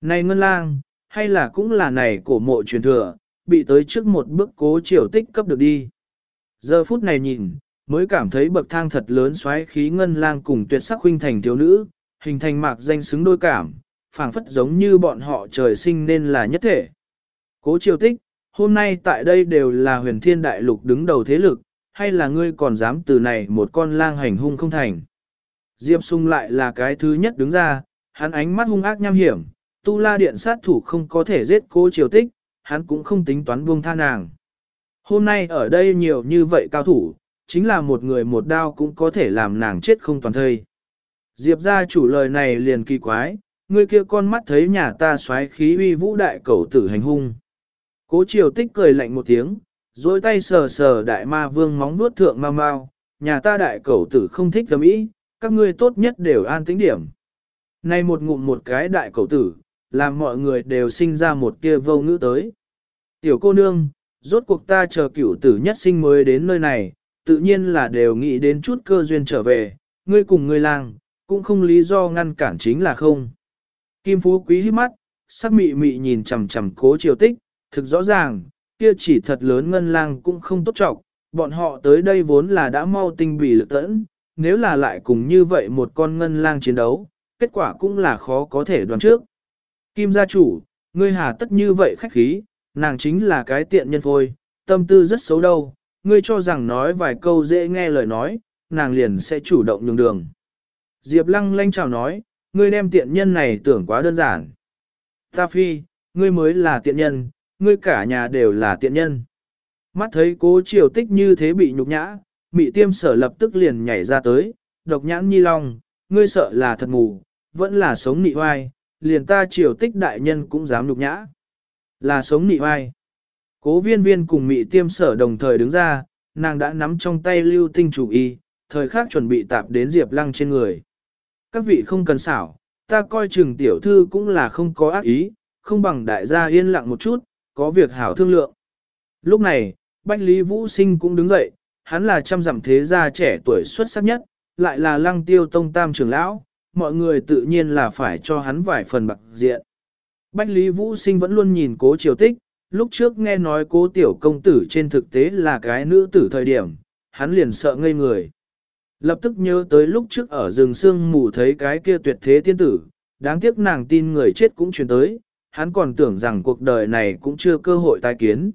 Này ngân lang, hay là cũng là này cổ mộ truyền thừa, bị tới trước một bước cố triều tích cấp được đi. Giờ phút này nhìn, mới cảm thấy bậc thang thật lớn xoáy khí ngân lang cùng tuyệt sắc huynh thành thiếu nữ, hình thành mạc danh xứng đôi cảm, phảng phất giống như bọn họ trời sinh nên là nhất thể. Cố triều tích, hôm nay tại đây đều là huyền thiên đại lục đứng đầu thế lực, hay là ngươi còn dám từ này một con lang hành hung không thành. Diệp sung lại là cái thứ nhất đứng ra, hắn ánh mắt hung ác nham hiểm, tu la điện sát thủ không có thể giết cố triều tích, hắn cũng không tính toán buông tha nàng. Hôm nay ở đây nhiều như vậy cao thủ, chính là một người một đao cũng có thể làm nàng chết không toàn thây. Diệp gia chủ lời này liền kỳ quái, người kia con mắt thấy nhà ta xoáy khí uy vũ đại cẩu tử hành hung. Cố triều tích cười lạnh một tiếng, dối tay sờ sờ đại ma vương móng nuốt thượng ma mau, nhà ta đại cẩu tử không thích gầm ý, các ngươi tốt nhất đều an tĩnh điểm. Này một ngụm một cái đại cầu tử, làm mọi người đều sinh ra một kia vô ngữ tới. Tiểu cô nương, rốt cuộc ta chờ cửu tử nhất sinh mới đến nơi này, tự nhiên là đều nghĩ đến chút cơ duyên trở về, ngươi cùng ngươi lang, cũng không lý do ngăn cản chính là không. Kim Phú Quý hít mắt, sắc mị mị nhìn chằm chằm cố triều tích, thực rõ ràng, kia chỉ thật lớn ngân lang cũng không tốt trọng, bọn họ tới đây vốn là đã mau tinh bỉ lực tẫn, nếu là lại cùng như vậy một con ngân lang chiến đấu, kết quả cũng là khó có thể đoán trước. Kim gia chủ, ngươi hà tất như vậy khách khí, nàng chính là cái tiện nhân phôi, tâm tư rất xấu đâu, ngươi cho rằng nói vài câu dễ nghe lời nói, nàng liền sẽ chủ động nhường đường. Diệp lăng lanh chào nói, ngươi đem tiện nhân này tưởng quá đơn giản. Ta phi, ngươi mới là tiện nhân, ngươi cả nhà đều là tiện nhân. Mắt thấy cố triều tích như thế bị nhục nhã, mị tiêm sở lập tức liền nhảy ra tới, độc nhãn nhi long, ngươi sợ là thật mù, vẫn là sống nị hoai, liền ta triều tích đại nhân cũng dám nhục nhã. Là sống nị hoai. Cố viên viên cùng mị tiêm sở đồng thời đứng ra, nàng đã nắm trong tay lưu tinh chủ y, thời khắc chuẩn bị tạp đến Diệp Lăng trên người. Các vị không cần xảo, ta coi chừng tiểu thư cũng là không có ác ý, không bằng đại gia yên lặng một chút, có việc hảo thương lượng. Lúc này, Bách Lý Vũ Sinh cũng đứng dậy, hắn là trăm dặm thế gia trẻ tuổi xuất sắc nhất, lại là lăng tiêu tông tam trưởng lão, mọi người tự nhiên là phải cho hắn vài phần bạc diện. Bách Lý Vũ Sinh vẫn luôn nhìn cố triều tích, lúc trước nghe nói cố tiểu công tử trên thực tế là cái nữ tử thời điểm, hắn liền sợ ngây người. Lập tức nhớ tới lúc trước ở rừng sương mù thấy cái kia tuyệt thế tiên tử, đáng tiếc nàng tin người chết cũng truyền tới, hắn còn tưởng rằng cuộc đời này cũng chưa cơ hội tai kiến.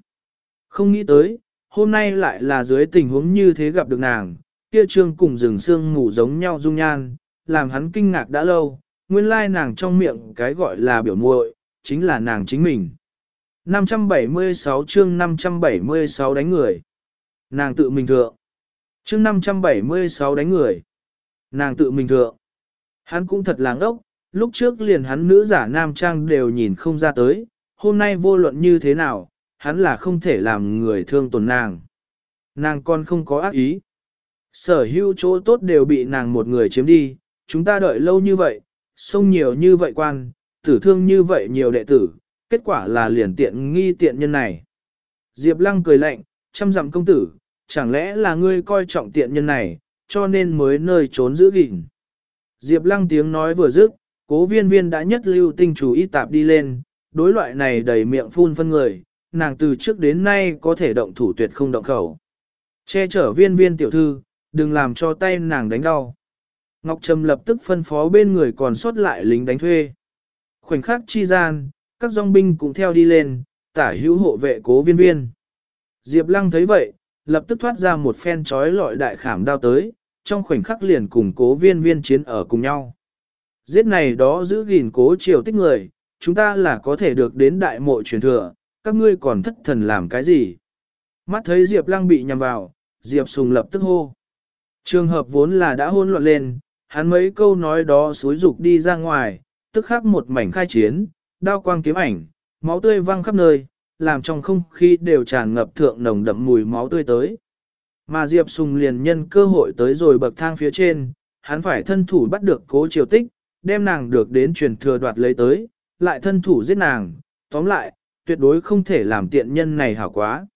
Không nghĩ tới, hôm nay lại là dưới tình huống như thế gặp được nàng, kia trương cùng rừng sương ngủ giống nhau dung nhan, làm hắn kinh ngạc đã lâu, nguyên lai nàng trong miệng cái gọi là biểu muội chính là nàng chính mình. 576 chương 576 đánh người. Nàng tự mình thượng. Chương 576 đánh người. Nàng tự mình thượng. Hắn cũng thật làng ốc, lúc trước liền hắn nữ giả nam trang đều nhìn không ra tới, hôm nay vô luận như thế nào, hắn là không thể làm người thương tổn nàng. Nàng con không có ác ý. Sở hữu chỗ tốt đều bị nàng một người chiếm đi, chúng ta đợi lâu như vậy, sông nhiều như vậy quan, tử thương như vậy nhiều đệ tử, kết quả là liền tiện nghi tiện nhân này. Diệp Lăng cười lạnh, chăm dặm công tử, chẳng lẽ là ngươi coi trọng tiện nhân này, cho nên mới nơi trốn giữ gìn. Diệp Lăng tiếng nói vừa dứt, cố viên viên đã nhất lưu tinh chủ y tạp đi lên, đối loại này đầy miệng phun phân người, nàng từ trước đến nay có thể động thủ tuyệt không động khẩu. Che chở viên viên tiểu thư, đừng làm cho tay nàng đánh đau. Ngọc Trầm lập tức phân phó bên người còn sót lại lính đánh thuê. Khoảnh khắc chi gian, các dòng binh cũng theo đi lên, tả hữu hộ vệ cố viên viên. Diệp Lăng thấy vậy, lập tức thoát ra một phen trói lọi đại khảm đao tới, trong khoảnh khắc liền cùng cố viên viên chiến ở cùng nhau. Giết này đó giữ gìn cố triều tích người, chúng ta là có thể được đến đại mộ truyền thừa, các ngươi còn thất thần làm cái gì? Mắt thấy Diệp Lăng bị nhằm vào, Diệp Sùng lập tức hô. Trường hợp vốn là đã hôn loạn lên, hắn mấy câu nói đó xối dục đi ra ngoài, tức khắc một mảnh khai chiến, đao quang kiếm ảnh, máu tươi văng khắp nơi, làm trong không khí đều tràn ngập thượng nồng đậm mùi máu tươi tới. Mà Diệp Sùng liền nhân cơ hội tới rồi bậc thang phía trên, hắn phải thân thủ bắt được cố triều tích, đem nàng được đến truyền thừa đoạt lấy tới, lại thân thủ giết nàng, tóm lại, tuyệt đối không thể làm tiện nhân này hảo quá.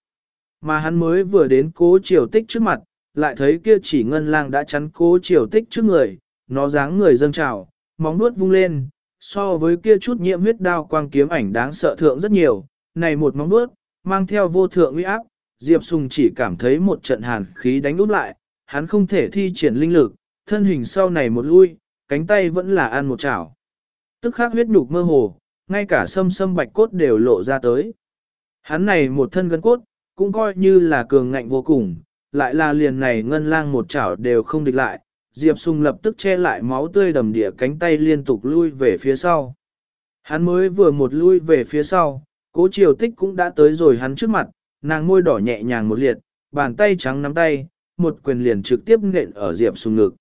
Mà hắn mới vừa đến cố triều tích trước mặt, lại thấy kia chỉ ngân lang đã chắn cố triều tích trước người, nó dáng người dâng trào, móng nuốt vung lên, so với kia chút nhiễm huyết đao quang kiếm ảnh đáng sợ thượng rất nhiều, này một móng nuốt, mang theo vô thượng uy áp, Diệp Sùng chỉ cảm thấy một trận hàn khí đánh úp lại, hắn không thể thi triển linh lực, thân hình sau này một lui, cánh tay vẫn là ăn một chảo. Tức khắc huyết nhục mơ hồ, ngay cả sâm sâm bạch cốt đều lộ ra tới. Hắn này một thân gân cốt, cũng coi như là cường ngạnh vô cùng, lại là liền này ngân lang một chảo đều không địch lại. Diệp Sùng lập tức che lại máu tươi đầm địa cánh tay liên tục lui về phía sau. Hắn mới vừa một lui về phía sau, cố triều tích cũng đã tới rồi hắn trước mặt, nàng môi đỏ nhẹ nhàng một liệt, bàn tay trắng nắm tay, một quyền liền trực tiếp nện ở Diệp Sùng ngực.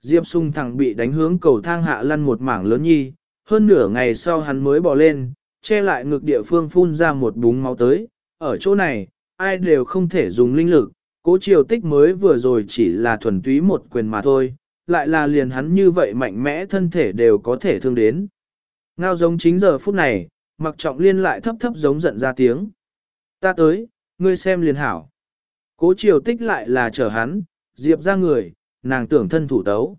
Diệp Sùng thẳng bị đánh hướng cầu thang hạ lăn một mảng lớn nhi, hơn nửa ngày sau hắn mới bỏ lên, che lại ngực địa phương phun ra một búng máu tới, ở chỗ này, ai đều không thể dùng linh lực, cố triều tích mới vừa rồi chỉ là thuần túy một quyền mà thôi, lại là liền hắn như vậy mạnh mẽ thân thể đều có thể thương đến. Ngao giống chính giờ phút này, mặc trọng liên lại thấp thấp giống giận ra tiếng. Ta tới, ngươi xem liền hảo. Cố triều tích lại là chờ hắn, diệp ra người, nàng tưởng thân thủ tấu.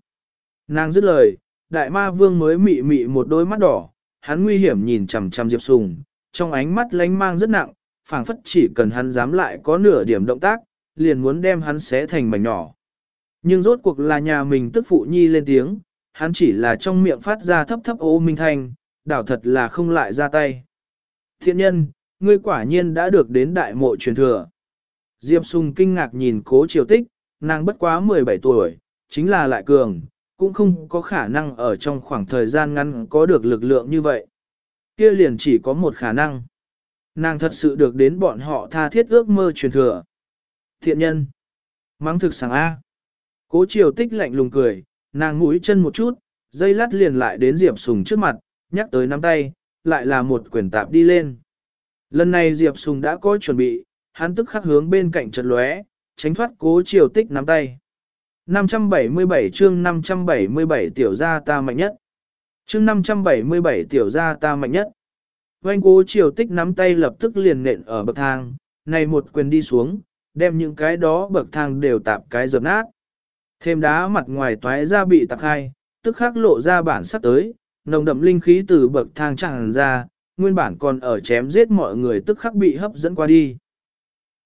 Nàng dứt lời, đại ma vương mới mị mị một đôi mắt đỏ, hắn nguy hiểm nhìn chằm chằm diệp sùng, trong ánh mắt lánh mang rất nặng, phảng phất chỉ cần hắn dám lại có nửa điểm động tác, liền muốn đem hắn xé thành mảnh nhỏ. Nhưng rốt cuộc là nhà mình tức phụ nhi lên tiếng, hắn chỉ là trong miệng phát ra thấp thấp ô minh thanh, đảo thật là không lại ra tay. Thiện nhân, ngươi quả nhiên đã được đến đại mộ truyền thừa. Diệp Sùng kinh ngạc nhìn cố triều tích, nàng bất quá 17 tuổi, chính là lại cường, cũng không có khả năng ở trong khoảng thời gian ngắn có được lực lượng như vậy. Kia liền chỉ có một khả năng. Nàng thật sự được đến bọn họ tha thiết ước mơ truyền thừa. Thiện nhân. Mắng thực sảng A. Cố triều tích lạnh lùng cười, nàng mũi chân một chút, dây lát liền lại đến Diệp Sùng trước mặt, nhắc tới nắm tay, lại là một quyển tạp đi lên. Lần này Diệp Sùng đã có chuẩn bị, hắn tức khắc hướng bên cạnh trật lóe, tránh thoát cố triều tích nắm tay. 577 chương 577 tiểu gia ta mạnh nhất. Chương 577 tiểu gia ta mạnh nhất. Oanh cố triều tích nắm tay lập tức liền nện ở bậc thang, này một quyền đi xuống, đem những cái đó bậc thang đều tạp cái dập nát. Thêm đá mặt ngoài toái ra bị tạp khai, tức khắc lộ ra bản sắc tới, nồng đậm linh khí từ bậc thang tràn ra, nguyên bản còn ở chém giết mọi người tức khắc bị hấp dẫn qua đi.